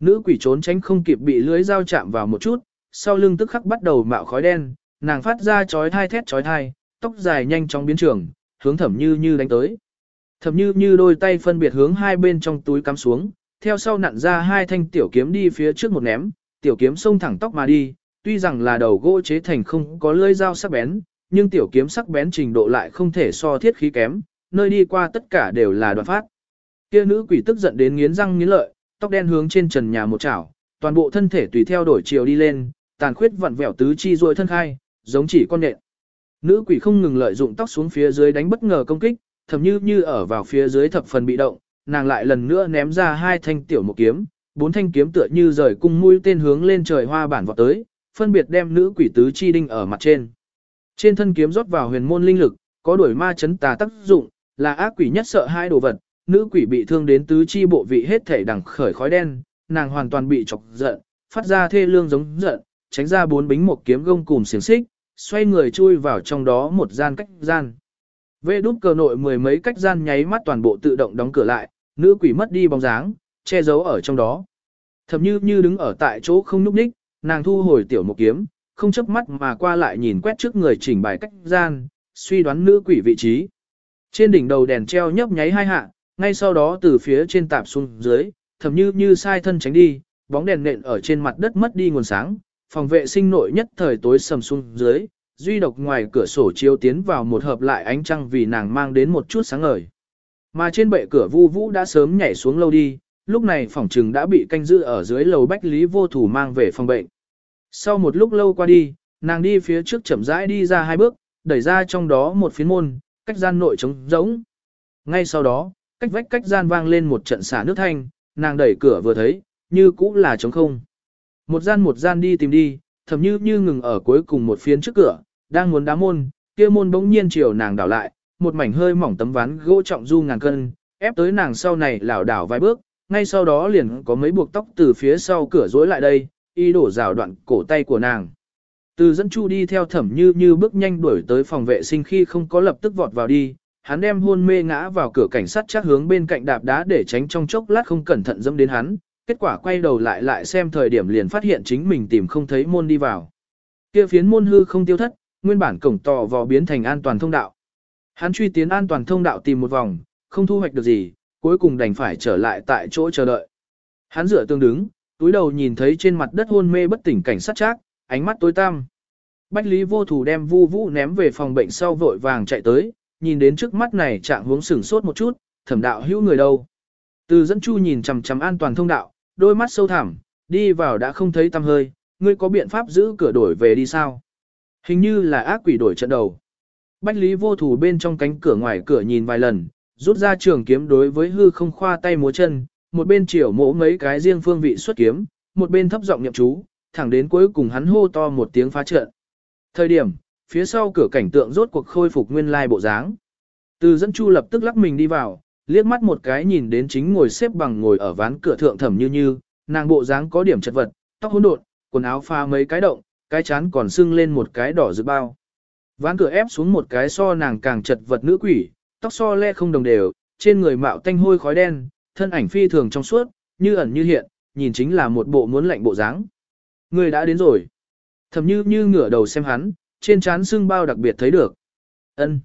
S1: Nữ quỷ trốn tránh không kịp bị lưới dao chạm vào một chút, sau lưng tức khắc bắt đầu mạo khói đen, nàng phát ra chói thai thét chói thai, tóc dài nhanh chóng biến trường, hướng thẩm như như đánh tới. Thẩm như như đôi tay phân biệt hướng hai bên trong túi cắm xuống, theo sau nặn ra hai thanh tiểu kiếm đi phía trước một ném, tiểu kiếm xông thẳng tóc mà đi, tuy rằng là đầu gỗ chế thành không có lưỡi dao sắc bén, nhưng tiểu kiếm sắc bén trình độ lại không thể so thiết khí kém, nơi đi qua tất cả đều là đoạn phát. Kia nữ quỷ tức giận đến nghiến răng nghiến lợi, tóc đen hướng trên trần nhà một chảo, toàn bộ thân thể tùy theo đổi chiều đi lên, tàn khuyết vặn vẹo tứ chi rồi thân khai, giống chỉ con nện. Nữ quỷ không ngừng lợi dụng tóc xuống phía dưới đánh bất ngờ công kích, thậm như như ở vào phía dưới thập phần bị động, nàng lại lần nữa ném ra hai thanh tiểu một kiếm, bốn thanh kiếm tựa như rời cung mũi tên hướng lên trời hoa bản vọt tới, phân biệt đem nữ quỷ tứ chi đinh ở mặt trên. Trên thân kiếm rót vào huyền môn linh lực, có đuổi ma chấn tà tác dụng, là ác quỷ nhất sợ hai đồ vật, nữ quỷ bị thương đến tứ chi bộ vị hết thể đằng khởi khói đen, nàng hoàn toàn bị chọc giận, phát ra thê lương giống giận, tránh ra bốn bính một kiếm gông cùng xiềng xích, xoay người chui vào trong đó một gian cách gian. Vệ đút cờ nội mười mấy cách gian nháy mắt toàn bộ tự động đóng cửa lại, nữ quỷ mất đi bóng dáng, che giấu ở trong đó. Thầm như như đứng ở tại chỗ không núp ních nàng thu hồi tiểu một kiếm, không chớp mắt mà qua lại nhìn quét trước người chỉnh bài cách gian, suy đoán nữ quỷ vị trí. Trên đỉnh đầu đèn treo nhấp nháy hai hạ, ngay sau đó từ phía trên tạp xuống dưới, thầm như như sai thân tránh đi, bóng đèn nện ở trên mặt đất mất đi nguồn sáng, phòng vệ sinh nội nhất thời tối sầm xuống dưới, duy độc ngoài cửa sổ chiếu tiến vào một hợp lại ánh trăng vì nàng mang đến một chút sáng ngời. Mà trên bệ cửa Vu Vũ đã sớm nhảy xuống lâu đi, lúc này phòng trừng đã bị canh giữ ở dưới lầu bách lý vô thủ mang về phòng bệnh. Sau một lúc lâu qua đi, nàng đi phía trước chậm rãi đi ra hai bước, đẩy ra trong đó một phiến môn, cách gian nội trống rỗng. Ngay sau đó, cách vách cách gian vang lên một trận xả nước thanh, nàng đẩy cửa vừa thấy, như cũ là trống không. Một gian một gian đi tìm đi, thầm như như ngừng ở cuối cùng một phiến trước cửa, đang muốn đá môn, kia môn bỗng nhiên chiều nàng đảo lại, một mảnh hơi mỏng tấm ván gỗ trọng du ngàn cân, ép tới nàng sau này lảo đảo vài bước, ngay sau đó liền có mấy buộc tóc từ phía sau cửa rối lại đây, y đổ rào đoạn cổ tay của nàng. Từ dẫn chu đi theo thẩm như như bước nhanh đuổi tới phòng vệ sinh khi không có lập tức vọt vào đi, hắn đem hôn mê ngã vào cửa cảnh sát chắc hướng bên cạnh đạp đá để tránh trong chốc lát không cẩn thận dâm đến hắn, kết quả quay đầu lại lại xem thời điểm liền phát hiện chính mình tìm không thấy môn đi vào. Kia phiến môn hư không tiêu thất, nguyên bản cổng tò vò biến thành an toàn thông đạo. Hắn truy tiến an toàn thông đạo tìm một vòng, không thu hoạch được gì, cuối cùng đành phải trở lại tại chỗ chờ đợi. Hắn dựa tương đứng, túi đầu nhìn thấy trên mặt đất hôn mê bất tỉnh cảnh sát chắc, ánh mắt tối tăm. Bách Lý vô thủ đem Vu Vũ ném về phòng bệnh sau vội vàng chạy tới, nhìn đến trước mắt này trạng hướng sửng sốt một chút, thẩm đạo hữu người đâu. Từ dẫn chu nhìn chằm chằm an toàn thông đạo, đôi mắt sâu thẳm, đi vào đã không thấy tăm hơi, ngươi có biện pháp giữ cửa đổi về đi sao? Hình như là ác quỷ đổi trận đầu. Bách Lý vô thủ bên trong cánh cửa ngoài cửa nhìn vài lần, rút ra trường kiếm đối với hư không khoa tay múa chân, một bên chiều mỗ mấy cái riêng phương vị xuất kiếm, một bên thấp giọng nhậm chú, thẳng đến cuối cùng hắn hô to một tiếng phá trận. Thời điểm, phía sau cửa cảnh tượng rốt cuộc khôi phục nguyên lai bộ dáng. Từ dẫn chu lập tức lắc mình đi vào, liếc mắt một cái nhìn đến chính ngồi xếp bằng ngồi ở ván cửa thượng thẩm như như, nàng bộ dáng có điểm chật vật, tóc hỗn độn, quần áo pha mấy cái động, cái chán còn sưng lên một cái đỏ dự bao. Ván cửa ép xuống một cái so nàng càng chật vật nữ quỷ, tóc so le không đồng đều, trên người mạo tanh hôi khói đen, thân ảnh phi thường trong suốt, như ẩn như hiện, nhìn chính là một bộ muốn lạnh bộ dáng. Người đã đến rồi. Thầm như như ngửa đầu xem hắn, trên trán xương bao đặc biệt thấy được. ân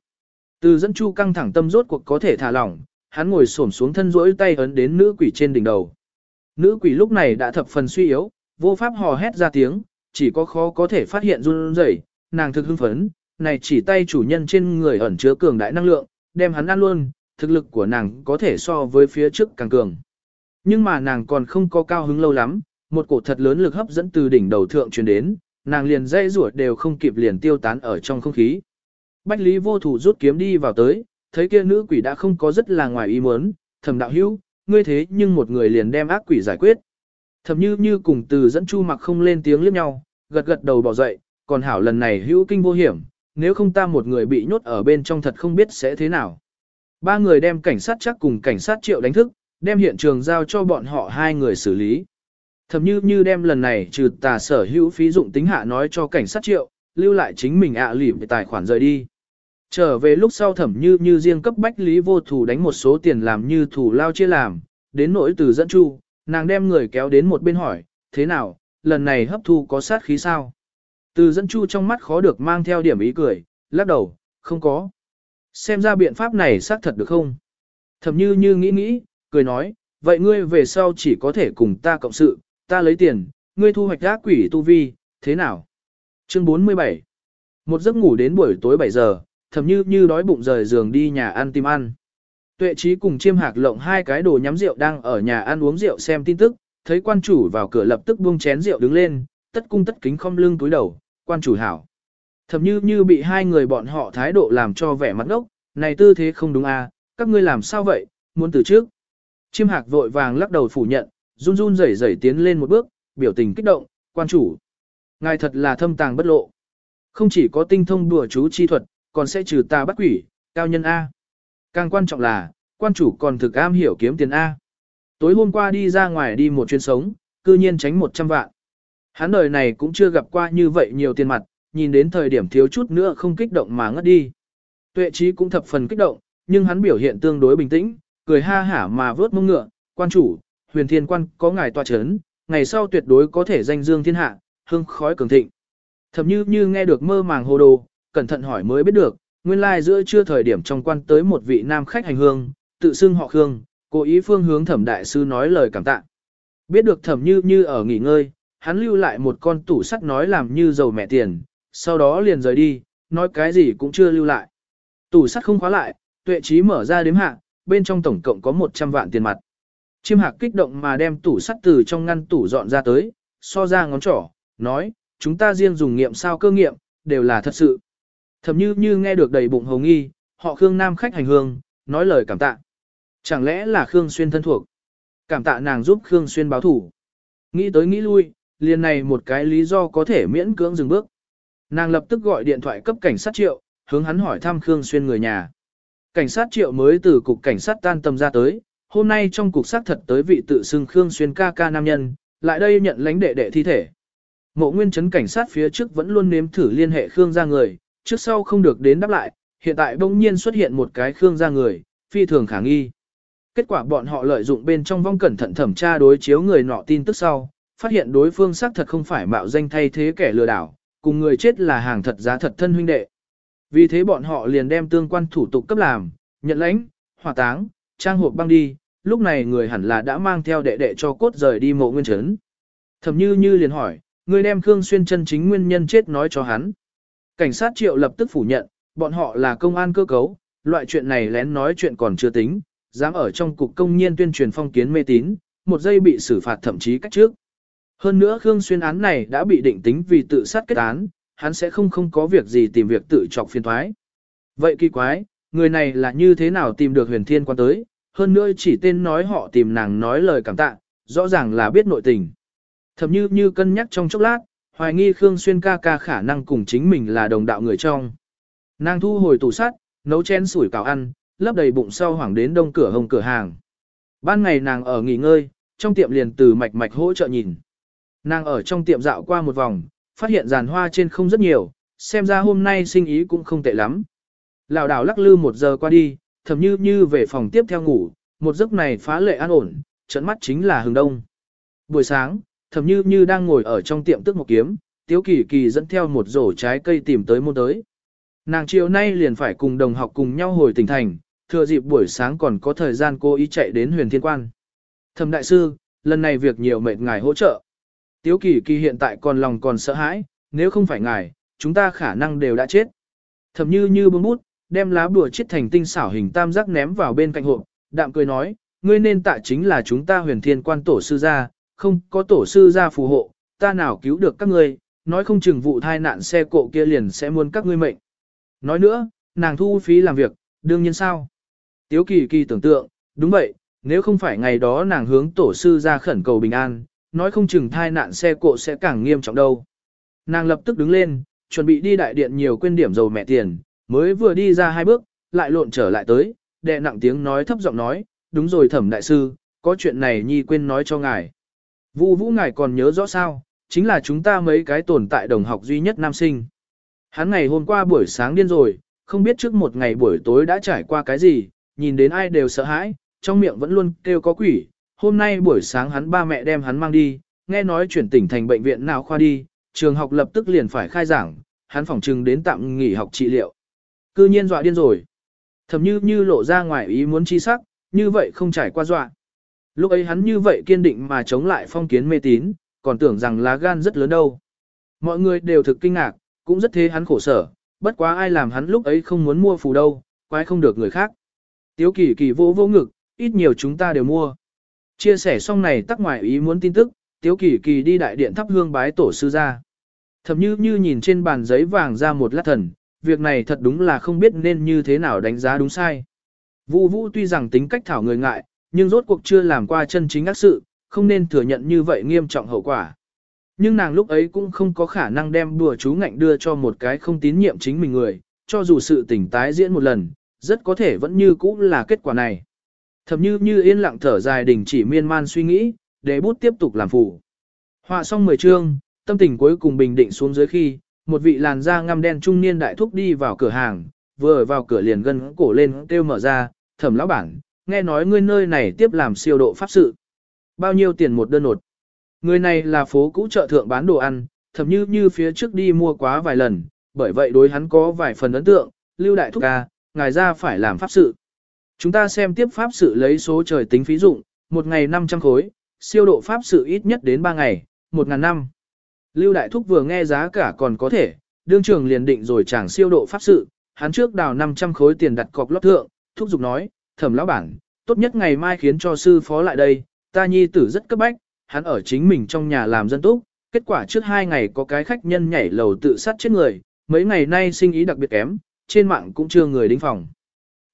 S1: Từ dẫn chu căng thẳng tâm rốt cuộc có thể thả lỏng, hắn ngồi xổm xuống thân rỗi tay ấn đến nữ quỷ trên đỉnh đầu. Nữ quỷ lúc này đã thập phần suy yếu, vô pháp hò hét ra tiếng, chỉ có khó có thể phát hiện run rẩy, nàng thực hưng phấn, này chỉ tay chủ nhân trên người ẩn chứa cường đại năng lượng, đem hắn ăn luôn, thực lực của nàng có thể so với phía trước càng cường. Nhưng mà nàng còn không có cao hứng lâu lắm, một cổ thật lớn lực hấp dẫn từ đỉnh đầu thượng truyền đến, nàng liền dây rủa đều không kịp liền tiêu tán ở trong không khí. Bách Lý vô thủ rút kiếm đi vào tới, thấy kia nữ quỷ đã không có rất là ngoài ý muốn, thầm đạo hữu, ngươi thế nhưng một người liền đem ác quỷ giải quyết. Thầm như như cùng từ dẫn chu mặc không lên tiếng liếc nhau, gật gật đầu bỏ dậy, còn hảo lần này hữu kinh vô hiểm, nếu không ta một người bị nhốt ở bên trong thật không biết sẽ thế nào. Ba người đem cảnh sát chắc cùng cảnh sát triệu đánh thức, đem hiện trường giao cho bọn họ hai người xử lý. Thầm như như đem lần này trừ tà sở hữu phí dụng tính hạ nói cho cảnh sát triệu, lưu lại chính mình ạ à lỉm tài khoản rời đi. Trở về lúc sau thẩm như như riêng cấp bách lý vô thủ đánh một số tiền làm như thủ lao chia làm, đến nỗi từ dẫn chu, nàng đem người kéo đến một bên hỏi, thế nào, lần này hấp thu có sát khí sao? Từ dẫn chu trong mắt khó được mang theo điểm ý cười, lắc đầu, không có. Xem ra biện pháp này xác thật được không? Thẩm như như nghĩ nghĩ, cười nói, vậy ngươi về sau chỉ có thể cùng ta cộng sự, ta lấy tiền, ngươi thu hoạch ác quỷ tu vi, thế nào? Chương 47 Một giấc ngủ đến buổi tối 7 giờ, thầm như như đói bụng rời giường đi nhà ăn tìm ăn. Tuệ trí cùng chiêm hạc lộng hai cái đồ nhắm rượu đang ở nhà ăn uống rượu xem tin tức, thấy quan chủ vào cửa lập tức buông chén rượu đứng lên, tất cung tất kính không lưng túi đầu, quan chủ hảo. Thầm như như bị hai người bọn họ thái độ làm cho vẻ mặt ngốc, này tư thế không đúng à, các ngươi làm sao vậy, muốn từ trước. Chiêm hạc vội vàng lắc đầu phủ nhận, run run rẩy rẩy tiến lên một bước, biểu tình kích động, quan chủ. Ngài thật là thâm tàng bất lộ. Không chỉ có tinh thông đùa chú chi thuật, còn sẽ trừ tà bắt quỷ, cao nhân A. Càng quan trọng là, quan chủ còn thực am hiểu kiếm tiền A. Tối hôm qua đi ra ngoài đi một chuyến sống, cư nhiên tránh 100 vạn. Hắn đời này cũng chưa gặp qua như vậy nhiều tiền mặt, nhìn đến thời điểm thiếu chút nữa không kích động mà ngất đi. Tuệ trí cũng thập phần kích động, nhưng hắn biểu hiện tương đối bình tĩnh, cười ha hả mà vớt mông ngựa, quan chủ, huyền thiên quan có ngài tòa chấn, ngày sau tuyệt đối có thể danh dương thiên hạ, hương khói cường thịnh. Thầm như như nghe được mơ màng hồ đồ, cẩn thận hỏi mới biết được, nguyên lai giữa trưa thời điểm trong quan tới một vị nam khách hành hương, tự xưng họ Khương, cố ý phương hướng thẩm đại sư nói lời cảm tạ. Biết được thẩm như như ở nghỉ ngơi, hắn lưu lại một con tủ sắt nói làm như giàu mẹ tiền, sau đó liền rời đi, nói cái gì cũng chưa lưu lại. Tủ sắt không khóa lại, tuệ trí mở ra đếm hạ, bên trong tổng cộng có 100 vạn tiền mặt. Chiêm hạc kích động mà đem tủ sắt từ trong ngăn tủ dọn ra tới, so ra ngón trỏ, nói, chúng ta riêng dùng nghiệm sao cơ nghiệm, đều là thật sự. Thầm như như nghe được đầy bụng hồng nghi, họ Khương Nam khách hành hương, nói lời cảm tạ. Chẳng lẽ là Khương Xuyên thân thuộc? Cảm tạ nàng giúp Khương Xuyên báo thủ. Nghĩ tới nghĩ lui, liền này một cái lý do có thể miễn cưỡng dừng bước. Nàng lập tức gọi điện thoại cấp cảnh sát triệu, hướng hắn hỏi thăm Khương Xuyên người nhà. Cảnh sát triệu mới từ cục cảnh sát tan tầm ra tới, hôm nay trong cục xác thật tới vị tự xưng Khương Xuyên ca ca nam nhân, lại đây nhận lãnh đệ đệ thi thể. Mộ nguyên chấn cảnh sát phía trước vẫn luôn nếm thử liên hệ Khương ra người, trước sau không được đến đáp lại, hiện tại bỗng nhiên xuất hiện một cái Khương ra người, phi thường khả nghi. Kết quả bọn họ lợi dụng bên trong vong cẩn thận thẩm tra đối chiếu người nọ tin tức sau, phát hiện đối phương xác thật không phải mạo danh thay thế kẻ lừa đảo, cùng người chết là hàng thật giá thật thân huynh đệ. Vì thế bọn họ liền đem tương quan thủ tục cấp làm, nhận lãnh, hỏa táng, trang hộp băng đi, lúc này người hẳn là đã mang theo đệ đệ cho cốt rời đi mộ nguyên trấn. Thẩm như như liền hỏi, người đem Khương Xuyên chân chính nguyên nhân chết nói cho hắn. Cảnh sát triệu lập tức phủ nhận, bọn họ là công an cơ cấu, loại chuyện này lén nói chuyện còn chưa tính, dám ở trong cục công nhiên tuyên truyền phong kiến mê tín, một giây bị xử phạt thậm chí cách trước. Hơn nữa Khương Xuyên án này đã bị định tính vì tự sát kết án, hắn sẽ không không có việc gì tìm việc tự chọc phiền thoái. Vậy kỳ quái, người này là như thế nào tìm được huyền thiên quan tới, hơn nữa chỉ tên nói họ tìm nàng nói lời cảm tạ, rõ ràng là biết nội tình. Thậm như như cân nhắc trong chốc lát, hoài nghi Khương Xuyên ca ca khả năng cùng chính mình là đồng đạo người trong. Nàng thu hồi tủ sắt, nấu chén sủi cảo ăn, lấp đầy bụng sau hoảng đến đông cửa hồng cửa hàng. Ban ngày nàng ở nghỉ ngơi, trong tiệm liền từ mạch mạch hỗ trợ nhìn. Nàng ở trong tiệm dạo qua một vòng, phát hiện giàn hoa trên không rất nhiều, xem ra hôm nay sinh ý cũng không tệ lắm. Lào đảo lắc lư một giờ qua đi, thầm như như về phòng tiếp theo ngủ, một giấc này phá lệ an ổn, trận mắt chính là hừng đông. Buổi sáng, thầm như như đang ngồi ở trong tiệm tức một kiếm, tiếu kỳ kỳ dẫn theo một rổ trái cây tìm tới môn tới. Nàng chiều nay liền phải cùng đồng học cùng nhau hồi tỉnh thành, thừa dịp buổi sáng còn có thời gian cô ý chạy đến huyền thiên quan. Thầm đại sư, lần này việc nhiều mệt ngài hỗ trợ. Tiếu kỳ kỳ hiện tại còn lòng còn sợ hãi, nếu không phải ngài, chúng ta khả năng đều đã chết. Thầm như như bưng bút, đem lá bùa chiết thành tinh xảo hình tam giác ném vào bên cạnh hộp, đạm cười nói, ngươi nên tạ chính là chúng ta huyền thiên quan tổ sư gia, không có tổ sư gia phù hộ, ta nào cứu được các ngươi, nói không chừng vụ thai nạn xe cộ kia liền sẽ muốn các ngươi mệnh. Nói nữa, nàng thu phí làm việc, đương nhiên sao? Tiếu kỳ kỳ tưởng tượng, đúng vậy, nếu không phải ngày đó nàng hướng tổ sư ra khẩn cầu bình an, nói không chừng thai nạn xe cộ sẽ càng nghiêm trọng đâu. Nàng lập tức đứng lên, chuẩn bị đi đại điện nhiều quên điểm dầu mẹ tiền, mới vừa đi ra hai bước, lại lộn trở lại tới, đệ nặng tiếng nói thấp giọng nói, đúng rồi thẩm đại sư, có chuyện này nhi quên nói cho ngài. Vu vũ ngài còn nhớ rõ sao, chính là chúng ta mấy cái tồn tại đồng học duy nhất nam sinh. Hắn ngày hôm qua buổi sáng điên rồi, không biết trước một ngày buổi tối đã trải qua cái gì, nhìn đến ai đều sợ hãi, trong miệng vẫn luôn kêu có quỷ. Hôm nay buổi sáng hắn ba mẹ đem hắn mang đi, nghe nói chuyển tỉnh thành bệnh viện nào khoa đi, trường học lập tức liền phải khai giảng, hắn phỏng trừng đến tạm nghỉ học trị liệu. Cư nhiên dọa điên rồi. Thầm như như lộ ra ngoài ý muốn chi sắc, như vậy không trải qua dọa. Lúc ấy hắn như vậy kiên định mà chống lại phong kiến mê tín, còn tưởng rằng lá gan rất lớn đâu. Mọi người đều thực kinh ngạc, cũng rất thế hắn khổ sở, bất quá ai làm hắn lúc ấy không muốn mua phù đâu, quái không được người khác. Tiếu kỳ kỳ vô vô ngực, ít nhiều chúng ta đều mua. Chia sẻ xong này tắc ngoài ý muốn tin tức, tiếu kỳ kỳ đi đại điện thắp hương bái tổ sư ra. Thầm như như nhìn trên bàn giấy vàng ra một lát thần, việc này thật đúng là không biết nên như thế nào đánh giá đúng sai. Vu vũ tuy rằng tính cách thảo người ngại, nhưng rốt cuộc chưa làm qua chân chính ác sự, không nên thừa nhận như vậy nghiêm trọng hậu quả. Nhưng nàng lúc ấy cũng không có khả năng đem đùa chú ngạnh đưa cho một cái không tín nhiệm chính mình người, cho dù sự tỉnh tái diễn một lần, rất có thể vẫn như cũ là kết quả này. Thầm như như yên lặng thở dài đình chỉ miên man suy nghĩ, để bút tiếp tục làm phủ Họa xong 10 chương, tâm tình cuối cùng bình định xuống dưới khi, một vị làn da ngăm đen trung niên đại thúc đi vào cửa hàng, vừa vào cửa liền gân cổ lên kêu mở ra, thẩm lão bản, nghe nói ngươi nơi này tiếp làm siêu độ pháp sự. Bao nhiêu tiền một đơn nột? Người này là phố cũ chợ thượng bán đồ ăn, thậm như như phía trước đi mua quá vài lần, bởi vậy đối hắn có vài phần ấn tượng, lưu đại thúc ca, ngài ra phải làm pháp sự. Chúng ta xem tiếp pháp sự lấy số trời tính phí dụng, một ngày 500 khối, siêu độ pháp sự ít nhất đến 3 ngày, 1 ngàn năm. Lưu đại thúc vừa nghe giá cả còn có thể, đương trường liền định rồi chàng siêu độ pháp sự, hắn trước đào 500 khối tiền đặt cọc lót thượng, thúc dục nói, thẩm lão bản, tốt nhất ngày mai khiến cho sư phó lại đây, ta nhi tử rất cấp bách, hắn ở chính mình trong nhà làm dân túc, kết quả trước hai ngày có cái khách nhân nhảy lầu tự sát chết người, mấy ngày nay sinh ý đặc biệt kém, trên mạng cũng chưa người đính phòng.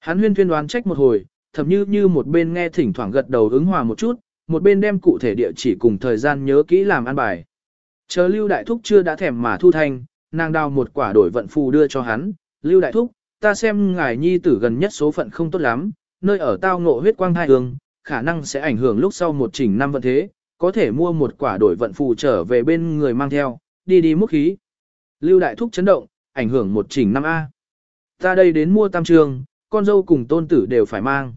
S1: Hắn huyên thuyên đoán trách một hồi, thậm như như một bên nghe thỉnh thoảng gật đầu ứng hòa một chút, một bên đem cụ thể địa chỉ cùng thời gian nhớ kỹ làm ăn bài. Chờ Lưu Đại Thúc chưa đã thèm mà thu thanh, nàng đào một quả đổi vận phù đưa cho hắn, Lưu Đại Thúc, ta xem ngài nhi tử gần nhất số phận không tốt lắm, nơi ở tao ngộ huyết quang thai hương, khả năng sẽ ảnh hưởng lúc sau một chỉnh năm vận thế, có thể mua một quả đổi vận phù trở về bên người mang theo, đi đi múc khí. Lưu Đại Thúc chấn động, ảnh hưởng một chỉnh năm A. Ta đây đến mua tam trường, con dâu cùng tôn tử đều phải mang.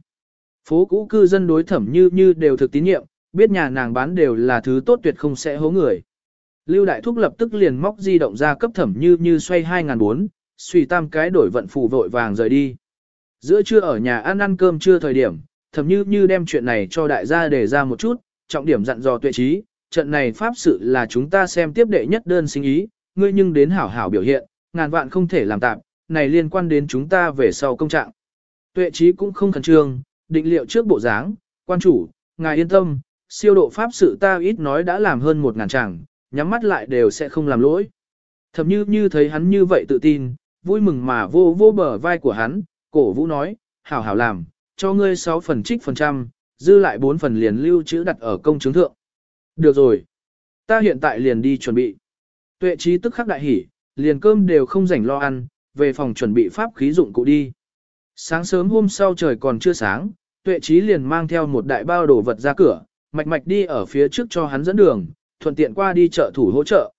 S1: Phố cũ cư dân đối thẩm như như đều thực tín nhiệm, biết nhà nàng bán đều là thứ tốt tuyệt không sẽ hố người. Lưu Đại Thúc lập tức liền móc di động ra cấp thẩm như như xoay 2004, suy tam cái đổi vận phù vội vàng rời đi. Giữa trưa ở nhà ăn ăn cơm trưa thời điểm, thẩm như như đem chuyện này cho đại gia để ra một chút, trọng điểm dặn dò tuệ trí, trận này pháp sự là chúng ta xem tiếp đệ nhất đơn sinh ý, ngươi nhưng đến hảo hảo biểu hiện, ngàn vạn không thể làm tạm, này liên quan đến chúng ta về sau công trạng. Tuệ trí cũng không khẩn trương, định liệu trước bộ dáng, quan chủ, ngài yên tâm, siêu độ pháp sự ta ít nói đã làm hơn một ngàn chẳng, nhắm mắt lại đều sẽ không làm lỗi. Thầm như như thấy hắn như vậy tự tin, vui mừng mà vô vô bờ vai của hắn, cổ vũ nói, hảo hảo làm, cho ngươi 6 phần trích phần trăm, dư lại 4 phần liền lưu trữ đặt ở công chứng thượng. Được rồi, ta hiện tại liền đi chuẩn bị. Tuệ trí tức khắc đại hỉ, liền cơm đều không rảnh lo ăn, về phòng chuẩn bị pháp khí dụng cụ đi. Sáng sớm hôm sau trời còn chưa sáng, tuệ trí liền mang theo một đại bao đồ vật ra cửa, mạch mạch đi ở phía trước cho hắn dẫn đường, thuận tiện qua đi chợ thủ hỗ trợ.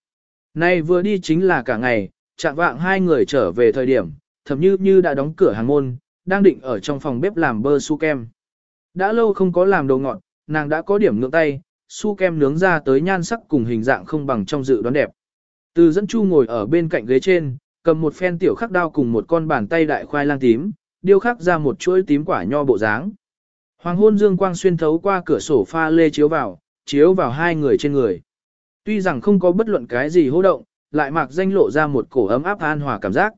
S1: Nay vừa đi chính là cả ngày, chạm vạng hai người trở về thời điểm, thầm như như đã đóng cửa hàng môn, đang định ở trong phòng bếp làm bơ su kem. Đã lâu không có làm đồ ngọt, nàng đã có điểm ngưỡng tay, su kem nướng ra tới nhan sắc cùng hình dạng không bằng trong dự đoán đẹp. Từ dẫn chu ngồi ở bên cạnh ghế trên, cầm một phen tiểu khắc đao cùng một con bàn tay đại khoai lang tím, điêu khắc ra một chuỗi tím quả nho bộ dáng. Hoàng hôn dương quang xuyên thấu qua cửa sổ pha lê chiếu vào, chiếu vào hai người trên người. Tuy rằng không có bất luận cái gì hô động, lại mạc danh lộ ra một cổ ấm áp an hòa cảm giác.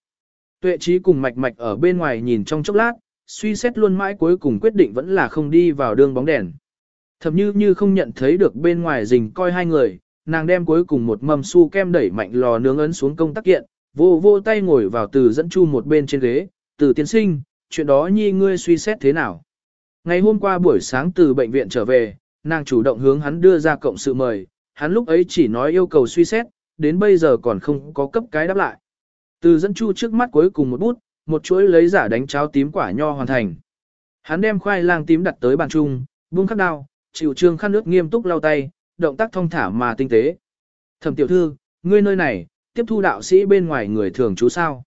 S1: Tuệ trí cùng mạch mạch ở bên ngoài nhìn trong chốc lát, suy xét luôn mãi cuối cùng quyết định vẫn là không đi vào đường bóng đèn. Thậm như như không nhận thấy được bên ngoài rình coi hai người, nàng đem cuối cùng một mâm su kem đẩy mạnh lò nướng ấn xuống công tắc kiện, vô vô tay ngồi vào từ dẫn chu một bên trên ghế, từ tiến sinh, chuyện đó nhi ngươi suy xét thế nào. Ngày hôm qua buổi sáng từ bệnh viện trở về, nàng chủ động hướng hắn đưa ra cộng sự mời, hắn lúc ấy chỉ nói yêu cầu suy xét, đến bây giờ còn không có cấp cái đáp lại. Từ dẫn chu trước mắt cuối cùng một bút, một chuỗi lấy giả đánh cháo tím quả nho hoàn thành. Hắn đem khoai lang tím đặt tới bàn trung, buông khắc đao, chịu trương khăn nước nghiêm túc lau tay, động tác thông thả mà tinh tế. Thẩm tiểu thư, ngươi nơi này, tiếp thu đạo sĩ bên ngoài người thường chú sao.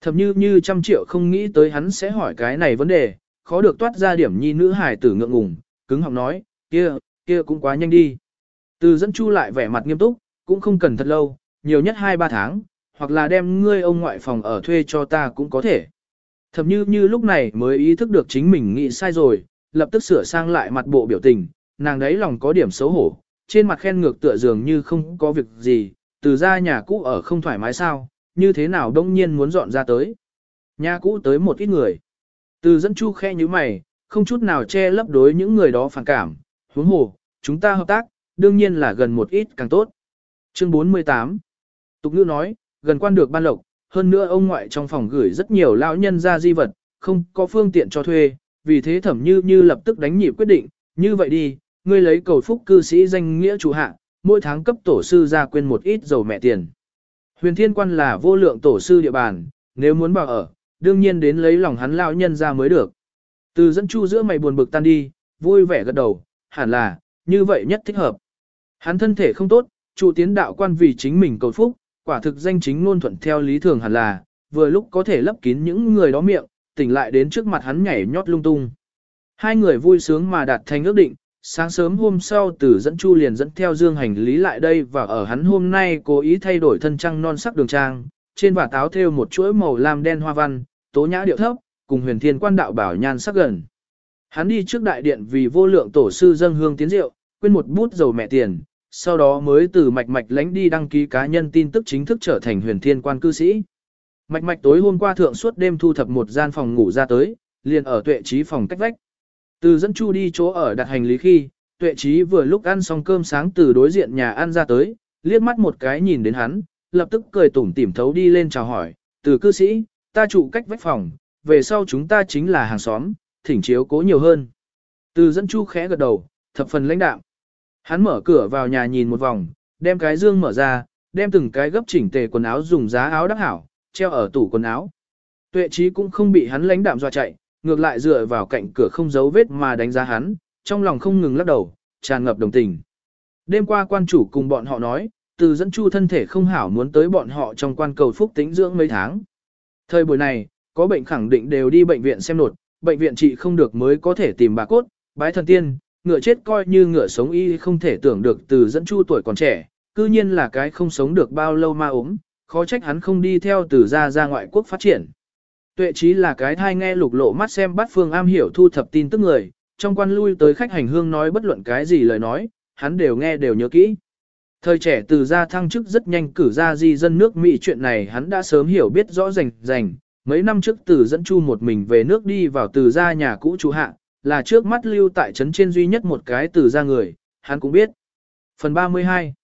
S1: Thầm như như trăm triệu không nghĩ tới hắn sẽ hỏi cái này vấn đề, khó được toát ra điểm nhi nữ hài tử ngượng ngùng, cứng họng nói, kia, kia cũng quá nhanh đi. Từ dẫn chu lại vẻ mặt nghiêm túc, cũng không cần thật lâu, nhiều nhất 2-3 tháng, hoặc là đem ngươi ông ngoại phòng ở thuê cho ta cũng có thể. thầm như như lúc này mới ý thức được chính mình nghĩ sai rồi, lập tức sửa sang lại mặt bộ biểu tình, nàng đấy lòng có điểm xấu hổ, trên mặt khen ngược tựa dường như không có việc gì, từ ra nhà cũ ở không thoải mái sao, như thế nào đông nhiên muốn dọn ra tới. Nhà cũ tới một ít người. Từ dẫn chu khe như mày, không chút nào che lấp đối những người đó phản cảm, huống hồ, chúng ta hợp tác, đương nhiên là gần một ít càng tốt. Chương 48 Tục ngữ nói, gần quan được ban lộc, hơn nữa ông ngoại trong phòng gửi rất nhiều lão nhân ra di vật, không có phương tiện cho thuê, vì thế thẩm như như lập tức đánh nhịp quyết định, như vậy đi, ngươi lấy cầu phúc cư sĩ danh nghĩa chủ hạ, mỗi tháng cấp tổ sư ra quên một ít dầu mẹ tiền. Huyền thiên quan là vô lượng tổ sư địa bàn, nếu muốn bảo ở, đương nhiên đến lấy lòng hắn lão nhân ra mới được. Từ dẫn chu giữa mày buồn bực tan đi, vui vẻ gật đầu, hẳn là, như vậy nhất thích hợp. Hắn thân thể không tốt, trụ tiến đạo quan vì chính mình cầu phúc, quả thực danh chính ngôn thuận theo lý thường hẳn là, vừa lúc có thể lấp kín những người đó miệng, tỉnh lại đến trước mặt hắn nhảy nhót lung tung. Hai người vui sướng mà đạt thành ước định, sáng sớm hôm sau tử dẫn chu liền dẫn theo dương hành lý lại đây và ở hắn hôm nay cố ý thay đổi thân trang non sắc đường trang, trên vả táo thêu một chuỗi màu lam đen hoa văn, tố nhã điệu thấp, cùng huyền thiên quan đạo bảo nhan sắc gần. Hắn đi trước đại điện vì vô lượng tổ sư dâng hương tiến rượu, quên một bút dầu mẹ tiền, sau đó mới từ mạch mạch lánh đi đăng ký cá nhân tin tức chính thức trở thành huyền thiên quan cư sĩ. Mạch mạch tối hôm qua thượng suốt đêm thu thập một gian phòng ngủ ra tới, liền ở tuệ trí phòng cách vách. Từ dẫn chu đi chỗ ở đặt hành lý khi, tuệ trí vừa lúc ăn xong cơm sáng từ đối diện nhà ăn ra tới, liếc mắt một cái nhìn đến hắn, lập tức cười tủm tỉm thấu đi lên chào hỏi, từ cư sĩ, ta trụ cách vách phòng, về sau chúng ta chính là hàng xóm, thỉnh chiếu cố nhiều hơn. Từ dẫn chu khẽ gật đầu, thập phần lãnh đạm. Hắn mở cửa vào nhà nhìn một vòng, đem cái dương mở ra, đem từng cái gấp chỉnh tề quần áo dùng giá áo đắc hảo, treo ở tủ quần áo. Tuệ trí cũng không bị hắn lãnh đạm dọa chạy, ngược lại dựa vào cạnh cửa không giấu vết mà đánh giá hắn, trong lòng không ngừng lắc đầu, tràn ngập đồng tình. Đêm qua quan chủ cùng bọn họ nói, từ dẫn chu thân thể không hảo muốn tới bọn họ trong quan cầu phúc tính dưỡng mấy tháng. Thời buổi này, có bệnh khẳng định đều đi bệnh viện xem nột, bệnh viện trị không được mới có thể tìm bà cốt, bái thần tiên, ngựa chết coi như ngựa sống y không thể tưởng được từ dẫn chu tuổi còn trẻ, cư nhiên là cái không sống được bao lâu ma ốm, khó trách hắn không đi theo từ ra ra ngoại quốc phát triển. Tuệ trí là cái thai nghe lục lộ mắt xem bắt phương am hiểu thu thập tin tức người, trong quan lui tới khách hành hương nói bất luận cái gì lời nói, hắn đều nghe đều nhớ kỹ. Thời trẻ từ gia thăng chức rất nhanh cử ra di dân nước Mỹ chuyện này hắn đã sớm hiểu biết rõ rành rành. Mấy năm trước từ dẫn chu một mình về nước đi vào từ gia nhà cũ chủ hạ, là trước mắt lưu tại trấn trên duy nhất một cái từ gia người, hắn cũng biết. Phần 32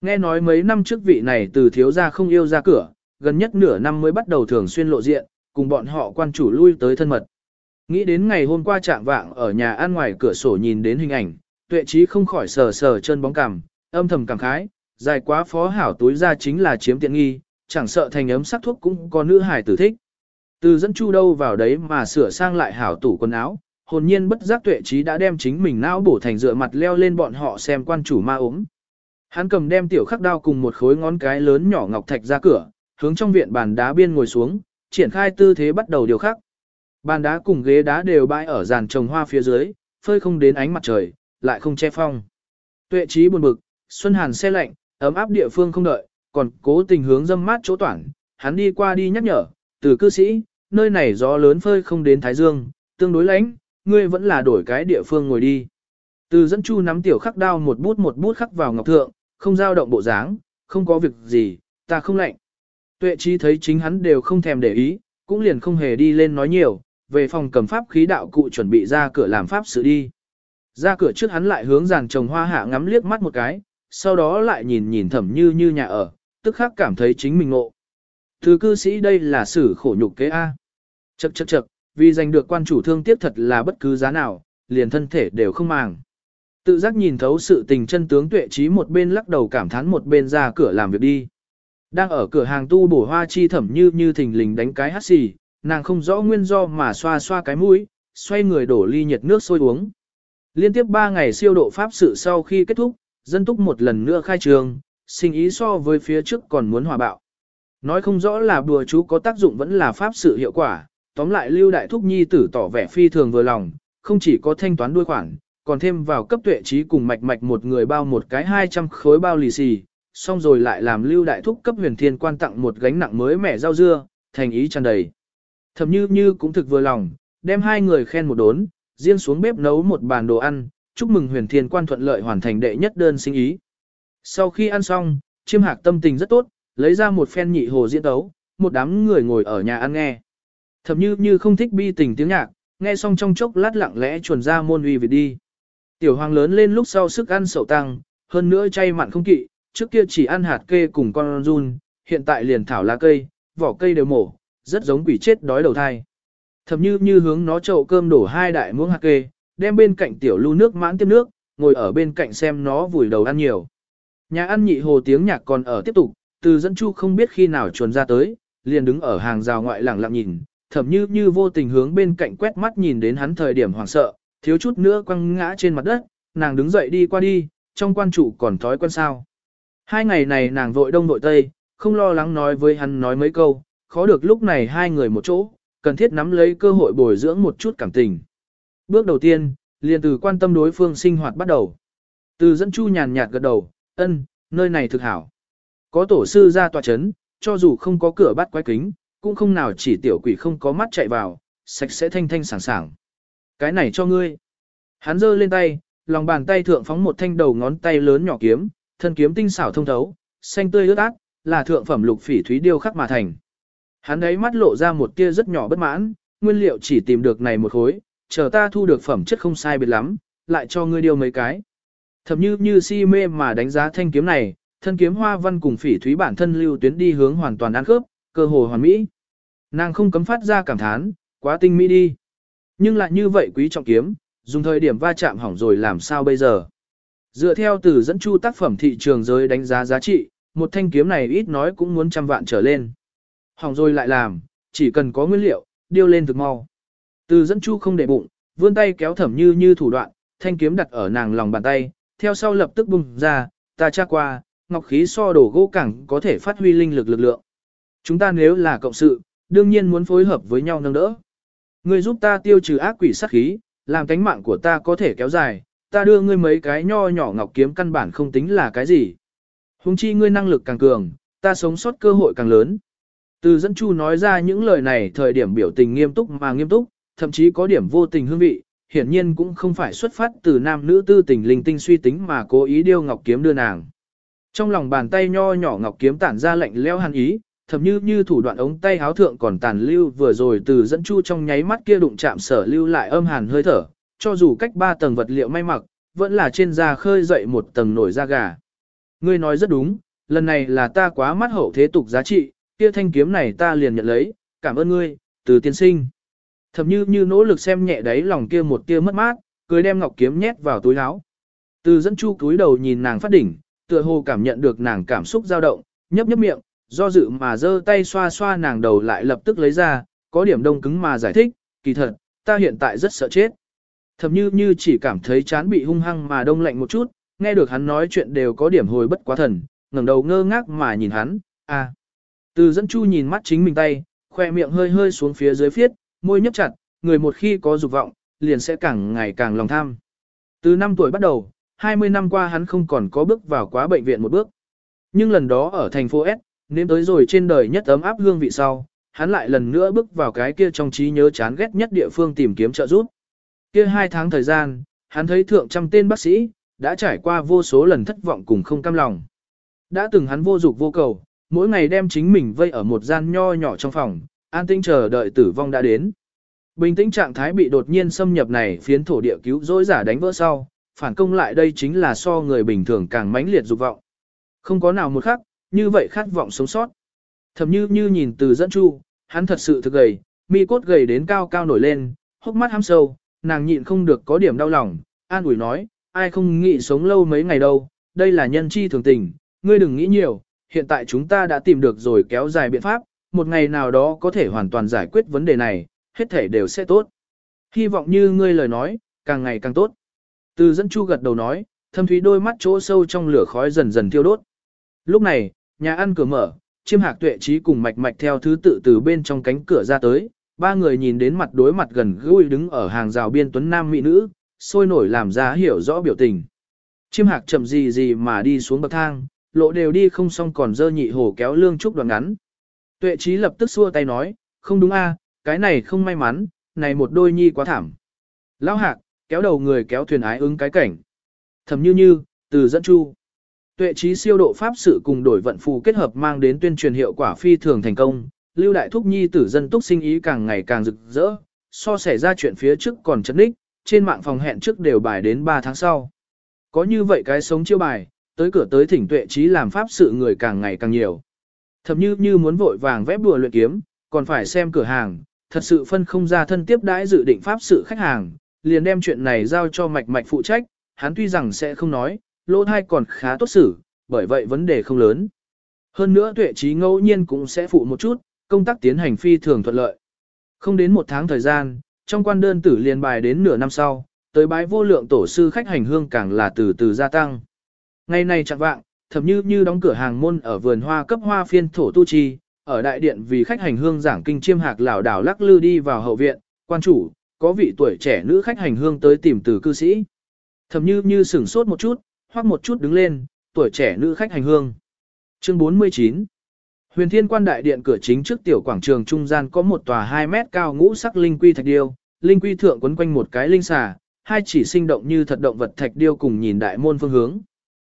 S1: Nghe nói mấy năm trước vị này từ thiếu gia không yêu ra cửa, gần nhất nửa năm mới bắt đầu thường xuyên lộ diện, cùng bọn họ quan chủ lui tới thân mật. Nghĩ đến ngày hôm qua trạng vạng ở nhà ăn ngoài cửa sổ nhìn đến hình ảnh, tuệ trí không khỏi sờ sờ chân bóng cằm, âm thầm cảm khái, dài quá phó hảo túi ra chính là chiếm tiện nghi, chẳng sợ thành ấm sắc thuốc cũng có nữ hài tử thích. Từ dẫn chu đâu vào đấy mà sửa sang lại hảo tủ quần áo, hồn nhiên bất giác tuệ trí đã đem chính mình não bổ thành dựa mặt leo lên bọn họ xem quan chủ ma ốm. Hắn cầm đem tiểu khắc đao cùng một khối ngón cái lớn nhỏ ngọc thạch ra cửa, hướng trong viện bàn đá biên ngồi xuống, triển khai tư thế bắt đầu điều khắc. Bàn đá cùng ghế đá đều bãi ở dàn trồng hoa phía dưới, phơi không đến ánh mặt trời, lại không che phong. Tuệ trí buồn bực, xuân hàn xe lạnh, ấm áp địa phương không đợi, còn cố tình hướng dâm mát chỗ toản, hắn đi qua đi nhắc nhở, từ cư sĩ, nơi này gió lớn phơi không đến thái dương, tương đối lạnh, ngươi vẫn là đổi cái địa phương ngồi đi. Từ dẫn chu nắm tiểu khắc đao một bút một bút khắc vào ngọc thượng, không dao động bộ dáng, không có việc gì, ta không lạnh. Tuệ trí thấy chính hắn đều không thèm để ý, cũng liền không hề đi lên nói nhiều, về phòng cầm pháp khí đạo cụ chuẩn bị ra cửa làm pháp sự đi. Ra cửa trước hắn lại hướng giàn trồng hoa hạ ngắm liếc mắt một cái, sau đó lại nhìn nhìn thẩm như như nhà ở, tức khắc cảm thấy chính mình ngộ. Thứ cư sĩ đây là xử khổ nhục kế A. Chậc chậc chậc, vì giành được quan chủ thương tiếc thật là bất cứ giá nào, liền thân thể đều không màng. Tự giác nhìn thấu sự tình chân tướng tuệ trí một bên lắc đầu cảm thán một bên ra cửa làm việc đi. Đang ở cửa hàng tu bổ hoa chi thẩm như như thình lình đánh cái hát xì, nàng không rõ nguyên do mà xoa xoa cái mũi, xoay người đổ ly nhiệt nước sôi uống. Liên tiếp 3 ngày siêu độ pháp sự sau khi kết thúc, dân túc một lần nữa khai trường, sinh ý so với phía trước còn muốn hòa bạo. Nói không rõ là bùa chú có tác dụng vẫn là pháp sự hiệu quả, tóm lại Lưu Đại Thúc Nhi tử tỏ vẻ phi thường vừa lòng, không chỉ có thanh toán đuôi khoản, còn thêm vào cấp tuệ trí cùng mạch mạch một người bao một cái 200 khối bao lì xì, xong rồi lại làm Lưu Đại Thúc cấp huyền thiên quan tặng một gánh nặng mới mẻ rau dưa, thành ý tràn đầy. Thẩm như như cũng thực vừa lòng, đem hai người khen một đốn, riêng xuống bếp nấu một bàn đồ ăn, chúc mừng huyền thiên quan thuận lợi hoàn thành đệ nhất đơn sinh ý. Sau khi ăn xong, chiêm hạc tâm tình rất tốt, lấy ra một phen nhị hồ diễn tấu, một đám người ngồi ở nhà ăn nghe. Thẩm như như không thích bi tình tiếng nhạc, nghe xong trong chốc lát lặng lẽ chuồn ra môn uy về đi. Tiểu hoàng lớn lên lúc sau sức ăn sậu tăng, hơn nữa chay mặn không kỵ, trước kia chỉ ăn hạt kê cùng con run, hiện tại liền thảo lá cây, vỏ cây đều mổ, rất giống quỷ chết đói đầu thai. Thậm như như hướng nó chậu cơm đổ hai đại muỗng hạt kê, đem bên cạnh tiểu lưu nước mãn tiếp nước, ngồi ở bên cạnh xem nó vùi đầu ăn nhiều. Nhà ăn nhị hồ tiếng nhạc còn ở tiếp tục, từ dẫn chu không biết khi nào chuồn ra tới, liền đứng ở hàng rào ngoại lặng lặng nhìn, thậm như như vô tình hướng bên cạnh quét mắt nhìn đến hắn thời điểm hoảng sợ, thiếu chút nữa quăng ngã trên mặt đất, nàng đứng dậy đi qua đi, trong quan trụ còn thói quen sao. Hai ngày này nàng vội đông vội tây, không lo lắng nói với hắn nói mấy câu, khó được lúc này hai người một chỗ, cần thiết nắm lấy cơ hội bồi dưỡng một chút cảm tình. Bước đầu tiên, liền từ quan tâm đối phương sinh hoạt bắt đầu. Từ dẫn chu nhàn nhạt gật đầu, ân, nơi này thực hảo. Có tổ sư ra tòa chấn, cho dù không có cửa bắt quái kính, cũng không nào chỉ tiểu quỷ không có mắt chạy vào, sạch sẽ thanh thanh sảng sảng. Cái này cho ngươi. Hắn giơ lên tay, lòng bàn tay thượng phóng một thanh đầu ngón tay lớn nhỏ kiếm, thân kiếm tinh xảo thông thấu, xanh tươi ướt át, là thượng phẩm lục phỉ thúy điêu khắc mà thành. Hắn ấy mắt lộ ra một tia rất nhỏ bất mãn, nguyên liệu chỉ tìm được này một khối, chờ ta thu được phẩm chất không sai biệt lắm, lại cho ngươi điêu mấy cái. Thậm như như si mê mà đánh giá thanh kiếm này, thân kiếm hoa văn cùng phỉ thúy bản thân lưu tuyến đi hướng hoàn toàn ăn khớp, cơ hồ hoàn mỹ. Nàng không cấm phát ra cảm thán, quá tinh mỹ đi. Nhưng lại như vậy quý trọng kiếm, dùng thời điểm va chạm hỏng rồi làm sao bây giờ. Dựa theo từ dẫn chu tác phẩm thị trường giới đánh giá giá trị, một thanh kiếm này ít nói cũng muốn trăm vạn trở lên. Hỏng rồi lại làm, chỉ cần có nguyên liệu, điêu lên thực mau. Từ dẫn chu không để bụng, vươn tay kéo thẩm như như thủ đoạn, thanh kiếm đặt ở nàng lòng bàn tay, theo sau lập tức bung ra, ta tra qua, ngọc khí so đổ gỗ cẳng có thể phát huy linh lực lực lượng. Chúng ta nếu là cộng sự, đương nhiên muốn phối hợp với nhau nâng đỡ. Người giúp ta tiêu trừ ác quỷ sát khí, làm cánh mạng của ta có thể kéo dài, ta đưa ngươi mấy cái nho nhỏ ngọc kiếm căn bản không tính là cái gì. Hùng chi ngươi năng lực càng cường, ta sống sót cơ hội càng lớn. Từ dẫn chu nói ra những lời này thời điểm biểu tình nghiêm túc mà nghiêm túc, thậm chí có điểm vô tình hương vị, hiển nhiên cũng không phải xuất phát từ nam nữ tư tình linh tinh suy tính mà cố ý điêu ngọc kiếm đưa nàng. Trong lòng bàn tay nho nhỏ ngọc kiếm tản ra lạnh leo hàn ý, thậm như như thủ đoạn ống tay háo thượng còn tàn lưu vừa rồi từ dẫn chu trong nháy mắt kia đụng chạm sở lưu lại âm hàn hơi thở, cho dù cách ba tầng vật liệu may mặc, vẫn là trên da khơi dậy một tầng nổi da gà. Ngươi nói rất đúng, lần này là ta quá mắt hậu thế tục giá trị, kia thanh kiếm này ta liền nhận lấy, cảm ơn ngươi, từ tiên sinh. Thậm như như nỗ lực xem nhẹ đáy lòng kia một tia mất mát, cười đem ngọc kiếm nhét vào túi áo. Từ dẫn chu cúi đầu nhìn nàng phát đỉnh, tựa hồ cảm nhận được nàng cảm xúc dao động, nhấp nhấp miệng, do dự mà giơ tay xoa xoa nàng đầu lại lập tức lấy ra, có điểm đông cứng mà giải thích, kỳ thật, ta hiện tại rất sợ chết. Thậm như như chỉ cảm thấy chán bị hung hăng mà đông lạnh một chút, nghe được hắn nói chuyện đều có điểm hồi bất quá thần, ngẩng đầu ngơ ngác mà nhìn hắn, à. Từ dẫn chu nhìn mắt chính mình tay, khoe miệng hơi hơi xuống phía dưới phiết, môi nhấp chặt, người một khi có dục vọng, liền sẽ càng ngày càng lòng tham. Từ năm tuổi bắt đầu, 20 năm qua hắn không còn có bước vào quá bệnh viện một bước. Nhưng lần đó ở thành phố S, nếm tới rồi trên đời nhất ấm áp hương vị sau, hắn lại lần nữa bước vào cái kia trong trí nhớ chán ghét nhất địa phương tìm kiếm trợ giúp. Kia hai tháng thời gian, hắn thấy thượng trăm tên bác sĩ, đã trải qua vô số lần thất vọng cùng không cam lòng. Đã từng hắn vô dục vô cầu, mỗi ngày đem chính mình vây ở một gian nho nhỏ trong phòng, an tĩnh chờ đợi tử vong đã đến. Bình tĩnh trạng thái bị đột nhiên xâm nhập này phiến thổ địa cứu dối giả đánh vỡ sau, phản công lại đây chính là so người bình thường càng mãnh liệt dục vọng. Không có nào một khắc, như vậy khát vọng sống sót. Thầm như như nhìn từ dẫn chu, hắn thật sự thực gầy, mi cốt gầy đến cao cao nổi lên, hốc mắt hăm sâu, nàng nhịn không được có điểm đau lòng, an ủi nói, ai không nghĩ sống lâu mấy ngày đâu, đây là nhân chi thường tình, ngươi đừng nghĩ nhiều, hiện tại chúng ta đã tìm được rồi kéo dài biện pháp, một ngày nào đó có thể hoàn toàn giải quyết vấn đề này, hết thể đều sẽ tốt. Hy vọng như ngươi lời nói, càng ngày càng tốt. Từ dẫn chu gật đầu nói, thâm thúy đôi mắt chỗ sâu trong lửa khói dần dần thiêu đốt. Lúc này, nhà ăn cửa mở, chiêm hạc tuệ trí cùng mạch mạch theo thứ tự từ bên trong cánh cửa ra tới, ba người nhìn đến mặt đối mặt gần gũi đứng ở hàng rào biên tuấn nam mỹ nữ, sôi nổi làm ra hiểu rõ biểu tình. Chim hạc chậm gì gì mà đi xuống bậc thang, lộ đều đi không xong còn dơ nhị hổ kéo lương trúc đoạn ngắn. Tuệ trí lập tức xua tay nói, không đúng a, cái này không may mắn, này một đôi nhi quá thảm. Lão hạc, kéo đầu người kéo thuyền ái ứng cái cảnh. Thầm như như, từ dẫn chu. Tuệ trí siêu độ pháp sự cùng đổi vận phù kết hợp mang đến tuyên truyền hiệu quả phi thường thành công, lưu đại thúc nhi tử dân túc sinh ý càng ngày càng rực rỡ, so xảy ra chuyện phía trước còn chấn ních, trên mạng phòng hẹn trước đều bài đến 3 tháng sau. Có như vậy cái sống chiêu bài, tới cửa tới thỉnh tuệ trí làm pháp sự người càng ngày càng nhiều. Thậm như như muốn vội vàng vẽ bùa luyện kiếm, còn phải xem cửa hàng, thật sự phân không ra thân tiếp đãi dự định pháp sự khách hàng, liền đem chuyện này giao cho mạch mạch phụ trách, hắn tuy rằng sẽ không nói, lỗ thai còn khá tốt xử, bởi vậy vấn đề không lớn. Hơn nữa tuệ trí ngẫu nhiên cũng sẽ phụ một chút, công tác tiến hành phi thường thuận lợi. Không đến một tháng thời gian, trong quan đơn tử liền bài đến nửa năm sau, tới bái vô lượng tổ sư khách hành hương càng là từ từ gia tăng. Ngày này chẳng vạng, thậm như như đóng cửa hàng môn ở vườn hoa cấp hoa phiên thổ tu chi, ở đại điện vì khách hành hương giảng kinh chiêm hạc lảo đảo lắc lư đi vào hậu viện, quan chủ, có vị tuổi trẻ nữ khách hành hương tới tìm từ cư sĩ. Thậm như như sửng sốt một chút, hoặc một chút đứng lên, tuổi trẻ nữ khách hành hương. Chương 49 Huyền Thiên Quan Đại Điện cửa chính trước tiểu quảng trường trung gian có một tòa 2 mét cao ngũ sắc linh quy thạch điêu, linh quy thượng quấn quanh một cái linh xà, hai chỉ sinh động như thật động vật thạch điêu cùng nhìn đại môn phương hướng.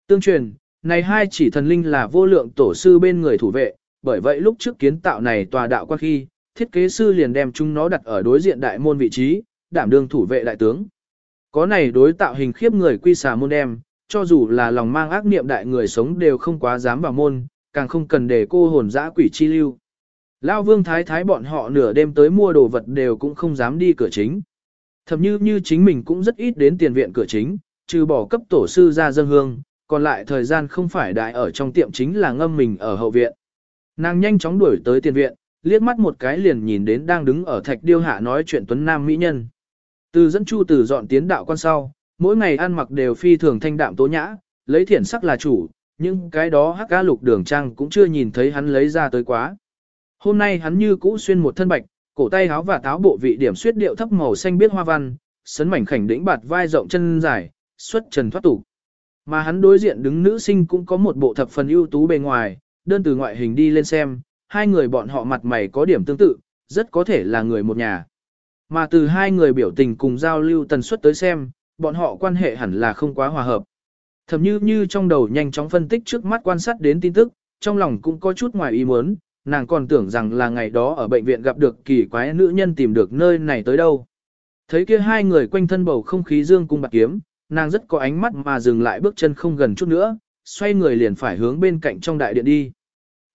S1: Tương truyền, Này hai chỉ thần linh là vô lượng tổ sư bên người thủ vệ, bởi vậy lúc trước kiến tạo này tòa đạo quan khi, thiết kế sư liền đem chúng nó đặt ở đối diện đại môn vị trí, đảm đương thủ vệ đại tướng. Có này đối tạo hình khiếp người quy xà môn đem, cho dù là lòng mang ác niệm đại người sống đều không quá dám vào môn, càng không cần để cô hồn dã quỷ chi lưu. Lao vương thái thái bọn họ nửa đêm tới mua đồ vật đều cũng không dám đi cửa chính. Thậm như như chính mình cũng rất ít đến tiền viện cửa chính, trừ bỏ cấp tổ sư ra dân hương, còn lại thời gian không phải đại ở trong tiệm chính là ngâm mình ở hậu viện. Nàng nhanh chóng đuổi tới tiền viện, liếc mắt một cái liền nhìn đến đang đứng ở thạch điêu hạ nói chuyện tuấn nam mỹ nhân. Từ dẫn chu từ dọn tiến đạo quan sau, mỗi ngày ăn mặc đều phi thường thanh đạm tố nhã, lấy thiển sắc là chủ, nhưng cái đó hắc cá lục đường trang cũng chưa nhìn thấy hắn lấy ra tới quá. Hôm nay hắn như cũ xuyên một thân bạch, cổ tay áo và táo bộ vị điểm suyết điệu thấp màu xanh biết hoa văn, sấn mảnh khảnh đĩnh bạt vai rộng chân dài, xuất trần thoát tục. Mà hắn đối diện đứng nữ sinh cũng có một bộ thập phần ưu tú bề ngoài, đơn từ ngoại hình đi lên xem, hai người bọn họ mặt mày có điểm tương tự, rất có thể là người một nhà. Mà từ hai người biểu tình cùng giao lưu tần suất tới xem, bọn họ quan hệ hẳn là không quá hòa hợp. Thẩm như như trong đầu nhanh chóng phân tích trước mắt quan sát đến tin tức, trong lòng cũng có chút ngoài ý muốn, nàng còn tưởng rằng là ngày đó ở bệnh viện gặp được kỳ quái nữ nhân tìm được nơi này tới đâu. Thấy kia hai người quanh thân bầu không khí dương cung bạc kiếm, nàng rất có ánh mắt mà dừng lại bước chân không gần chút nữa, xoay người liền phải hướng bên cạnh trong đại điện đi.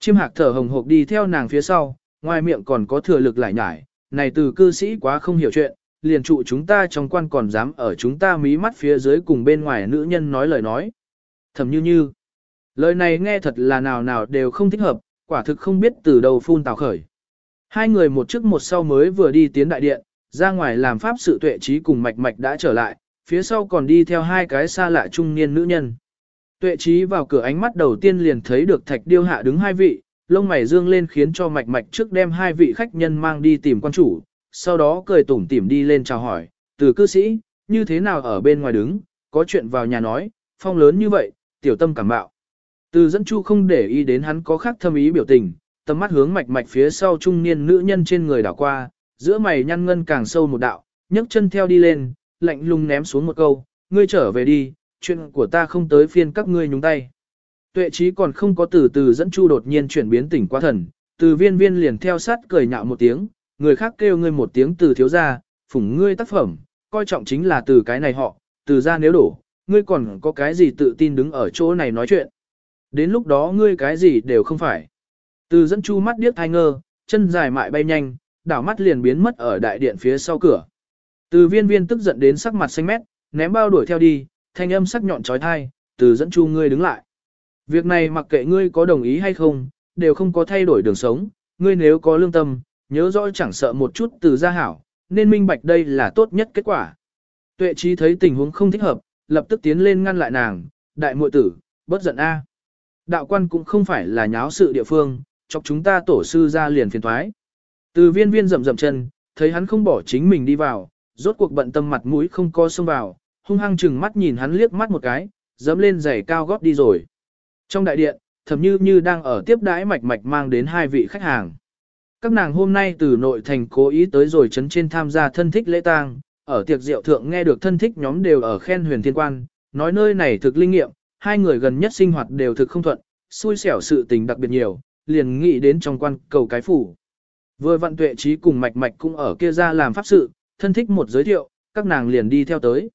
S1: Chim hạc thở hồng hộc đi theo nàng phía sau, ngoài miệng còn có thừa lực lại nhải, này từ cư sĩ quá không hiểu chuyện, liền trụ chúng ta trong quan còn dám ở chúng ta mí mắt phía dưới cùng bên ngoài nữ nhân nói lời nói. Thầm như như, lời này nghe thật là nào nào đều không thích hợp, quả thực không biết từ đầu phun tào khởi. Hai người một trước một sau mới vừa đi tiến đại điện, ra ngoài làm pháp sự tuệ trí cùng mạch mạch đã trở lại, phía sau còn đi theo hai cái xa lạ trung niên nữ nhân. Tuệ trí vào cửa ánh mắt đầu tiên liền thấy được thạch điêu hạ đứng hai vị, lông mày dương lên khiến cho mạch mạch trước đem hai vị khách nhân mang đi tìm quan chủ, sau đó cười tủm tỉm đi lên chào hỏi, từ cư sĩ, như thế nào ở bên ngoài đứng, có chuyện vào nhà nói, phong lớn như vậy, tiểu tâm cảm bạo. Từ dẫn chu không để ý đến hắn có khác thâm ý biểu tình, tầm mắt hướng mạch mạch phía sau trung niên nữ nhân trên người đảo qua, giữa mày nhăn ngân càng sâu một đạo, nhấc chân theo đi lên, lạnh lùng ném xuống một câu, ngươi trở về đi, chuyện của ta không tới phiên các ngươi nhúng tay. Tuệ trí còn không có từ từ dẫn chu đột nhiên chuyển biến tỉnh qua thần, từ viên viên liền theo sát cười nhạo một tiếng, người khác kêu ngươi một tiếng từ thiếu gia, phủng ngươi tác phẩm, coi trọng chính là từ cái này họ, từ ra nếu đổ, ngươi còn có cái gì tự tin đứng ở chỗ này nói chuyện. Đến lúc đó ngươi cái gì đều không phải. Từ dẫn chu mắt điếc thai ngơ, chân dài mại bay nhanh, đảo mắt liền biến mất ở đại điện phía sau cửa. Từ viên viên tức giận đến sắc mặt xanh mét, ném bao đuổi theo đi, thanh âm sắc nhọn trói thai, từ dẫn chu ngươi đứng lại. Việc này mặc kệ ngươi có đồng ý hay không, đều không có thay đổi đường sống, ngươi nếu có lương tâm, nhớ rõ chẳng sợ một chút từ gia hảo, nên minh bạch đây là tốt nhất kết quả. Tuệ trí thấy tình huống không thích hợp, lập tức tiến lên ngăn lại nàng, đại muội tử, bất giận a. Đạo quan cũng không phải là nháo sự địa phương, chọc chúng ta tổ sư ra liền phiền thoái. Từ viên viên rầm rầm chân, thấy hắn không bỏ chính mình đi vào, rốt cuộc bận tâm mặt mũi không co xông vào, hung hăng chừng mắt nhìn hắn liếc mắt một cái, dẫm lên giày cao gót đi rồi. Trong đại điện, thầm như như đang ở tiếp đãi mạch mạch mang đến hai vị khách hàng. Các nàng hôm nay từ nội thành cố ý tới rồi chấn trên tham gia thân thích lễ tang, ở tiệc rượu thượng nghe được thân thích nhóm đều ở khen huyền thiên quan, nói nơi này thực linh nghiệm, hai người gần nhất sinh hoạt đều thực không thuận, xui xẻo sự tình đặc biệt nhiều, liền nghĩ đến trong quan cầu cái phủ. Vừa vận tuệ trí cùng mạch mạch cũng ở kia ra làm pháp sự, thân thích một giới thiệu, các nàng liền đi theo tới.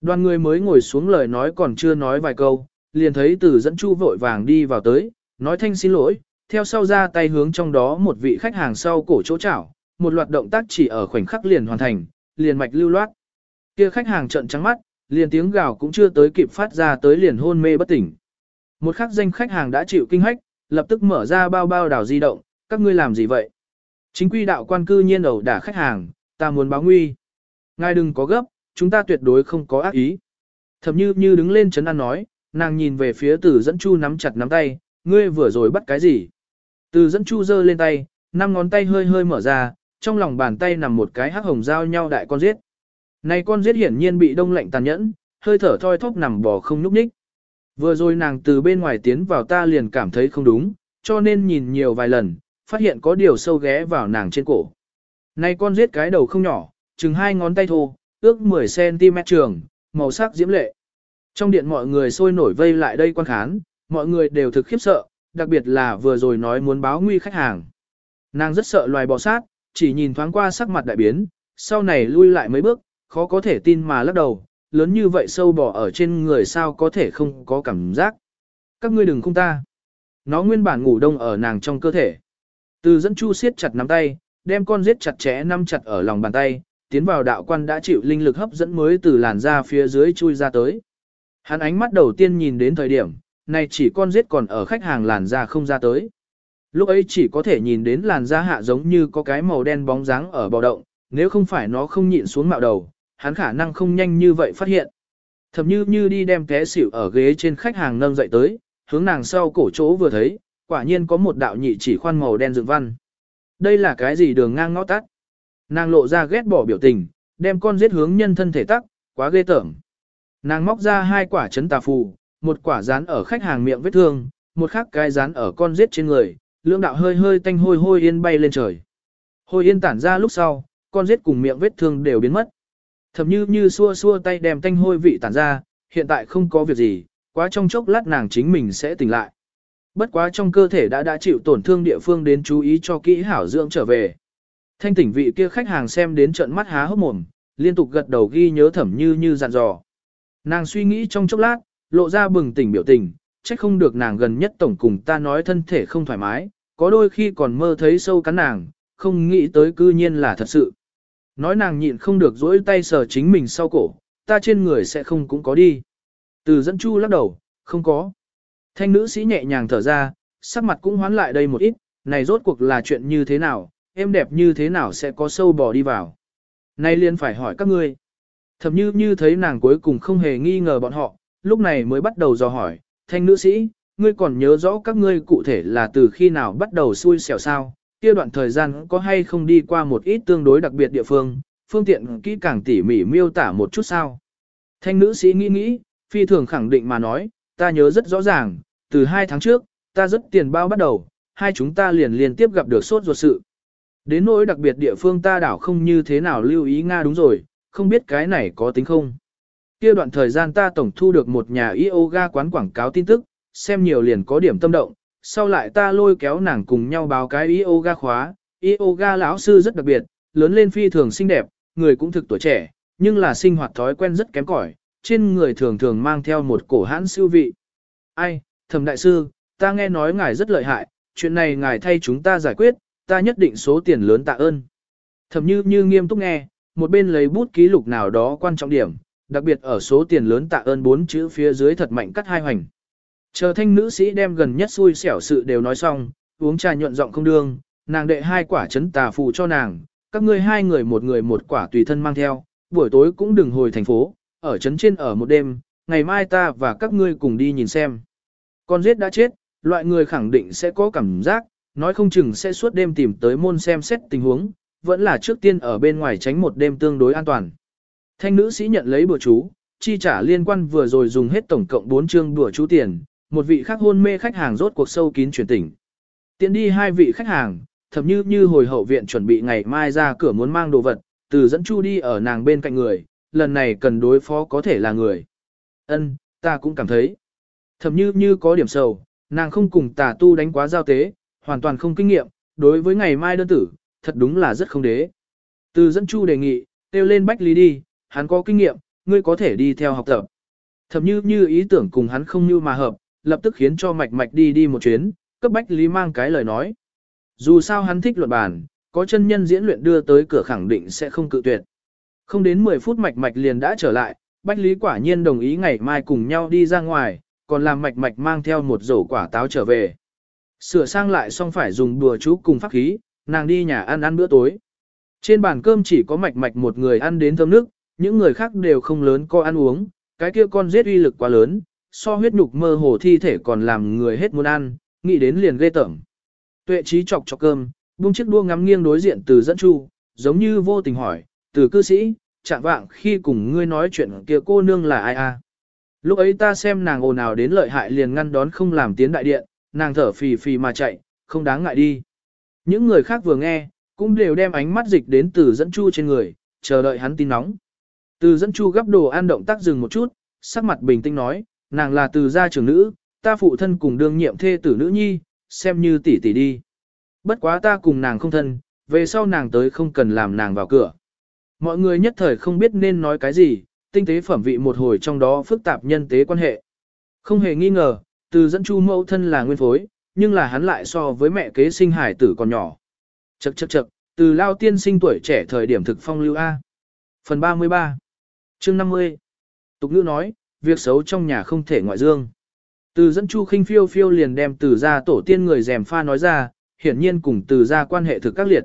S1: Đoàn người mới ngồi xuống lời nói còn chưa nói vài câu, liền thấy từ dẫn chu vội vàng đi vào tới, nói thanh xin lỗi, theo sau ra tay hướng trong đó một vị khách hàng sau cổ chỗ chảo, một loạt động tác chỉ ở khoảnh khắc liền hoàn thành, liền mạch lưu loát. Kia khách hàng trợn trắng mắt, liền tiếng gào cũng chưa tới kịp phát ra tới liền hôn mê bất tỉnh. Một khắc danh khách hàng đã chịu kinh hách, lập tức mở ra bao bao đảo di động, các ngươi làm gì vậy? Chính quy đạo quan cư nhiên ẩu đả khách hàng, ta muốn báo nguy. Ngài đừng có gấp, chúng ta tuyệt đối không có ác ý. Thẩm như như đứng lên chấn an nói, nàng nhìn về phía tử dẫn chu nắm chặt nắm tay, ngươi vừa rồi bắt cái gì? Từ dẫn chu dơ lên tay, năm ngón tay hơi hơi mở ra, trong lòng bàn tay nằm một cái hắc hồng giao nhau đại con giết. Này con giết hiển nhiên bị đông lạnh tàn nhẫn, hơi thở thoi thóp nằm bò không nhúc nhích. Vừa rồi nàng từ bên ngoài tiến vào ta liền cảm thấy không đúng, cho nên nhìn nhiều vài lần, phát hiện có điều sâu ghé vào nàng trên cổ. Này con giết cái đầu không nhỏ, chừng hai ngón tay thô, ước 10cm trường, màu sắc diễm lệ. Trong điện mọi người sôi nổi vây lại đây quan khán, mọi người đều thực khiếp sợ, đặc biệt là vừa rồi nói muốn báo nguy khách hàng. Nàng rất sợ loài bò sát, chỉ nhìn thoáng qua sắc mặt đại biến, sau này lui lại mấy bước, khó có thể tin mà lắc đầu, lớn như vậy sâu bò ở trên người sao có thể không có cảm giác. Các ngươi đừng không ta. Nó nguyên bản ngủ đông ở nàng trong cơ thể. Từ dẫn chu siết chặt nắm tay, đem con giết chặt chẽ nắm chặt ở lòng bàn tay, tiến vào đạo quan đã chịu linh lực hấp dẫn mới từ làn da phía dưới chui ra tới. Hắn ánh mắt đầu tiên nhìn đến thời điểm, này chỉ con giết còn ở khách hàng làn da không ra tới. Lúc ấy chỉ có thể nhìn đến làn da hạ giống như có cái màu đen bóng dáng ở bò động, nếu không phải nó không nhịn xuống mạo đầu, hắn khả năng không nhanh như vậy phát hiện. Thầm như như đi đem té xỉu ở ghế trên khách hàng nâng dậy tới, hướng nàng sau cổ chỗ vừa thấy, quả nhiên có một đạo nhị chỉ khoan màu đen dựng văn. Đây là cái gì đường ngang ngõ tắt? Nàng lộ ra ghét bỏ biểu tình, đem con giết hướng nhân thân thể tắc, quá ghê tởm. Nàng móc ra hai quả chấn tà phù, một quả dán ở khách hàng miệng vết thương, một khác cái dán ở con giết trên người, lưỡng đạo hơi hơi tanh hôi hôi yên bay lên trời. Hôi yên tản ra lúc sau, con giết cùng miệng vết thương đều biến mất. thẩm như như xua xua tay đem tanh hôi vị tản ra, hiện tại không có việc gì, quá trong chốc lát nàng chính mình sẽ tỉnh lại. Bất quá trong cơ thể đã đã chịu tổn thương địa phương đến chú ý cho kỹ hảo dưỡng trở về. Thanh tỉnh vị kia khách hàng xem đến trận mắt há hốc mồm, liên tục gật đầu ghi nhớ thẩm như như dặn dò. Nàng suy nghĩ trong chốc lát, lộ ra bừng tỉnh biểu tình, trách không được nàng gần nhất tổng cùng ta nói thân thể không thoải mái, có đôi khi còn mơ thấy sâu cắn nàng, không nghĩ tới cư nhiên là thật sự. Nói nàng nhịn không được dỗi tay sờ chính mình sau cổ, ta trên người sẽ không cũng có đi. Từ dẫn chu lắc đầu, không có. Thanh nữ sĩ nhẹ nhàng thở ra, sắc mặt cũng hoán lại đây một ít, này rốt cuộc là chuyện như thế nào, em đẹp như thế nào sẽ có sâu bò đi vào. Nay liền phải hỏi các ngươi. Thầm như như thấy nàng cuối cùng không hề nghi ngờ bọn họ, lúc này mới bắt đầu dò hỏi, thanh nữ sĩ, ngươi còn nhớ rõ các ngươi cụ thể là từ khi nào bắt đầu xui xẻo sao, kia đoạn thời gian có hay không đi qua một ít tương đối đặc biệt địa phương, phương tiện kỹ càng tỉ mỉ miêu tả một chút sao. Thanh nữ sĩ nghĩ nghĩ, phi thường khẳng định mà nói, ta nhớ rất rõ ràng, từ hai tháng trước, ta rất tiền bao bắt đầu, hai chúng ta liền liên tiếp gặp được sốt ruột sự. Đến nỗi đặc biệt địa phương ta đảo không như thế nào lưu ý Nga đúng rồi, không biết cái này có tính không. Kia đoạn thời gian ta tổng thu được một nhà yoga quán quảng cáo tin tức, xem nhiều liền có điểm tâm động, sau lại ta lôi kéo nàng cùng nhau báo cái yoga khóa, yoga lão sư rất đặc biệt, lớn lên phi thường xinh đẹp, người cũng thực tuổi trẻ, nhưng là sinh hoạt thói quen rất kém cỏi, trên người thường thường mang theo một cổ hãn siêu vị. Ai, thẩm đại sư, ta nghe nói ngài rất lợi hại, chuyện này ngài thay chúng ta giải quyết, ta nhất định số tiền lớn tạ ơn. Thẩm như như nghiêm túc nghe, một bên lấy bút ký lục nào đó quan trọng điểm, đặc biệt ở số tiền lớn tạ ơn bốn chữ phía dưới thật mạnh cắt hai hoành. Chờ thanh nữ sĩ đem gần nhất xui xẻo sự đều nói xong, uống trà nhuận giọng không đương, nàng đệ hai quả chấn tà phù cho nàng, các ngươi hai người một người một quả tùy thân mang theo, buổi tối cũng đừng hồi thành phố, ở trấn trên ở một đêm, ngày mai ta và các ngươi cùng đi nhìn xem. Con giết đã chết, loại người khẳng định sẽ có cảm giác, nói không chừng sẽ suốt đêm tìm tới môn xem xét tình huống, vẫn là trước tiên ở bên ngoài tránh một đêm tương đối an toàn. Thanh nữ sĩ nhận lấy bữa chú, chi trả liên quan vừa rồi dùng hết tổng cộng 4 chương bữa chú tiền, một vị khác hôn mê khách hàng rốt cuộc sâu kín chuyển tỉnh. Tiến đi hai vị khách hàng, thậm như như hồi hậu viện chuẩn bị ngày mai ra cửa muốn mang đồ vật, từ dẫn chu đi ở nàng bên cạnh người, lần này cần đối phó có thể là người. Ân, ta cũng cảm thấy. Thậm như như có điểm sầu, nàng không cùng tà tu đánh quá giao tế, hoàn toàn không kinh nghiệm, đối với ngày mai đơn tử, thật đúng là rất không đế. Từ dẫn chu đề nghị, tiêu lên Bách Lý đi, hắn có kinh nghiệm, ngươi có thể đi theo học tập. Thậm như như ý tưởng cùng hắn không như mà hợp, lập tức khiến cho mạch mạch đi đi một chuyến, cấp Bách Lý mang cái lời nói. Dù sao hắn thích luận bàn, có chân nhân diễn luyện đưa tới cửa khẳng định sẽ không cự tuyệt. Không đến 10 phút mạch mạch liền đã trở lại, Bách Lý quả nhiên đồng ý ngày mai cùng nhau đi ra ngoài, còn làm mạch mạch mang theo một rổ quả táo trở về. Sửa sang lại xong phải dùng đùa chú cùng pháp khí, nàng đi nhà ăn ăn bữa tối. Trên bàn cơm chỉ có mạch mạch một người ăn đến thơm nước, những người khác đều không lớn có ăn uống, cái kia con giết uy lực quá lớn, so huyết nhục mơ hồ thi thể còn làm người hết muốn ăn, nghĩ đến liền ghê tởm. Tuệ trí chọc chọc cơm, buông chiếc đua ngắm nghiêng đối diện từ dẫn chu, giống như vô tình hỏi, từ cư sĩ, chạm vạng khi cùng ngươi nói chuyện kia cô nương là ai a? Lúc ấy ta xem nàng ồn ào đến lợi hại liền ngăn đón không làm tiến đại điện, nàng thở phì phì mà chạy, không đáng ngại đi. Những người khác vừa nghe, cũng đều đem ánh mắt dịch đến từ dẫn chu trên người, chờ đợi hắn tin nóng. Từ dẫn chu gấp đồ ăn động tác dừng một chút, sắc mặt bình tĩnh nói, nàng là từ gia trưởng nữ, ta phụ thân cùng đương nhiệm thê tử nữ nhi, xem như tỷ tỷ đi. Bất quá ta cùng nàng không thân, về sau nàng tới không cần làm nàng vào cửa. Mọi người nhất thời không biết nên nói cái gì, tinh tế phẩm vị một hồi trong đó phức tạp nhân tế quan hệ. Không hề nghi ngờ, từ dẫn chu mẫu thân là nguyên phối, nhưng là hắn lại so với mẹ kế sinh hải tử còn nhỏ. Chậc chậc chậc, từ lao tiên sinh tuổi trẻ thời điểm thực phong lưu A. Phần 33 chương 50 Tục ngữ nói, việc xấu trong nhà không thể ngoại dương. Từ dẫn chu khinh phiêu phiêu liền đem từ gia tổ tiên người dèm pha nói ra, hiển nhiên cùng từ gia quan hệ thực các liệt.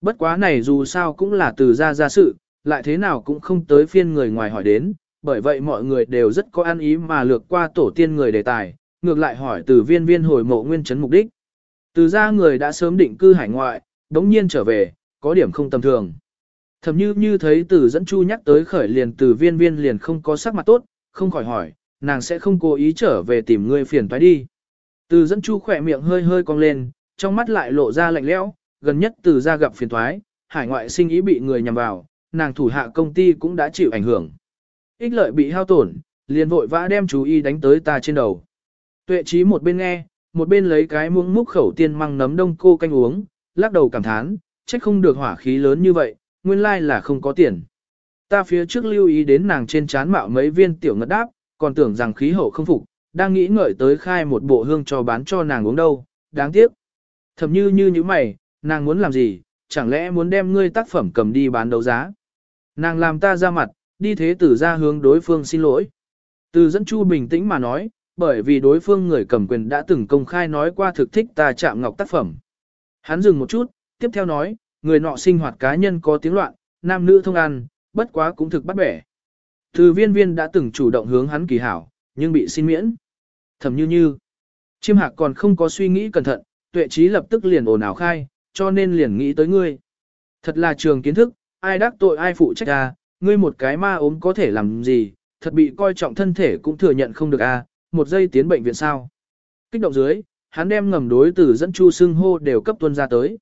S1: Bất quá này dù sao cũng là từ gia gia sự, lại thế nào cũng không tới phiên người ngoài hỏi đến, bởi vậy mọi người đều rất có ăn ý mà lược qua tổ tiên người đề tài, ngược lại hỏi từ viên viên hồi mộ nguyên chấn mục đích. Từ gia người đã sớm định cư hải ngoại, đống nhiên trở về, có điểm không tầm thường. Thẩm như như thấy từ dẫn chu nhắc tới khởi liền từ viên viên liền không có sắc mặt tốt, không khỏi hỏi, nàng sẽ không cố ý trở về tìm ngươi phiền toái đi. Từ dẫn chu khỏe miệng hơi hơi cong lên, trong mắt lại lộ ra lạnh lẽo, gần nhất từ ra gặp phiền toái, hải ngoại sinh ý bị người nhằm vào, nàng thủ hạ công ty cũng đã chịu ảnh hưởng. Ích lợi bị hao tổn, liền vội vã đem chú ý đánh tới ta trên đầu. Tuệ trí một bên nghe, một bên lấy cái muỗng múc khẩu tiên măng nấm đông cô canh uống, lắc đầu cảm thán, trách không được hỏa khí lớn như vậy, nguyên lai là không có tiền. Ta phía trước lưu ý đến nàng trên chán mạo mấy viên tiểu ngất đáp, còn tưởng rằng khí hậu không phục, đang nghĩ ngợi tới khai một bộ hương cho bán cho nàng uống đâu, đáng tiếc. Thầm như như như mày, nàng muốn làm gì, chẳng lẽ muốn đem ngươi tác phẩm cầm đi bán đấu giá. Nàng làm ta ra mặt, đi thế tử ra hướng đối phương xin lỗi. Từ dẫn chu bình tĩnh mà nói, bởi vì đối phương người cầm quyền đã từng công khai nói qua thực thích ta chạm ngọc tác phẩm. Hắn dừng một chút, tiếp theo nói, người nọ sinh hoạt cá nhân có tiếng loạn, nam nữ thông ăn, bất quá cũng thực bắt bẻ. Từ viên viên đã từng chủ động hướng hắn kỳ hảo, nhưng bị xin miễn. Thầm như như, chiêm hạc còn không có suy nghĩ cẩn thận, tuệ trí lập tức liền ồn ào khai, cho nên liền nghĩ tới ngươi. Thật là trường kiến thức, ai đắc tội ai phụ trách à, ngươi một cái ma ốm có thể làm gì, thật bị coi trọng thân thể cũng thừa nhận không được à, một giây tiến bệnh viện sao. Kích động dưới, hắn đem ngầm đối từ dẫn chu xưng hô đều cấp tuân ra tới.